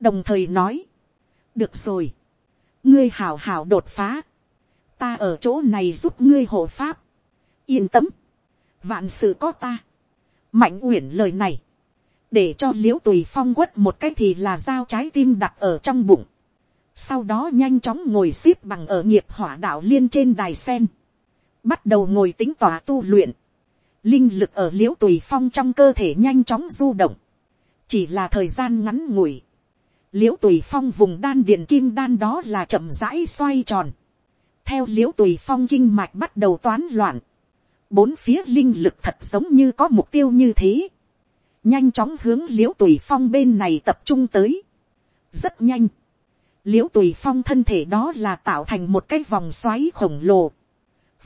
đồng thời nói, được rồi, ngươi hào hào đột phá, ta ở chỗ này giúp ngươi hộ pháp, yên tâm, vạn sự có ta, mạnh uyển lời này, để cho l i ễ u tùy phong quất một cái thì là dao trái tim đặt ở trong bụng, sau đó nhanh chóng ngồi x ế p bằng ở nghiệp hỏa đạo liên trên đài sen, bắt đầu ngồi tính tòa tu luyện, linh lực ở l i ễ u tùy phong trong cơ thể nhanh chóng du động, chỉ là thời gian ngắn ngủi, l i ễ u tùy phong vùng đan điền kim đan đó là chậm rãi xoay tròn, theo l i ễ u tùy phong kinh mạch bắt đầu toán loạn, bốn phía linh lực thật giống như có mục tiêu như thế, nhanh chóng hướng l i ễ u tùy phong bên này tập trung tới, rất nhanh, l i ễ u tùy phong thân thể đó là tạo thành một cái vòng xoáy khổng lồ,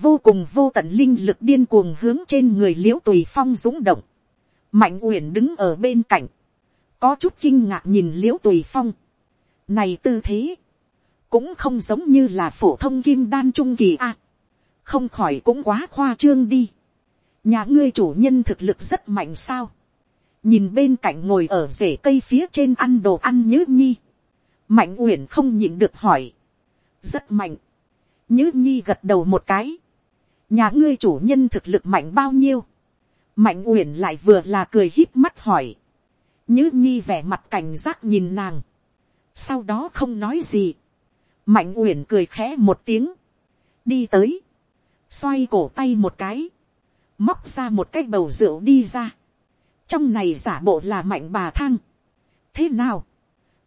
vô cùng vô tận linh lực điên cuồng hướng trên người l i ễ u tùy phong rúng động, mạnh uyển đứng ở bên cạnh, có chút kinh ngạc nhìn l i ễ u tùy phong, này tư thế, cũng không giống như là phổ thông kim đan trung kỳ a, không khỏi cũng quá khoa trương đi, nhà ngươi chủ nhân thực lực rất mạnh sao, nhìn bên cạnh ngồi ở rễ cây phía trên ăn đồ ăn nhớ nhi, mạnh uyển không nhịn được hỏi, rất mạnh, nhớ nhi gật đầu một cái, nhà ngươi chủ nhân thực lực mạnh bao nhiêu, mạnh uyển lại vừa là cười hít mắt hỏi, nhứ nhi vẻ mặt cảnh giác nhìn nàng, sau đó không nói gì, mạnh uyển cười khẽ một tiếng, đi tới, xoay cổ tay một cái, móc ra một cái bầu rượu đi ra, trong này giả bộ là mạnh bà thang, thế nào,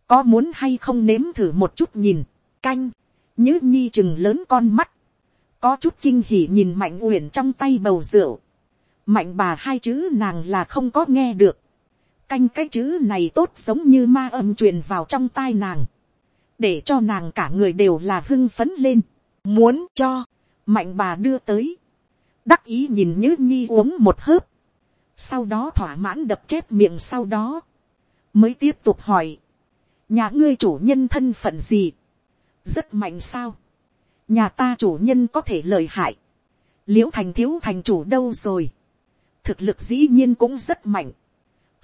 có muốn hay không nếm thử một chút nhìn, canh, Như nhi chừng lớn con mắt, có chút kinh hỉ nhìn mạnh uyển trong tay bầu rượu, mạnh bà hai chữ nàng là không có nghe được, canh cái chữ này tốt giống như ma âm truyền vào trong tai nàng, để cho nàng cả người đều là hưng phấn lên, muốn cho, mạnh bà đưa tới, đắc ý nhìn nhứ nhi uống một hớp, sau đó thỏa mãn đập chép miệng sau đó, mới tiếp tục hỏi, nhà ngươi chủ nhân thân phận gì, rất mạnh sao, nhà ta chủ nhân có thể lời hại, l i ễ u thành thiếu thành chủ đâu rồi, thực lực dĩ nhiên cũng rất mạnh,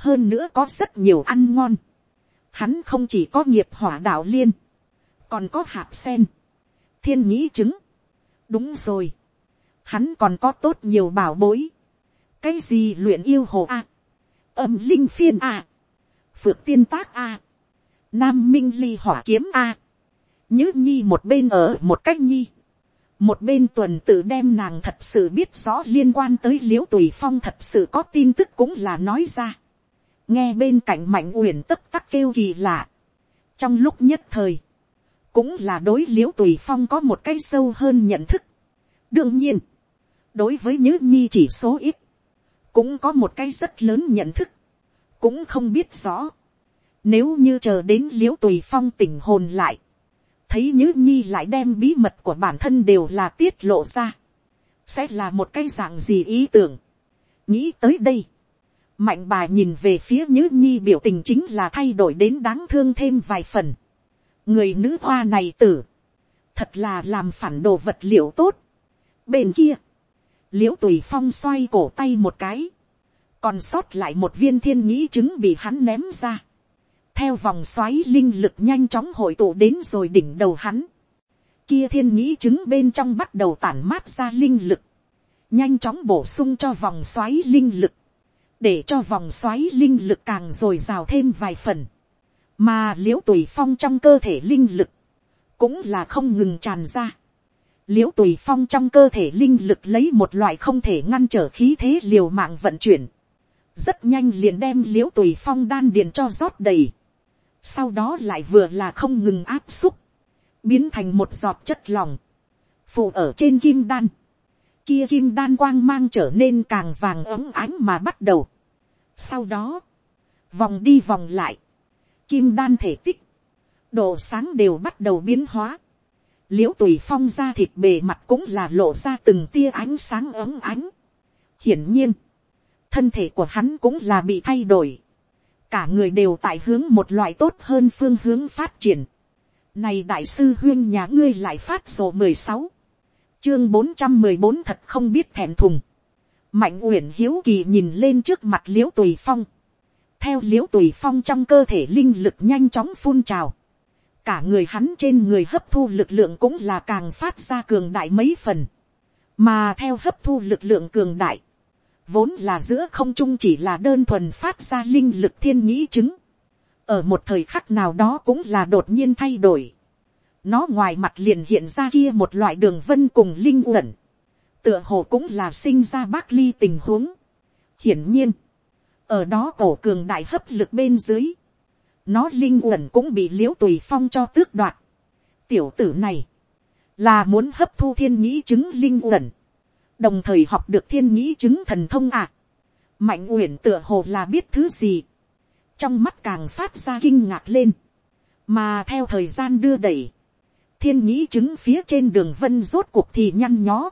hơn nữa có rất nhiều ăn ngon, hắn không chỉ có nghiệp hỏa đạo liên, còn có hạt sen, thiên nhĩ trứng, đúng rồi, hắn còn có tốt nhiều bảo bối, cái gì luyện yêu hồ a, âm linh phiên a, phượng tiên tác a, nam minh ly hỏa kiếm a, Nhứ nhi một bên ở một cách nhi. Một bên tuần tự đem nàng thật sự biết rõ liên quan tới liễu tùy phong thật sự có tin tức cũng là nói ra. Nghe bên cạnh mạnh uyển tất tắc kêu kỳ lạ. Trong lúc nhất thời. Cũng là đối liễu tùy phong có một cái sâu hơn nhận thức. Đương nhiên. Đối với nhứ nhi chỉ số ít. Cũng có một cái rất lớn nhận thức. Cũng không biết rõ. Nếu như chờ đến liễu tùy phong tỉnh hồn lại thấy nhữ nhi lại đem bí mật của bản thân đều là tiết lộ ra, sẽ là một cái dạng gì ý tưởng. nghĩ tới đây, mạnh bà nhìn về phía nhữ nhi biểu tình chính là thay đổi đến đáng thương thêm vài phần. người nữ hoa này tử, thật là làm phản đồ vật liệu tốt. bên kia, l i ễ u tùy phong xoay cổ tay một cái, còn sót lại một viên thiên nhĩ trứng bị hắn ném ra theo vòng xoáy linh lực nhanh chóng hội tụ đến rồi đỉnh đầu hắn. Kia thiên nhĩ trứng bên trong bắt đầu tản mát ra linh lực. Nhanh chóng bổ sung cho vòng xoáy linh lực. Để cho vòng xoáy linh lực càng rồi rào thêm vài phần. Mà liễu tùy phong trong cơ thể linh lực. Cũng là không ngừng tràn ra. Liễu tùy phong trong cơ thể linh lực lấy một loại không thể ngăn trở khí thế liều mạng vận chuyển. Rất nhanh liền đem liễu tùy phong đan điền cho rót đầy sau đó lại vừa là không ngừng áp xúc, biến thành một giọt chất lòng, phụ ở trên kim đan, kia kim đan quang mang trở nên càng vàng ấm ánh mà bắt đầu. Sau đó, vòng đi vòng lại, kim đan thể tích, độ sáng đều bắt đầu biến hóa, l i ễ u tùy phong ra thịt bề mặt cũng là lộ ra từng tia ánh sáng ấm ánh. hiển nhiên, thân thể của hắn cũng là bị thay đổi, cả người đều tại hướng một loại tốt hơn phương hướng phát triển. Này đại sư huyên nhà ngươi lại phát sổ mười sáu chương bốn trăm mười bốn thật không biết thèm thùng. Mạnh uyển hiếu kỳ nhìn lên trước mặt liễu tùy phong. Theo liễu tùy phong trong cơ thể linh lực nhanh chóng phun trào. Cả người hắn trên người hấp thu lực lượng cũng là càng phát ra cường đại mấy phần. Mà theo hấp thu lực lượng cường đại vốn là giữa không trung chỉ là đơn thuần phát ra linh lực thiên nhĩ chứng, ở một thời khắc nào đó cũng là đột nhiên thay đổi. nó ngoài mặt liền hiện ra kia một loại đường vân cùng linh uẩn, tựa hồ cũng là sinh ra bác ly tình huống. hiển nhiên, ở đó cổ cường đại hấp lực bên dưới, nó linh uẩn cũng bị l i ễ u tùy phong cho tước đoạt. tiểu tử này, là muốn hấp thu thiên nhĩ chứng linh uẩn, đồng thời học được thiên nhĩ chứng thần thông ạ. À. mạnh uyển tựa hồ là biết thứ gì. trong mắt càng phát ra kinh ngạc lên. mà theo thời gian đưa đẩy, thiên nhĩ chứng phía trên đường vân rốt cuộc thì nhăn nhó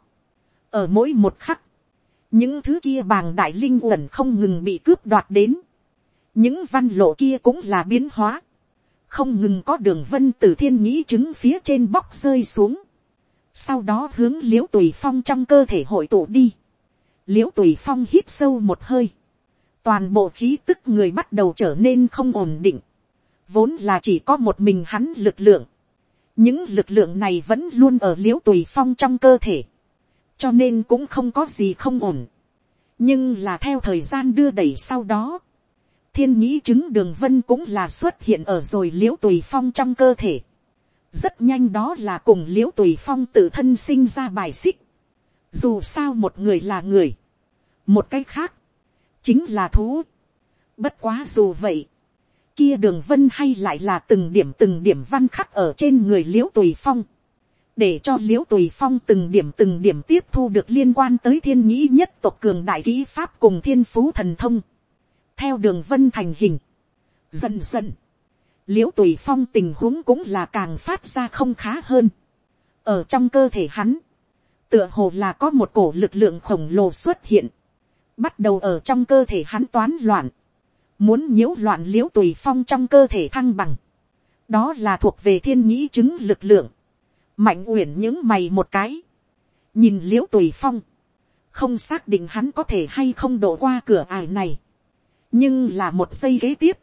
ở mỗi một khắc, những thứ kia bàng đại linh uẩn không ngừng bị cướp đoạt đến. những văn lộ kia cũng là biến hóa. không ngừng có đường vân từ thiên nhĩ chứng phía trên bóc rơi xuống sau đó hướng l i ễ u tùy phong trong cơ thể hội tụ đi, l i ễ u tùy phong hít sâu một hơi, toàn bộ khí tức người bắt đầu trở nên không ổn định, vốn là chỉ có một mình hắn lực lượng, những lực lượng này vẫn luôn ở l i ễ u tùy phong trong cơ thể, cho nên cũng không có gì không ổn, nhưng là theo thời gian đưa đẩy sau đó, thiên nhĩ chứng đường vân cũng là xuất hiện ở rồi l i ễ u tùy phong trong cơ thể, rất nhanh đó là cùng l i ễ u tùy phong tự thân sinh ra bài xích. dù sao một người là người, một cái khác, chính là thú. bất quá dù vậy, kia đường vân hay lại là từng điểm từng điểm văn khắc ở trên người l i ễ u tùy phong, để cho l i ễ u tùy phong từng điểm từng điểm tiếp thu được liên quan tới thiên nhĩ nhất tộc cường đại kỹ pháp cùng thiên phú thần thông, theo đường vân thành hình, dần dần, l i ễ u tùy phong tình huống cũng là càng phát ra không khá hơn, ở trong cơ thể hắn, tựa hồ là có một cổ lực lượng khổng lồ xuất hiện, bắt đầu ở trong cơ thể hắn toán loạn, muốn nhiễu loạn l i ễ u tùy phong trong cơ thể thăng bằng, đó là thuộc về thiên nhĩ chứng lực lượng, mạnh uyển những mày một cái, nhìn l i ễ u tùy phong, không xác định hắn có thể hay không đổ qua cửa ải này, nhưng là một giây kế tiếp,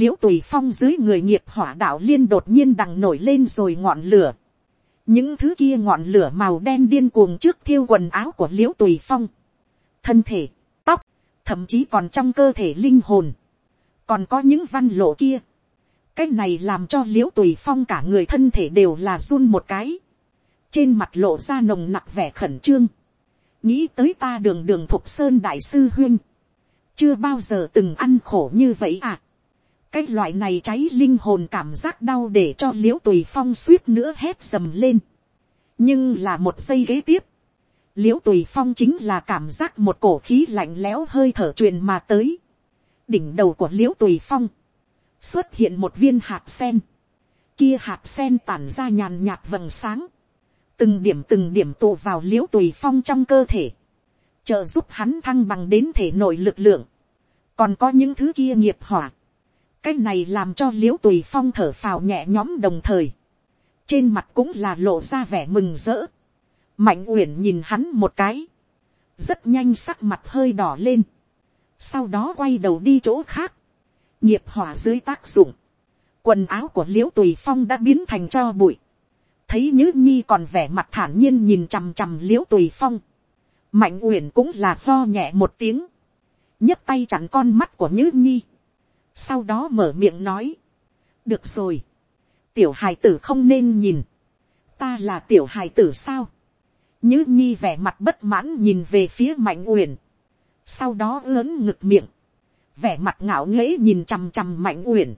l i ễ u tùy phong dưới người nghiệp hỏa đạo liên đột nhiên đằng nổi lên rồi ngọn lửa, những thứ kia ngọn lửa màu đen điên cuồng trước thiêu quần áo của l i ễ u tùy phong, thân thể, tóc, thậm chí còn trong cơ thể linh hồn, còn có những văn lộ kia, cái này làm cho l i ễ u tùy phong cả người thân thể đều là run một cái, trên mặt lộ ra nồng nặc vẻ khẩn trương, nghĩ tới ta đường đường thục sơn đại sư huyên, chưa bao giờ từng ăn khổ như vậy à. cái loại này cháy linh hồn cảm giác đau để cho l i ễ u tùy phong suýt nữa hét dầm lên. nhưng là một giây kế tiếp, l i ễ u tùy phong chính là cảm giác một cổ khí lạnh lẽo hơi thở truyền mà tới. đỉnh đầu của l i ễ u tùy phong, xuất hiện một viên hạt sen, kia hạt sen tản ra nhàn nhạt vầng sáng, từng điểm từng điểm tụ vào l i ễ u tùy phong trong cơ thể, trợ giúp hắn thăng bằng đến thể nội lực lượng, còn có những thứ kia nghiệp hỏa, cái này làm cho l i ễ u tùy phong thở phào nhẹ nhõm đồng thời, trên mặt cũng là lộ ra vẻ mừng rỡ, mạnh uyển nhìn hắn một cái, rất nhanh sắc mặt hơi đỏ lên, sau đó quay đầu đi chỗ khác, nghiệp hỏa dưới tác dụng, quần áo của l i ễ u tùy phong đã biến thành cho bụi, thấy nhữ nhi còn vẻ mặt thản nhiên nhìn chằm chằm l i ễ u tùy phong, mạnh uyển cũng là lo nhẹ một tiếng, nhấc tay chặn con mắt của nhữ nhi, sau đó mở miệng nói, được rồi, tiểu hài tử không nên nhìn, ta là tiểu hài tử sao, nhữ nhi vẻ mặt bất mãn nhìn về phía mạnh uyển, sau đó lớn ngực miệng, vẻ mặt ngạo nghễ nhìn chằm chằm mạnh uyển,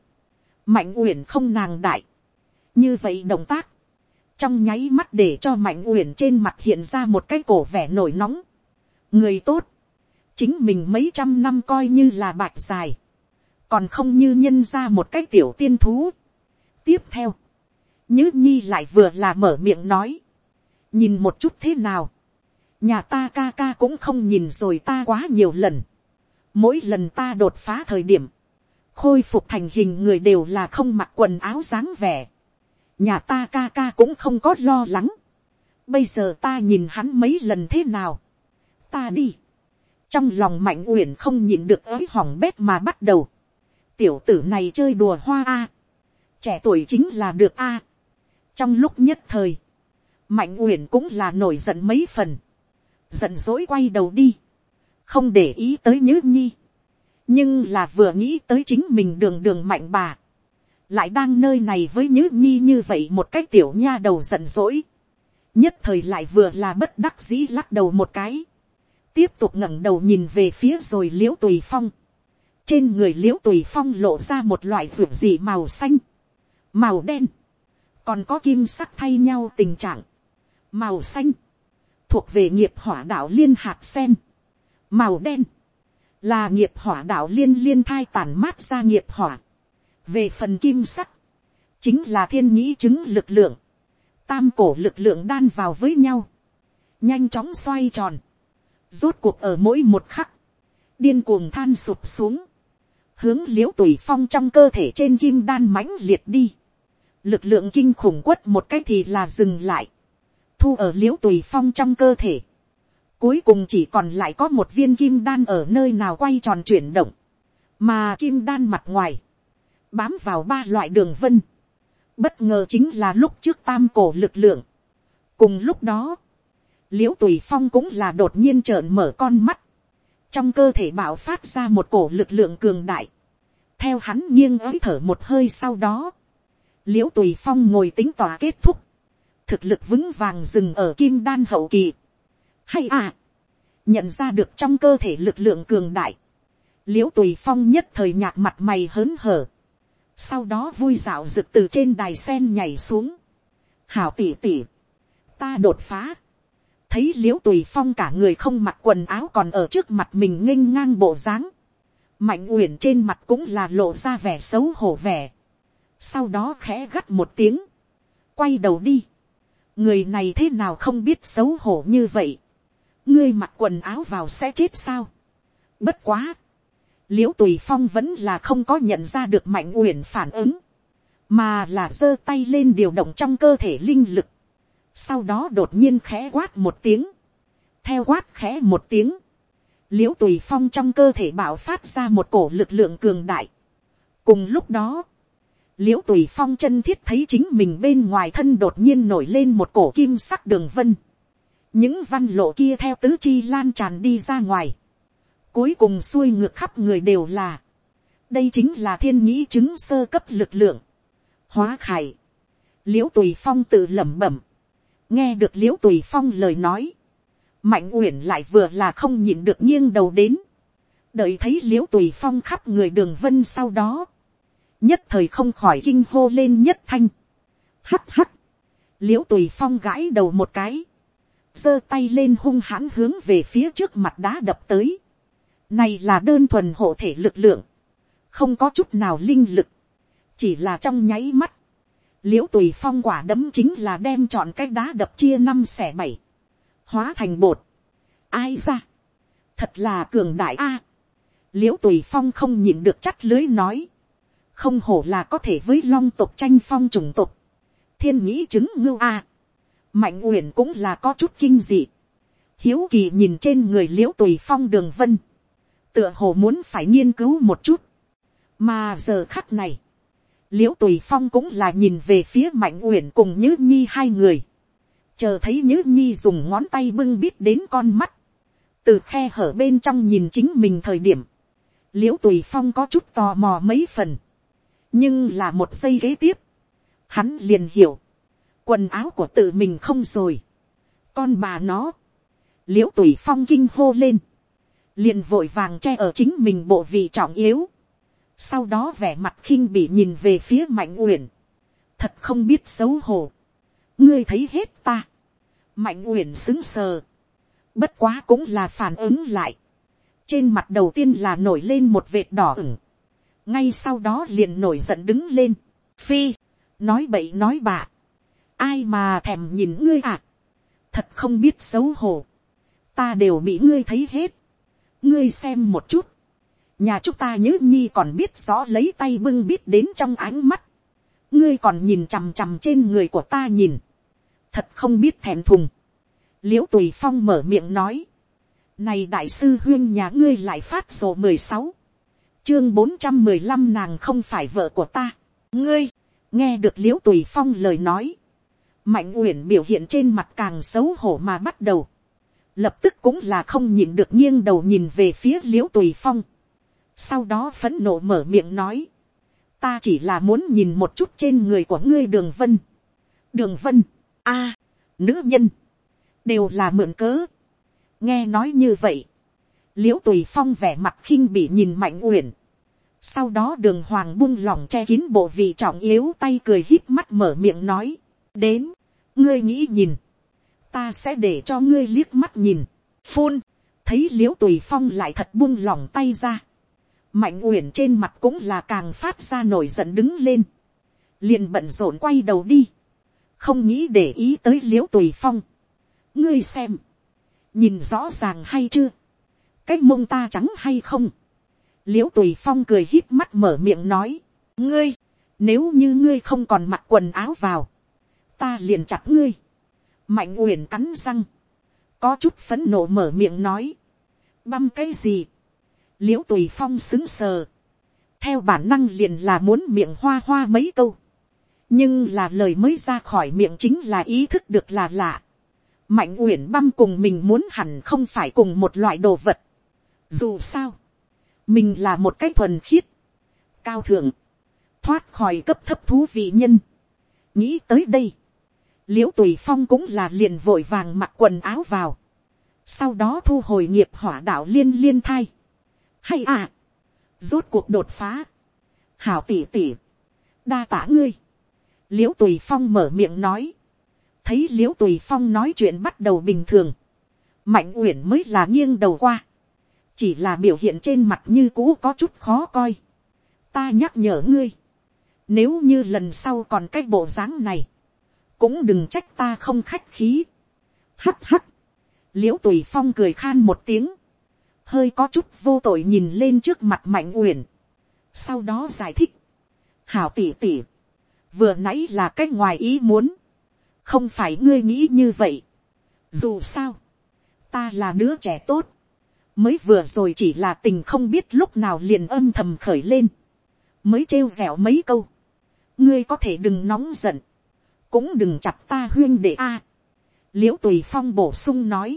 mạnh uyển không nàng đại, như vậy động tác, trong nháy mắt để cho mạnh uyển trên mặt hiện ra một cái cổ vẻ nổi nóng, người tốt, chính mình mấy trăm năm coi như là bạch dài, còn không như nhân ra một cái tiểu tiên thú. tiếp theo, nhứ nhi lại vừa là mở miệng nói, nhìn một chút thế nào, nhà ta ca ca cũng không nhìn rồi ta quá nhiều lần, Mỗi lần ta đột phá thời điểm, khôi phục thành hình người đều là không mặc quần áo dáng vẻ. Nhà ta ca ca cũng không có lo lắng. Bây giờ ta nhìn hắn mấy lần thế nào. Ta đi. Trong lòng mạnh uyển không nhìn được ới hỏng bét mà bắt đầu. Tiểu tử này chơi đùa hoa a. Trẻ tuổi chính là được a. Trong lúc nhất thời, mạnh uyển cũng là nổi giận mấy phần. Giận dỗi quay đầu đi không để ý tới nhữ nhi, nhưng là vừa nghĩ tới chính mình đường đường mạnh bà, lại đang nơi này với nhữ nhi như vậy một cái tiểu nha đầu giận dỗi, nhất thời lại vừa là bất đắc dĩ lắc đầu một cái, tiếp tục ngẩng đầu nhìn về phía rồi l i ễ u tùy phong, trên người l i ễ u tùy phong lộ ra một loại ruột dị màu xanh, màu đen, còn có kim sắc thay nhau tình trạng, màu xanh, thuộc về nghiệp hỏa đạo liên hạt sen, màu đen, là nghiệp hỏa đạo liên liên thai tàn mát ra nghiệp hỏa. về phần kim sắc, chính là thiên nhĩ chứng lực lượng, tam cổ lực lượng đan vào với nhau, nhanh chóng xoay tròn, rốt cuộc ở mỗi một khắc, điên cuồng than sụp xuống, hướng l i ễ u tùy phong trong cơ thể trên kim đan mãnh liệt đi, lực lượng kinh khủng quất một cái thì là dừng lại, thu ở l i ễ u tùy phong trong cơ thể, Cuối cùng chỉ còn lại có một viên kim đan ở nơi nào quay tròn chuyển động. Mà kim đan mặt ngoài. Bám vào ba loại đường vân. Bất ngờ chính là lúc trước tam cổ lực lượng. Cùng lúc đó. Liễu tùy phong cũng là đột nhiên trợn mở con mắt. Trong cơ thể bạo phát ra một cổ lực lượng cường đại. Theo hắn nghiêng ới thở một hơi sau đó. Liễu tùy phong ngồi tính tòa kết thúc thực lực vững vàng dừng ở kim đan hậu kỳ hay à, nhận ra được trong cơ thể lực lượng cường đại, l i ễ u tùy phong nhất thời nhạc mặt mày hớn hở, sau đó vui dạo rực từ trên đài sen nhảy xuống, hảo tỉ tỉ, ta đột phá, thấy l i ễ u tùy phong cả người không mặc quần áo còn ở trước mặt mình nghênh ngang bộ dáng, mạnh uyển trên mặt cũng là lộ ra vẻ xấu hổ vẻ, sau đó khẽ gắt một tiếng, quay đầu đi, người này thế nào không biết xấu hổ như vậy, ngươi mặc quần áo vào sẽ chết sao, bất quá, l i ễ u tùy phong vẫn là không có nhận ra được mạnh uyển phản ứng, mà là giơ tay lên điều động trong cơ thể linh lực, sau đó đột nhiên khẽ quát một tiếng, theo quát khẽ một tiếng, l i ễ u tùy phong trong cơ thể bảo phát ra một cổ lực lượng cường đại. cùng lúc đó, l i ễ u tùy phong chân thiết thấy chính mình bên ngoài thân đột nhiên nổi lên một cổ kim sắc đường vân những văn lộ kia theo tứ chi lan tràn đi ra ngoài. cuối cùng xuôi ngược khắp người đều là. đây chính là thiên nhĩ chứng sơ cấp lực lượng. hóa khải. l i ễ u tùy phong tự lẩm bẩm nghe được l i ễ u tùy phong lời nói, mạnh uyển lại vừa là không nhịn được nghiêng đầu đến, đợi thấy l i ễ u tùy phong khắp người đường vân sau đó, nhất thời không khỏi kinh hô lên nhất thanh, hắt hắt, l i ễ u tùy phong gãi đầu một cái, giơ tay lên hung hãn hướng về phía trước mặt đá đập tới, này là đơn thuần hộ thể lực lượng, không có chút nào linh lực, chỉ là trong nháy mắt, l i ễ u tùy phong quả đấm chính là đem chọn cái đá đập chia năm xẻ bảy, hóa thành bột. ai ra, thật là cường đại a. l i ễ u tùy phong không nhìn được chắt lưới nói, không hổ là có thể với long tục tranh phong trùng tục, thiên nghĩ chứng ngưu a mạnh uyển cũng là có chút kinh dị, hiếu kỳ nhìn trên người l i ễ u tùy phong đường vân, tựa hồ muốn phải nghiên cứu một chút, mà giờ khắc này, l i ễ u tùy phong cũng là nhìn về phía mạnh uyển cùng nhữ nhi hai người, chờ thấy nhữ nhi dùng ngón tay bưng bít đến con mắt, từ khe hở bên trong nhìn chính mình thời điểm, l i ễ u tùy phong có chút tò mò mấy phần, nhưng là một giây kế tiếp, hắn liền hiểu, quần áo của tự mình không rồi, con bà nó, l i ễ u tùy phong kinh hô lên, liền vội vàng che ở chính mình bộ vị trọng yếu, sau đó vẻ mặt khinh bị nhìn về phía mạnh uyển, thật không biết xấu hổ, ngươi thấy hết ta, mạnh uyển xứng sờ, bất quá cũng là phản ứng lại, trên mặt đầu tiên là nổi lên một vệt đỏ ửng, ngay sau đó liền nổi giận đứng lên, phi, nói bậy nói bạ, ai mà thèm nhìn ngươi à, thật không biết xấu hổ, ta đều bị ngươi thấy hết, ngươi xem một chút, nhà chúng ta nhớ nhi còn biết rõ lấy tay bưng biết đến trong ánh mắt, ngươi còn nhìn chằm chằm trên người của ta nhìn, thật không biết thèm thùng, l i ễ u tùy phong mở miệng nói, này đại sư huyên nhà ngươi lại phát sổ mười sáu, chương bốn trăm mười lăm nàng không phải vợ của ta, ngươi, nghe được l i ễ u tùy phong lời nói, mạnh uyển biểu hiện trên mặt càng xấu hổ mà bắt đầu, lập tức cũng là không nhìn được nghiêng đầu nhìn về phía l i ễ u tùy phong, sau đó phấn nộ mở miệng nói, ta chỉ là muốn nhìn một chút trên người của ngươi đường vân. đường vân, a, nữ nhân, đều là mượn cớ. nghe nói như vậy, l i ễ u tùy phong vẻ mặt khinh bị nhìn mạnh uyển. sau đó đường hoàng bung lòng che kín bộ vị trọng yếu tay cười hít mắt mở miệng nói, đến, ngươi nghĩ nhìn, ta sẽ để cho ngươi liếc mắt nhìn, phun, thấy l i ễ u tùy phong lại thật buông lòng tay ra. Mạnh uyển trên mặt cũng là càng phát ra nổi giận đứng lên, liền bận rộn quay đầu đi, không nghĩ để ý tới l i ễ u tùy phong. ngươi xem, nhìn rõ ràng hay chưa, cái mông ta trắng hay không, l i ễ u tùy phong cười hít mắt mở miệng nói, ngươi, nếu như ngươi không còn mặc quần áo vào, ta liền chặt ngươi, mạnh uyển cắn răng, có chút phấn nộ mở miệng nói, băm cái gì, l i ễ u tùy phong xứng sờ, theo bản năng liền là muốn miệng hoa hoa mấy câu, nhưng là lời mới ra khỏi miệng chính là ý thức được là lạ. mạnh uyển băm cùng mình muốn hẳn không phải cùng một loại đồ vật. dù sao, mình là một cái thuần khiết, cao thượng, thoát khỏi cấp thấp thú vị nhân. nghĩ tới đây, l i ễ u tùy phong cũng là liền vội vàng mặc quần áo vào, sau đó thu hồi nghiệp hỏa đạo liên liên thai, hay à, rốt cuộc đột phá, hảo tỉ tỉ, đa tả ngươi, l i ễ u tùy phong mở miệng nói, thấy l i ễ u tùy phong nói chuyện bắt đầu bình thường, mạnh uyển mới là nghiêng đầu qua, chỉ là biểu hiện trên mặt như cũ có chút khó coi. ta nhắc nhở ngươi, nếu như lần sau còn cái bộ dáng này, cũng đừng trách ta không khách khí. hắt hắt, l i ễ u tùy phong cười khan một tiếng, hơi có chút vô tội nhìn lên trước mặt mạnh uyển, sau đó giải thích, hảo tỉ tỉ, vừa nãy là cái ngoài ý muốn, không phải ngươi nghĩ như vậy. dù sao, ta là đứa trẻ tốt, mới vừa rồi chỉ là tình không biết lúc nào liền âm thầm khởi lên, mới trêu vẹo mấy câu, ngươi có thể đừng nóng giận, cũng đừng chặt ta huyên để a. À. l i ễ u tùy phong bổ sung nói,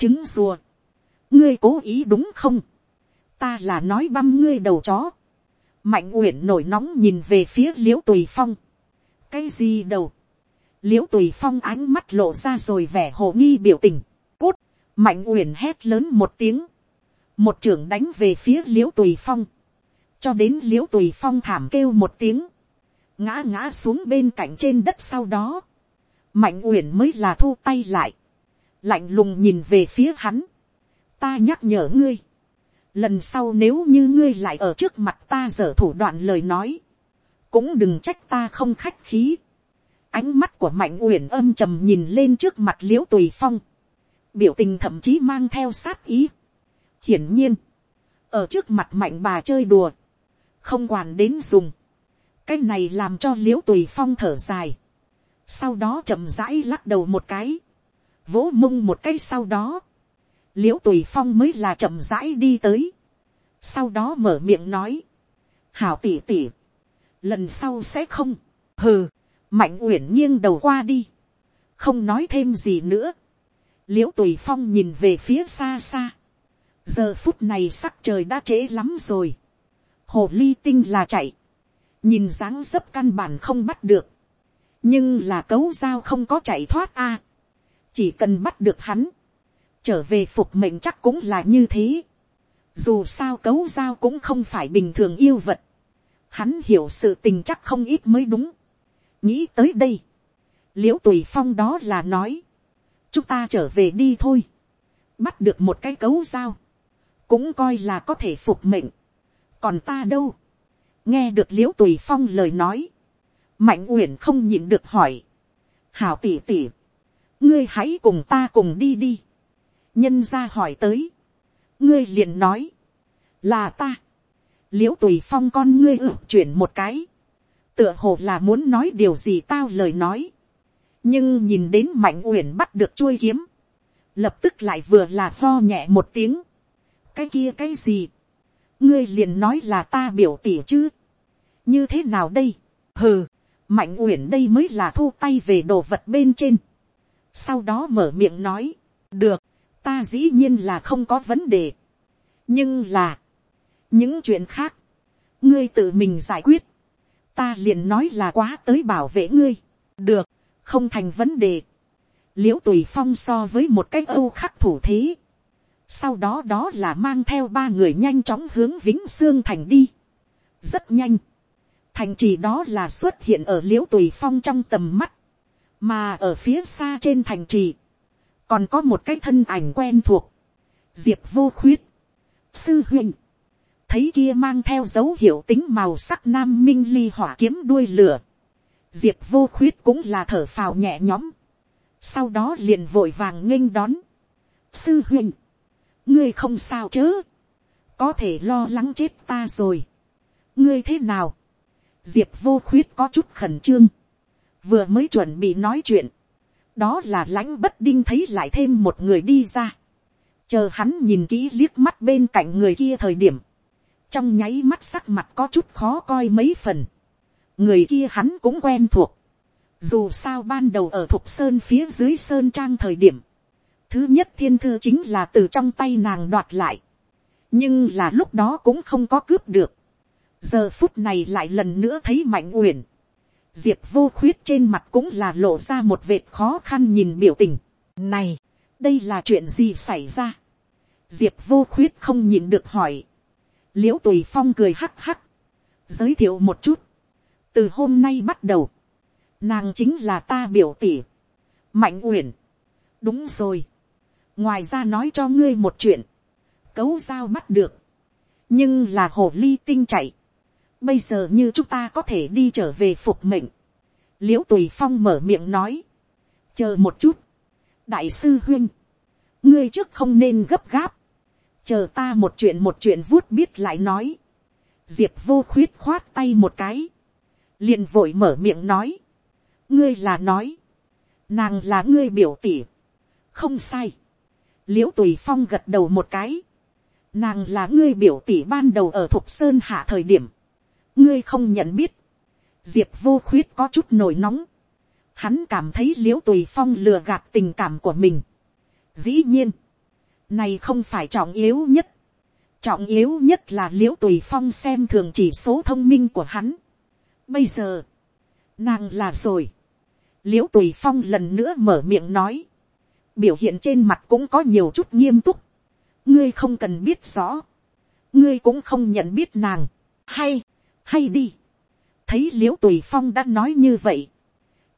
trứng rùa, ngươi cố ý đúng không, ta là nói băm ngươi đầu chó, mạnh uyển nổi nóng nhìn về phía l i ễ u tùy phong. cái gì đầu l i ễ u tùy phong ánh mắt lộ ra rồi vẻ hồ nghi biểu tình. cút, mạnh uyển hét lớn một tiếng. một trưởng đánh về phía l i ễ u tùy phong. cho đến l i ễ u tùy phong thảm kêu một tiếng ngã ngã xuống bên cạnh trên đất sau đó. mạnh uyển mới là thu tay lại. lạnh lùng nhìn về phía hắn. ta nhắc nhở ngươi lần sau nếu như ngươi lại ở trước mặt ta dở thủ đoạn lời nói, cũng đừng trách ta không khách khí. ánh mắt của mạnh uyển âm trầm nhìn lên trước mặt l i ễ u tùy phong, biểu tình thậm chí mang theo sát ý. hiển nhiên, ở trước mặt mạnh bà chơi đùa, không quản đến dùng, cái này làm cho l i ễ u tùy phong thở dài, sau đó chậm rãi lắc đầu một cái, vỗ mông một cái sau đó, l i ễ u tùy phong mới là chậm rãi đi tới, sau đó mở miệng nói, hảo tỉ tỉ, lần sau sẽ không, hừ, mạnh uyển nghiêng đầu qua đi, không nói thêm gì nữa, l i ễ u tùy phong nhìn về phía xa xa, giờ phút này sắc trời đã trễ lắm rồi, hồ ly tinh là chạy, nhìn dáng dấp căn bản không bắt được, nhưng là cấu dao không có chạy thoát a, chỉ cần bắt được hắn, trở về phục mệnh chắc cũng là như thế. Dù sao cấu giao cũng không phải bình thường yêu vật. Hắn hiểu sự tình chắc không ít mới đúng. Nghĩ tới đây. Liễu tùy phong đó là nói. Chúng ta trở về đi thôi. Bắt được một cái cấu giao. Cũng coi là có thể phục mệnh. Còn ta đâu? Nghe được liễu tùy phong lời nói. Mạnh uyển không nhịn được hỏi. Hảo tỉ tỉ. Ngươi hãy cùng ta cùng đi đi. Nhân ra hỏi tới, ngươi liền nói, là ta, l i ễ u tùy phong con ngươi ự chuyển một cái, tựa hồ là muốn nói điều gì tao lời nói, nhưng nhìn đến mạnh uyển bắt được chuôi kiếm, lập tức lại vừa là lo nhẹ một tiếng, cái kia cái gì, ngươi liền nói là ta biểu tỉ chứ, như thế nào đây, hừ, mạnh uyển đây mới là thu tay về đồ vật bên trên, sau đó mở miệng nói, được, ta dĩ nhiên là không có vấn đề. nhưng là, những chuyện khác, ngươi tự mình giải quyết, ta liền nói là quá tới bảo vệ ngươi, được, không thành vấn đề. l i ễ u tùy phong so với một cái âu khắc thủ thế, sau đó đó là mang theo ba người nhanh chóng hướng vĩnh xương thành đi. rất nhanh, thành trì đó là xuất hiện ở l i ễ u tùy phong trong tầm mắt, mà ở phía xa trên thành trì, còn có một cái thân ảnh quen thuộc, diệp vô khuyết, sư huynh, thấy kia mang theo dấu hiệu tính màu sắc nam minh ly hỏa kiếm đuôi lửa, diệp vô khuyết cũng là thở phào nhẹ nhõm, sau đó liền vội vàng nghênh đón, sư huynh, ngươi không sao chớ, có thể lo lắng chết ta rồi, ngươi thế nào, diệp vô khuyết có chút khẩn trương, vừa mới chuẩn bị nói chuyện, đó là lãnh bất đinh thấy lại thêm một người đi ra. chờ hắn nhìn kỹ liếc mắt bên cạnh người kia thời điểm. trong nháy mắt sắc mặt có chút khó coi mấy phần. người kia hắn cũng quen thuộc. dù sao ban đầu ở thục sơn phía dưới sơn trang thời điểm. thứ nhất thiên thư chính là từ trong tay nàng đoạt lại. nhưng là lúc đó cũng không có cướp được giờ phút này lại lần nữa thấy mạnh uyển diệp vô khuyết trên mặt cũng là lộ ra một vệt khó khăn nhìn biểu tình. này, đây là chuyện gì xảy ra. diệp vô khuyết không nhìn được hỏi. l i ễ u tùy phong cười hắc hắc. giới thiệu một chút. từ hôm nay bắt đầu, nàng chính là ta biểu tỷ mạnh uyển, đúng rồi, ngoài ra nói cho ngươi một chuyện, cấu giao bắt được, nhưng là hồ ly tinh chạy, bây giờ như chúng ta có thể đi trở về phục mệnh, l i ễ u tùy phong mở miệng nói, chờ một chút, đại sư huyên, ngươi trước không nên gấp gáp, chờ ta một chuyện một chuyện vuốt biết lại nói, diệp vô khuyết khoát tay một cái, liền vội mở miệng nói, ngươi là nói, nàng là ngươi biểu tỉ, không sai, l i ễ u tùy phong gật đầu một cái, nàng là ngươi biểu tỷ ban đầu ở thục sơn hạ thời điểm, ngươi không nhận biết, diệp vô khuyết có chút nổi nóng, hắn cảm thấy l i ễ u tùy phong lừa gạt tình cảm của mình. dĩ nhiên, này không phải trọng yếu nhất, trọng yếu nhất là l i ễ u tùy phong xem thường chỉ số thông minh của hắn. bây giờ, nàng là rồi, l i ễ u tùy phong lần nữa mở miệng nói, biểu hiện trên mặt cũng có nhiều chút nghiêm túc, ngươi không cần biết rõ, ngươi cũng không nhận biết nàng, hay, hay đi, thấy l i ễ u tùy phong đã nói như vậy,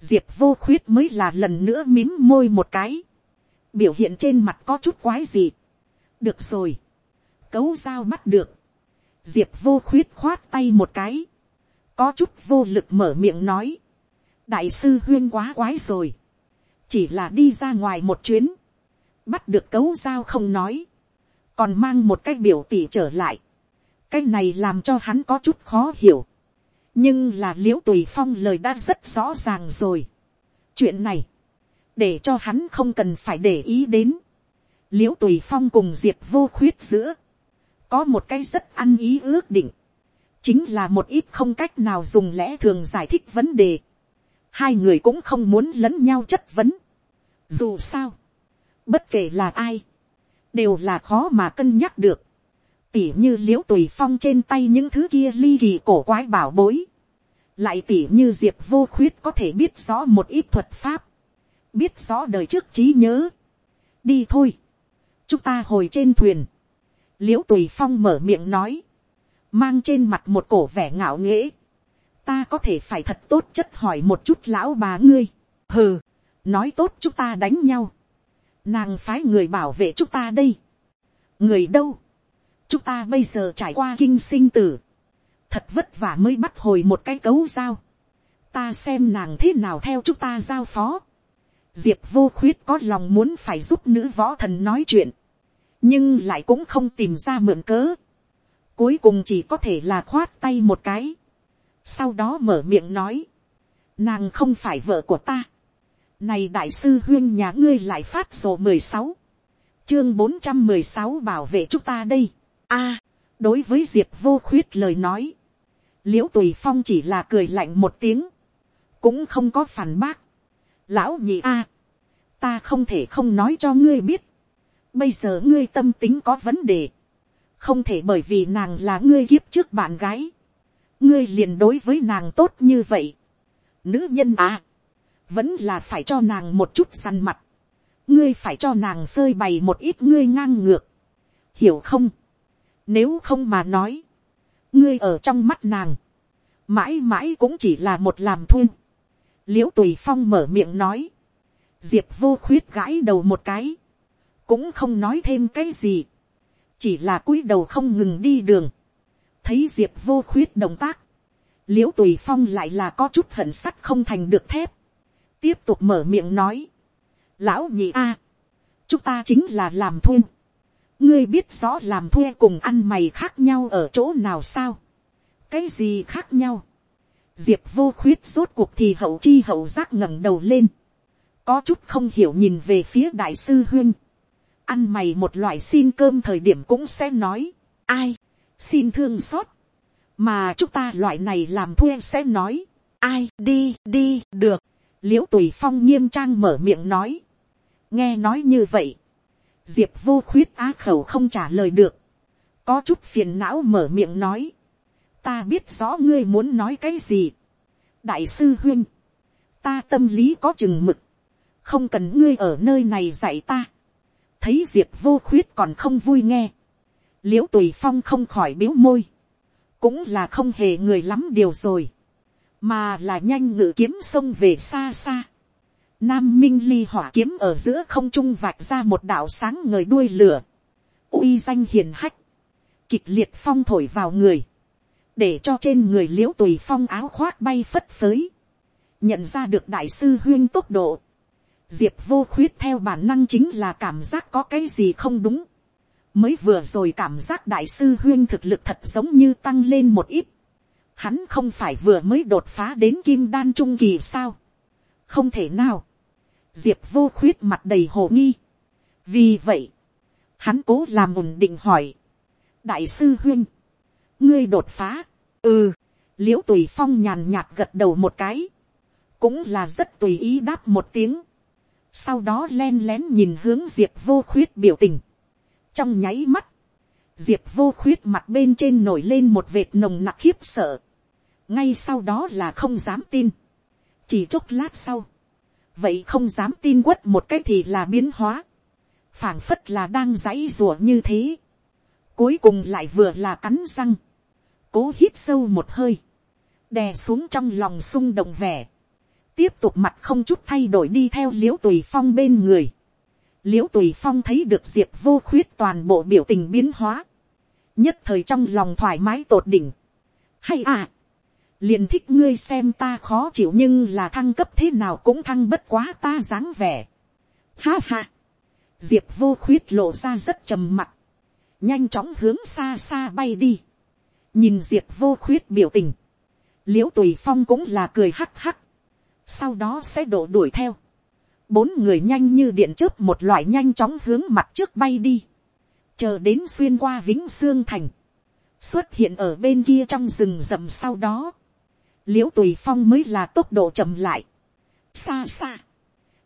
diệp vô khuyết mới là lần nữa mím môi một cái, biểu hiện trên mặt có chút quái gì, được rồi, cấu dao bắt được, diệp vô khuyết khoát tay một cái, có chút vô lực mở miệng nói, đại sư huyên quá quái rồi, chỉ là đi ra ngoài một chuyến, bắt được cấu dao không nói, còn mang một cái biểu tỷ trở lại cái này làm cho hắn có chút khó hiểu. nhưng là l i ễ u tùy phong lời đã rất rõ ràng rồi. chuyện này, để cho hắn không cần phải để ý đến. l i ễ u tùy phong cùng diệp vô khuyết giữa, có một cái rất ăn ý ước định, chính là một ít không cách nào dùng lẽ thường giải thích vấn đề. hai người cũng không muốn lẫn nhau chất vấn. dù sao, bất kể là ai, đều là khó mà cân nhắc được tỉ như l i ễ u tùy phong trên tay những thứ kia ly kỳ cổ quái bảo bối. lại tỉ như diệp vô khuyết có thể biết rõ một ít thuật pháp, biết rõ đời trước trí nhớ. đi thôi, chúng ta hồi trên thuyền. l i ễ u tùy phong mở miệng nói, mang trên mặt một cổ vẻ ngạo nghễ. ta có thể phải thật tốt chất hỏi một chút lão bà ngươi. hừ, nói tốt chúng ta đánh nhau nàng phái người bảo vệ chúng ta đây. người đâu, chúng ta bây giờ trải qua kinh sinh tử, thật vất vả mới bắt hồi một cái cấu dao, ta xem nàng thế nào theo chúng ta giao phó. diệp vô khuyết có lòng muốn phải giúp nữ võ thần nói chuyện, nhưng lại cũng không tìm ra mượn cớ. cuối cùng chỉ có thể là khoát tay một cái, sau đó mở miệng nói, nàng không phải vợ của ta, này đại sư huyên nhà ngươi lại phát sổ mười sáu. Chương bốn trăm mười sáu bảo vệ chúng ta đây a đối với Diệp vô khuyết lời nói. Liễu tùy phong chỉ là cười lạnh một tiếng. Cũng không có phản bác. Lão nhị a Ta không thể không nói cho ngươi biết. Bây giờ ngươi tâm tính có vấn đề. Không thể bởi vì nàng là ngươi kiếp trước bạn gái. Ngươi liền đối với nàng tốt như vậy. Nữ nhân à vẫn là phải cho nàng một chút săn mặt, ngươi phải cho nàng phơi bày một ít ngươi ngang ngược, hiểu không, nếu không mà nói, ngươi ở trong mắt nàng, mãi mãi cũng chỉ là một làm thun, l i ễ u tùy phong mở miệng nói, diệp vô khuyết gãi đầu một cái, cũng không nói thêm cái gì, chỉ là cúi đầu không ngừng đi đường, thấy diệp vô khuyết động tác, l i ễ u tùy phong lại là có chút hận sắt không thành được thép, tiếp tục mở miệng nói, lão nhị a, chúng ta chính là làm thuê, ngươi biết rõ làm thuê cùng ăn mày khác nhau ở chỗ nào sao, cái gì khác nhau, diệp vô khuyết rốt cuộc thì hậu chi hậu giác ngẩng đầu lên, có chút không hiểu nhìn về phía đại sư huyên, ăn mày một loại xin cơm thời điểm cũng sẽ nói, ai, xin thương xót, mà chúng ta loại này làm thuê sẽ nói, ai? Đi đi được, l i ễ u tùy phong nghiêm trang mở miệng nói. nghe nói như vậy, diệp vô khuyết á khẩu không trả lời được, có chút phiền não mở miệng nói. ta biết rõ ngươi muốn nói cái gì. đại sư huyên, ta tâm lý có chừng mực, không cần ngươi ở nơi này dạy ta. thấy diệp vô khuyết còn không vui nghe, l i ễ u tùy phong không khỏi biếu môi, cũng là không hề người lắm điều rồi mà là nhanh ngự kiếm sông về xa xa. Nam minh ly hỏa kiếm ở giữa không trung vạch ra một đạo sáng người đuôi lửa. uy danh hiền hách. Kịch liệt phong thổi vào người. Để cho trên người liễu tùy phong áo khoác bay phất phới. Nhận ra được đại sư huyên tốc độ. Diệp vô khuyết theo bản năng chính là cảm giác có cái gì không đúng. Mới vừa rồi cảm giác đại sư huyên thực lực thật giống như tăng lên một ít. Hắn không phải vừa mới đột phá đến kim đan trung kỳ sao. Không thể nào diệp vô khuyết mặt đầy hồ nghi. vì vậy, hắn cố làm ổn định hỏi, đại sư huyên, ngươi đột phá, ừ, l i ễ u tùy phong nhàn nhạt gật đầu một cái, cũng là rất tùy ý đáp một tiếng, sau đó len lén nhìn hướng diệp vô khuyết biểu tình, trong nháy mắt, diệp vô khuyết mặt bên trên nổi lên một vệt nồng nặc khiếp sợ, ngay sau đó là không dám tin, chỉ chốc lát sau, vậy không dám tin quất một cái thì là biến hóa, phảng phất là đang dãy rùa như thế, cuối cùng lại vừa là cắn răng, cố hít sâu một hơi, đè xuống trong lòng sung động vẻ, tiếp tục mặt không chút thay đổi đi theo l i ễ u tùy phong bên người, l i ễ u tùy phong thấy được diệp vô khuyết toàn bộ biểu tình biến hóa, nhất thời trong lòng thoải mái tột đỉnh, hay à, liền thích ngươi xem ta khó chịu nhưng là thăng cấp thế nào cũng thăng bất quá ta dáng vẻ. Ha ha, diệp vô khuyết lộ ra rất trầm mặc, nhanh chóng hướng xa xa bay đi. nhìn diệp vô khuyết biểu tình, liễu tùy phong cũng là cười hắc hắc, sau đó sẽ đổ đuổi theo. bốn người nhanh như điện chớp một loại nhanh chóng hướng mặt trước bay đi, chờ đến xuyên qua vĩnh xương thành, xuất hiện ở bên kia trong rừng rậm sau đó, l i ễ u tùy phong mới là tốc độ chậm lại. xa xa,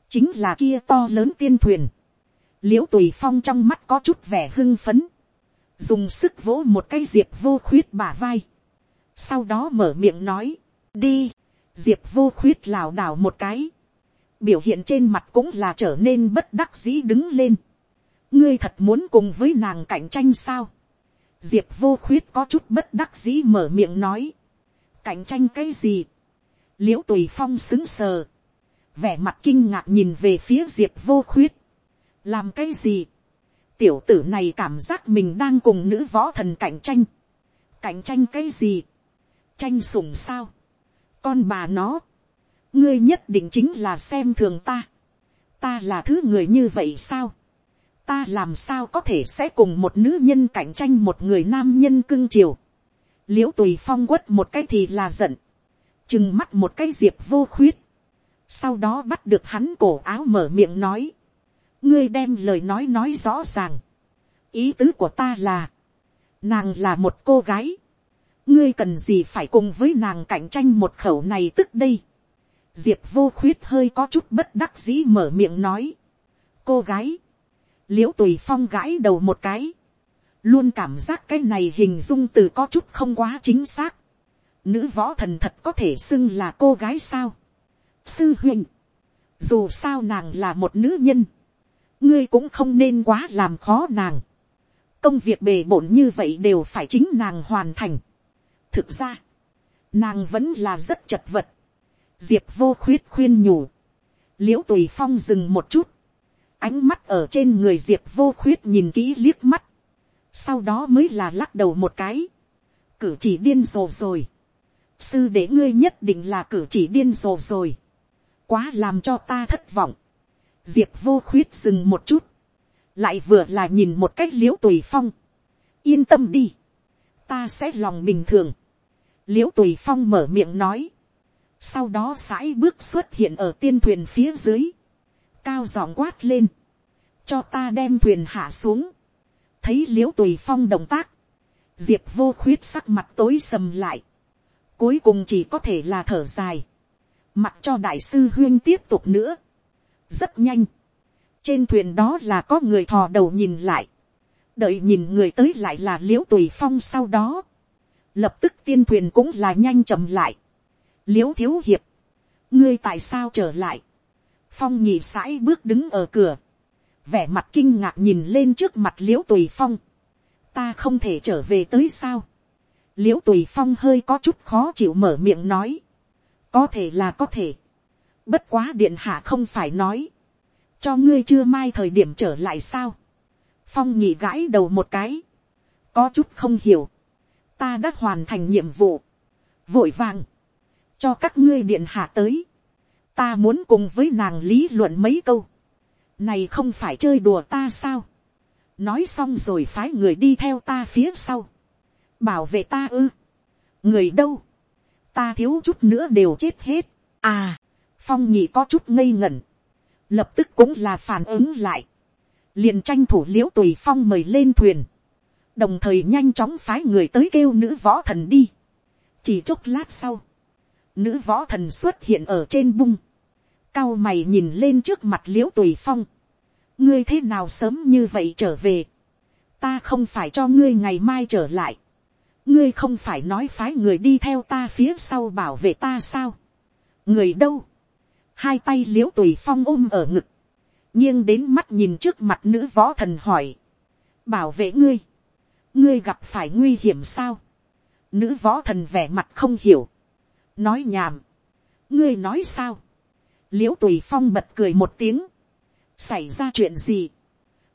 chính là kia to lớn tiên thuyền. l i ễ u tùy phong trong mắt có chút vẻ hưng phấn, dùng sức vỗ một cái diệp vô khuyết bả vai. sau đó mở miệng nói, đi, diệp vô khuyết lảo đảo một cái, biểu hiện trên mặt cũng là trở nên bất đắc dĩ đứng lên. ngươi thật muốn cùng với nàng cạnh tranh sao. diệp vô khuyết có chút bất đắc dĩ mở miệng nói cạnh tranh cái gì, l i ễ u tùy phong xứng sờ, vẻ mặt kinh ngạc nhìn về phía diệp vô khuyết, làm cái gì, tiểu tử này cảm giác mình đang cùng nữ võ thần cạnh tranh, cạnh tranh cái gì, tranh sủng sao, con bà nó, ngươi nhất định chính là xem thường ta, ta là thứ người như vậy sao, ta làm sao có thể sẽ cùng một nữ nhân cạnh tranh một người nam nhân cưng chiều, l i ễ u tùy phong quất một cái thì là giận, chừng mắt một cái diệp vô khuyết, sau đó bắt được hắn cổ áo mở miệng nói, ngươi đem lời nói nói rõ ràng, ý tứ của ta là, nàng là một cô gái, ngươi cần gì phải cùng với nàng cạnh tranh một khẩu này tức đây, diệp vô khuyết hơi có chút bất đắc dĩ mở miệng nói, cô gái, l i ễ u tùy phong gãi đầu một cái, luôn cảm giác cái này hình dung từ có chút không quá chính xác. Nữ võ thần thật có thể xưng là cô gái sao. Sư huynh, dù sao nàng là một nữ nhân, ngươi cũng không nên quá làm khó nàng. công việc bề bộn như vậy đều phải chính nàng hoàn thành. thực ra, nàng vẫn là rất chật vật. diệp vô khuyết khuyên nhủ. l i ễ u tùy phong dừng một chút. ánh mắt ở trên người diệp vô khuyết nhìn kỹ liếc mắt sau đó mới là lắc đầu một cái, cử chỉ điên rồ rồi, sư để ngươi nhất định là cử chỉ điên rồ rồi, quá làm cho ta thất vọng, diệp vô khuyết dừng một chút, lại vừa là nhìn một cách l i ễ u tùy phong, yên tâm đi, ta sẽ lòng bình thường, l i ễ u tùy phong mở miệng nói, sau đó sãi bước xuất hiện ở tiên thuyền phía dưới, cao giọng quát lên, cho ta đem thuyền hạ xuống, thấy l i ễ u tùy phong động tác, diệp vô khuyết sắc mặt tối sầm lại, cuối cùng chỉ có thể là thở dài, mặc cho đại sư huyên tiếp tục nữa, rất nhanh, trên thuyền đó là có người thò đầu nhìn lại, đợi nhìn người tới lại là l i ễ u tùy phong sau đó, lập tức tiên thuyền cũng là nhanh chậm lại, l i ễ u thiếu hiệp, ngươi tại sao trở lại, phong nhị sãi bước đứng ở cửa, vẻ mặt kinh ngạc nhìn lên trước mặt l i ễ u tùy phong, ta không thể trở về tới sao, l i ễ u tùy phong hơi có chút khó chịu mở miệng nói, có thể là có thể, bất quá điện hạ không phải nói, cho ngươi chưa mai thời điểm trở lại sao, phong nhị gãi đầu một cái, có chút không hiểu, ta đã hoàn thành nhiệm vụ, vội vàng, cho các ngươi điện hạ tới, ta muốn cùng với nàng lý luận mấy câu, này không phải chơi đùa ta sao, nói xong rồi phái người đi theo ta phía sau, bảo vệ ta ư, người đâu, ta thiếu chút nữa đều chết hết, à, phong nhị có chút ngây ngẩn, lập tức cũng là phản ứng lại, liền tranh thủ l i ễ u tùy phong mời lên thuyền, đồng thời nhanh chóng phái người tới kêu nữ võ thần đi, chỉ chốc lát sau, nữ võ thần xuất hiện ở trên bung, cao mày nhìn lên trước mặt l i ễ u tùy phong, ngươi thế nào sớm như vậy trở về, ta không phải cho ngươi ngày mai trở lại, ngươi không phải nói phái người đi theo ta phía sau bảo vệ ta sao, người đâu, hai tay l i ễ u tùy phong ôm ở ngực, nghiêng đến mắt nhìn trước mặt nữ võ thần hỏi, bảo vệ ngươi, ngươi gặp phải nguy hiểm sao, nữ võ thần vẻ mặt không hiểu, nói nhảm, ngươi nói sao, l i ễ u tùy phong bật cười một tiếng, xảy ra chuyện gì,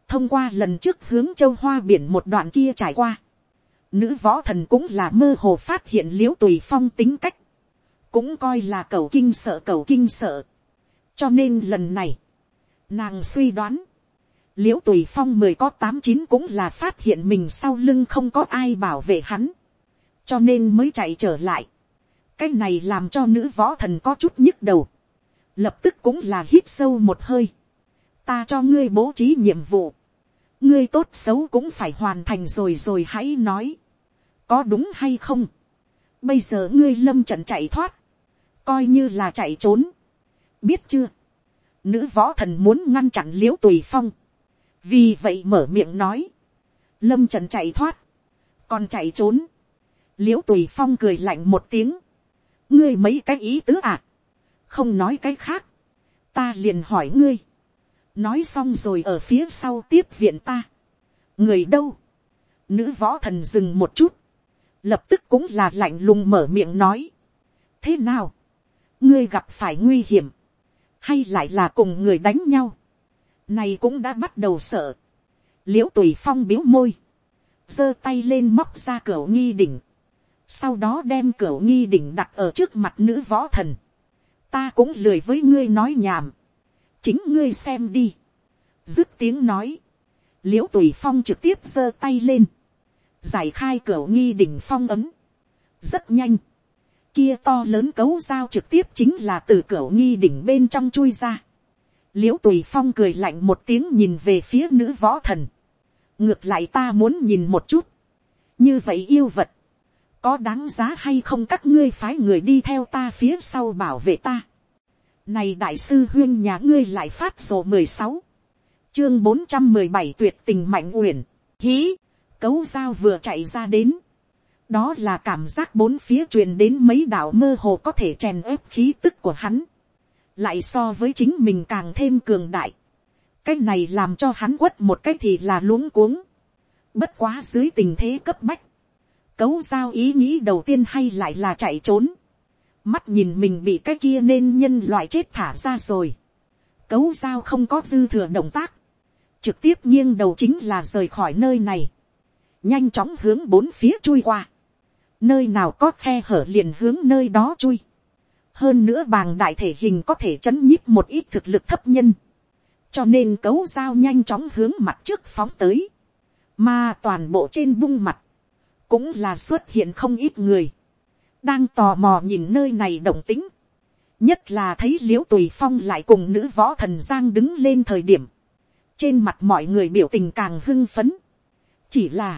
thông qua lần trước hướng châu hoa biển một đoạn kia trải qua, nữ võ thần cũng là mơ hồ phát hiện l i ễ u tùy phong tính cách, cũng coi là cầu kinh sợ cầu kinh sợ. cho nên lần này, nàng suy đoán, l i ễ u tùy phong mười có tám chín cũng là phát hiện mình sau lưng không có ai bảo vệ hắn, cho nên mới chạy trở lại. cái này làm cho nữ võ thần có chút nhức đầu, lập tức cũng là hít sâu một hơi. ta cho ngươi bố trí nhiệm vụ, ngươi tốt xấu cũng phải hoàn thành rồi rồi hãy nói, có đúng hay không. bây giờ ngươi lâm trận chạy thoát, coi như là chạy trốn. biết chưa, nữ võ thần muốn ngăn chặn l i ễ u tùy phong, vì vậy mở miệng nói, lâm trần chạy thoát, còn chạy trốn, l i ễ u tùy phong cười lạnh một tiếng, ngươi mấy cái ý tứ à, không nói cái khác, ta liền hỏi ngươi, nói xong rồi ở phía sau tiếp viện ta, người đâu, nữ võ thần dừng một chút, lập tức cũng là lạnh lùng mở miệng nói, thế nào, ngươi gặp phải nguy hiểm, hay lại là cùng người đánh nhau, này cũng đã bắt đầu sợ, l i ễ u tùy phong biếu môi, giơ tay lên móc ra cửa nghi đỉnh, sau đó đem cửa nghi đỉnh đặt ở trước mặt nữ võ thần, ta cũng lười với ngươi nói nhảm, chính ngươi xem đi, dứt tiếng nói, l i ễ u tùy phong trực tiếp giơ tay lên, giải khai cửa nghi đỉnh phong ấm, rất nhanh, kia to lớn cấu dao trực tiếp chính là từ cửa nghi đỉnh bên trong chui ra. l i ễ u tùy phong cười lạnh một tiếng nhìn về phía nữ võ thần. ngược lại ta muốn nhìn một chút. như vậy yêu vật, có đáng giá hay không các ngươi phái người đi theo ta phía sau bảo vệ ta. này đại sư huyên nhà ngươi lại phát sổ mười sáu, chương bốn trăm mười bảy tuyệt tình mạnh uyển, hí, cấu dao vừa chạy ra đến. Đó là cảm giác bốn phía truyền đến mấy đạo mơ hồ có thể chèn ép khí tức của hắn, lại so với chính mình càng thêm cường đại, cái này làm cho hắn quất một cái thì là luống cuống, bất quá dưới tình thế cấp bách, cấu giao ý nghĩ đầu tiên hay lại là chạy trốn, mắt nhìn mình bị cái kia nên nhân loại chết thả ra rồi, cấu giao không có dư thừa động tác, trực tiếp nghiêng đầu chính là rời khỏi nơi này, nhanh chóng hướng bốn phía chui qua, nơi nào có khe hở liền hướng nơi đó chui. hơn nữa bàng đại thể hình có thể chấn nhíp một ít thực lực thấp nhân. cho nên cấu dao nhanh chóng hướng mặt trước phóng tới. mà toàn bộ trên bung mặt, cũng là xuất hiện không ít người. đang tò mò nhìn nơi này động tính. nhất là thấy l i ễ u tùy phong lại cùng nữ võ thần giang đứng lên thời điểm. trên mặt mọi người biểu tình càng hưng phấn. chỉ là,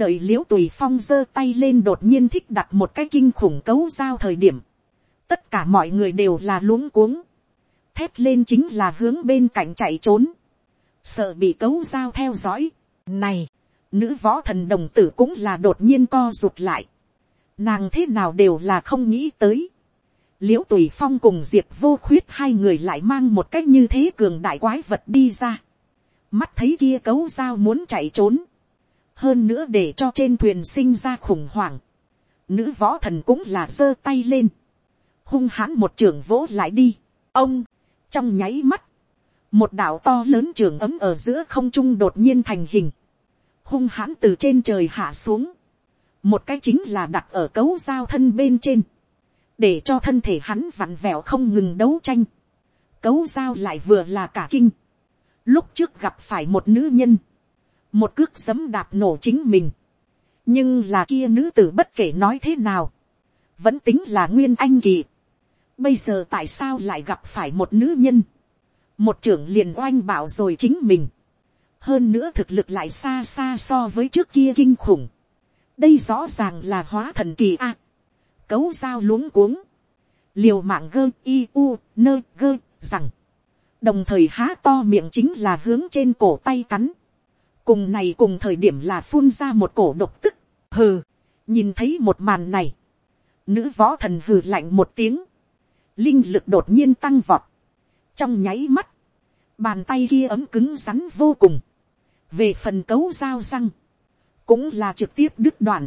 đợi l i ễ u tùy phong giơ tay lên đột nhiên thích đặt một cái kinh khủng cấu giao thời điểm, tất cả mọi người đều là luống cuống, thét lên chính là hướng bên cạnh chạy trốn, sợ bị cấu giao theo dõi. này, nữ võ thần đồng tử cũng là đột nhiên co rụt lại, nàng thế nào đều là không nghĩ tới. l i ễ u tùy phong cùng diệp vô khuyết hai người lại mang một cách như thế cường đại quái vật đi ra, mắt thấy kia cấu giao muốn chạy trốn, hơn nữa để cho trên thuyền sinh ra khủng hoảng, nữ võ thần cũng là giơ tay lên, hung hãn một trưởng vỗ lại đi, ông, trong nháy mắt, một đảo to lớn trường ấm ở giữa không trung đột nhiên thành hình, hung hãn từ trên trời hạ xuống, một cái chính là đặt ở cấu giao thân bên trên, để cho thân thể hắn vặn vẹo không ngừng đấu tranh, cấu giao lại vừa là cả kinh, lúc trước gặp phải một nữ nhân, một cước giấm đạp nổ chính mình, nhưng là kia nữ tử bất kể nói thế nào, vẫn tính là nguyên anh kỳ. Bây giờ tại sao lại gặp phải một nữ nhân, một trưởng liền oanh bảo rồi chính mình, hơn nữa thực lực lại xa xa so với trước kia kinh khủng, đây rõ ràng là hóa thần kỳ a, cấu dao luống cuống, liều mạng gơ i u nơ gơ rằng, đồng thời há to miệng chính là hướng trên cổ tay cắn, cùng này cùng thời điểm là phun ra một cổ độc tức, hừ, nhìn thấy một màn này, nữ võ thần hừ lạnh một tiếng, linh lực đột nhiên tăng vọt, trong nháy mắt, bàn tay kia ấm cứng rắn vô cùng, về phần cấu dao răng, cũng là trực tiếp đứt đoạn,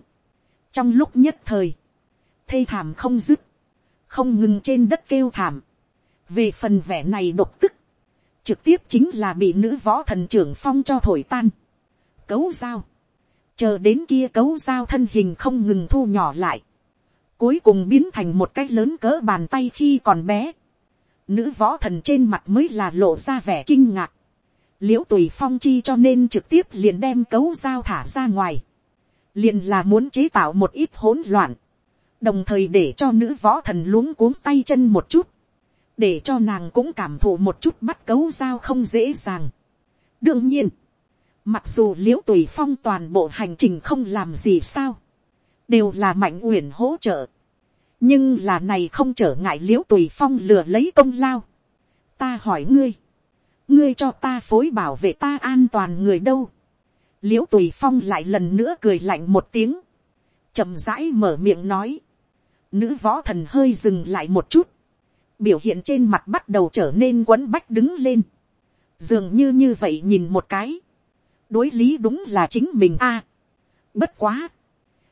trong lúc nhất thời, thê thảm không dứt, không ngừng trên đất kêu thảm, về phần vẻ này độc tức, trực tiếp chính là bị nữ võ thần trưởng phong cho thổi tan, cấu dao, chờ đến kia cấu dao thân hình không ngừng thu nhỏ lại, cuối cùng biến thành một cái lớn cỡ bàn tay khi còn bé, nữ võ thần trên mặt mới là lộ ra vẻ kinh ngạc, l i ễ u tùy phong chi cho nên trực tiếp liền đem cấu dao thả ra ngoài, liền là muốn chế tạo một ít hỗn loạn, đồng thời để cho nữ võ thần luống cuống tay chân một chút, để cho nàng cũng cảm thụ một chút bắt cấu dao không dễ dàng. đương nhiên, Mặc dù l i ễ u tùy phong toàn bộ hành trình không làm gì sao, đều là mạnh uyển hỗ trợ. nhưng là này không trở ngại l i ễ u tùy phong lừa lấy công lao. ta hỏi ngươi, ngươi cho ta phối bảo vệ ta an toàn người đâu. l i ễ u tùy phong lại lần nữa cười lạnh một tiếng, chậm rãi mở miệng nói. nữ võ thần hơi dừng lại một chút, biểu hiện trên mặt bắt đầu trở nên quấn bách đứng lên. dường như như vậy nhìn một cái, đối lý đúng là chính mình a. bất quá,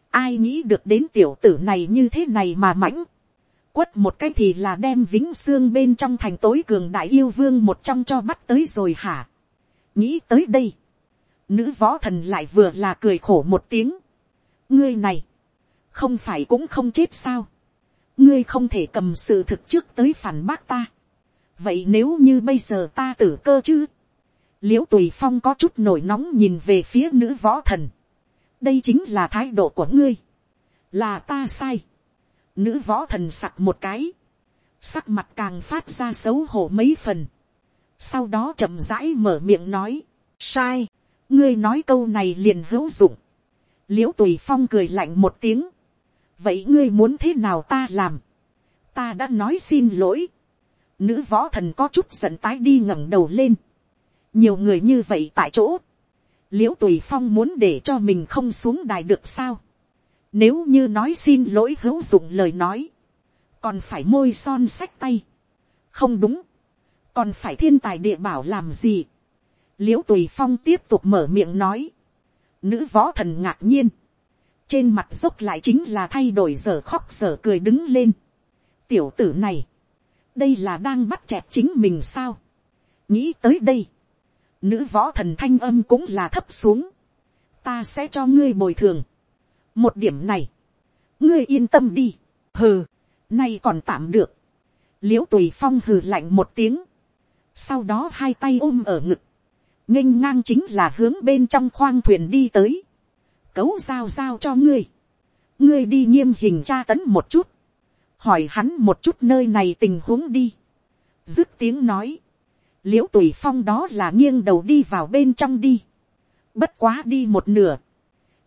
ai nghĩ được đến tiểu tử này như thế này mà mãnh, quất một cái thì là đem vĩnh xương bên trong thành tối cường đại yêu vương một trong cho bắt tới rồi hả. nghĩ tới đây, nữ võ thần lại vừa là cười khổ một tiếng. ngươi này, không phải cũng không chết sao. ngươi không thể cầm sự thực trước tới phản bác ta. vậy nếu như bây giờ ta tử cơ chứ, l i ễ u tùy phong có chút nổi nóng nhìn về phía nữ võ thần. đây chính là thái độ của ngươi. là ta sai nữ võ thần sặc một cái. sắc mặt càng phát ra xấu hổ mấy phần. sau đó chậm rãi mở miệng nói. sai. ngươi nói câu này liền hữu dụng. l i ễ u tùy phong cười lạnh một tiếng. vậy ngươi muốn thế nào ta làm. ta đã nói xin lỗi. nữ võ thần có chút giận tái đi ngẩng đầu lên nhiều người như vậy tại chỗ, l i ễ u tùy phong muốn để cho mình không xuống đài được sao, nếu như nói xin lỗi hữu dụng lời nói, còn phải môi son sách tay, không đúng, còn phải thiên tài địa bảo làm gì, l i ễ u tùy phong tiếp tục mở miệng nói, nữ võ thần ngạc nhiên, trên mặt dốc lại chính là thay đổi giờ khóc giờ cười đứng lên, tiểu tử này, đây là đang bắt chẹt chính mình sao, nghĩ tới đây, nữ võ thần thanh âm cũng là thấp xuống, ta sẽ cho ngươi bồi thường một điểm này, ngươi yên tâm đi, hừ, nay còn tạm được, l i ễ u tùy phong hừ lạnh một tiếng, sau đó hai tay ôm ở ngực, nghênh ngang chính là hướng bên trong khoang thuyền đi tới, cấu giao giao cho ngươi, ngươi đi nghiêm hình tra tấn một chút, hỏi hắn một chút nơi này tình huống đi, dứt tiếng nói, l i ễ u tùy phong đó là nghiêng đầu đi vào bên trong đi. bất quá đi một nửa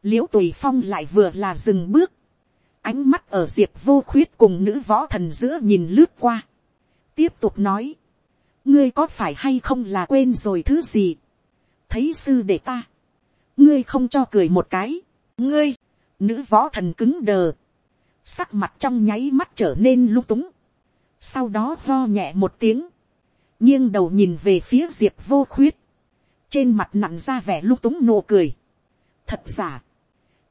l i ễ u tùy phong lại vừa là dừng bước. ánh mắt ở diệp vô khuyết cùng nữ võ thần giữa nhìn lướt qua. tiếp tục nói. ngươi có phải hay không là quên rồi thứ gì. thấy sư để ta. ngươi không cho cười một cái. ngươi, nữ võ thần cứng đờ. sắc mặt trong nháy mắt trở nên lung túng. sau đó lo nhẹ một tiếng nghiêng đầu nhìn về phía diệp vô khuyết, trên mặt nặn ra vẻ lung túng nụ cười. thật giả,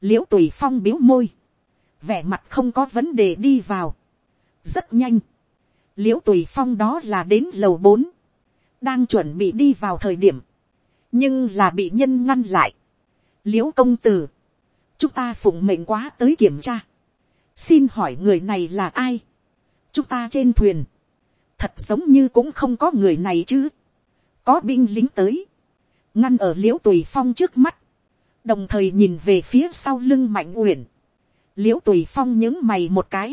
l i ễ u tùy phong biếu môi, vẻ mặt không có vấn đề đi vào. rất nhanh, l i ễ u tùy phong đó là đến lầu bốn, đang chuẩn bị đi vào thời điểm, nhưng là bị nhân ngăn lại. l i ễ u công tử, chúng ta phụng mệnh quá tới kiểm tra, xin hỏi người này là ai, chúng ta trên thuyền, thật giống như cũng không có người này chứ, có binh lính tới, ngăn ở l i ễ u tùy phong trước mắt, đồng thời nhìn về phía sau lưng mạnh uyển, l i ễ u tùy phong những mày một cái,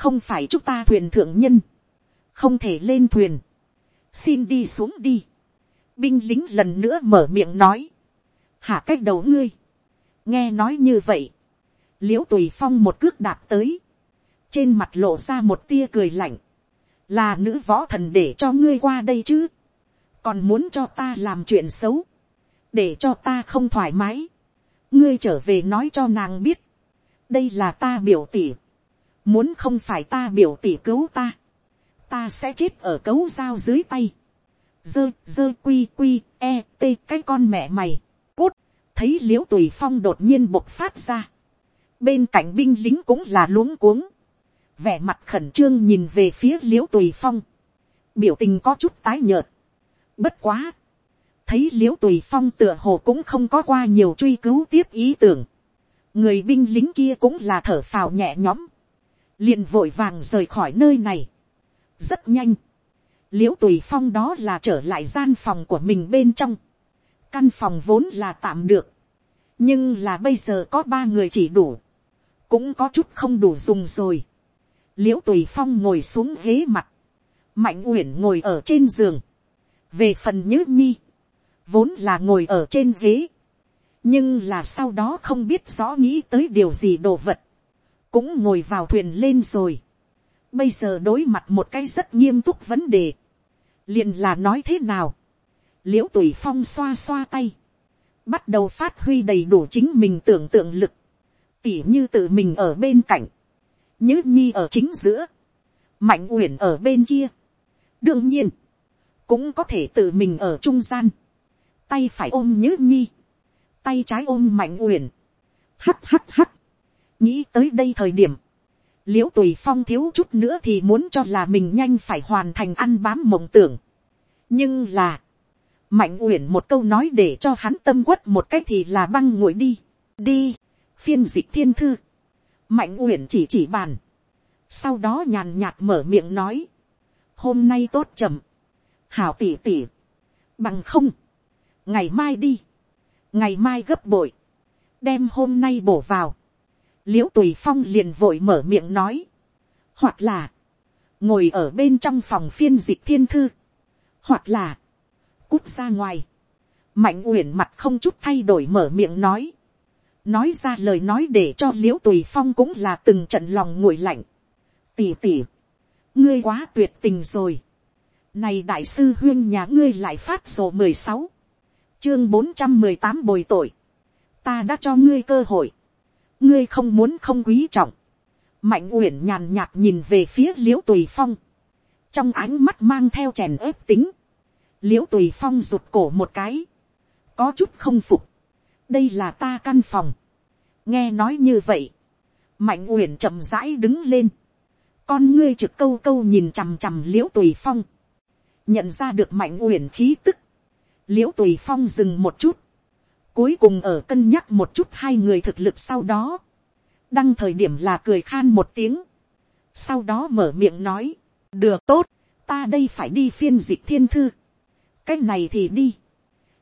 không phải chúng ta thuyền thượng nhân, không thể lên thuyền, xin đi xuống đi. binh lính lần nữa mở miệng nói, hạ cách đầu ngươi, nghe nói như vậy, l i ễ u tùy phong một cước đạp tới, trên mặt lộ ra một tia cười lạnh, là nữ võ thần để cho ngươi qua đây chứ, còn muốn cho ta làm chuyện xấu, để cho ta không thoải mái, ngươi trở về nói cho nàng biết, đây là ta biểu tỉ, Muốn không phải ta biểu tỷ cứu ta. Ta sẽ chết ở cấu dao dưới tay. Dơ, dơ quy quy, e, t cái con mẹ mày. Cút. Thấy liễu tùy phong đột nhiên bộc phát ra. Bên cạnh binh lính cũng là luống cuống. Vẻ mặt khẩn trương nhìn về phía liễu tùy phong. Biểu tình có chút tái nhợt. Bất quá thấy l i ễ u tùy phong tựa hồ cũng không có qua nhiều truy cứu tiếp ý tưởng. người binh lính kia cũng là thở phào nhẹ nhõm liền vội vàng rời khỏi nơi này. rất nhanh, l i ễ u tùy phong đó là trở lại gian phòng của mình bên trong. căn phòng vốn là tạm được, nhưng là bây giờ có ba người chỉ đủ, cũng có chút không đủ dùng rồi. l i ễ u tùy phong ngồi xuống ghế mặt, mạnh uyển ngồi ở trên giường, về phần nhữ nhi, vốn là ngồi ở trên ghế, nhưng là sau đó không biết rõ nghĩ tới điều gì đồ vật, cũng ngồi vào thuyền lên rồi. Bây giờ đối mặt một cái rất nghiêm túc vấn đề. liền là nói thế nào. l i ễ u tùy phong xoa xoa tay. bắt đầu phát huy đầy đủ chính mình tưởng tượng lực. tỉ như tự mình ở bên cạnh. nhứ nhi ở chính giữa. mạnh uyển ở bên kia. đương nhiên, cũng có thể tự mình ở trung gian tay phải ôm nhứ nhi. tay trái ôm mạnh uyển. hắt hắt hắt. Nghĩ tới đây thời điểm, l i ễ u tùy phong thiếu chút nữa thì muốn cho là mình nhanh phải hoàn thành ăn bám mộng tưởng. nhưng là, mạnh uyển một câu nói để cho hắn tâm quất một cách thì là băng nguội đi, đi, phiên dịch thiên thư, mạnh uyển chỉ chỉ bàn, sau đó nhàn nhạt mở miệng nói, hôm nay tốt chậm, hảo tỉ tỉ, bằng không, ngày mai đi, ngày mai gấp bội, đem hôm nay bổ vào, l i ễ u tùy phong liền vội mở miệng nói, hoặc là, ngồi ở bên trong phòng phiên dịch thiên thư, hoặc là, cút ra ngoài, mạnh uyển mặt không chút thay đổi mở miệng nói, nói ra lời nói để cho l i ễ u tùy phong cũng là từng trận lòng nguội lạnh, tỉ tỉ, ngươi quá tuyệt tình rồi, này đại sư huyên nhà ngươi lại phát sổ mười sáu, chương bốn trăm mười tám bồi tội, ta đã cho ngươi cơ hội, ngươi không muốn không quý trọng, mạnh uyển nhàn nhạt nhìn về phía l i ễ u tùy phong, trong ánh mắt mang theo chèn ớp tính, l i ễ u tùy phong rụt cổ một cái, có chút không phục, đây là ta căn phòng, nghe nói như vậy, mạnh uyển chậm rãi đứng lên, con ngươi trực câu câu nhìn chằm chằm l i ễ u tùy phong, nhận ra được mạnh uyển khí tức, l i ễ u tùy phong dừng một chút, Cuối cùng ở cân nhắc một chút hai người thực lực sau đó. Đăng thời điểm là cười khan một tiếng. Sau đó mở miệng nói. Được tốt, ta đây phải đi phiên dịch thiên thư. Cái này thì đi.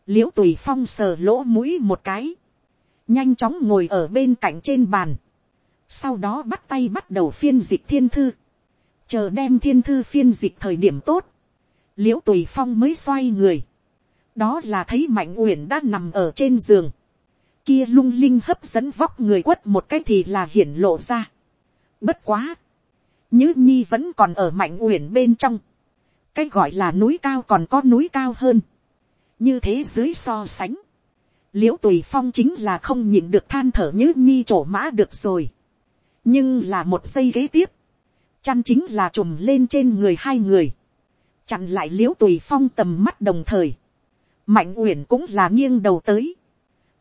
Liễu tùy phong sờ lỗ mũi một cái. Nhanh chóng ngồi ở bên cạnh trên bàn. Sau đó bắt tay bắt đầu phiên dịch thiên thư. Chờ đem thiên thư phiên dịch thời điểm tốt. Liễu tùy phong mới xoay người đó là thấy mạnh uyển đã nằm ở trên giường, kia lung linh hấp dẫn vóc người quất một cái thì là hiển lộ ra. Bất quá, nhứ nhi vẫn còn ở mạnh uyển bên trong, cái gọi là núi cao còn có núi cao hơn, như thế dưới so sánh, l i ễ u tùy phong chính là không nhìn được than thở nhứ nhi trổ mã được rồi, nhưng là một giây kế tiếp, chăn chính là trùm lên trên người hai người, chặn lại l i ễ u tùy phong tầm mắt đồng thời, mạnh uyển cũng là nghiêng đầu tới.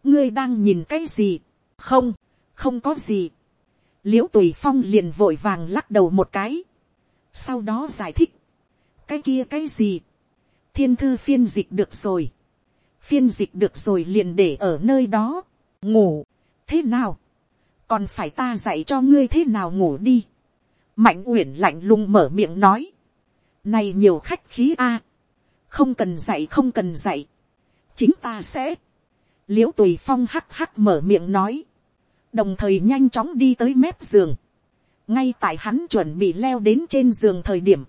ngươi đang nhìn cái gì, không, không có gì. l i ễ u tùy phong liền vội vàng lắc đầu một cái. sau đó giải thích, cái kia cái gì, thiên thư phiên dịch được rồi, phiên dịch được rồi liền để ở nơi đó, ngủ, thế nào, còn phải ta dạy cho ngươi thế nào ngủ đi, mạnh uyển lạnh lùng mở miệng nói, này nhiều khách khí a, không cần dạy không cần dạy, chính ta sẽ, l i ễ u tùy phong hắc hắc mở miệng nói, đồng thời nhanh chóng đi tới mép giường, ngay tại hắn chuẩn bị leo đến trên giường thời điểm,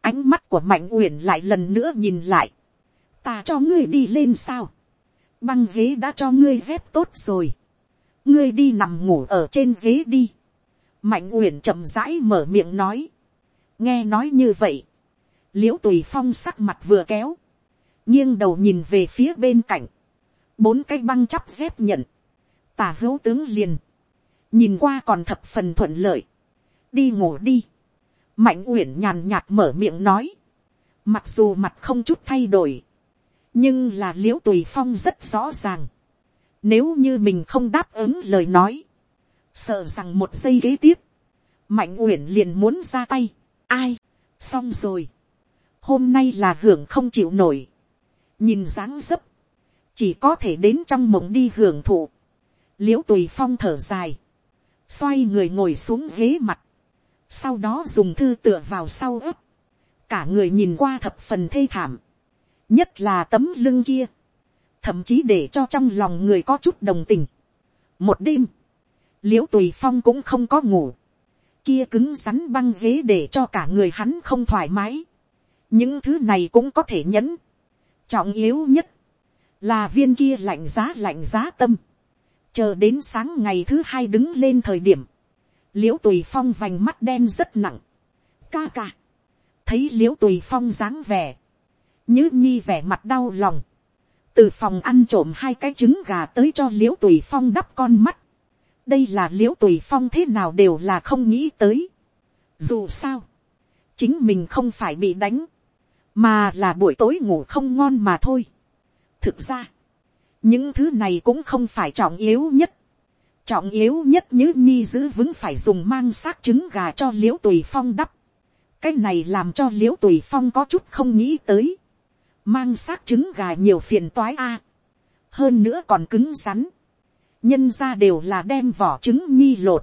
ánh mắt của mạnh uyển lại lần nữa nhìn lại, ta cho ngươi đi lên sao, băng ghế đã cho ngươi dép tốt rồi, ngươi đi nằm ngủ ở trên ghế đi, mạnh uyển chậm rãi mở miệng nói, nghe nói như vậy, l i ễ u tùy phong sắc mặt vừa kéo, nghiêng đầu nhìn về phía bên cạnh, bốn cái băng chắp dép nhận, tả hữu tướng liền, nhìn qua còn thập phần thuận lợi, đi ngủ đi, mạnh uyển nhàn nhạt mở miệng nói, mặc dù mặt không chút thay đổi, nhưng là l i ễ u tùy phong rất rõ ràng, nếu như mình không đáp ứng lời nói, sợ rằng một giây kế tiếp, mạnh uyển liền muốn ra tay, ai, xong rồi, hôm nay là hưởng không chịu nổi, nhìn dáng dấp, chỉ có thể đến trong mộng đi hưởng thụ, l i ễ u tùy phong thở dài, xoay người ngồi xuống ghế mặt, sau đó dùng thư tựa vào sau ớt, cả người nhìn qua thập phần thê thảm, nhất là tấm lưng kia, thậm chí để cho trong lòng người có chút đồng tình. một đêm, l i ễ u tùy phong cũng không có ngủ, kia cứng rắn băng ghế để cho cả người hắn không thoải mái, những thứ này cũng có thể nhẫn trọng yếu nhất, là viên kia lạnh giá lạnh giá tâm. chờ đến sáng ngày thứ hai đứng lên thời điểm, l i ễ u tùy phong vành mắt đen rất nặng. ca ca, thấy l i ễ u tùy phong dáng vẻ, Như nhi vẻ mặt đau lòng, từ phòng ăn trộm hai cái trứng gà tới cho l i ễ u tùy phong đắp con mắt. đây là l i ễ u tùy phong thế nào đều là không nghĩ tới. dù sao, chính mình không phải bị đánh, mà là buổi tối ngủ không ngon mà thôi. thực ra, những thứ này cũng không phải trọng yếu nhất. trọng yếu nhất như nhi giữ vững phải dùng mang xác trứng gà cho l i ễ u tùy phong đắp. cái này làm cho l i ễ u tùy phong có chút không nghĩ tới. mang xác trứng gà nhiều phiền toái a. hơn nữa còn cứng rắn. nhân ra đều là đem vỏ trứng nhi lột.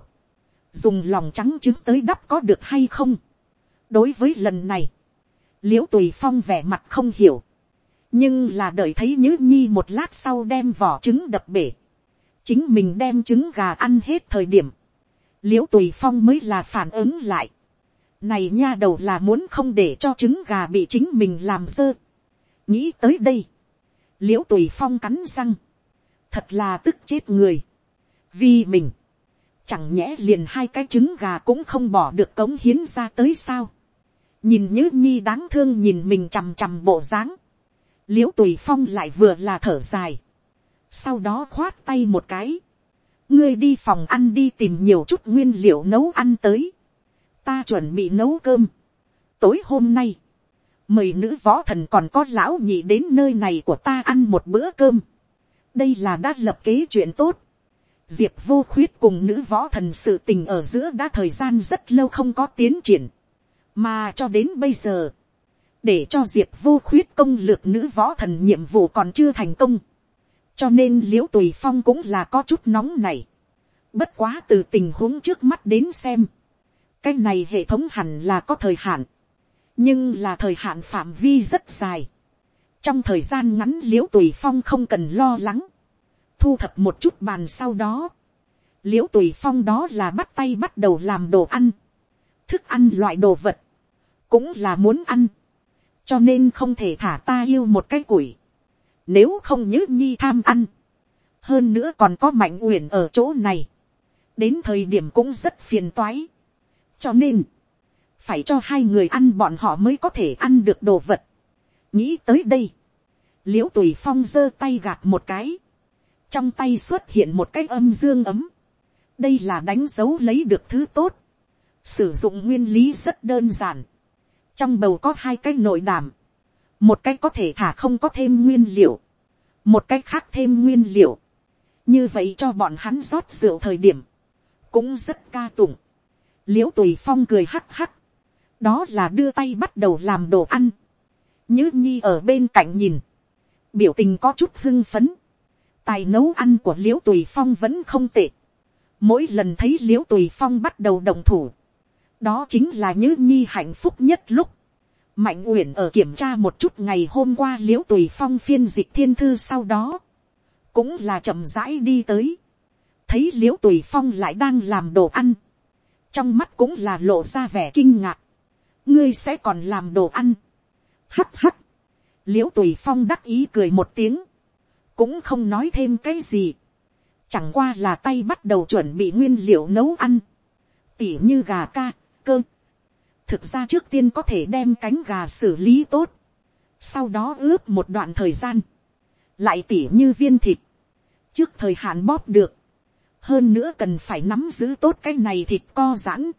dùng lòng trắng trứng tới đắp có được hay không. đối với lần này, l i ễ u tùy phong vẻ mặt không hiểu, nhưng là đợi thấy nhữ nhi một lát sau đem vỏ trứng đập bể, chính mình đem trứng gà ăn hết thời điểm, l i ễ u tùy phong mới là phản ứng lại, này nha đầu là muốn không để cho trứng gà bị chính mình làm dơ, nghĩ tới đây, l i ễ u tùy phong cắn răng, thật là tức chết người, vì mình, chẳng nhẽ liền hai cái trứng gà cũng không bỏ được cống hiến ra tới sao, nhìn như nhi đáng thương nhìn mình chằm chằm bộ dáng, l i ễ u tùy phong lại vừa là thở dài, sau đó khoát tay một cái, ngươi đi phòng ăn đi tìm nhiều chút nguyên liệu nấu ăn tới, ta chuẩn bị nấu cơm, tối hôm nay, mời nữ võ thần còn có lão nhị đến nơi này của ta ăn một bữa cơm, đây là đã lập kế chuyện tốt, diệp vô khuyết cùng nữ võ thần sự tình ở giữa đã thời gian rất lâu không có tiến triển, mà cho đến bây giờ, để cho diệp vô khuyết công lược nữ võ thần nhiệm vụ còn chưa thành công, cho nên l i ễ u tùy phong cũng là có chút nóng này, bất quá từ tình huống trước mắt đến xem, cái này hệ thống hẳn là có thời hạn, nhưng là thời hạn phạm vi rất dài, trong thời gian ngắn l i ễ u tùy phong không cần lo lắng, thu thập một chút bàn sau đó, l i ễ u tùy phong đó là bắt tay bắt đầu làm đồ ăn, thức ăn loại đồ vật, cũng là muốn ăn, cho nên không thể thả ta yêu một cái củi, nếu không Nhữ nhi tham ăn, hơn nữa còn có mạnh uyển ở chỗ này, đến thời điểm cũng rất phiền toái, cho nên, phải cho hai người ăn bọn họ mới có thể ăn được đồ vật. nghĩ tới đây, l i ễ u tùy phong giơ tay gạt một cái, trong tay xuất hiện một cái âm dương ấm, đây là đánh dấu lấy được thứ tốt, sử dụng nguyên lý rất đơn giản, trong bầu có hai cái nội đảm, một cái có thể thả không có thêm nguyên liệu, một cái khác thêm nguyên liệu, như vậy cho bọn hắn rót rượu thời điểm, cũng rất ca tụng, l i ễ u tùy phong cười hắc hắc, đó là đưa tay bắt đầu làm đồ ăn, nhứ nhi ở bên cạnh nhìn, biểu tình có chút hưng phấn, tài nấu ăn của l i ễ u tùy phong vẫn không tệ, mỗi lần thấy l i ễ u tùy phong bắt đầu đồng thủ, đó chính là nhữ nhi hạnh phúc nhất lúc, mạnh uyển ở kiểm tra một chút ngày hôm qua l i ễ u tùy phong phiên dịch thiên thư sau đó, cũng là chậm rãi đi tới, thấy l i ễ u tùy phong lại đang làm đồ ăn, trong mắt cũng là lộ ra vẻ kinh ngạc, ngươi sẽ còn làm đồ ăn, hắt hắt, l i ễ u tùy phong đắc ý cười một tiếng, cũng không nói thêm cái gì, chẳng qua là tay bắt đầu chuẩn bị nguyên liệu nấu ăn, tỉ như gà ca, cơ. thực ra trước tiên có thể đem cánh gà xử lý tốt, sau đó ướp một đoạn thời gian, lại tỉ như viên thịt, trước thời hạn bóp được, hơn nữa cần phải nắm giữ tốt cái này thịt co giãn,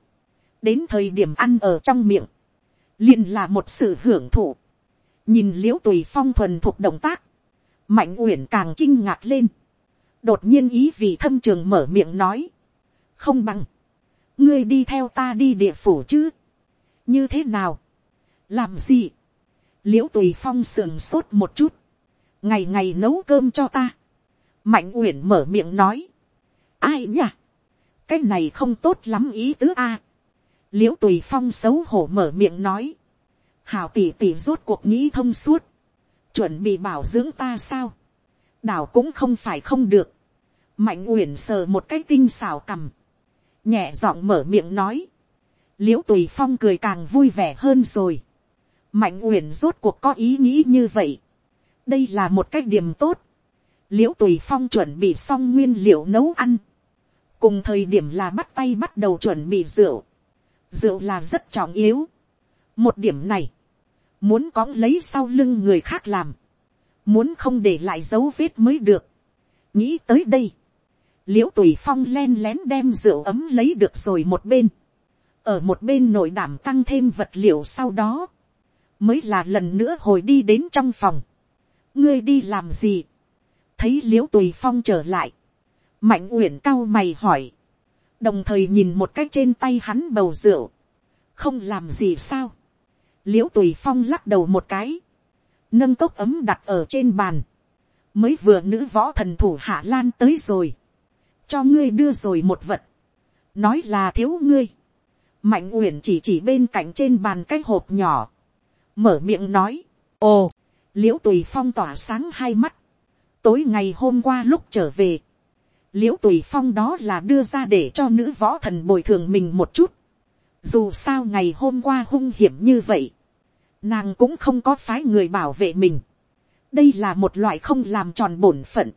đến thời điểm ăn ở trong miệng, liền là một sự hưởng thụ, nhìn l i ễ u tùy phong thuần thuộc động tác, mạnh uyển càng kinh ngạc lên, đột nhiên ý vì thâm trường mở miệng nói, không bằng, ngươi đi theo ta đi địa phủ chứ, như thế nào, làm gì, l i ễ u tùy phong sườn sốt một chút, ngày ngày nấu cơm cho ta, mạnh uyển mở miệng nói, ai nhỉ, cái này không tốt lắm ý tứ a, l i ễ u tùy phong xấu hổ mở miệng nói, hảo tỷ tỷ rốt cuộc nghĩ thông suốt, chuẩn bị bảo dưỡng ta sao, đảo cũng không phải không được, mạnh uyển sờ một cái tinh xào cằm, nhẹ giọng mở miệng nói, l i ễ u tùy phong cười càng vui vẻ hơn rồi, mạnh uyển rốt cuộc có ý nghĩ như vậy, đây là một cái điểm tốt, l i ễ u tùy phong chuẩn bị xong nguyên liệu nấu ăn, cùng thời điểm là bắt tay bắt đầu chuẩn bị rượu, rượu là rất trọng yếu, một điểm này, muốn cõng lấy sau lưng người khác làm, muốn không để lại dấu vết mới được. nghĩ tới đây, l i ễ u tùy phong len lén đem rượu ấm lấy được rồi một bên, ở một bên nội đảm tăng thêm vật liệu sau đó, mới là lần nữa hồi đi đến trong phòng. ngươi đi làm gì, thấy l i ễ u tùy phong trở lại, mạnh uyển cao mày hỏi, đồng thời nhìn một cách trên tay hắn bầu rượu, không làm gì sao, l i ễ u tùy phong lắc đầu một cái, nâng cốc ấm đặt ở trên bàn, mới vừa nữ võ thần thủ hạ lan tới rồi, cho ngươi đưa rồi một vật, nói là thiếu ngươi, mạnh uyển chỉ chỉ bên cạnh trên bàn cái hộp nhỏ, mở miệng nói, ồ, l i ễ u tùy phong tỏa sáng hai mắt, tối ngày hôm qua lúc trở về, l i ễ u tùy phong đó là đưa ra để cho nữ võ thần bồi thường mình một chút, dù sao ngày hôm qua hung hiểm như vậy, nàng cũng không có phái người bảo vệ mình. đây là một loại không làm tròn bổn phận,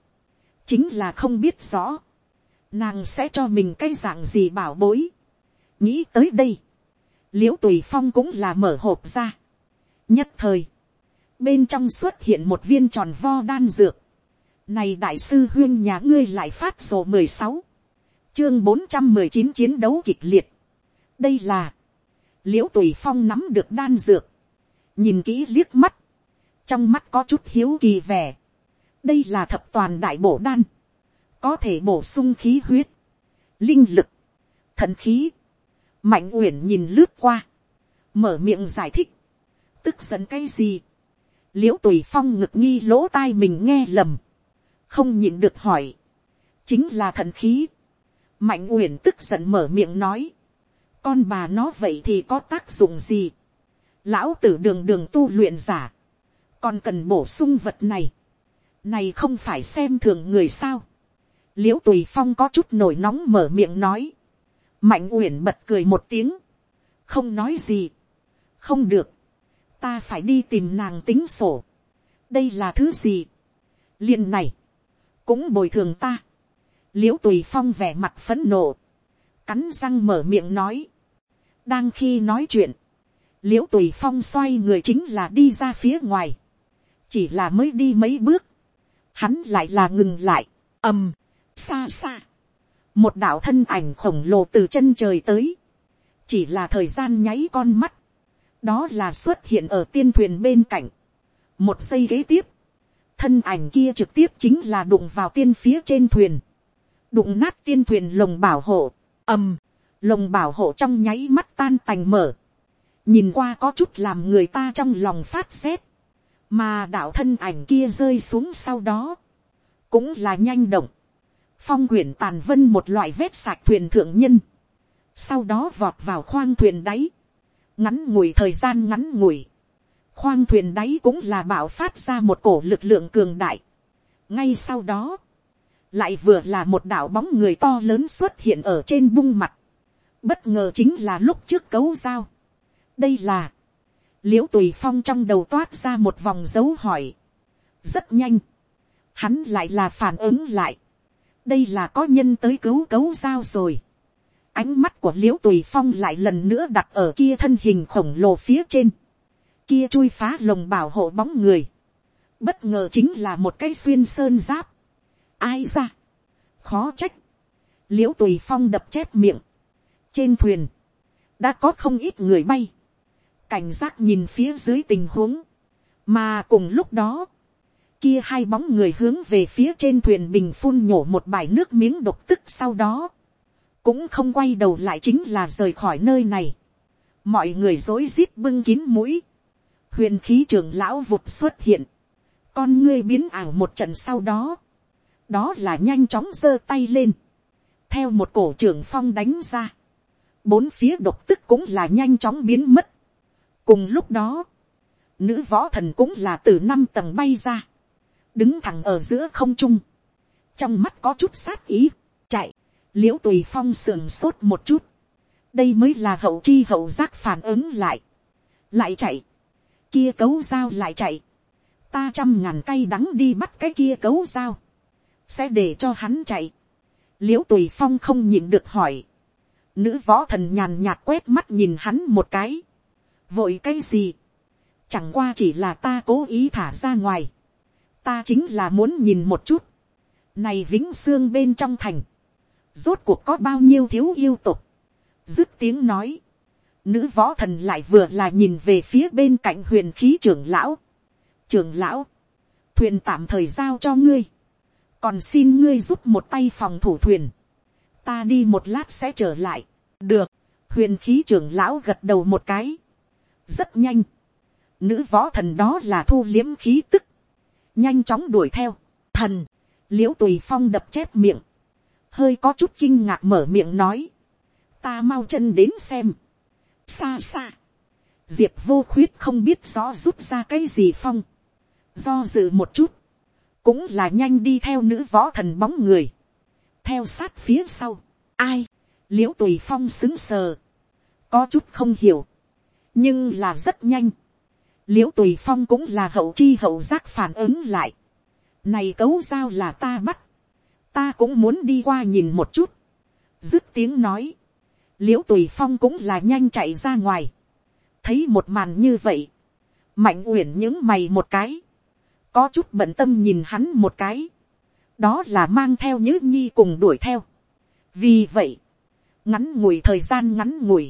chính là không biết rõ, nàng sẽ cho mình cái dạng gì bảo bối. nghĩ tới đây, l i ễ u tùy phong cũng là mở hộp ra. nhất thời, bên trong xuất hiện một viên tròn vo đan dược. này đại sư huyên nhà ngươi lại phát sổ mười sáu, chương bốn trăm mười chín chiến đấu kịch liệt đây là, l i ễ u tùy phong nắm được đan dược, nhìn kỹ liếc mắt, trong mắt có chút hiếu kỳ vẻ, đây là thập toàn đại bổ đan, có thể bổ sung khí huyết, linh lực, thần khí, mạnh uyển nhìn lướt qua, mở miệng giải thích, tức giận cái gì, l i ễ u tùy phong ngực nghi lỗ tai mình nghe lầm, không nhịn được hỏi, chính là thần khí, mạnh uyển tức giận mở miệng nói, con bà nó vậy thì có tác dụng gì. lão tử đường đường tu luyện giả, còn cần bổ sung vật này. này không phải xem thường người sao l i ễ u tùy phong có chút nổi nóng mở miệng nói. mạnh uyển bật cười một tiếng, không nói gì. không được, ta phải đi tìm nàng tính sổ. đây là thứ gì. liền này, cũng bồi thường ta. l i ễ u tùy phong vẻ mặt phấn nộ, cắn răng mở miệng nói, đang khi nói chuyện, l i ễ u tùy phong xoay người chính là đi ra phía ngoài, chỉ là mới đi mấy bước, hắn lại là ngừng lại, ầm, xa xa, một đạo thân ảnh khổng lồ từ chân trời tới, chỉ là thời gian nháy con mắt, đó là xuất hiện ở tiên thuyền bên cạnh, một giây kế tiếp, thân ảnh kia trực tiếp chính là đụng vào tiên phía trên thuyền, đụng nát tiên thuyền lồng bảo hộ, ầm, lồng bảo hộ trong nháy mắt tan tành mở, nhìn qua có chút làm người ta trong lòng phát rét, mà đạo thân ảnh kia rơi xuống sau đó, cũng là nhanh động, phong quyển tàn vân một loại vết sạc thuyền thượng nhân, sau đó vọt vào khoang thuyền đáy, ngắn ngủi thời gian ngắn ngủi, khoang thuyền đáy cũng là bảo phát ra một cổ lực lượng cường đại. ngay sau đó, lại vừa là một đạo bóng người to lớn xuất hiện ở trên bung mặt, bất ngờ chính là lúc trước cấu dao. đây là, l i ễ u tùy phong trong đầu toát ra một vòng dấu hỏi, rất nhanh, hắn lại là phản ứng lại, đây là có nhân tới cứu cấu giao rồi, ánh mắt của l i ễ u tùy phong lại lần nữa đặt ở kia thân hình khổng lồ phía trên, kia chui phá lồng bảo hộ bóng người, bất ngờ chính là một cái xuyên sơn giáp, ai ra, khó trách, l i ễ u tùy phong đập chép miệng, trên thuyền, đã có không ít người bay, cảnh giác nhìn phía dưới tình huống, mà cùng lúc đó, kia hai bóng người hướng về phía trên thuyền bình phun nhổ một bài nước miếng độc tức sau đó, cũng không quay đầu lại chính là rời khỏi nơi này. mọi người dối rít bưng kín mũi. huyền khí trường lão vụt xuất hiện. con ngươi biến ảo một trận sau đó. đó là nhanh chóng giơ tay lên. theo một cổ trưởng phong đánh ra. bốn phía độc tức cũng là nhanh chóng biến mất. cùng lúc đó, nữ võ thần cũng là từ năm tầng bay ra đứng thẳng ở giữa không trung. trong mắt có chút sát ý. chạy l i ễ u tùy phong sườn sốt một chút, đây mới là hậu chi hậu giác phản ứng lại, lại chạy, kia cấu dao lại chạy, ta trăm ngàn cây đắng đi bắt cái kia cấu dao, sẽ để cho hắn chạy, l i ễ u tùy phong không nhịn được hỏi, nữ võ thần nhàn nhạt quét mắt nhìn hắn một cái, vội cái gì, chẳng qua chỉ là ta cố ý thả ra ngoài, ta chính là muốn nhìn một chút, này vĩnh xương bên trong thành, rốt cuộc có bao nhiêu thiếu yêu tục, dứt tiếng nói, nữ võ thần lại vừa là nhìn về phía bên cạnh huyền khí trưởng lão, trưởng lão, thuyền tạm thời giao cho ngươi, còn xin ngươi giúp một tay phòng thủ thuyền, ta đi một lát sẽ trở lại, được, huyền khí trưởng lão gật đầu một cái, rất nhanh, nữ võ thần đó là thu liếm khí tức, nhanh chóng đuổi theo, thần, l i ễ u tùy phong đập chép miệng, hơi có chút kinh ngạc mở miệng nói, ta mau chân đến xem, xa xa, diệp vô khuyết không biết rõ rút ra cái gì phong, do dự một chút, cũng là nhanh đi theo nữ võ thần bóng người, theo sát phía sau, ai, l i ễ u tùy phong xứng sờ, có chút không hiểu, nhưng là rất nhanh, l i ễ u tùy phong cũng là hậu chi hậu giác phản ứng lại, này cấu giao là ta bắt, ta cũng muốn đi qua nhìn một chút. dứt tiếng nói, l i ễ u tùy phong cũng là nhanh chạy ra ngoài, thấy một màn như vậy, mạnh uyển những mày một cái, có chút bận tâm nhìn hắn một cái, đó là mang theo nhữ nhi cùng đuổi theo. vì vậy, ngắn ngủi thời gian ngắn ngủi,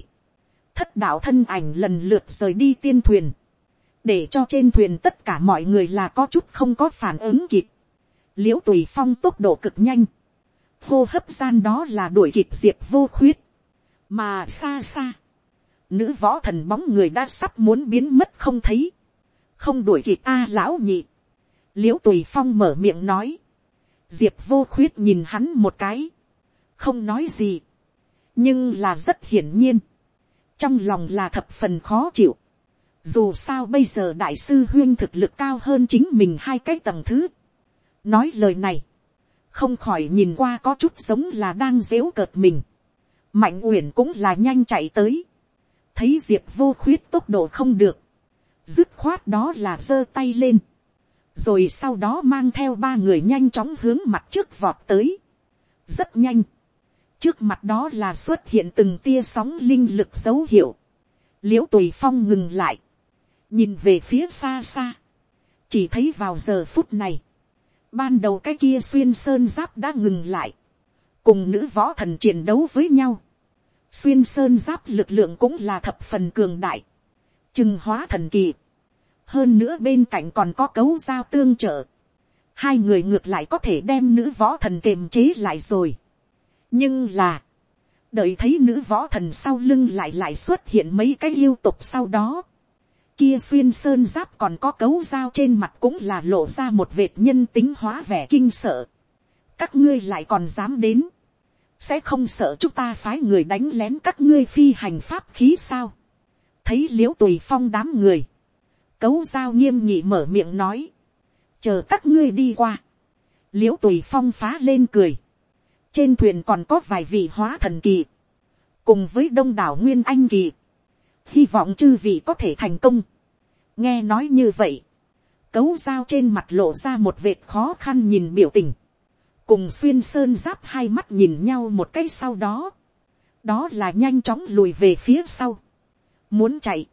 thất đạo thân ảnh lần lượt rời đi tiên thuyền, để cho trên thuyền tất cả mọi người là có chút không có phản ứng kịp. L i ễ u tùy phong tốc độ cực nhanh, hô hấp gian đó là đuổi kịp diệp vô khuyết, mà xa xa, nữ võ thần bóng người đã sắp muốn biến mất không thấy, không đuổi kịp a lão nhị, l i ễ u tùy phong mở miệng nói, diệp vô khuyết nhìn hắn một cái, không nói gì, nhưng là rất hiển nhiên, trong lòng là thập phần khó chịu, dù sao bây giờ đại sư huyên thực lực cao hơn chính mình hai cái tầng thứ, nói lời này, không khỏi nhìn qua có chút giống là đang dếu cợt mình. mạnh uyển cũng là nhanh chạy tới, thấy diệp vô khuyết tốc độ không được, dứt khoát đó là giơ tay lên, rồi sau đó mang theo ba người nhanh chóng hướng mặt trước vọt tới, rất nhanh, trước mặt đó là xuất hiện từng tia sóng linh lực dấu hiệu, l i ễ u tùy phong ngừng lại, nhìn về phía xa xa, chỉ thấy vào giờ phút này, Ban đầu cái kia xuyên sơn giáp đã ngừng lại. Cùng nữ võ thần chiến đấu với nhau. Xuyên sơn giáp lực lượng cũng là thập phần cường đại. Trừng hóa thần kỳ. Hơn nữa bên cạnh còn có cấu giao tương trợ. Hai người ngược lại có thể đem nữ võ thần kiềm chế lại rồi. Nhưng là. đợi thấy nữ võ thần sau lưng lại lại xuất hiện mấy cái yêu tục sau đó. Kia xuyên sơn giáp còn có cấu dao trên mặt cũng là lộ ra một vệt nhân tính hóa vẻ kinh sợ. Các ngươi lại còn dám đến. Sẽ không sợ chúng ta phái người đánh lén các ngươi phi hành pháp khí sao. Thấy liễu tùy phong đám người. Cấu dao nghiêm nghị mở miệng nói. Chờ các ngươi đi qua. Liễu tùy phong phá lên cười trên thuyền còn có vài vị hóa thần kỳ, cùng với đông đảo nguyên anh kỳ, hy vọng chư vị có thể thành công. nghe nói như vậy, cấu dao trên mặt lộ ra một vệt khó khăn nhìn biểu tình, cùng xuyên sơn giáp hai mắt nhìn nhau một cái sau đó, đó là nhanh chóng lùi về phía sau, muốn chạy,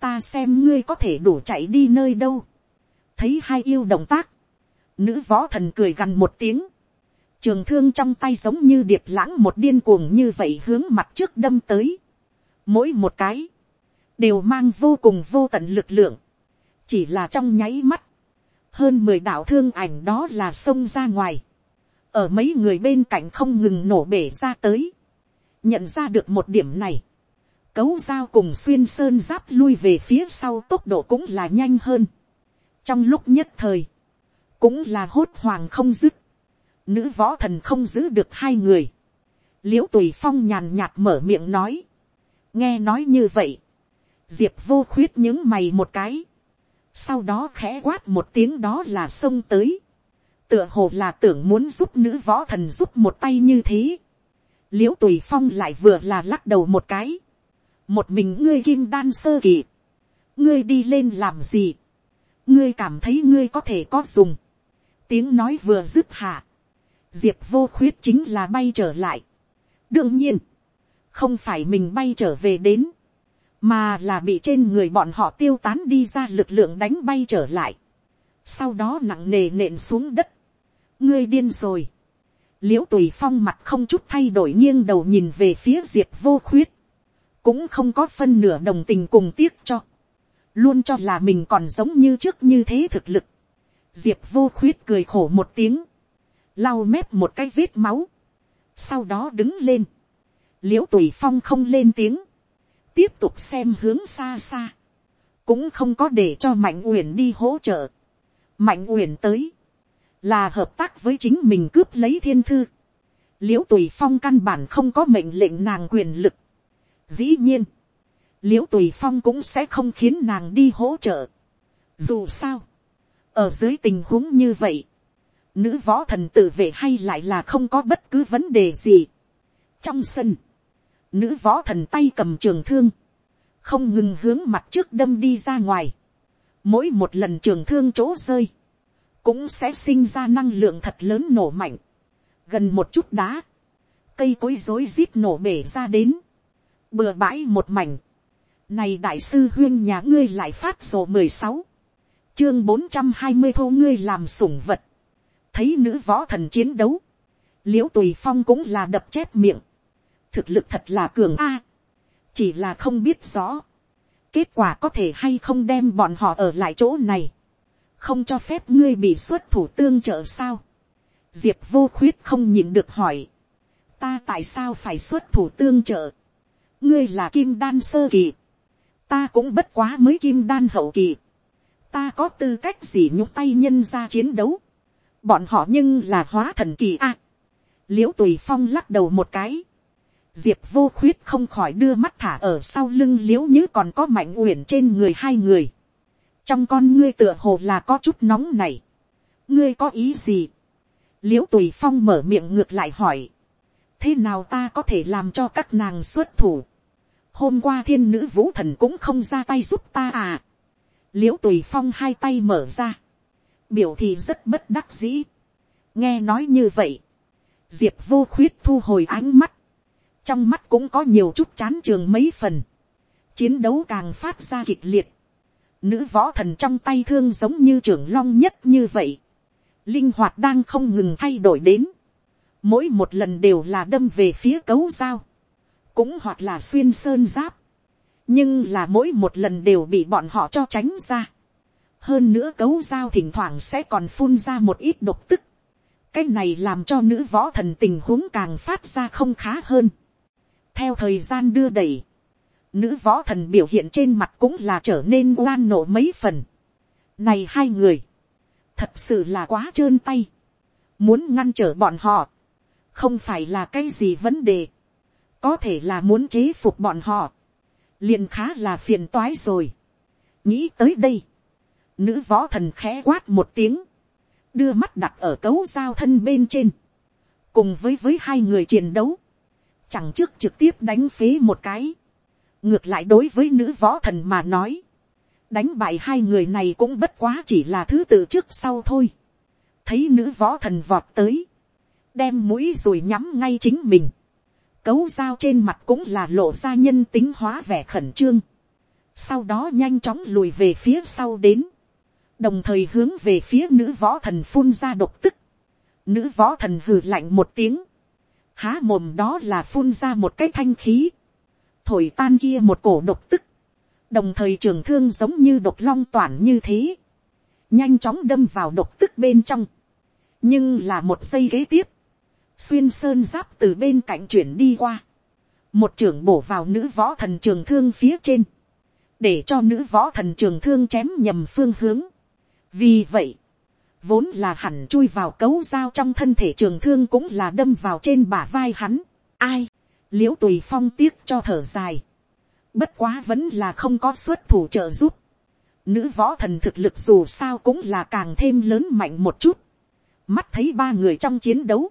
ta xem ngươi có thể đủ chạy đi nơi đâu, thấy hai yêu động tác, nữ võ thần cười gằn một tiếng, trường thương trong tay giống như điệp lãng một điên cuồng như vậy hướng mặt trước đâm tới. Mỗi một cái, đều mang vô cùng vô tận lực lượng. Chỉ là trong nháy mắt, hơn mười đạo thương ảnh đó là xông ra ngoài. Ở mấy người bên cạnh không ngừng nổ bể ra tới. Nhận ra được một điểm này. Cấu dao cùng xuyên sơn giáp lui về phía sau tốc độ cũng là nhanh hơn. Trong lúc nhất thời, cũng là hốt hoàng không dứt nữ võ thần không giữ được hai người. l i ễ u tùy phong nhàn nhạt mở miệng nói. nghe nói như vậy diệp vô khuyết những mày một cái. sau đó khẽ quát một tiếng đó là xông tới. tựa hồ là tưởng muốn giúp nữ võ thần giúp một tay như thế. l i ễ u tùy phong lại vừa là lắc đầu một cái. một mình ngươi kim đan sơ kỳ. ngươi đi lên làm gì. ngươi cảm thấy ngươi có thể có dùng. tiếng nói vừa dứt hạ diệp vô khuyết chính là bay trở lại. đương nhiên, không phải mình bay trở về đến, mà là bị trên người bọn họ tiêu tán đi ra lực lượng đánh bay trở lại. sau đó nặng nề nện xuống đất. ngươi điên rồi. l i ễ u tùy phong mặt không chút thay đổi nghiêng đầu nhìn về phía diệp vô khuyết. cũng không có phân nửa đồng tình cùng tiếc cho. luôn cho là mình còn giống như trước như thế thực lực. diệp vô khuyết cười khổ một tiếng lau mép một cái vết máu, sau đó đứng lên, l i ễ u tùy phong không lên tiếng, tiếp tục xem hướng xa xa, cũng không có để cho mạnh uyển đi hỗ trợ, mạnh uyển tới, là hợp tác với chính mình cướp lấy thiên thư, l i ễ u tùy phong căn bản không có mệnh lệnh nàng quyền lực, dĩ nhiên, l i ễ u tùy phong cũng sẽ không khiến nàng đi hỗ trợ, dù sao, ở dưới tình huống như vậy, nữ võ thần tự vệ hay lại là không có bất cứ vấn đề gì. trong sân, nữ võ thần tay cầm trường thương, không ngừng hướng mặt trước đâm đi ra ngoài. mỗi một lần trường thương chỗ rơi, cũng sẽ sinh ra năng lượng thật lớn nổ mạnh. gần một chút đá, cây cối rối rít nổ bể ra đến, bừa bãi một mảnh. này đại sư huyên nhà ngươi lại phát sổ mười sáu, chương bốn trăm hai mươi thô ngươi làm sủng vật thấy nữ võ thần chiến đấu, liễu tùy phong cũng là đập chép miệng, thực lực thật là cường a, chỉ là không biết rõ, kết quả có thể hay không đem bọn họ ở lại chỗ này, không cho phép ngươi bị xuất thủ tương trợ sao, diệp vô khuyết không nhìn được hỏi, ta tại sao phải xuất thủ tương trợ, ngươi là kim đan sơ kỳ, ta cũng bất quá mới kim đan hậu kỳ, ta có tư cách gì nhúc tay nhân ra chiến đấu, bọn họ nhưng là hóa thần kỳ a. l i ễ u tùy phong lắc đầu một cái, diệp vô khuyết không khỏi đưa mắt thả ở sau lưng l i ễ u như còn có mạnh uyển trên người hai người. trong con ngươi tựa hồ là có chút nóng này. ngươi có ý gì. l i ễ u tùy phong mở miệng ngược lại hỏi. thế nào ta có thể làm cho các nàng xuất thủ. hôm qua thiên nữ vũ thần cũng không ra tay giúp ta à. l i ễ u tùy phong hai tay mở ra biểu thì rất bất đắc dĩ. nghe nói như vậy, diệp vô khuyết thu hồi ánh mắt, trong mắt cũng có nhiều chút chán trường mấy phần, chiến đấu càng phát ra kịch liệt, nữ võ thần trong tay thương giống như trưởng long nhất như vậy, linh hoạt đang không ngừng thay đổi đến, mỗi một lần đều là đâm về phía cấu dao, cũng hoặc là xuyên sơn giáp, nhưng là mỗi một lần đều bị bọn họ cho tránh ra. Hơn nữa cấu dao thỉnh thoảng sẽ còn phun ra một ít độc tức. cái này làm cho nữ võ thần tình huống càng phát ra không khá hơn theo thời gian đưa đẩy, nữ võ thần biểu hiện trên mặt cũng là trở nên oan nổ mấy phần. Này hai người, thật sự là quá trơn tay, muốn ngăn trở bọn họ, không phải là cái gì vấn đề, có thể là muốn chế phục bọn họ, liền khá là phiền toái rồi. nghĩ tới đây, nữ võ thần khẽ quát một tiếng, đưa mắt đặt ở cấu giao thân bên trên, cùng với với hai người chiến đấu, chẳng trước trực tiếp đánh phế một cái, ngược lại đối với nữ võ thần mà nói, đánh bại hai người này cũng bất quá chỉ là thứ tự trước sau thôi, thấy nữ võ thần vọt tới, đem mũi rồi nhắm ngay chính mình, cấu dao trên mặt cũng là lộ ra nhân tính hóa vẻ khẩn trương, sau đó nhanh chóng lùi về phía sau đến, đồng thời hướng về phía nữ võ thần phun ra độc tức, nữ võ thần hừ lạnh một tiếng, há mồm đó là phun ra một cái thanh khí, thổi tan kia một cổ độc tức, đồng thời trường thương giống như độc long toàn như thế, nhanh chóng đâm vào độc tức bên trong, nhưng là một giây kế tiếp, xuyên sơn giáp từ bên cạnh chuyển đi qua, một trưởng bổ vào nữ võ thần trường thương phía trên, để cho nữ võ thần trường thương chém nhầm phương hướng. vì vậy, vốn là hẳn chui vào cấu dao trong thân thể trường thương cũng là đâm vào trên bả vai hắn. ai, l i ễ u tùy phong tiếc cho thở dài, bất quá vẫn là không có xuất thủ trợ giúp. nữ võ thần thực lực dù sao cũng là càng thêm lớn mạnh một chút. mắt thấy ba người trong chiến đấu,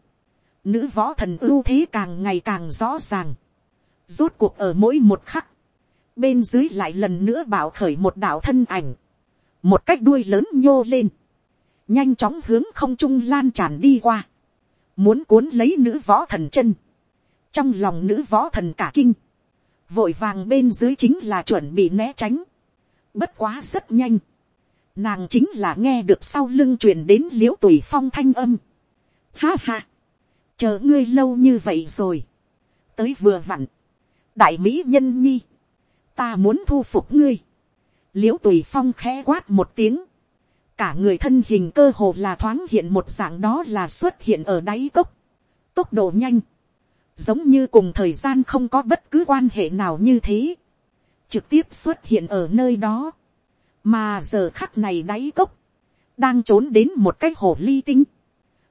nữ võ thần ưu thế càng ngày càng rõ ràng. Rốt cuộc ở mỗi một khắc, bên dưới lại lần nữa bảo khởi một đạo thân ảnh, một cách đuôi lớn nhô lên, nhanh chóng hướng không trung lan tràn đi qua, muốn cuốn lấy nữ võ thần chân, trong lòng nữ võ thần cả kinh, vội vàng bên dưới chính là chuẩn bị né tránh, bất quá rất nhanh, nàng chính là nghe được sau lưng truyền đến l i ễ u tùy phong thanh âm, ha ha, chờ ngươi lâu như vậy rồi, tới vừa vặn, đại mỹ nhân nhi, ta muốn thu phục ngươi, l i ễ u tùy phong khẽ quát một tiếng, cả người thân hình cơ hồ là thoáng hiện một dạng đó là xuất hiện ở đáy cốc, tốc độ nhanh, giống như cùng thời gian không có bất cứ quan hệ nào như thế, trực tiếp xuất hiện ở nơi đó, mà giờ khắc này đáy cốc, đang trốn đến một cái hồ ly tinh,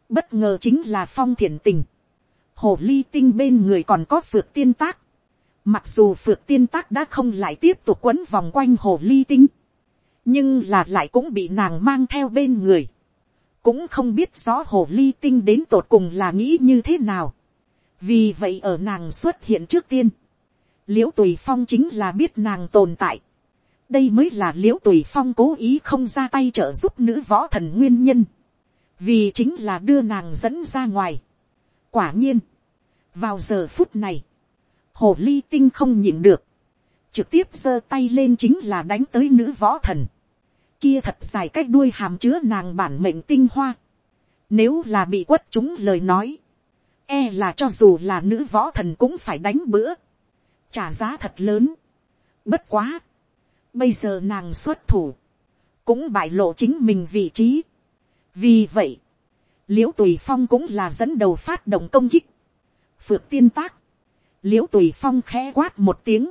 Bất ngờ chính là phong thiền tình. Hồ ly tinh bên người còn có phược tiên tác. Mặc dù phược tiên tác đã không lại tiếp tục quấn vòng quanh hồ ly tinh. Nhưng là lại cũng bị nàng mang theo bên người. Cũng không biết rõ hồ ly tinh đến tột cùng là nghĩ như thế nào. Vì vậy ở nàng xuất hiện trước tiên. Liễu tùy phong chính là biết nàng tồn tại. Đây mới là liễu tùy phong cố ý không ra tay trợ giúp nữ võ thần nguyên nhân vì chính là đưa nàng dẫn ra ngoài. quả nhiên, vào giờ phút này, hồ ly tinh không nhịn được, trực tiếp giơ tay lên chính là đánh tới nữ võ thần, kia thật dài cách đuôi hàm chứa nàng bản mệnh tinh hoa, nếu là bị quất chúng lời nói, e là cho dù là nữ võ thần cũng phải đánh bữa, trả giá thật lớn, bất quá, bây giờ nàng xuất thủ, cũng bại lộ chính mình vị trí, vì vậy, l i ễ u tùy phong cũng là dẫn đầu phát động công kích, phược tiên tác, l i ễ u tùy phong khẽ quát một tiếng,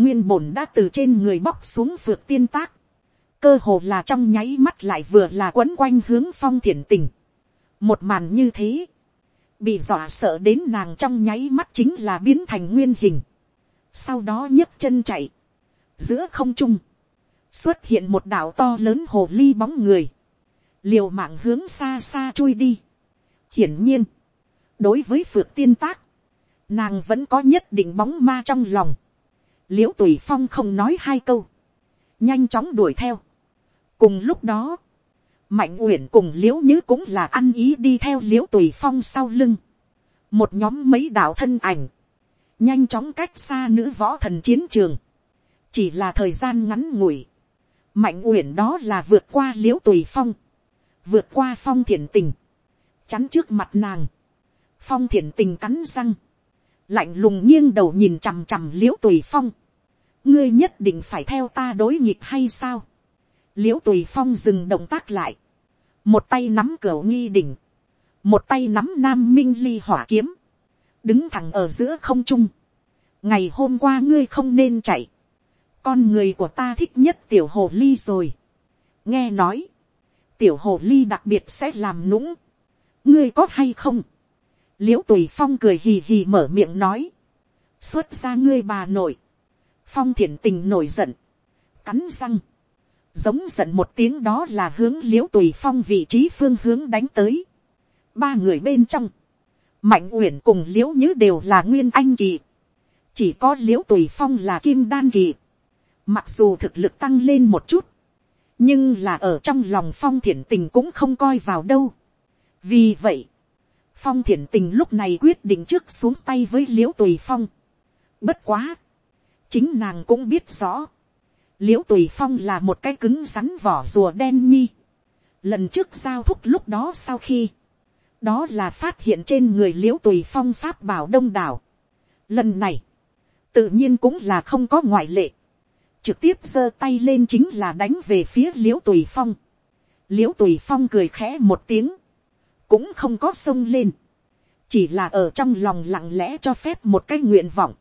nguyên bổn đã từ trên người bóc xuống phược tiên tác, cơ hồ là trong nháy mắt lại vừa là quấn quanh hướng phong thiền tình, một màn như thế, bị dọa sợ đến nàng trong nháy mắt chính là biến thành nguyên hình, sau đó nhấc chân chạy, giữa không trung, xuất hiện một đảo to lớn hồ ly bóng người, liều mạng hướng xa xa chui đi. hiển nhiên, đối với phượng tiên tác, nàng vẫn có nhất định bóng ma trong lòng. l i ễ u tùy phong không nói hai câu, nhanh chóng đuổi theo cùng lúc đó, mạnh uyển cùng l i ễ u nhứ cũng là ăn ý đi theo l i ễ u tùy phong sau lưng. một nhóm mấy đạo thân ảnh, nhanh chóng cách xa nữ võ thần chiến trường. chỉ là thời gian ngắn ngủi. mạnh uyển đó là vượt qua l i ễ u tùy phong. Vượt qua phong thiền tình, chắn trước mặt nàng, phong thiền tình cắn răng, lạnh lùng nghiêng đầu nhìn chằm chằm l i ễ u tùy phong, ngươi nhất định phải theo ta đối nghịch hay sao, l i ễ u tùy phong dừng động tác lại, một tay nắm cửa nghi đỉnh, một tay nắm nam minh ly hỏa kiếm, đứng thẳng ở giữa không trung, ngày hôm qua ngươi không nên chạy, con người của ta thích nhất tiểu hồ ly rồi, nghe nói, tiểu hồ ly đặc biệt sẽ làm nũng, ngươi có hay không, l i ễ u tùy phong cười hì hì mở miệng nói, xuất ra ngươi bà nội, phong Thiển tình nổi giận, cắn răng, giống giận một tiếng đó là hướng l i ễ u tùy phong vị trí phương hướng đánh tới, ba người bên trong, mạnh uyển cùng l i ễ u nhứ đều là nguyên anh kỳ, chỉ có l i ễ u tùy phong là kim đan kỳ, mặc dù thực lực tăng lên một chút, nhưng là ở trong lòng phong thiện tình cũng không coi vào đâu. vì vậy, phong thiện tình lúc này quyết định trước xuống tay với l i ễ u tùy phong. bất quá, chính nàng cũng biết rõ, l i ễ u tùy phong là một cái cứng rắn vỏ rùa đen nhi. lần trước giao thúc lúc đó sau khi, đó là phát hiện trên người l i ễ u tùy phong pháp bảo đông đảo. lần này, tự nhiên cũng là không có ngoại lệ, trực tiếp giơ tay lên chính là đánh về phía l i ễ u tùy phong. l i ễ u tùy phong cười khẽ một tiếng, cũng không có sông lên, chỉ là ở trong lòng lặng lẽ cho phép một cái nguyện vọng.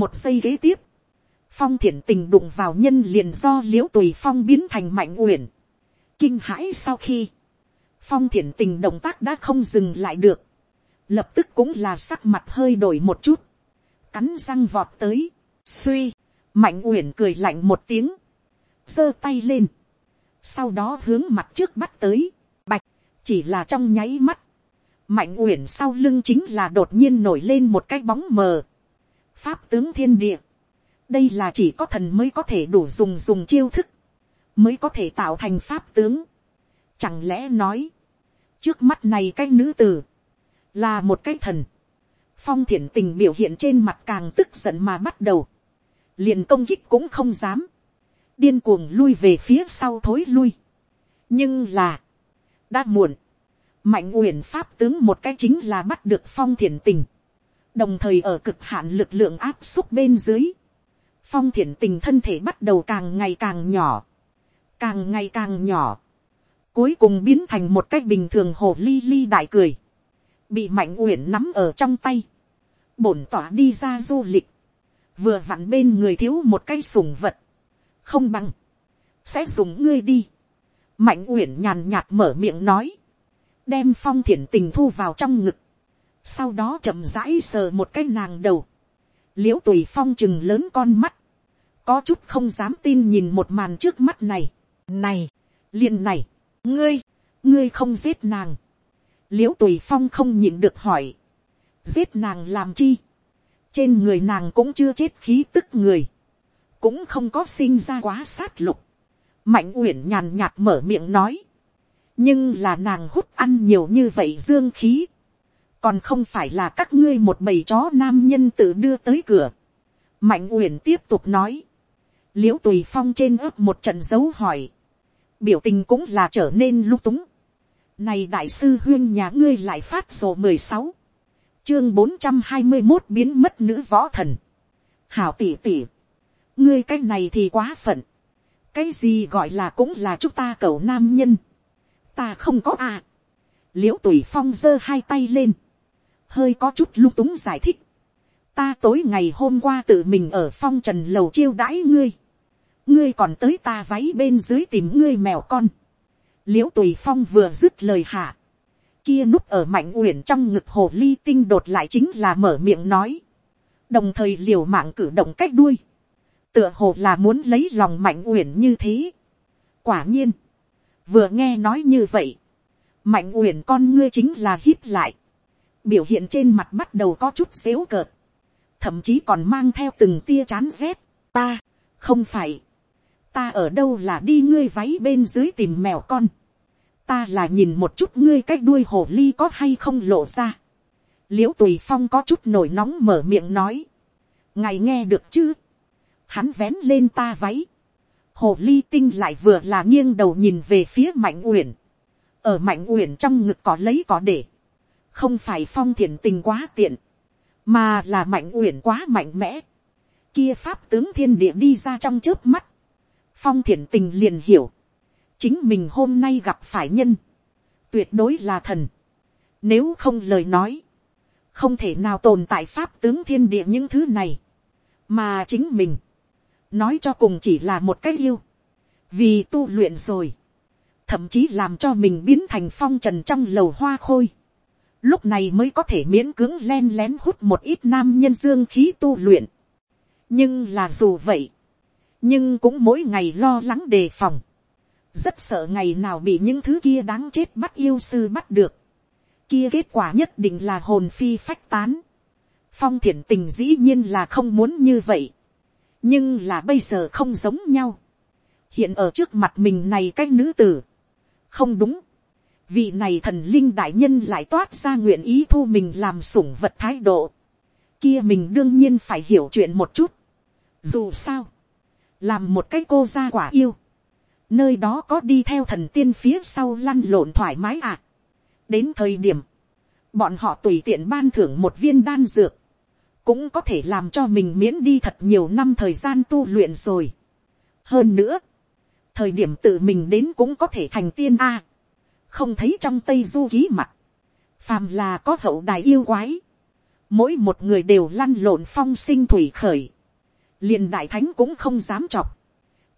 một giây kế tiếp, phong thiện tình đụng vào nhân liền do l i ễ u tùy phong biến thành mạnh uyển. kinh hãi sau khi, phong thiện tình động tác đã không dừng lại được, lập tức cũng là sắc mặt hơi đổi một chút, cắn răng vọt tới, suy, mạnh uyển cười lạnh một tiếng, giơ tay lên, sau đó hướng mặt trước bắt tới, bạch, chỉ là trong nháy mắt, mạnh uyển sau lưng chính là đột nhiên nổi lên một cái bóng mờ, pháp tướng thiên địa, đây là chỉ có thần mới có thể đủ dùng dùng chiêu thức, mới có thể tạo thành pháp tướng. Chẳng lẽ nói, trước mắt này cái nữ tử, là một cái thần. Phong thiển tình biểu hiện trên mặt càng tức giận mà bắt đầu. liền công kích cũng không dám. Điên cuồng lui về phía sau thối lui. Nhưng là, đã muộn. Mạnh uyển pháp tướng một cái chính là bắt được phong thiển tình. Đồng thời ở cực hạn lực lượng áp xúc bên dưới. Phong Thiện tình thân thể bắt đầu càng ngày càng nhỏ. Càng ngày càng nhỏ. Cuối cùng biến thành một cách bình thường hồ ly ly đại cười, bị mạnh uyển nắm ở trong tay, bổn tỏa đi ra du lịch, vừa vặn bên người thiếu một cái sùng vật, không bằng, sẽ dùng ngươi đi. mạnh uyển nhàn nhạt mở miệng nói, đem phong Thiện tình thu vào trong ngực, sau đó chậm rãi sờ một cái nàng đầu, l i ễ u tùy phong chừng lớn con mắt, có chút không dám tin nhìn một màn trước mắt này, này, liền này, ngươi, ngươi không giết nàng, l i ễ u tùy phong không nhịn được hỏi, giết nàng làm chi, trên người nàng cũng chưa chết khí tức người, cũng không có sinh ra quá sát lục, mạnh uyển nhàn nhạt mở miệng nói, nhưng là nàng hút ăn nhiều như vậy dương khí, còn không phải là các ngươi một bầy chó nam nhân tự đưa tới cửa. mạnh uyển tiếp tục nói, l i ễ u tùy phong trên ớp một trận dấu hỏi, biểu tình cũng là trở nên lung túng. Này đại sư huyên nhà ngươi lại phát sổ mười sáu chương bốn trăm hai mươi một biến mất nữ võ thần. Hảo tỷ tỷ. Ngươi cái này thì quá phận. Cái gì gọi là cũng là chúng ta cầu nam nhân. Ta không có à. Liễu tùy phong giơ hai tay lên. Hơi có chút lung túng giải thích. Ta tối ngày hôm qua tự mình ở phong trần lầu chiêu đãi ngươi ngươi còn tới ta váy bên dưới tìm ngươi mèo con. l i ễ u tùy phong vừa dứt lời hạ. kia núp ở mạnh uyển trong ngực hồ ly tinh đột lại chính là mở miệng nói. đồng thời liều mạng cử động cách đuôi. tựa hồ là muốn lấy lòng mạnh uyển như thế. quả nhiên, vừa nghe nói như vậy, mạnh uyển con ngươi chính là hít lại biểu hiện trên mặt bắt đầu có chút xếu cợt. thậm chí còn mang theo từng tia chán rét. ta, không phải, ta ở đâu là đi ngươi váy bên dưới tìm mèo con, ta là nhìn một chút ngươi cái đuôi hồ ly có hay không lộ ra, l i ễ u tùy phong có chút nổi nóng mở miệng nói, ngài nghe được chứ, hắn vén lên ta váy, hồ ly tinh lại vừa là nghiêng đầu nhìn về phía mạnh uyển, ở mạnh uyển trong ngực có lấy có để, không phải phong thiền tình quá tiện, mà là mạnh uyển quá mạnh mẽ, kia pháp tướng thiên địa đi ra trong trước mắt, phong thiền tình liền hiểu, chính mình hôm nay gặp phải nhân, tuyệt đối là thần, nếu không lời nói, không thể nào tồn tại pháp tướng thiên địa những thứ này, mà chính mình, nói cho cùng chỉ là một cái yêu, vì tu luyện rồi, thậm chí làm cho mình biến thành phong trần trong lầu hoa khôi, lúc này mới có thể miễn cưỡng len lén hút một ít nam nhân dương khí tu luyện. nhưng là dù vậy, nhưng cũng mỗi ngày lo lắng đề phòng, rất sợ ngày nào bị những thứ kia đáng chết bắt yêu sư bắt được, kia kết quả nhất định là hồn phi phách tán. phong thiện tình dĩ nhiên là không muốn như vậy, nhưng là bây giờ không giống nhau. hiện ở trước mặt mình này cái nữ tử, không đúng, vị này thần linh đại nhân lại toát ra nguyện ý thu mình làm sủng vật thái độ, kia mình đương nhiên phải hiểu chuyện một chút. dù sao, làm một cái cô gia quả yêu, nơi đó có đi theo thần tiên phía sau lăn lộn thoải mái à. đến thời điểm, bọn họ tùy tiện ban thưởng một viên đan dược, cũng có thể làm cho mình miễn đi thật nhiều năm thời gian tu luyện rồi. hơn nữa, thời điểm tự mình đến cũng có thể thành tiên a không thấy trong tây du ký mặt, phàm là có hậu đài yêu quái, mỗi một người đều lăn lộn phong sinh thủy khởi, liền đại thánh cũng không dám chọc,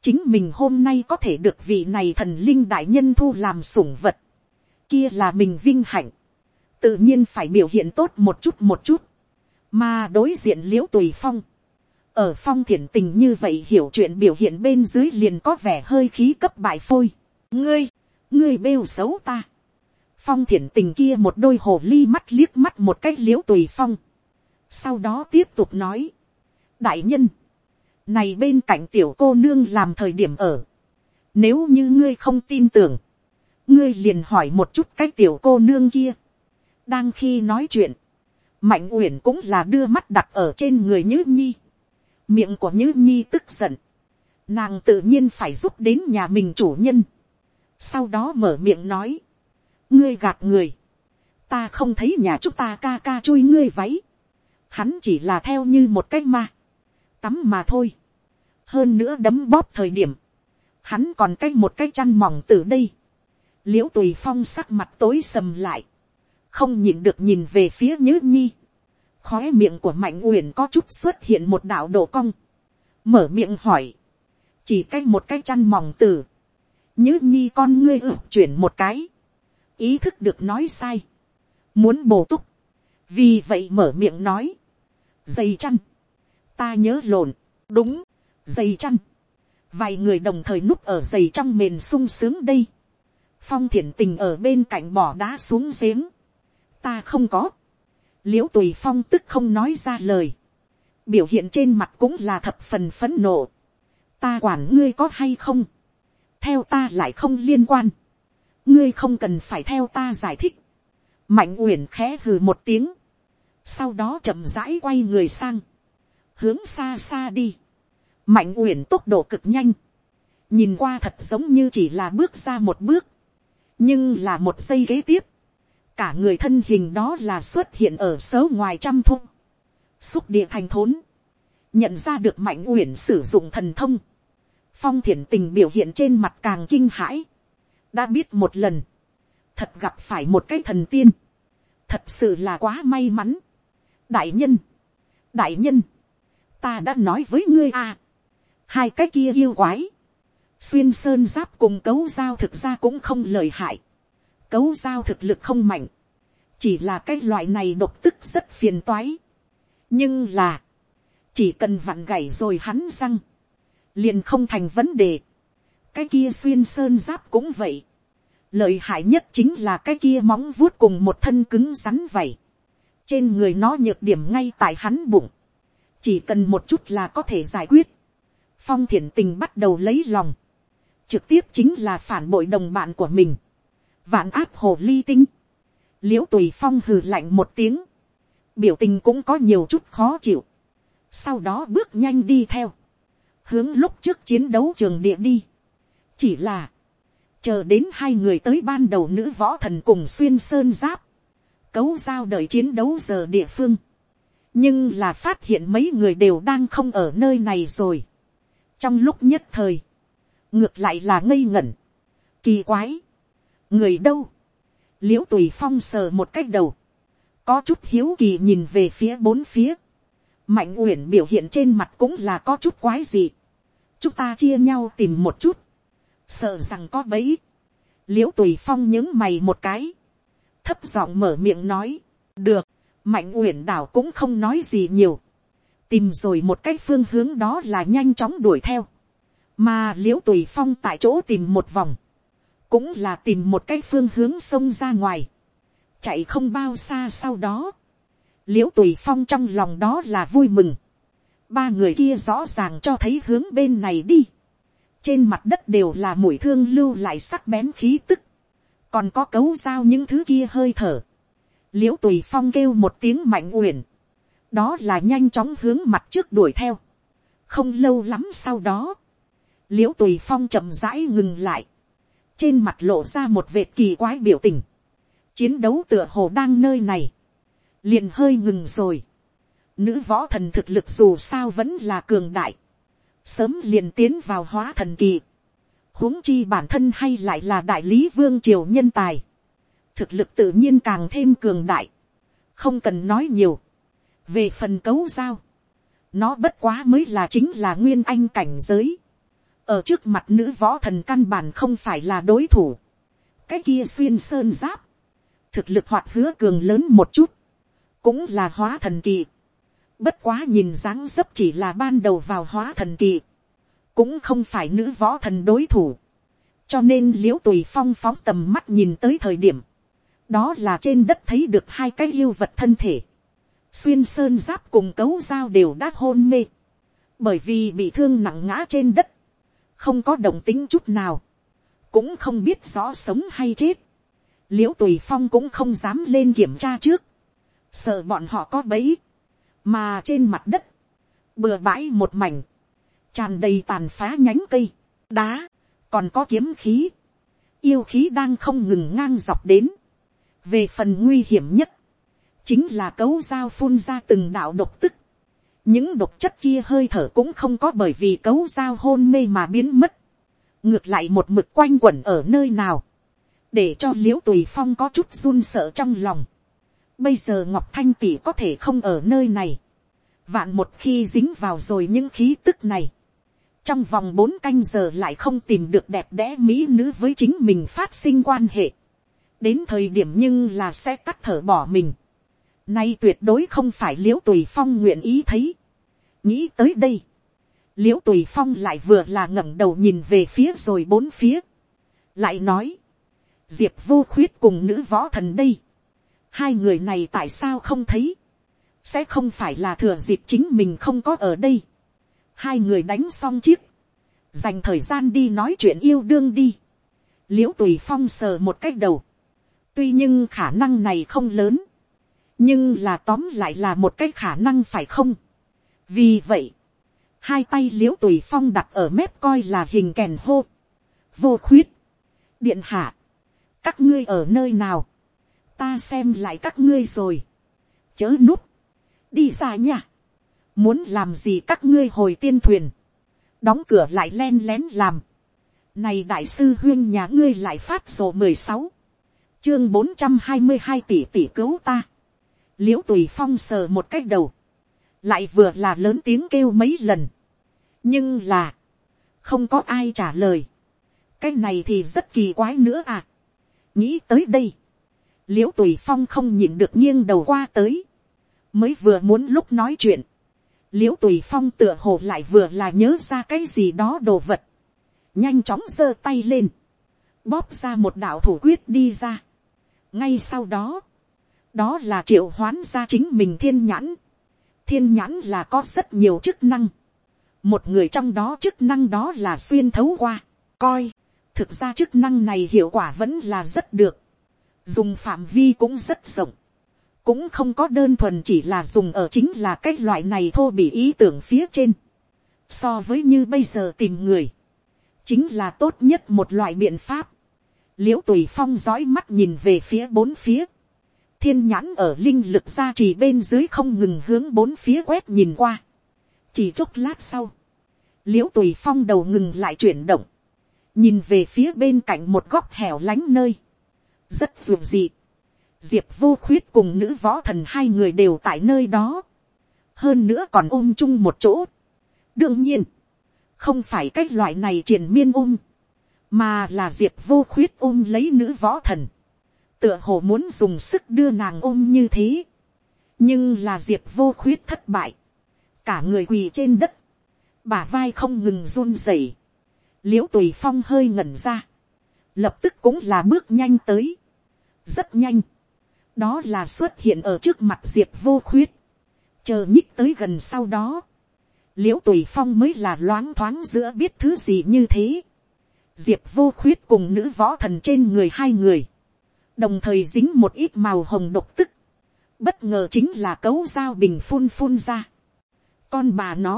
chính mình hôm nay có thể được vị này thần linh đại nhân thu làm sủng vật, kia là mình vinh hạnh, tự nhiên phải biểu hiện tốt một chút một chút, mà đối diện l i ễ u tùy phong, ở phong thiển tình như vậy hiểu chuyện biểu hiện bên dưới liền có vẻ hơi khí cấp bại phôi, ngươi, ngươi bêu xấu ta, phong thiển tình kia một đôi hồ ly mắt liếc mắt một cách l i ễ u tùy phong, sau đó tiếp tục nói, đại nhân, này bên cạnh tiểu cô nương làm thời điểm ở. Nếu như ngươi không tin tưởng. Ngươi liền hỏi một chút cái tiểu cô nương kia. Đang khi nói chuyện. Mạnh uyển cũng là đưa mắt đặt ở trên người Nhữ Nhi. Miệng của Nhữ Nhi tức giận. Nàng tự nhiên phải giúp đến nhà mình chủ nhân. Sau đó mở miệng nói. Ngươi gạt người. Ta không thấy nhà chúng ta ca ca chui ngươi váy. Hắn chỉ là theo như một cái ma tắm mà thôi. hơn nữa đấm bóp thời điểm, hắn còn cái một cái chăn mỏng từ đây. l i ễ u tùy phong sắc mặt tối sầm lại, không nhìn được nhìn về phía nhữ nhi. khói miệng của mạnh uyển có chút xuất hiện một đạo độ cong, mở miệng hỏi, chỉ cái một cái chăn mỏng từ, nhữ nhi con ngươi ử chuyển một cái, ý thức được nói sai, muốn bổ túc, vì vậy mở miệng nói, dày chăn, ta nhớ lộn, đúng, dày chăn, vài người đồng thời núp ở dày trong mền sung sướng đây, phong thiển tình ở bên cạnh bỏ đá xuống giếng, ta không có, l i ễ u tùy phong tức không nói ra lời, biểu hiện trên mặt cũng là thập phần phấn nộ, ta quản ngươi có hay không, theo ta lại không liên quan, ngươi không cần phải theo ta giải thích, mạnh uyển khẽ hừ một tiếng, sau đó chậm rãi quay người sang, hướng xa xa đi, mạnh uyển tốc độ cực nhanh, nhìn qua thật giống như chỉ là bước ra một bước, nhưng là một giây kế tiếp, cả người thân hình đó là xuất hiện ở sớ ngoài trăm thung, xúc địa thành thốn, nhận ra được mạnh uyển sử dụng thần thông, phong thiển tình biểu hiện trên mặt càng kinh hãi, đã biết một lần, thật gặp phải một cái thần tiên, thật sự là quá may mắn. đại nhân, đại nhân, ta đã nói với ngươi à, hai cái kia yêu quái, xuyên sơn giáp cùng cấu giao thực ra cũng không lời hại, cấu giao thực lực không mạnh, chỉ là cái loại này độc tức rất phiền toái, nhưng là, chỉ cần vặn gảy rồi hắn răng, liền không thành vấn đề, cái kia xuyên sơn giáp cũng vậy, lợi hại nhất chính là cái kia móng vuốt cùng một thân cứng rắn vậy, trên người nó nhược điểm ngay tại hắn bụng, chỉ cần một chút là có thể giải quyết. phong thiển tình bắt đầu lấy lòng, trực tiếp chính là phản bội đồng bạn của mình, vạn áp hồ ly tinh, l i ễ u tùy phong hừ lạnh một tiếng, biểu tình cũng có nhiều chút khó chịu, sau đó bước nhanh đi theo, hướng lúc trước chiến đấu trường địa đi, chỉ là, chờ đến hai người tới ban đầu nữ võ thần cùng xuyên sơn giáp, cấu giao đợi chiến đấu giờ địa phương, nhưng là phát hiện mấy người đều đang không ở nơi này rồi. trong lúc nhất thời, ngược lại là ngây ngẩn, kỳ quái, người đâu, l i ễ u tùy phong sờ một cách đầu, có chút hiếu kỳ nhìn về phía bốn phía, mạnh uyển biểu hiện trên mặt cũng là có chút quái gì chúng ta chia nhau tìm một chút, sợ rằng có bẫy. l i ễ u tùy phong những mày một cái, thấp giọng mở miệng nói, được, mạnh uyển đảo cũng không nói gì nhiều, tìm rồi một cái phương hướng đó là nhanh chóng đuổi theo, mà l i ễ u tùy phong tại chỗ tìm một vòng, cũng là tìm một cái phương hướng sông ra ngoài, chạy không bao xa sau đó, l i ễ u tùy phong trong lòng đó là vui mừng ba người kia rõ ràng cho thấy hướng bên này đi. trên mặt đất đều là mũi thương lưu lại sắc bén khí tức. còn có cấu dao những thứ kia hơi thở. l i ễ u tùy phong kêu một tiếng mạnh uyển. đó là nhanh chóng hướng mặt trước đuổi theo. không lâu lắm sau đó, l i ễ u tùy phong chậm rãi ngừng lại. trên mặt lộ ra một vệt kỳ quái biểu tình. chiến đấu tựa hồ đang nơi này liền hơi ngừng rồi. Nữ võ thần thực lực dù sao vẫn là cường đại. Sớm liền tiến vào hóa thần kỳ. huống chi bản thân hay lại là đại lý vương triều nhân tài. Thực lực tự nhiên càng thêm cường đại. Không cần nói nhiều. Về phần cấu giao. Nó bất quá mới là chính là nguyên anh cảnh giới. Ở trước mặt nữ võ thần căn bản không phải là đối thủ. Cái kia xuyên sơn giáp. Thực lực hoạt hứa cường lớn một chút cũng là hóa thần kỳ. Bất quá nhìn dáng dấp chỉ là ban đầu vào hóa thần kỳ, cũng không phải nữ võ thần đối thủ. cho nên liễu tùy phong phóng tầm mắt nhìn tới thời điểm, đó là trên đất thấy được hai cái yêu vật thân thể. xuyên sơn giáp cùng cấu dao đều đã hôn mê, bởi vì bị thương nặng ngã trên đất, không có đồng tính chút nào, cũng không biết rõ sống hay chết. liễu tùy phong cũng không dám lên kiểm tra trước, sợ bọn họ có bẫy, mà trên mặt đất, bừa bãi một mảnh, tràn đầy tàn phá nhánh cây, đá, còn có kiếm khí, yêu khí đang không ngừng ngang dọc đến, về phần nguy hiểm nhất, chính là cấu dao phun ra từng đạo độc tức, những độc chất kia hơi thở cũng không có bởi vì cấu dao hôn mê mà biến mất, ngược lại một mực quanh quẩn ở nơi nào, để cho l i ễ u tùy phong có chút run sợ trong lòng, Bây giờ Ngọc Thanh tỷ có thể không ở nơi này. Vạn một khi dính vào rồi những khí tức này. Trong vòng bốn canh giờ lại không tìm được đẹp đẽ mỹ nữ với chính mình phát sinh quan hệ. Đến thời điểm nhưng là sẽ cắt thở bỏ mình. Nay tuyệt đối không phải liễu tùy phong nguyện ý thấy. Nghĩ tới đây. Liễu tùy phong lại vừa là ngẩng đầu nhìn về phía rồi bốn phía. Lại nói. Diệp vô khuyết cùng nữ võ thần đây hai người này tại sao không thấy, sẽ không phải là thừa dịp chính mình không có ở đây. hai người đánh xong chiếc, dành thời gian đi nói chuyện yêu đương đi. l i ễ u tùy phong sờ một cách đầu, tuy nhưng khả năng này không lớn, nhưng là tóm lại là một cái khả năng phải không. vì vậy, hai tay l i ễ u tùy phong đặt ở mép coi là hình kèn hô, vô khuyết, điện hạ, các ngươi ở nơi nào, ta xem lại các ngươi rồi, chớ núp, đi ra nha, muốn làm gì các ngươi hồi tiên thuyền, đóng cửa lại len lén làm, này đại sư huyên nhà ngươi lại phát sổ mười sáu, chương bốn trăm hai mươi hai tỷ tỷ cứu ta, l i ễ u tùy phong sờ một cách đầu, lại vừa là lớn tiếng kêu mấy lần, nhưng là, không có ai trả lời, cái này thì rất kỳ quái nữa à, nghĩ tới đây, l i ễ u tùy phong không nhìn được nghiêng đầu qua tới, mới vừa muốn lúc nói chuyện, l i ễ u tùy phong tựa hồ lại vừa là nhớ ra cái gì đó đồ vật, nhanh chóng giơ tay lên, bóp ra một đạo thủ quyết đi ra. ngay sau đó, đó là triệu hoán ra chính mình thiên nhãn, thiên nhãn là có rất nhiều chức năng, một người trong đó chức năng đó là xuyên thấu qua, coi, thực ra chức năng này hiệu quả vẫn là rất được, dùng phạm vi cũng rất rộng, cũng không có đơn thuần chỉ là dùng ở chính là cái loại này thô bị ý tưởng phía trên, so với như bây giờ tìm người, chính là tốt nhất một loại biện pháp, l i ễ u tùy phong dõi mắt nhìn về phía bốn phía, thiên nhãn ở linh lực ra chỉ bên dưới không ngừng hướng bốn phía quét nhìn qua, chỉ chốc lát sau, l i ễ u tùy phong đầu ngừng lại chuyển động, nhìn về phía bên cạnh một góc hẻo lánh nơi, rất dù gì. Diệp vô khuyết cùng nữ võ thần hai người đều tại nơi đó. hơn nữa còn ôm chung một chỗ. đương nhiên, không phải cái loại này triển miên ôm, mà là diệp vô khuyết ôm lấy nữ võ thần, tựa hồ muốn dùng sức đưa nàng ôm như thế, nhưng là diệp vô khuyết thất bại, cả người quỳ trên đất, bả vai không ngừng run rẩy, Liễu tùy phong hơi ngẩn ra, lập tức cũng là bước nhanh tới, rất nhanh, đó là xuất hiện ở trước mặt diệp vô khuyết, chờ nhích tới gần sau đó, l i ễ u tùy phong mới là loáng thoáng giữa biết thứ gì như thế, diệp vô khuyết cùng nữ võ thần trên người hai người, đồng thời dính một ít màu hồng độc tức, bất ngờ chính là cấu dao bình phun phun ra, con bà nó,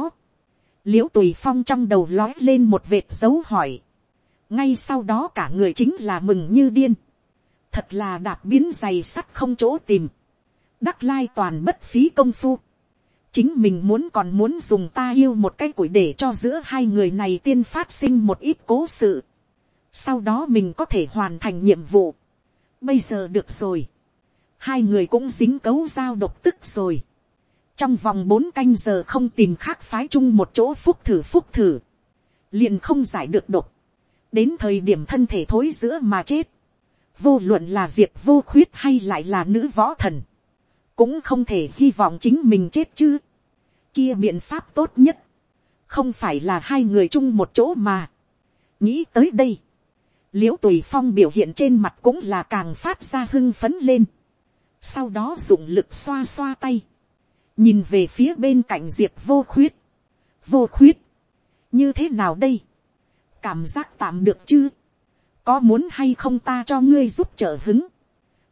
l i ễ u tùy phong trong đầu lói lên một vệt dấu hỏi, ngay sau đó cả người chính là mừng như điên, thật là đạp biến giày sắt không chỗ tìm, đắc lai toàn bất phí công phu, chính mình muốn còn muốn dùng ta yêu một cái củi để cho giữa hai người này tiên phát sinh một ít cố sự, sau đó mình có thể hoàn thành nhiệm vụ, bây giờ được rồi, hai người cũng dính cấu giao độc tức rồi, trong vòng bốn canh giờ không tìm khác phái chung một chỗ phúc thử phúc thử, liền không giải được độc, đến thời điểm thân thể thối giữa mà chết, vô luận là diệp vô khuyết hay lại là nữ võ thần, cũng không thể hy vọng chính mình chết chứ, kia biện pháp tốt nhất, không phải là hai người chung một chỗ mà, nghĩ tới đây, l i ễ u tùy phong biểu hiện trên mặt cũng là càng phát ra hưng phấn lên, sau đó dụng lực xoa xoa tay, nhìn về phía bên cạnh diệp vô khuyết, vô khuyết, như thế nào đây, cảm giác tạm được chứ, có muốn hay không ta cho ngươi giúp trợ hứng,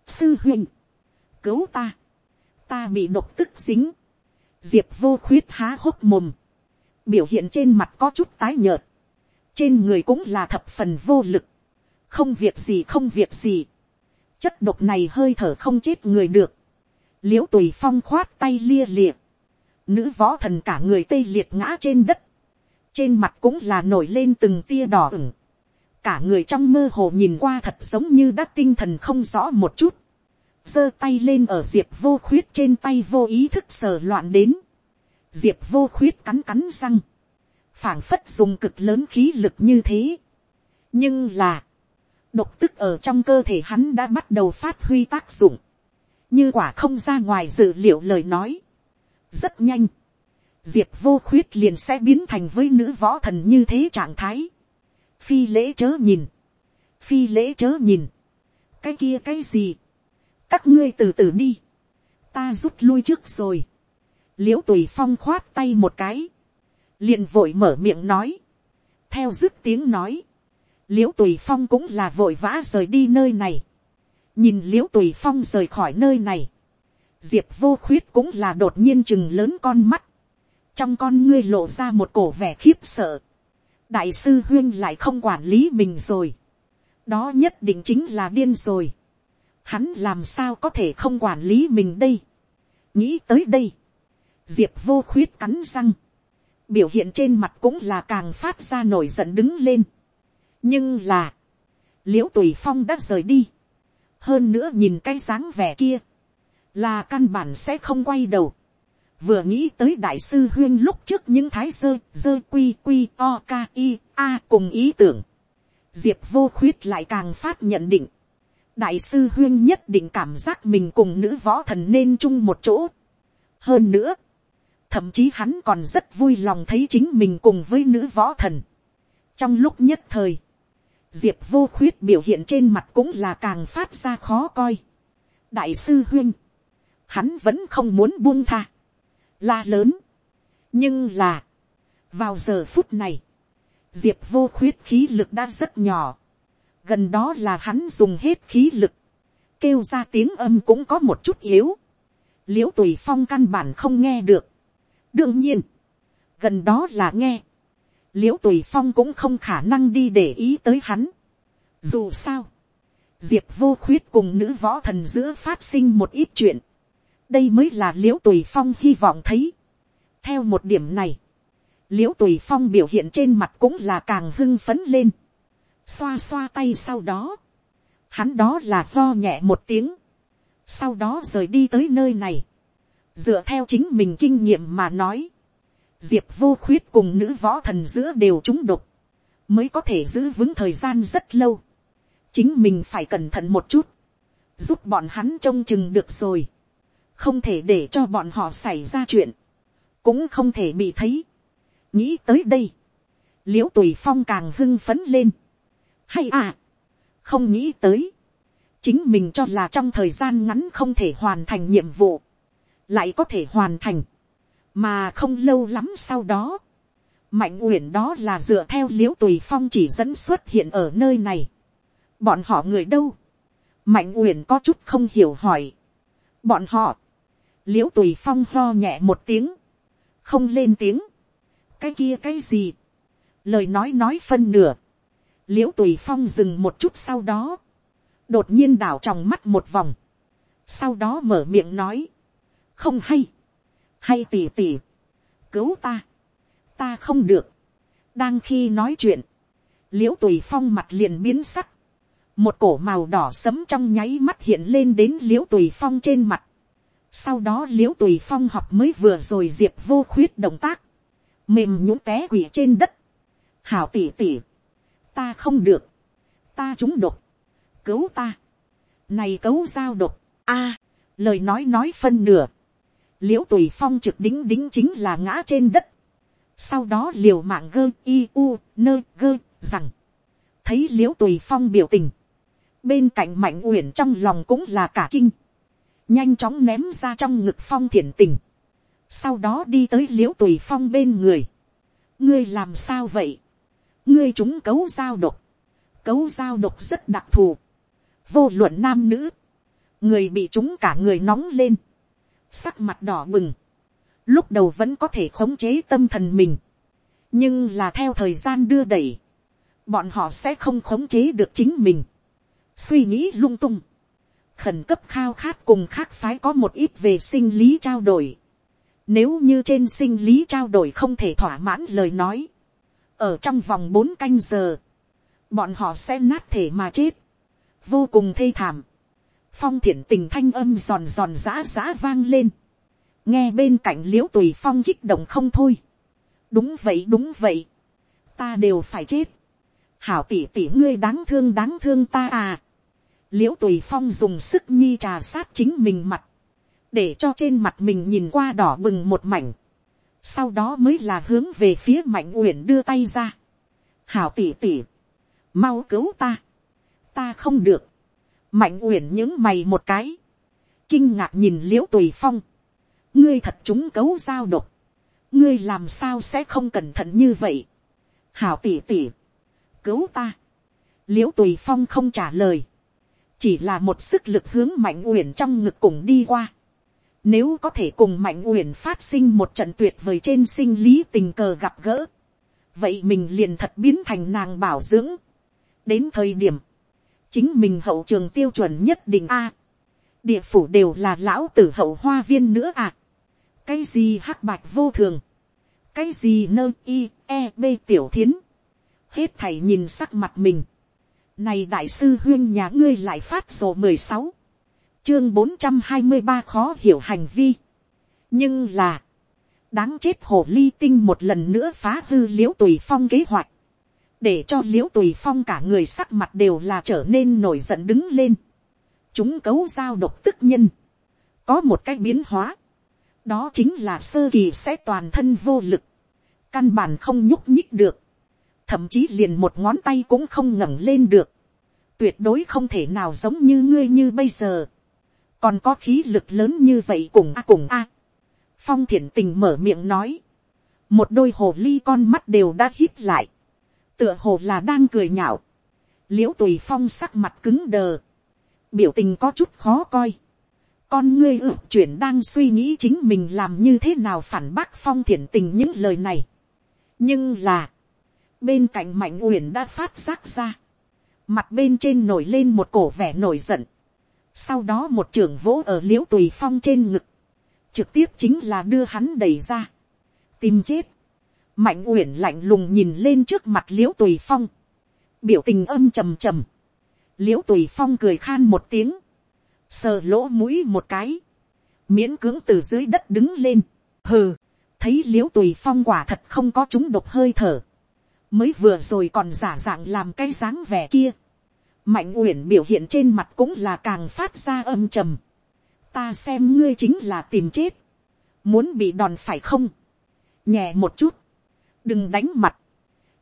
sư huynh, cứu ta, ta bị độc tức dính, diệp vô khuyết há hốc mồm, biểu hiện trên mặt có chút tái nhợt, trên người cũng là thập phần vô lực, không việc gì không việc gì, chất độc này hơi thở không chết người được, l i ễ u tùy phong khoát tay lia lịa, nữ võ thần cả người tê liệt ngã trên đất, trên mặt cũng là nổi lên từng tia đỏ ửng, cả người trong mơ hồ nhìn qua thật giống như đã tinh thần không rõ một chút, giơ tay lên ở diệp vô khuyết trên tay vô ý thức sờ loạn đến, diệp vô khuyết cắn cắn răng, phảng phất dùng cực lớn khí lực như thế. nhưng là, độc tức ở trong cơ thể hắn đã bắt đầu phát huy tác dụng, như quả không ra ngoài dự liệu lời nói. rất nhanh, diệp vô khuyết liền sẽ biến thành với nữ võ thần như thế trạng thái phi lễ chớ nhìn, phi lễ chớ nhìn, cái kia cái gì, các ngươi từ từ đi, ta rút lui trước rồi, l i ễ u tùy phong khoát tay một cái, liền vội mở miệng nói, theo dứt tiếng nói, l i ễ u tùy phong cũng là vội vã rời đi nơi này, nhìn l i ễ u tùy phong rời khỏi nơi này, diệp vô khuyết cũng là đột nhiên chừng lớn con mắt, trong con ngươi lộ ra một cổ vẻ khiếp sợ, đại sư huyên lại không quản lý mình rồi, đó nhất định chính là điên rồi, hắn làm sao có thể không quản lý mình đây, nghĩ tới đây, diệp vô khuyết cắn răng, biểu hiện trên mặt cũng là càng phát ra nổi giận đứng lên, nhưng là, l i ễ u tùy phong đã rời đi, hơn nữa nhìn cái dáng vẻ kia, là căn bản sẽ không quay đầu vừa nghĩ tới đại sư huyên lúc trước những thái sơ dơ quy quy o k i a cùng ý tưởng, diệp vô khuyết lại càng phát nhận định, đại sư huyên nhất định cảm giác mình cùng nữ võ thần nên chung một chỗ. hơn nữa, thậm chí hắn còn rất vui lòng thấy chính mình cùng với nữ võ thần. trong lúc nhất thời, diệp vô khuyết biểu hiện trên mặt cũng là càng phát ra khó coi. đại sư huyên, hắn vẫn không muốn buông tha, la lớn. nhưng là, vào giờ phút này, diệp vô khuyết khí lực đã rất nhỏ, gần đó là hắn dùng hết khí lực, kêu ra tiếng âm cũng có một chút yếu, l i ễ u tùy phong căn bản không nghe được. đương nhiên, gần đó là nghe, l i ễ u tùy phong cũng không khả năng đi để ý tới hắn. dù sao, diệp vô khuyết cùng nữ võ thần giữa phát sinh một ít chuyện, đây mới là l i ễ u tùy phong hy vọng thấy. theo một điểm này, l i ễ u tùy phong biểu hiện trên mặt cũng là càng hưng phấn lên, xoa xoa tay sau đó, hắn đó là lo nhẹ một tiếng, sau đó rời đi tới nơi này, dựa theo chính mình kinh nghiệm mà nói, diệp vô khuyết cùng nữ võ thần giữa đều trúng đục, mới có thể giữ vững thời gian rất lâu. chính mình phải cẩn thận một chút, giúp bọn hắn trông chừng được rồi, không thể để cho bọn họ xảy ra chuyện, cũng không thể bị thấy. nghĩ tới đây, l i ễ u tùy phong càng hưng phấn lên. hay à, không nghĩ tới, chính mình cho là trong thời gian ngắn không thể hoàn thành nhiệm vụ, lại có thể hoàn thành, mà không lâu lắm sau đó, mạnh uyển đó là dựa theo l i ễ u tùy phong chỉ dẫn xuất hiện ở nơi này. bọn họ người đâu, mạnh uyển có chút không hiểu hỏi. bọn họ, l i ễ u tùy phong lo nhẹ một tiếng, không lên tiếng, cái kia cái gì, lời nói nói phân nửa, l i ễ u tùy phong dừng một chút sau đó, đột nhiên đảo tròng mắt một vòng, sau đó mở miệng nói, không hay, hay tỉ tỉ, cứu ta, ta không được, đang khi nói chuyện, l i ễ u tùy phong mặt liền biến sắc, một cổ màu đỏ sấm trong nháy mắt hiện lên đến l i ễ u tùy phong trên mặt, sau đó l i ễ u tùy phong học mới vừa rồi diệp vô khuyết động tác, mềm nhũng té quỷ trên đất, hảo tỉ tỉ, ta không được, ta trúng độc, cứu ta, này cấu giao độc, a, lời nói nói phân nửa, l i ễ u tùy phong trực đính đính chính là ngã trên đất, sau đó liều mạng gơ i u nơ gơ rằng, thấy l i ễ u tùy phong biểu tình, bên cạnh mạnh uyển trong lòng cũng là cả kinh, nhanh chóng ném ra trong ngực phong thiển tình, sau đó đi tới l i ễ u tùy phong bên người, ngươi làm sao vậy, ngươi chúng cấu giao độc, cấu giao độc rất đặc thù, vô luận nam nữ, người bị chúng cả người nóng lên, sắc mặt đỏ bừng, lúc đầu vẫn có thể khống chế tâm thần mình, nhưng là theo thời gian đưa đẩy, bọn họ sẽ không khống chế được chính mình, suy nghĩ lung tung, khẩn cấp khao khát cùng khác phái có một ít về sinh lý trao đổi, nếu như trên sinh lý trao đổi không thể thỏa mãn lời nói, ở trong vòng bốn canh giờ, bọn họ sẽ nát thể mà chết, vô cùng thê thảm, phong thiện tình thanh âm giòn giòn giã giã vang lên, nghe bên cạnh liễu tùy phong kích động không thôi. đúng vậy đúng vậy, ta đều phải chết. hảo tỷ tỷ ngươi đáng thương đáng thương ta à l i ễ u tùy phong dùng sức nhi trà sát chính mình mặt, để cho trên mặt mình nhìn qua đỏ bừng một mảnh. sau đó mới là hướng về phía mạnh uyển đưa tay ra. hảo tỉ tỉ, mau cứu ta, ta không được. mạnh uyển những mày một cái, kinh ngạc nhìn l i ễ u tùy phong, ngươi thật chúng cấu giao độc, ngươi làm sao sẽ không cẩn thận như vậy. hảo tỉ tỉ, cứu ta. l i ễ u tùy phong không trả lời, chỉ là một sức lực hướng mạnh uyển trong ngực cùng đi qua. Nếu có thể cùng mạnh uyển phát sinh một trận tuyệt vời trên sinh lý tình cờ gặp gỡ, vậy mình liền thật biến thành nàng bảo dưỡng. đến thời điểm, chính mình hậu trường tiêu chuẩn nhất định a. địa phủ đều là lão tử hậu hoa viên nữa à cái gì hắc bạch vô thường, cái gì nơ i e b tiểu thiến, hết thầy nhìn sắc mặt mình, này đại sư huyên nhà ngươi lại phát sổ mười sáu, chương bốn trăm hai mươi ba khó hiểu hành vi, nhưng là, đáng chết hồ ly tinh một lần nữa phá hư liễu tùy phong kế hoạch, để cho liễu tùy phong cả người sắc mặt đều là trở nên nổi giận đứng lên, chúng cấu giao độc tức nhân, có một cái biến hóa, đó chính là sơ kỳ sẽ toàn thân vô lực, căn bản không nhúc nhích được, thậm chí liền một ngón tay cũng không ngẩng lên được, tuyệt đối không thể nào giống như ngươi như bây giờ, còn có khí lực lớn như vậy cùng a cùng a. phong thiển tình mở miệng nói, một đôi hồ ly con mắt đều đã hít lại, tựa hồ là đang cười nhạo, l i ễ u tùy phong sắc mặt cứng đờ, biểu tình có chút khó coi, con ngươi ự chuyển đang suy nghĩ chính mình làm như thế nào phản bác phong thiển tình những lời này. nhưng là, bên cạnh mạnh uyển đã phát giác ra, mặt bên trên nổi lên một cổ vẻ nổi giận, sau đó một trưởng vỗ ở l i ễ u tùy phong trên ngực, trực tiếp chính là đưa hắn đẩy ra, tìm chết, mạnh uyển lạnh lùng nhìn lên trước mặt l i ễ u tùy phong, biểu tình âm trầm trầm, l i ễ u tùy phong cười khan một tiếng, sờ lỗ mũi một cái, miễn cưỡng từ dưới đất đứng lên, hừ, thấy l i ễ u tùy phong quả thật không có chúng độc hơi thở, mới vừa rồi còn giả dạng làm cái dáng vẻ kia, mạnh uyển biểu hiện trên mặt cũng là càng phát ra âm trầm, ta xem ngươi chính là tìm chết, muốn bị đòn phải không, nhẹ một chút, đừng đánh mặt,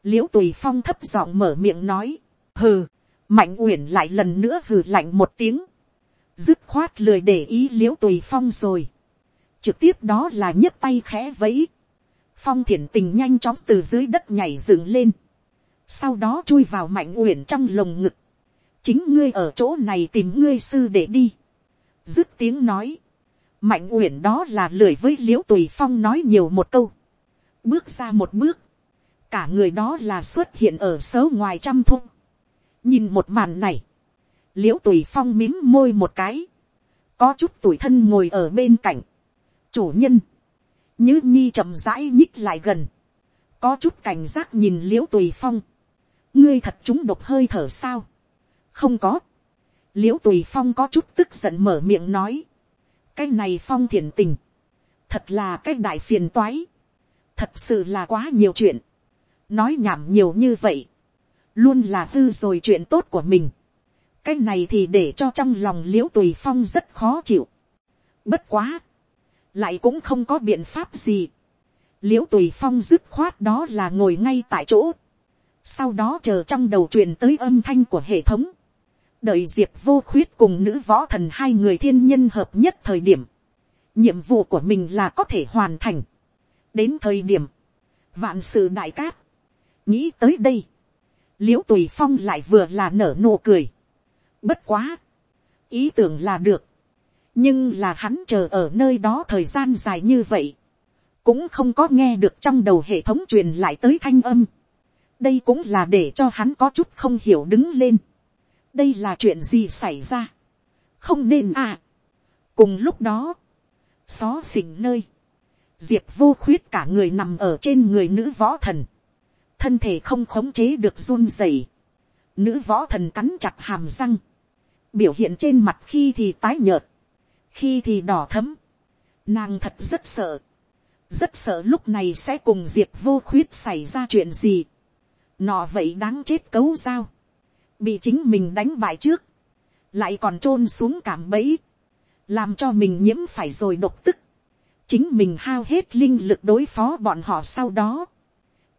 l i ễ u tùy phong thấp giọng mở miệng nói, hừ, mạnh uyển lại lần nữa hừ lạnh một tiếng, dứt khoát lười để ý l i ễ u tùy phong rồi, trực tiếp đó là nhấc tay khẽ vẫy, phong thiển tình nhanh chóng từ dưới đất nhảy dựng lên, sau đó chui vào mạnh uyển trong lồng ngực, chính ngươi ở chỗ này tìm ngươi sư để đi, dứt tiếng nói, mạnh uyển đó là lười với l i ễ u tùy phong nói nhiều một câu, bước ra một bước, cả người đó là xuất hiện ở sớ ngoài trăm thung, nhìn một màn này, l i ễ u tùy phong mím môi một cái, có chút tuổi thân ngồi ở bên cạnh, chủ nhân, như nhi chậm rãi nhích lại gần, có chút cảnh giác nhìn l i ễ u tùy phong, ngươi thật chúng độc hơi thở sao, không có, l i ễ u tùy phong có chút tức giận mở miệng nói, cái này phong thiền tình, thật là cái đại phiền toái, thật sự là quá nhiều chuyện, nói nhảm nhiều như vậy, luôn là hư rồi chuyện tốt của mình, cái này thì để cho trong lòng l i ễ u tùy phong rất khó chịu. bất quá, lại cũng không có biện pháp gì. l i ễ u tùy phong dứt khoát đó là ngồi ngay tại chỗ. sau đó chờ trong đầu truyền tới âm thanh của hệ thống. đợi diệp vô khuyết cùng nữ võ thần hai người thiên nhân hợp nhất thời điểm. nhiệm vụ của mình là có thể hoàn thành. đến thời điểm, vạn sự đại cát. nghĩ tới đây, l i ễ u tùy phong lại vừa là nở nụ cười Bất quá. Ý tưởng là được. Nhưng là hắn chờ ở nơi đó thời gian dài như vậy. Cũng không có nghe được trong đầu hệ thống truyền lại tới thanh âm. Đây cũng là để cho hắn có chút không hiểu đứng lên. Đây là chuyện gì xảy ra. Không nên à. Cùng lúc đó. Xó xỉnh nơi. Diệp vô khuyết cả người nằm ở trên người nữ võ thần. Thân thể không khống chế được run rẩy. Nữ võ thần cắn chặt hàm răng biểu hiện trên mặt khi thì tái nhợt, khi thì đỏ thấm, nàng thật rất sợ, rất sợ lúc này sẽ cùng diệp vô khuyết xảy ra chuyện gì, nọ vậy đáng chết cấu sao, bị chính mình đánh bại trước, lại còn t r ô n xuống cảm bẫy, làm cho mình nhiễm phải rồi độc tức, chính mình hao hết linh lực đối phó bọn họ sau đó,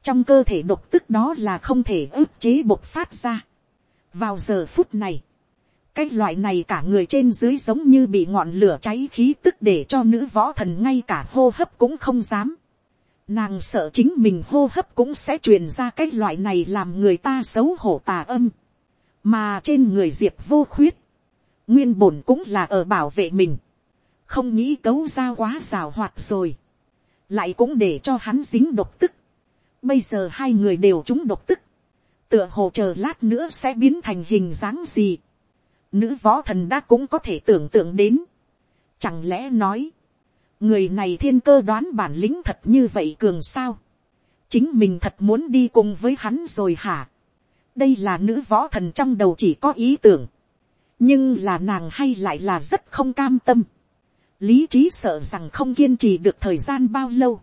trong cơ thể độc tức đó là không thể ức chế bộc phát ra. vào giờ phút này, cái loại này cả người trên dưới giống như bị ngọn lửa cháy khí tức để cho nữ võ thần ngay cả hô hấp cũng không dám. Nàng sợ chính mình hô hấp cũng sẽ truyền ra cái loại này làm người ta xấu hổ tà âm. Mà trên người diệp vô khuyết. Nguyên bổn cũng là ở bảo vệ mình. Không nghĩ cấu ra quá rào hoạt rồi. Lại cũng để cho hắn dính độc tức. Bây giờ hai người đều trúng độc tức. Tựa hồ chờ lát nữa sẽ biến thành hình dáng gì nữ võ thần đã cũng có thể tưởng tượng đến. Chẳng lẽ nói, người này thiên cơ đoán bản lĩnh thật như vậy cường sao. chính mình thật muốn đi cùng với hắn rồi hả. đây là nữ võ thần trong đầu chỉ có ý tưởng. nhưng là nàng hay lại là rất không cam tâm. lý trí sợ rằng không kiên trì được thời gian bao lâu.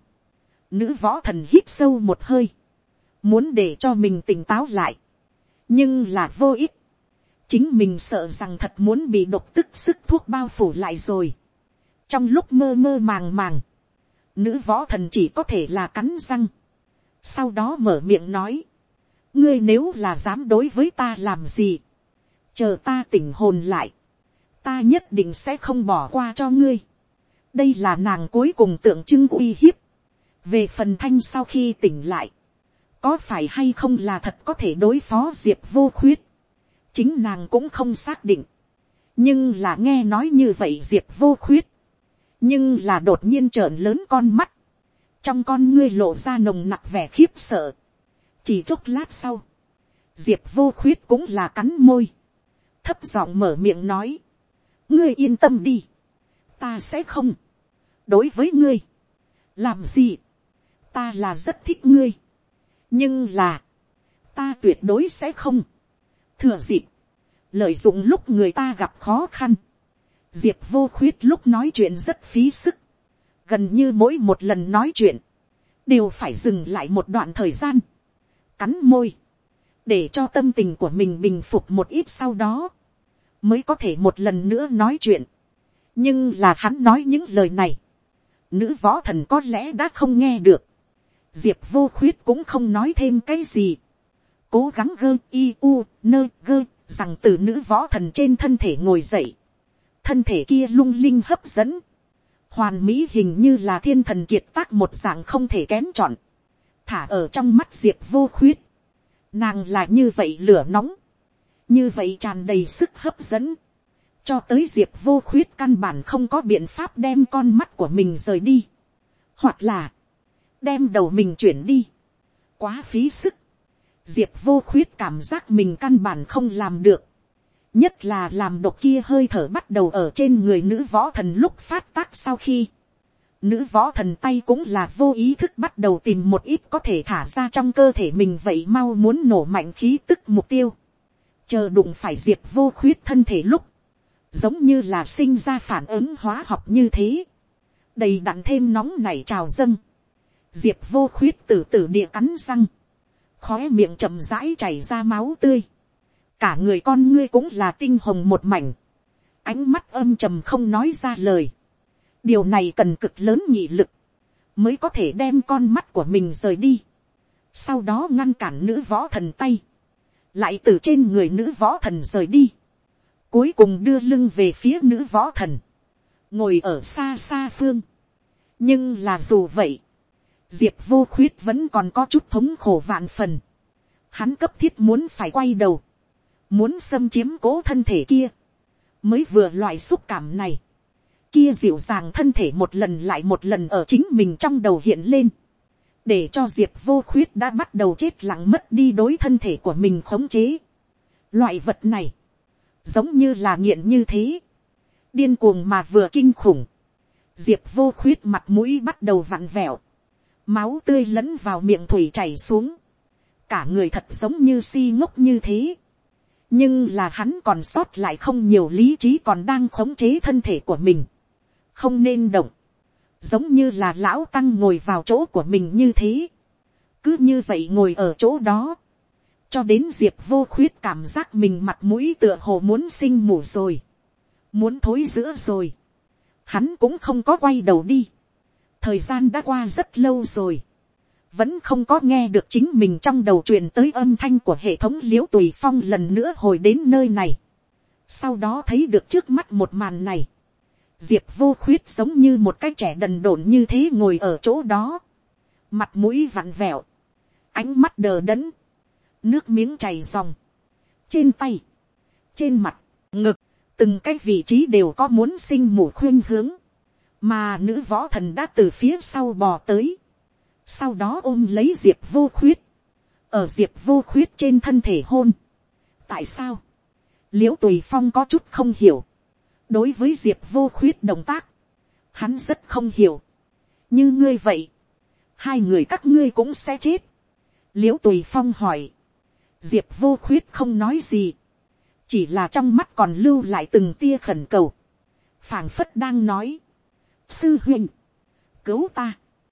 nữ võ thần hít sâu một hơi. muốn để cho mình tỉnh táo lại. nhưng là vô ích chính mình sợ rằng thật muốn bị độc tức sức thuốc bao phủ lại rồi. trong lúc mơ mơ màng màng, nữ võ thần chỉ có thể là cắn răng. sau đó mở miệng nói, ngươi nếu là dám đối với ta làm gì, chờ ta tỉnh hồn lại, ta nhất định sẽ không bỏ qua cho ngươi. đây là nàng cuối cùng tượng trưng uy hiếp. về phần thanh sau khi tỉnh lại, có phải hay không là thật có thể đối phó diệp vô khuyết chính nàng cũng không xác định, nhưng là nghe nói như vậy diệp vô khuyết, nhưng là đột nhiên trợn lớn con mắt, trong con ngươi lộ ra nồng nặc vẻ khiếp sợ, chỉ chốc lát sau, diệp vô khuyết cũng là cắn môi, thấp giọng mở miệng nói, ngươi yên tâm đi, ta sẽ không, đối với ngươi, làm gì, ta là rất thích ngươi, nhưng là, ta tuyệt đối sẽ không, thừa dịp, lợi dụng lúc người ta gặp khó khăn, diệp vô khuyết lúc nói chuyện rất phí sức, gần như mỗi một lần nói chuyện, đều phải dừng lại một đoạn thời gian, cắn môi, để cho tâm tình của mình bình phục một ít sau đó, mới có thể một lần nữa nói chuyện. nhưng là hắn nói những lời này, nữ võ thần có lẽ đã không nghe được, diệp vô khuyết cũng không nói thêm cái gì, cố gắng gơ i u nơ gơ rằng từ nữ võ thần trên thân thể ngồi dậy, thân thể kia lung linh hấp dẫn, hoàn mỹ hình như là thiên thần kiệt tác một dạng không thể kén chọn, thả ở trong mắt diệp vô khuyết, nàng là như vậy lửa nóng, như vậy tràn đầy sức hấp dẫn, cho tới diệp vô khuyết căn bản không có biện pháp đem con mắt của mình rời đi, hoặc là đem đầu mình chuyển đi, quá phí sức, diệp vô khuyết cảm giác mình căn bản không làm được, nhất là làm độc kia hơi thở bắt đầu ở trên người nữ võ thần lúc phát tác sau khi, nữ võ thần tay cũng là vô ý thức bắt đầu tìm một ít có thể thả ra trong cơ thể mình vậy mau muốn nổ mạnh khí tức mục tiêu, chờ đụng phải diệp vô khuyết thân thể lúc, giống như là sinh ra phản ứng hóa học như thế, đầy đặn thêm nóng này trào dâng, diệp vô khuyết từ từ địa cắn răng, khói miệng chậm rãi chảy ra máu tươi, cả người con ngươi cũng là tinh hồng một mảnh, ánh mắt âm trầm không nói ra lời, điều này cần cực lớn nhị lực, mới có thể đem con mắt của mình rời đi, sau đó ngăn cản nữ võ thần tay, lại từ trên người nữ võ thần rời đi, cuối cùng đưa lưng về phía nữ võ thần, ngồi ở xa xa phương. nhưng là dù vậy, diệp vô khuyết vẫn còn có chút thống khổ vạn phần. hắn cấp thiết muốn phải quay đầu, muốn xâm chiếm cố thân thể kia, mới vừa loại xúc cảm này, kia dịu dàng thân thể một lần lại một lần ở chính mình trong đầu hiện lên, để cho diệp vô khuyết đã bắt đầu chết lặng mất đi đối thân thể của mình khống chế. Loại vật này, giống như là nghiện như thế, điên cuồng mà vừa kinh khủng, diệp vô khuyết mặt mũi bắt đầu vặn vẹo, máu tươi lẫn vào miệng thủy chảy xuống, cả người thật giống như si ngốc như thế, nhưng là hắn còn sót lại không nhiều lý trí còn đang khống chế thân thể của mình, không nên động, giống như là lão tăng ngồi vào chỗ của mình như thế, cứ như vậy ngồi ở chỗ đó, cho đến diệp vô khuyết cảm giác mình mặt mũi tựa hồ muốn sinh mù rồi, muốn thối giữa rồi, hắn cũng không có quay đầu đi, thời gian đã qua rất lâu rồi, vẫn không có nghe được chính mình trong đầu truyền tới âm thanh của hệ thống l i ễ u tùy phong lần nữa hồi đến nơi này, sau đó thấy được trước mắt một màn này, diệp vô khuyết giống như một cái trẻ đần độn như thế ngồi ở chỗ đó, mặt mũi vặn vẹo, ánh mắt đờ đẫn, nước miếng chảy dòng, trên tay, trên mặt, ngực, từng cái vị trí đều có muốn sinh mù khuyên hướng, mà nữ võ thần đã từ phía sau bò tới, sau đó ôm lấy diệp vô khuyết, ở diệp vô khuyết trên thân thể hôn. tại sao, l i ễ u tùy phong có chút không hiểu, đối với diệp vô khuyết động tác, hắn rất không hiểu, như ngươi vậy, hai người các ngươi cũng sẽ chết, l i ễ u tùy phong hỏi, diệp vô khuyết không nói gì, chỉ là trong mắt còn lưu lại từng tia khẩn cầu, phảng phất đang nói, sư huynh, cứu ta,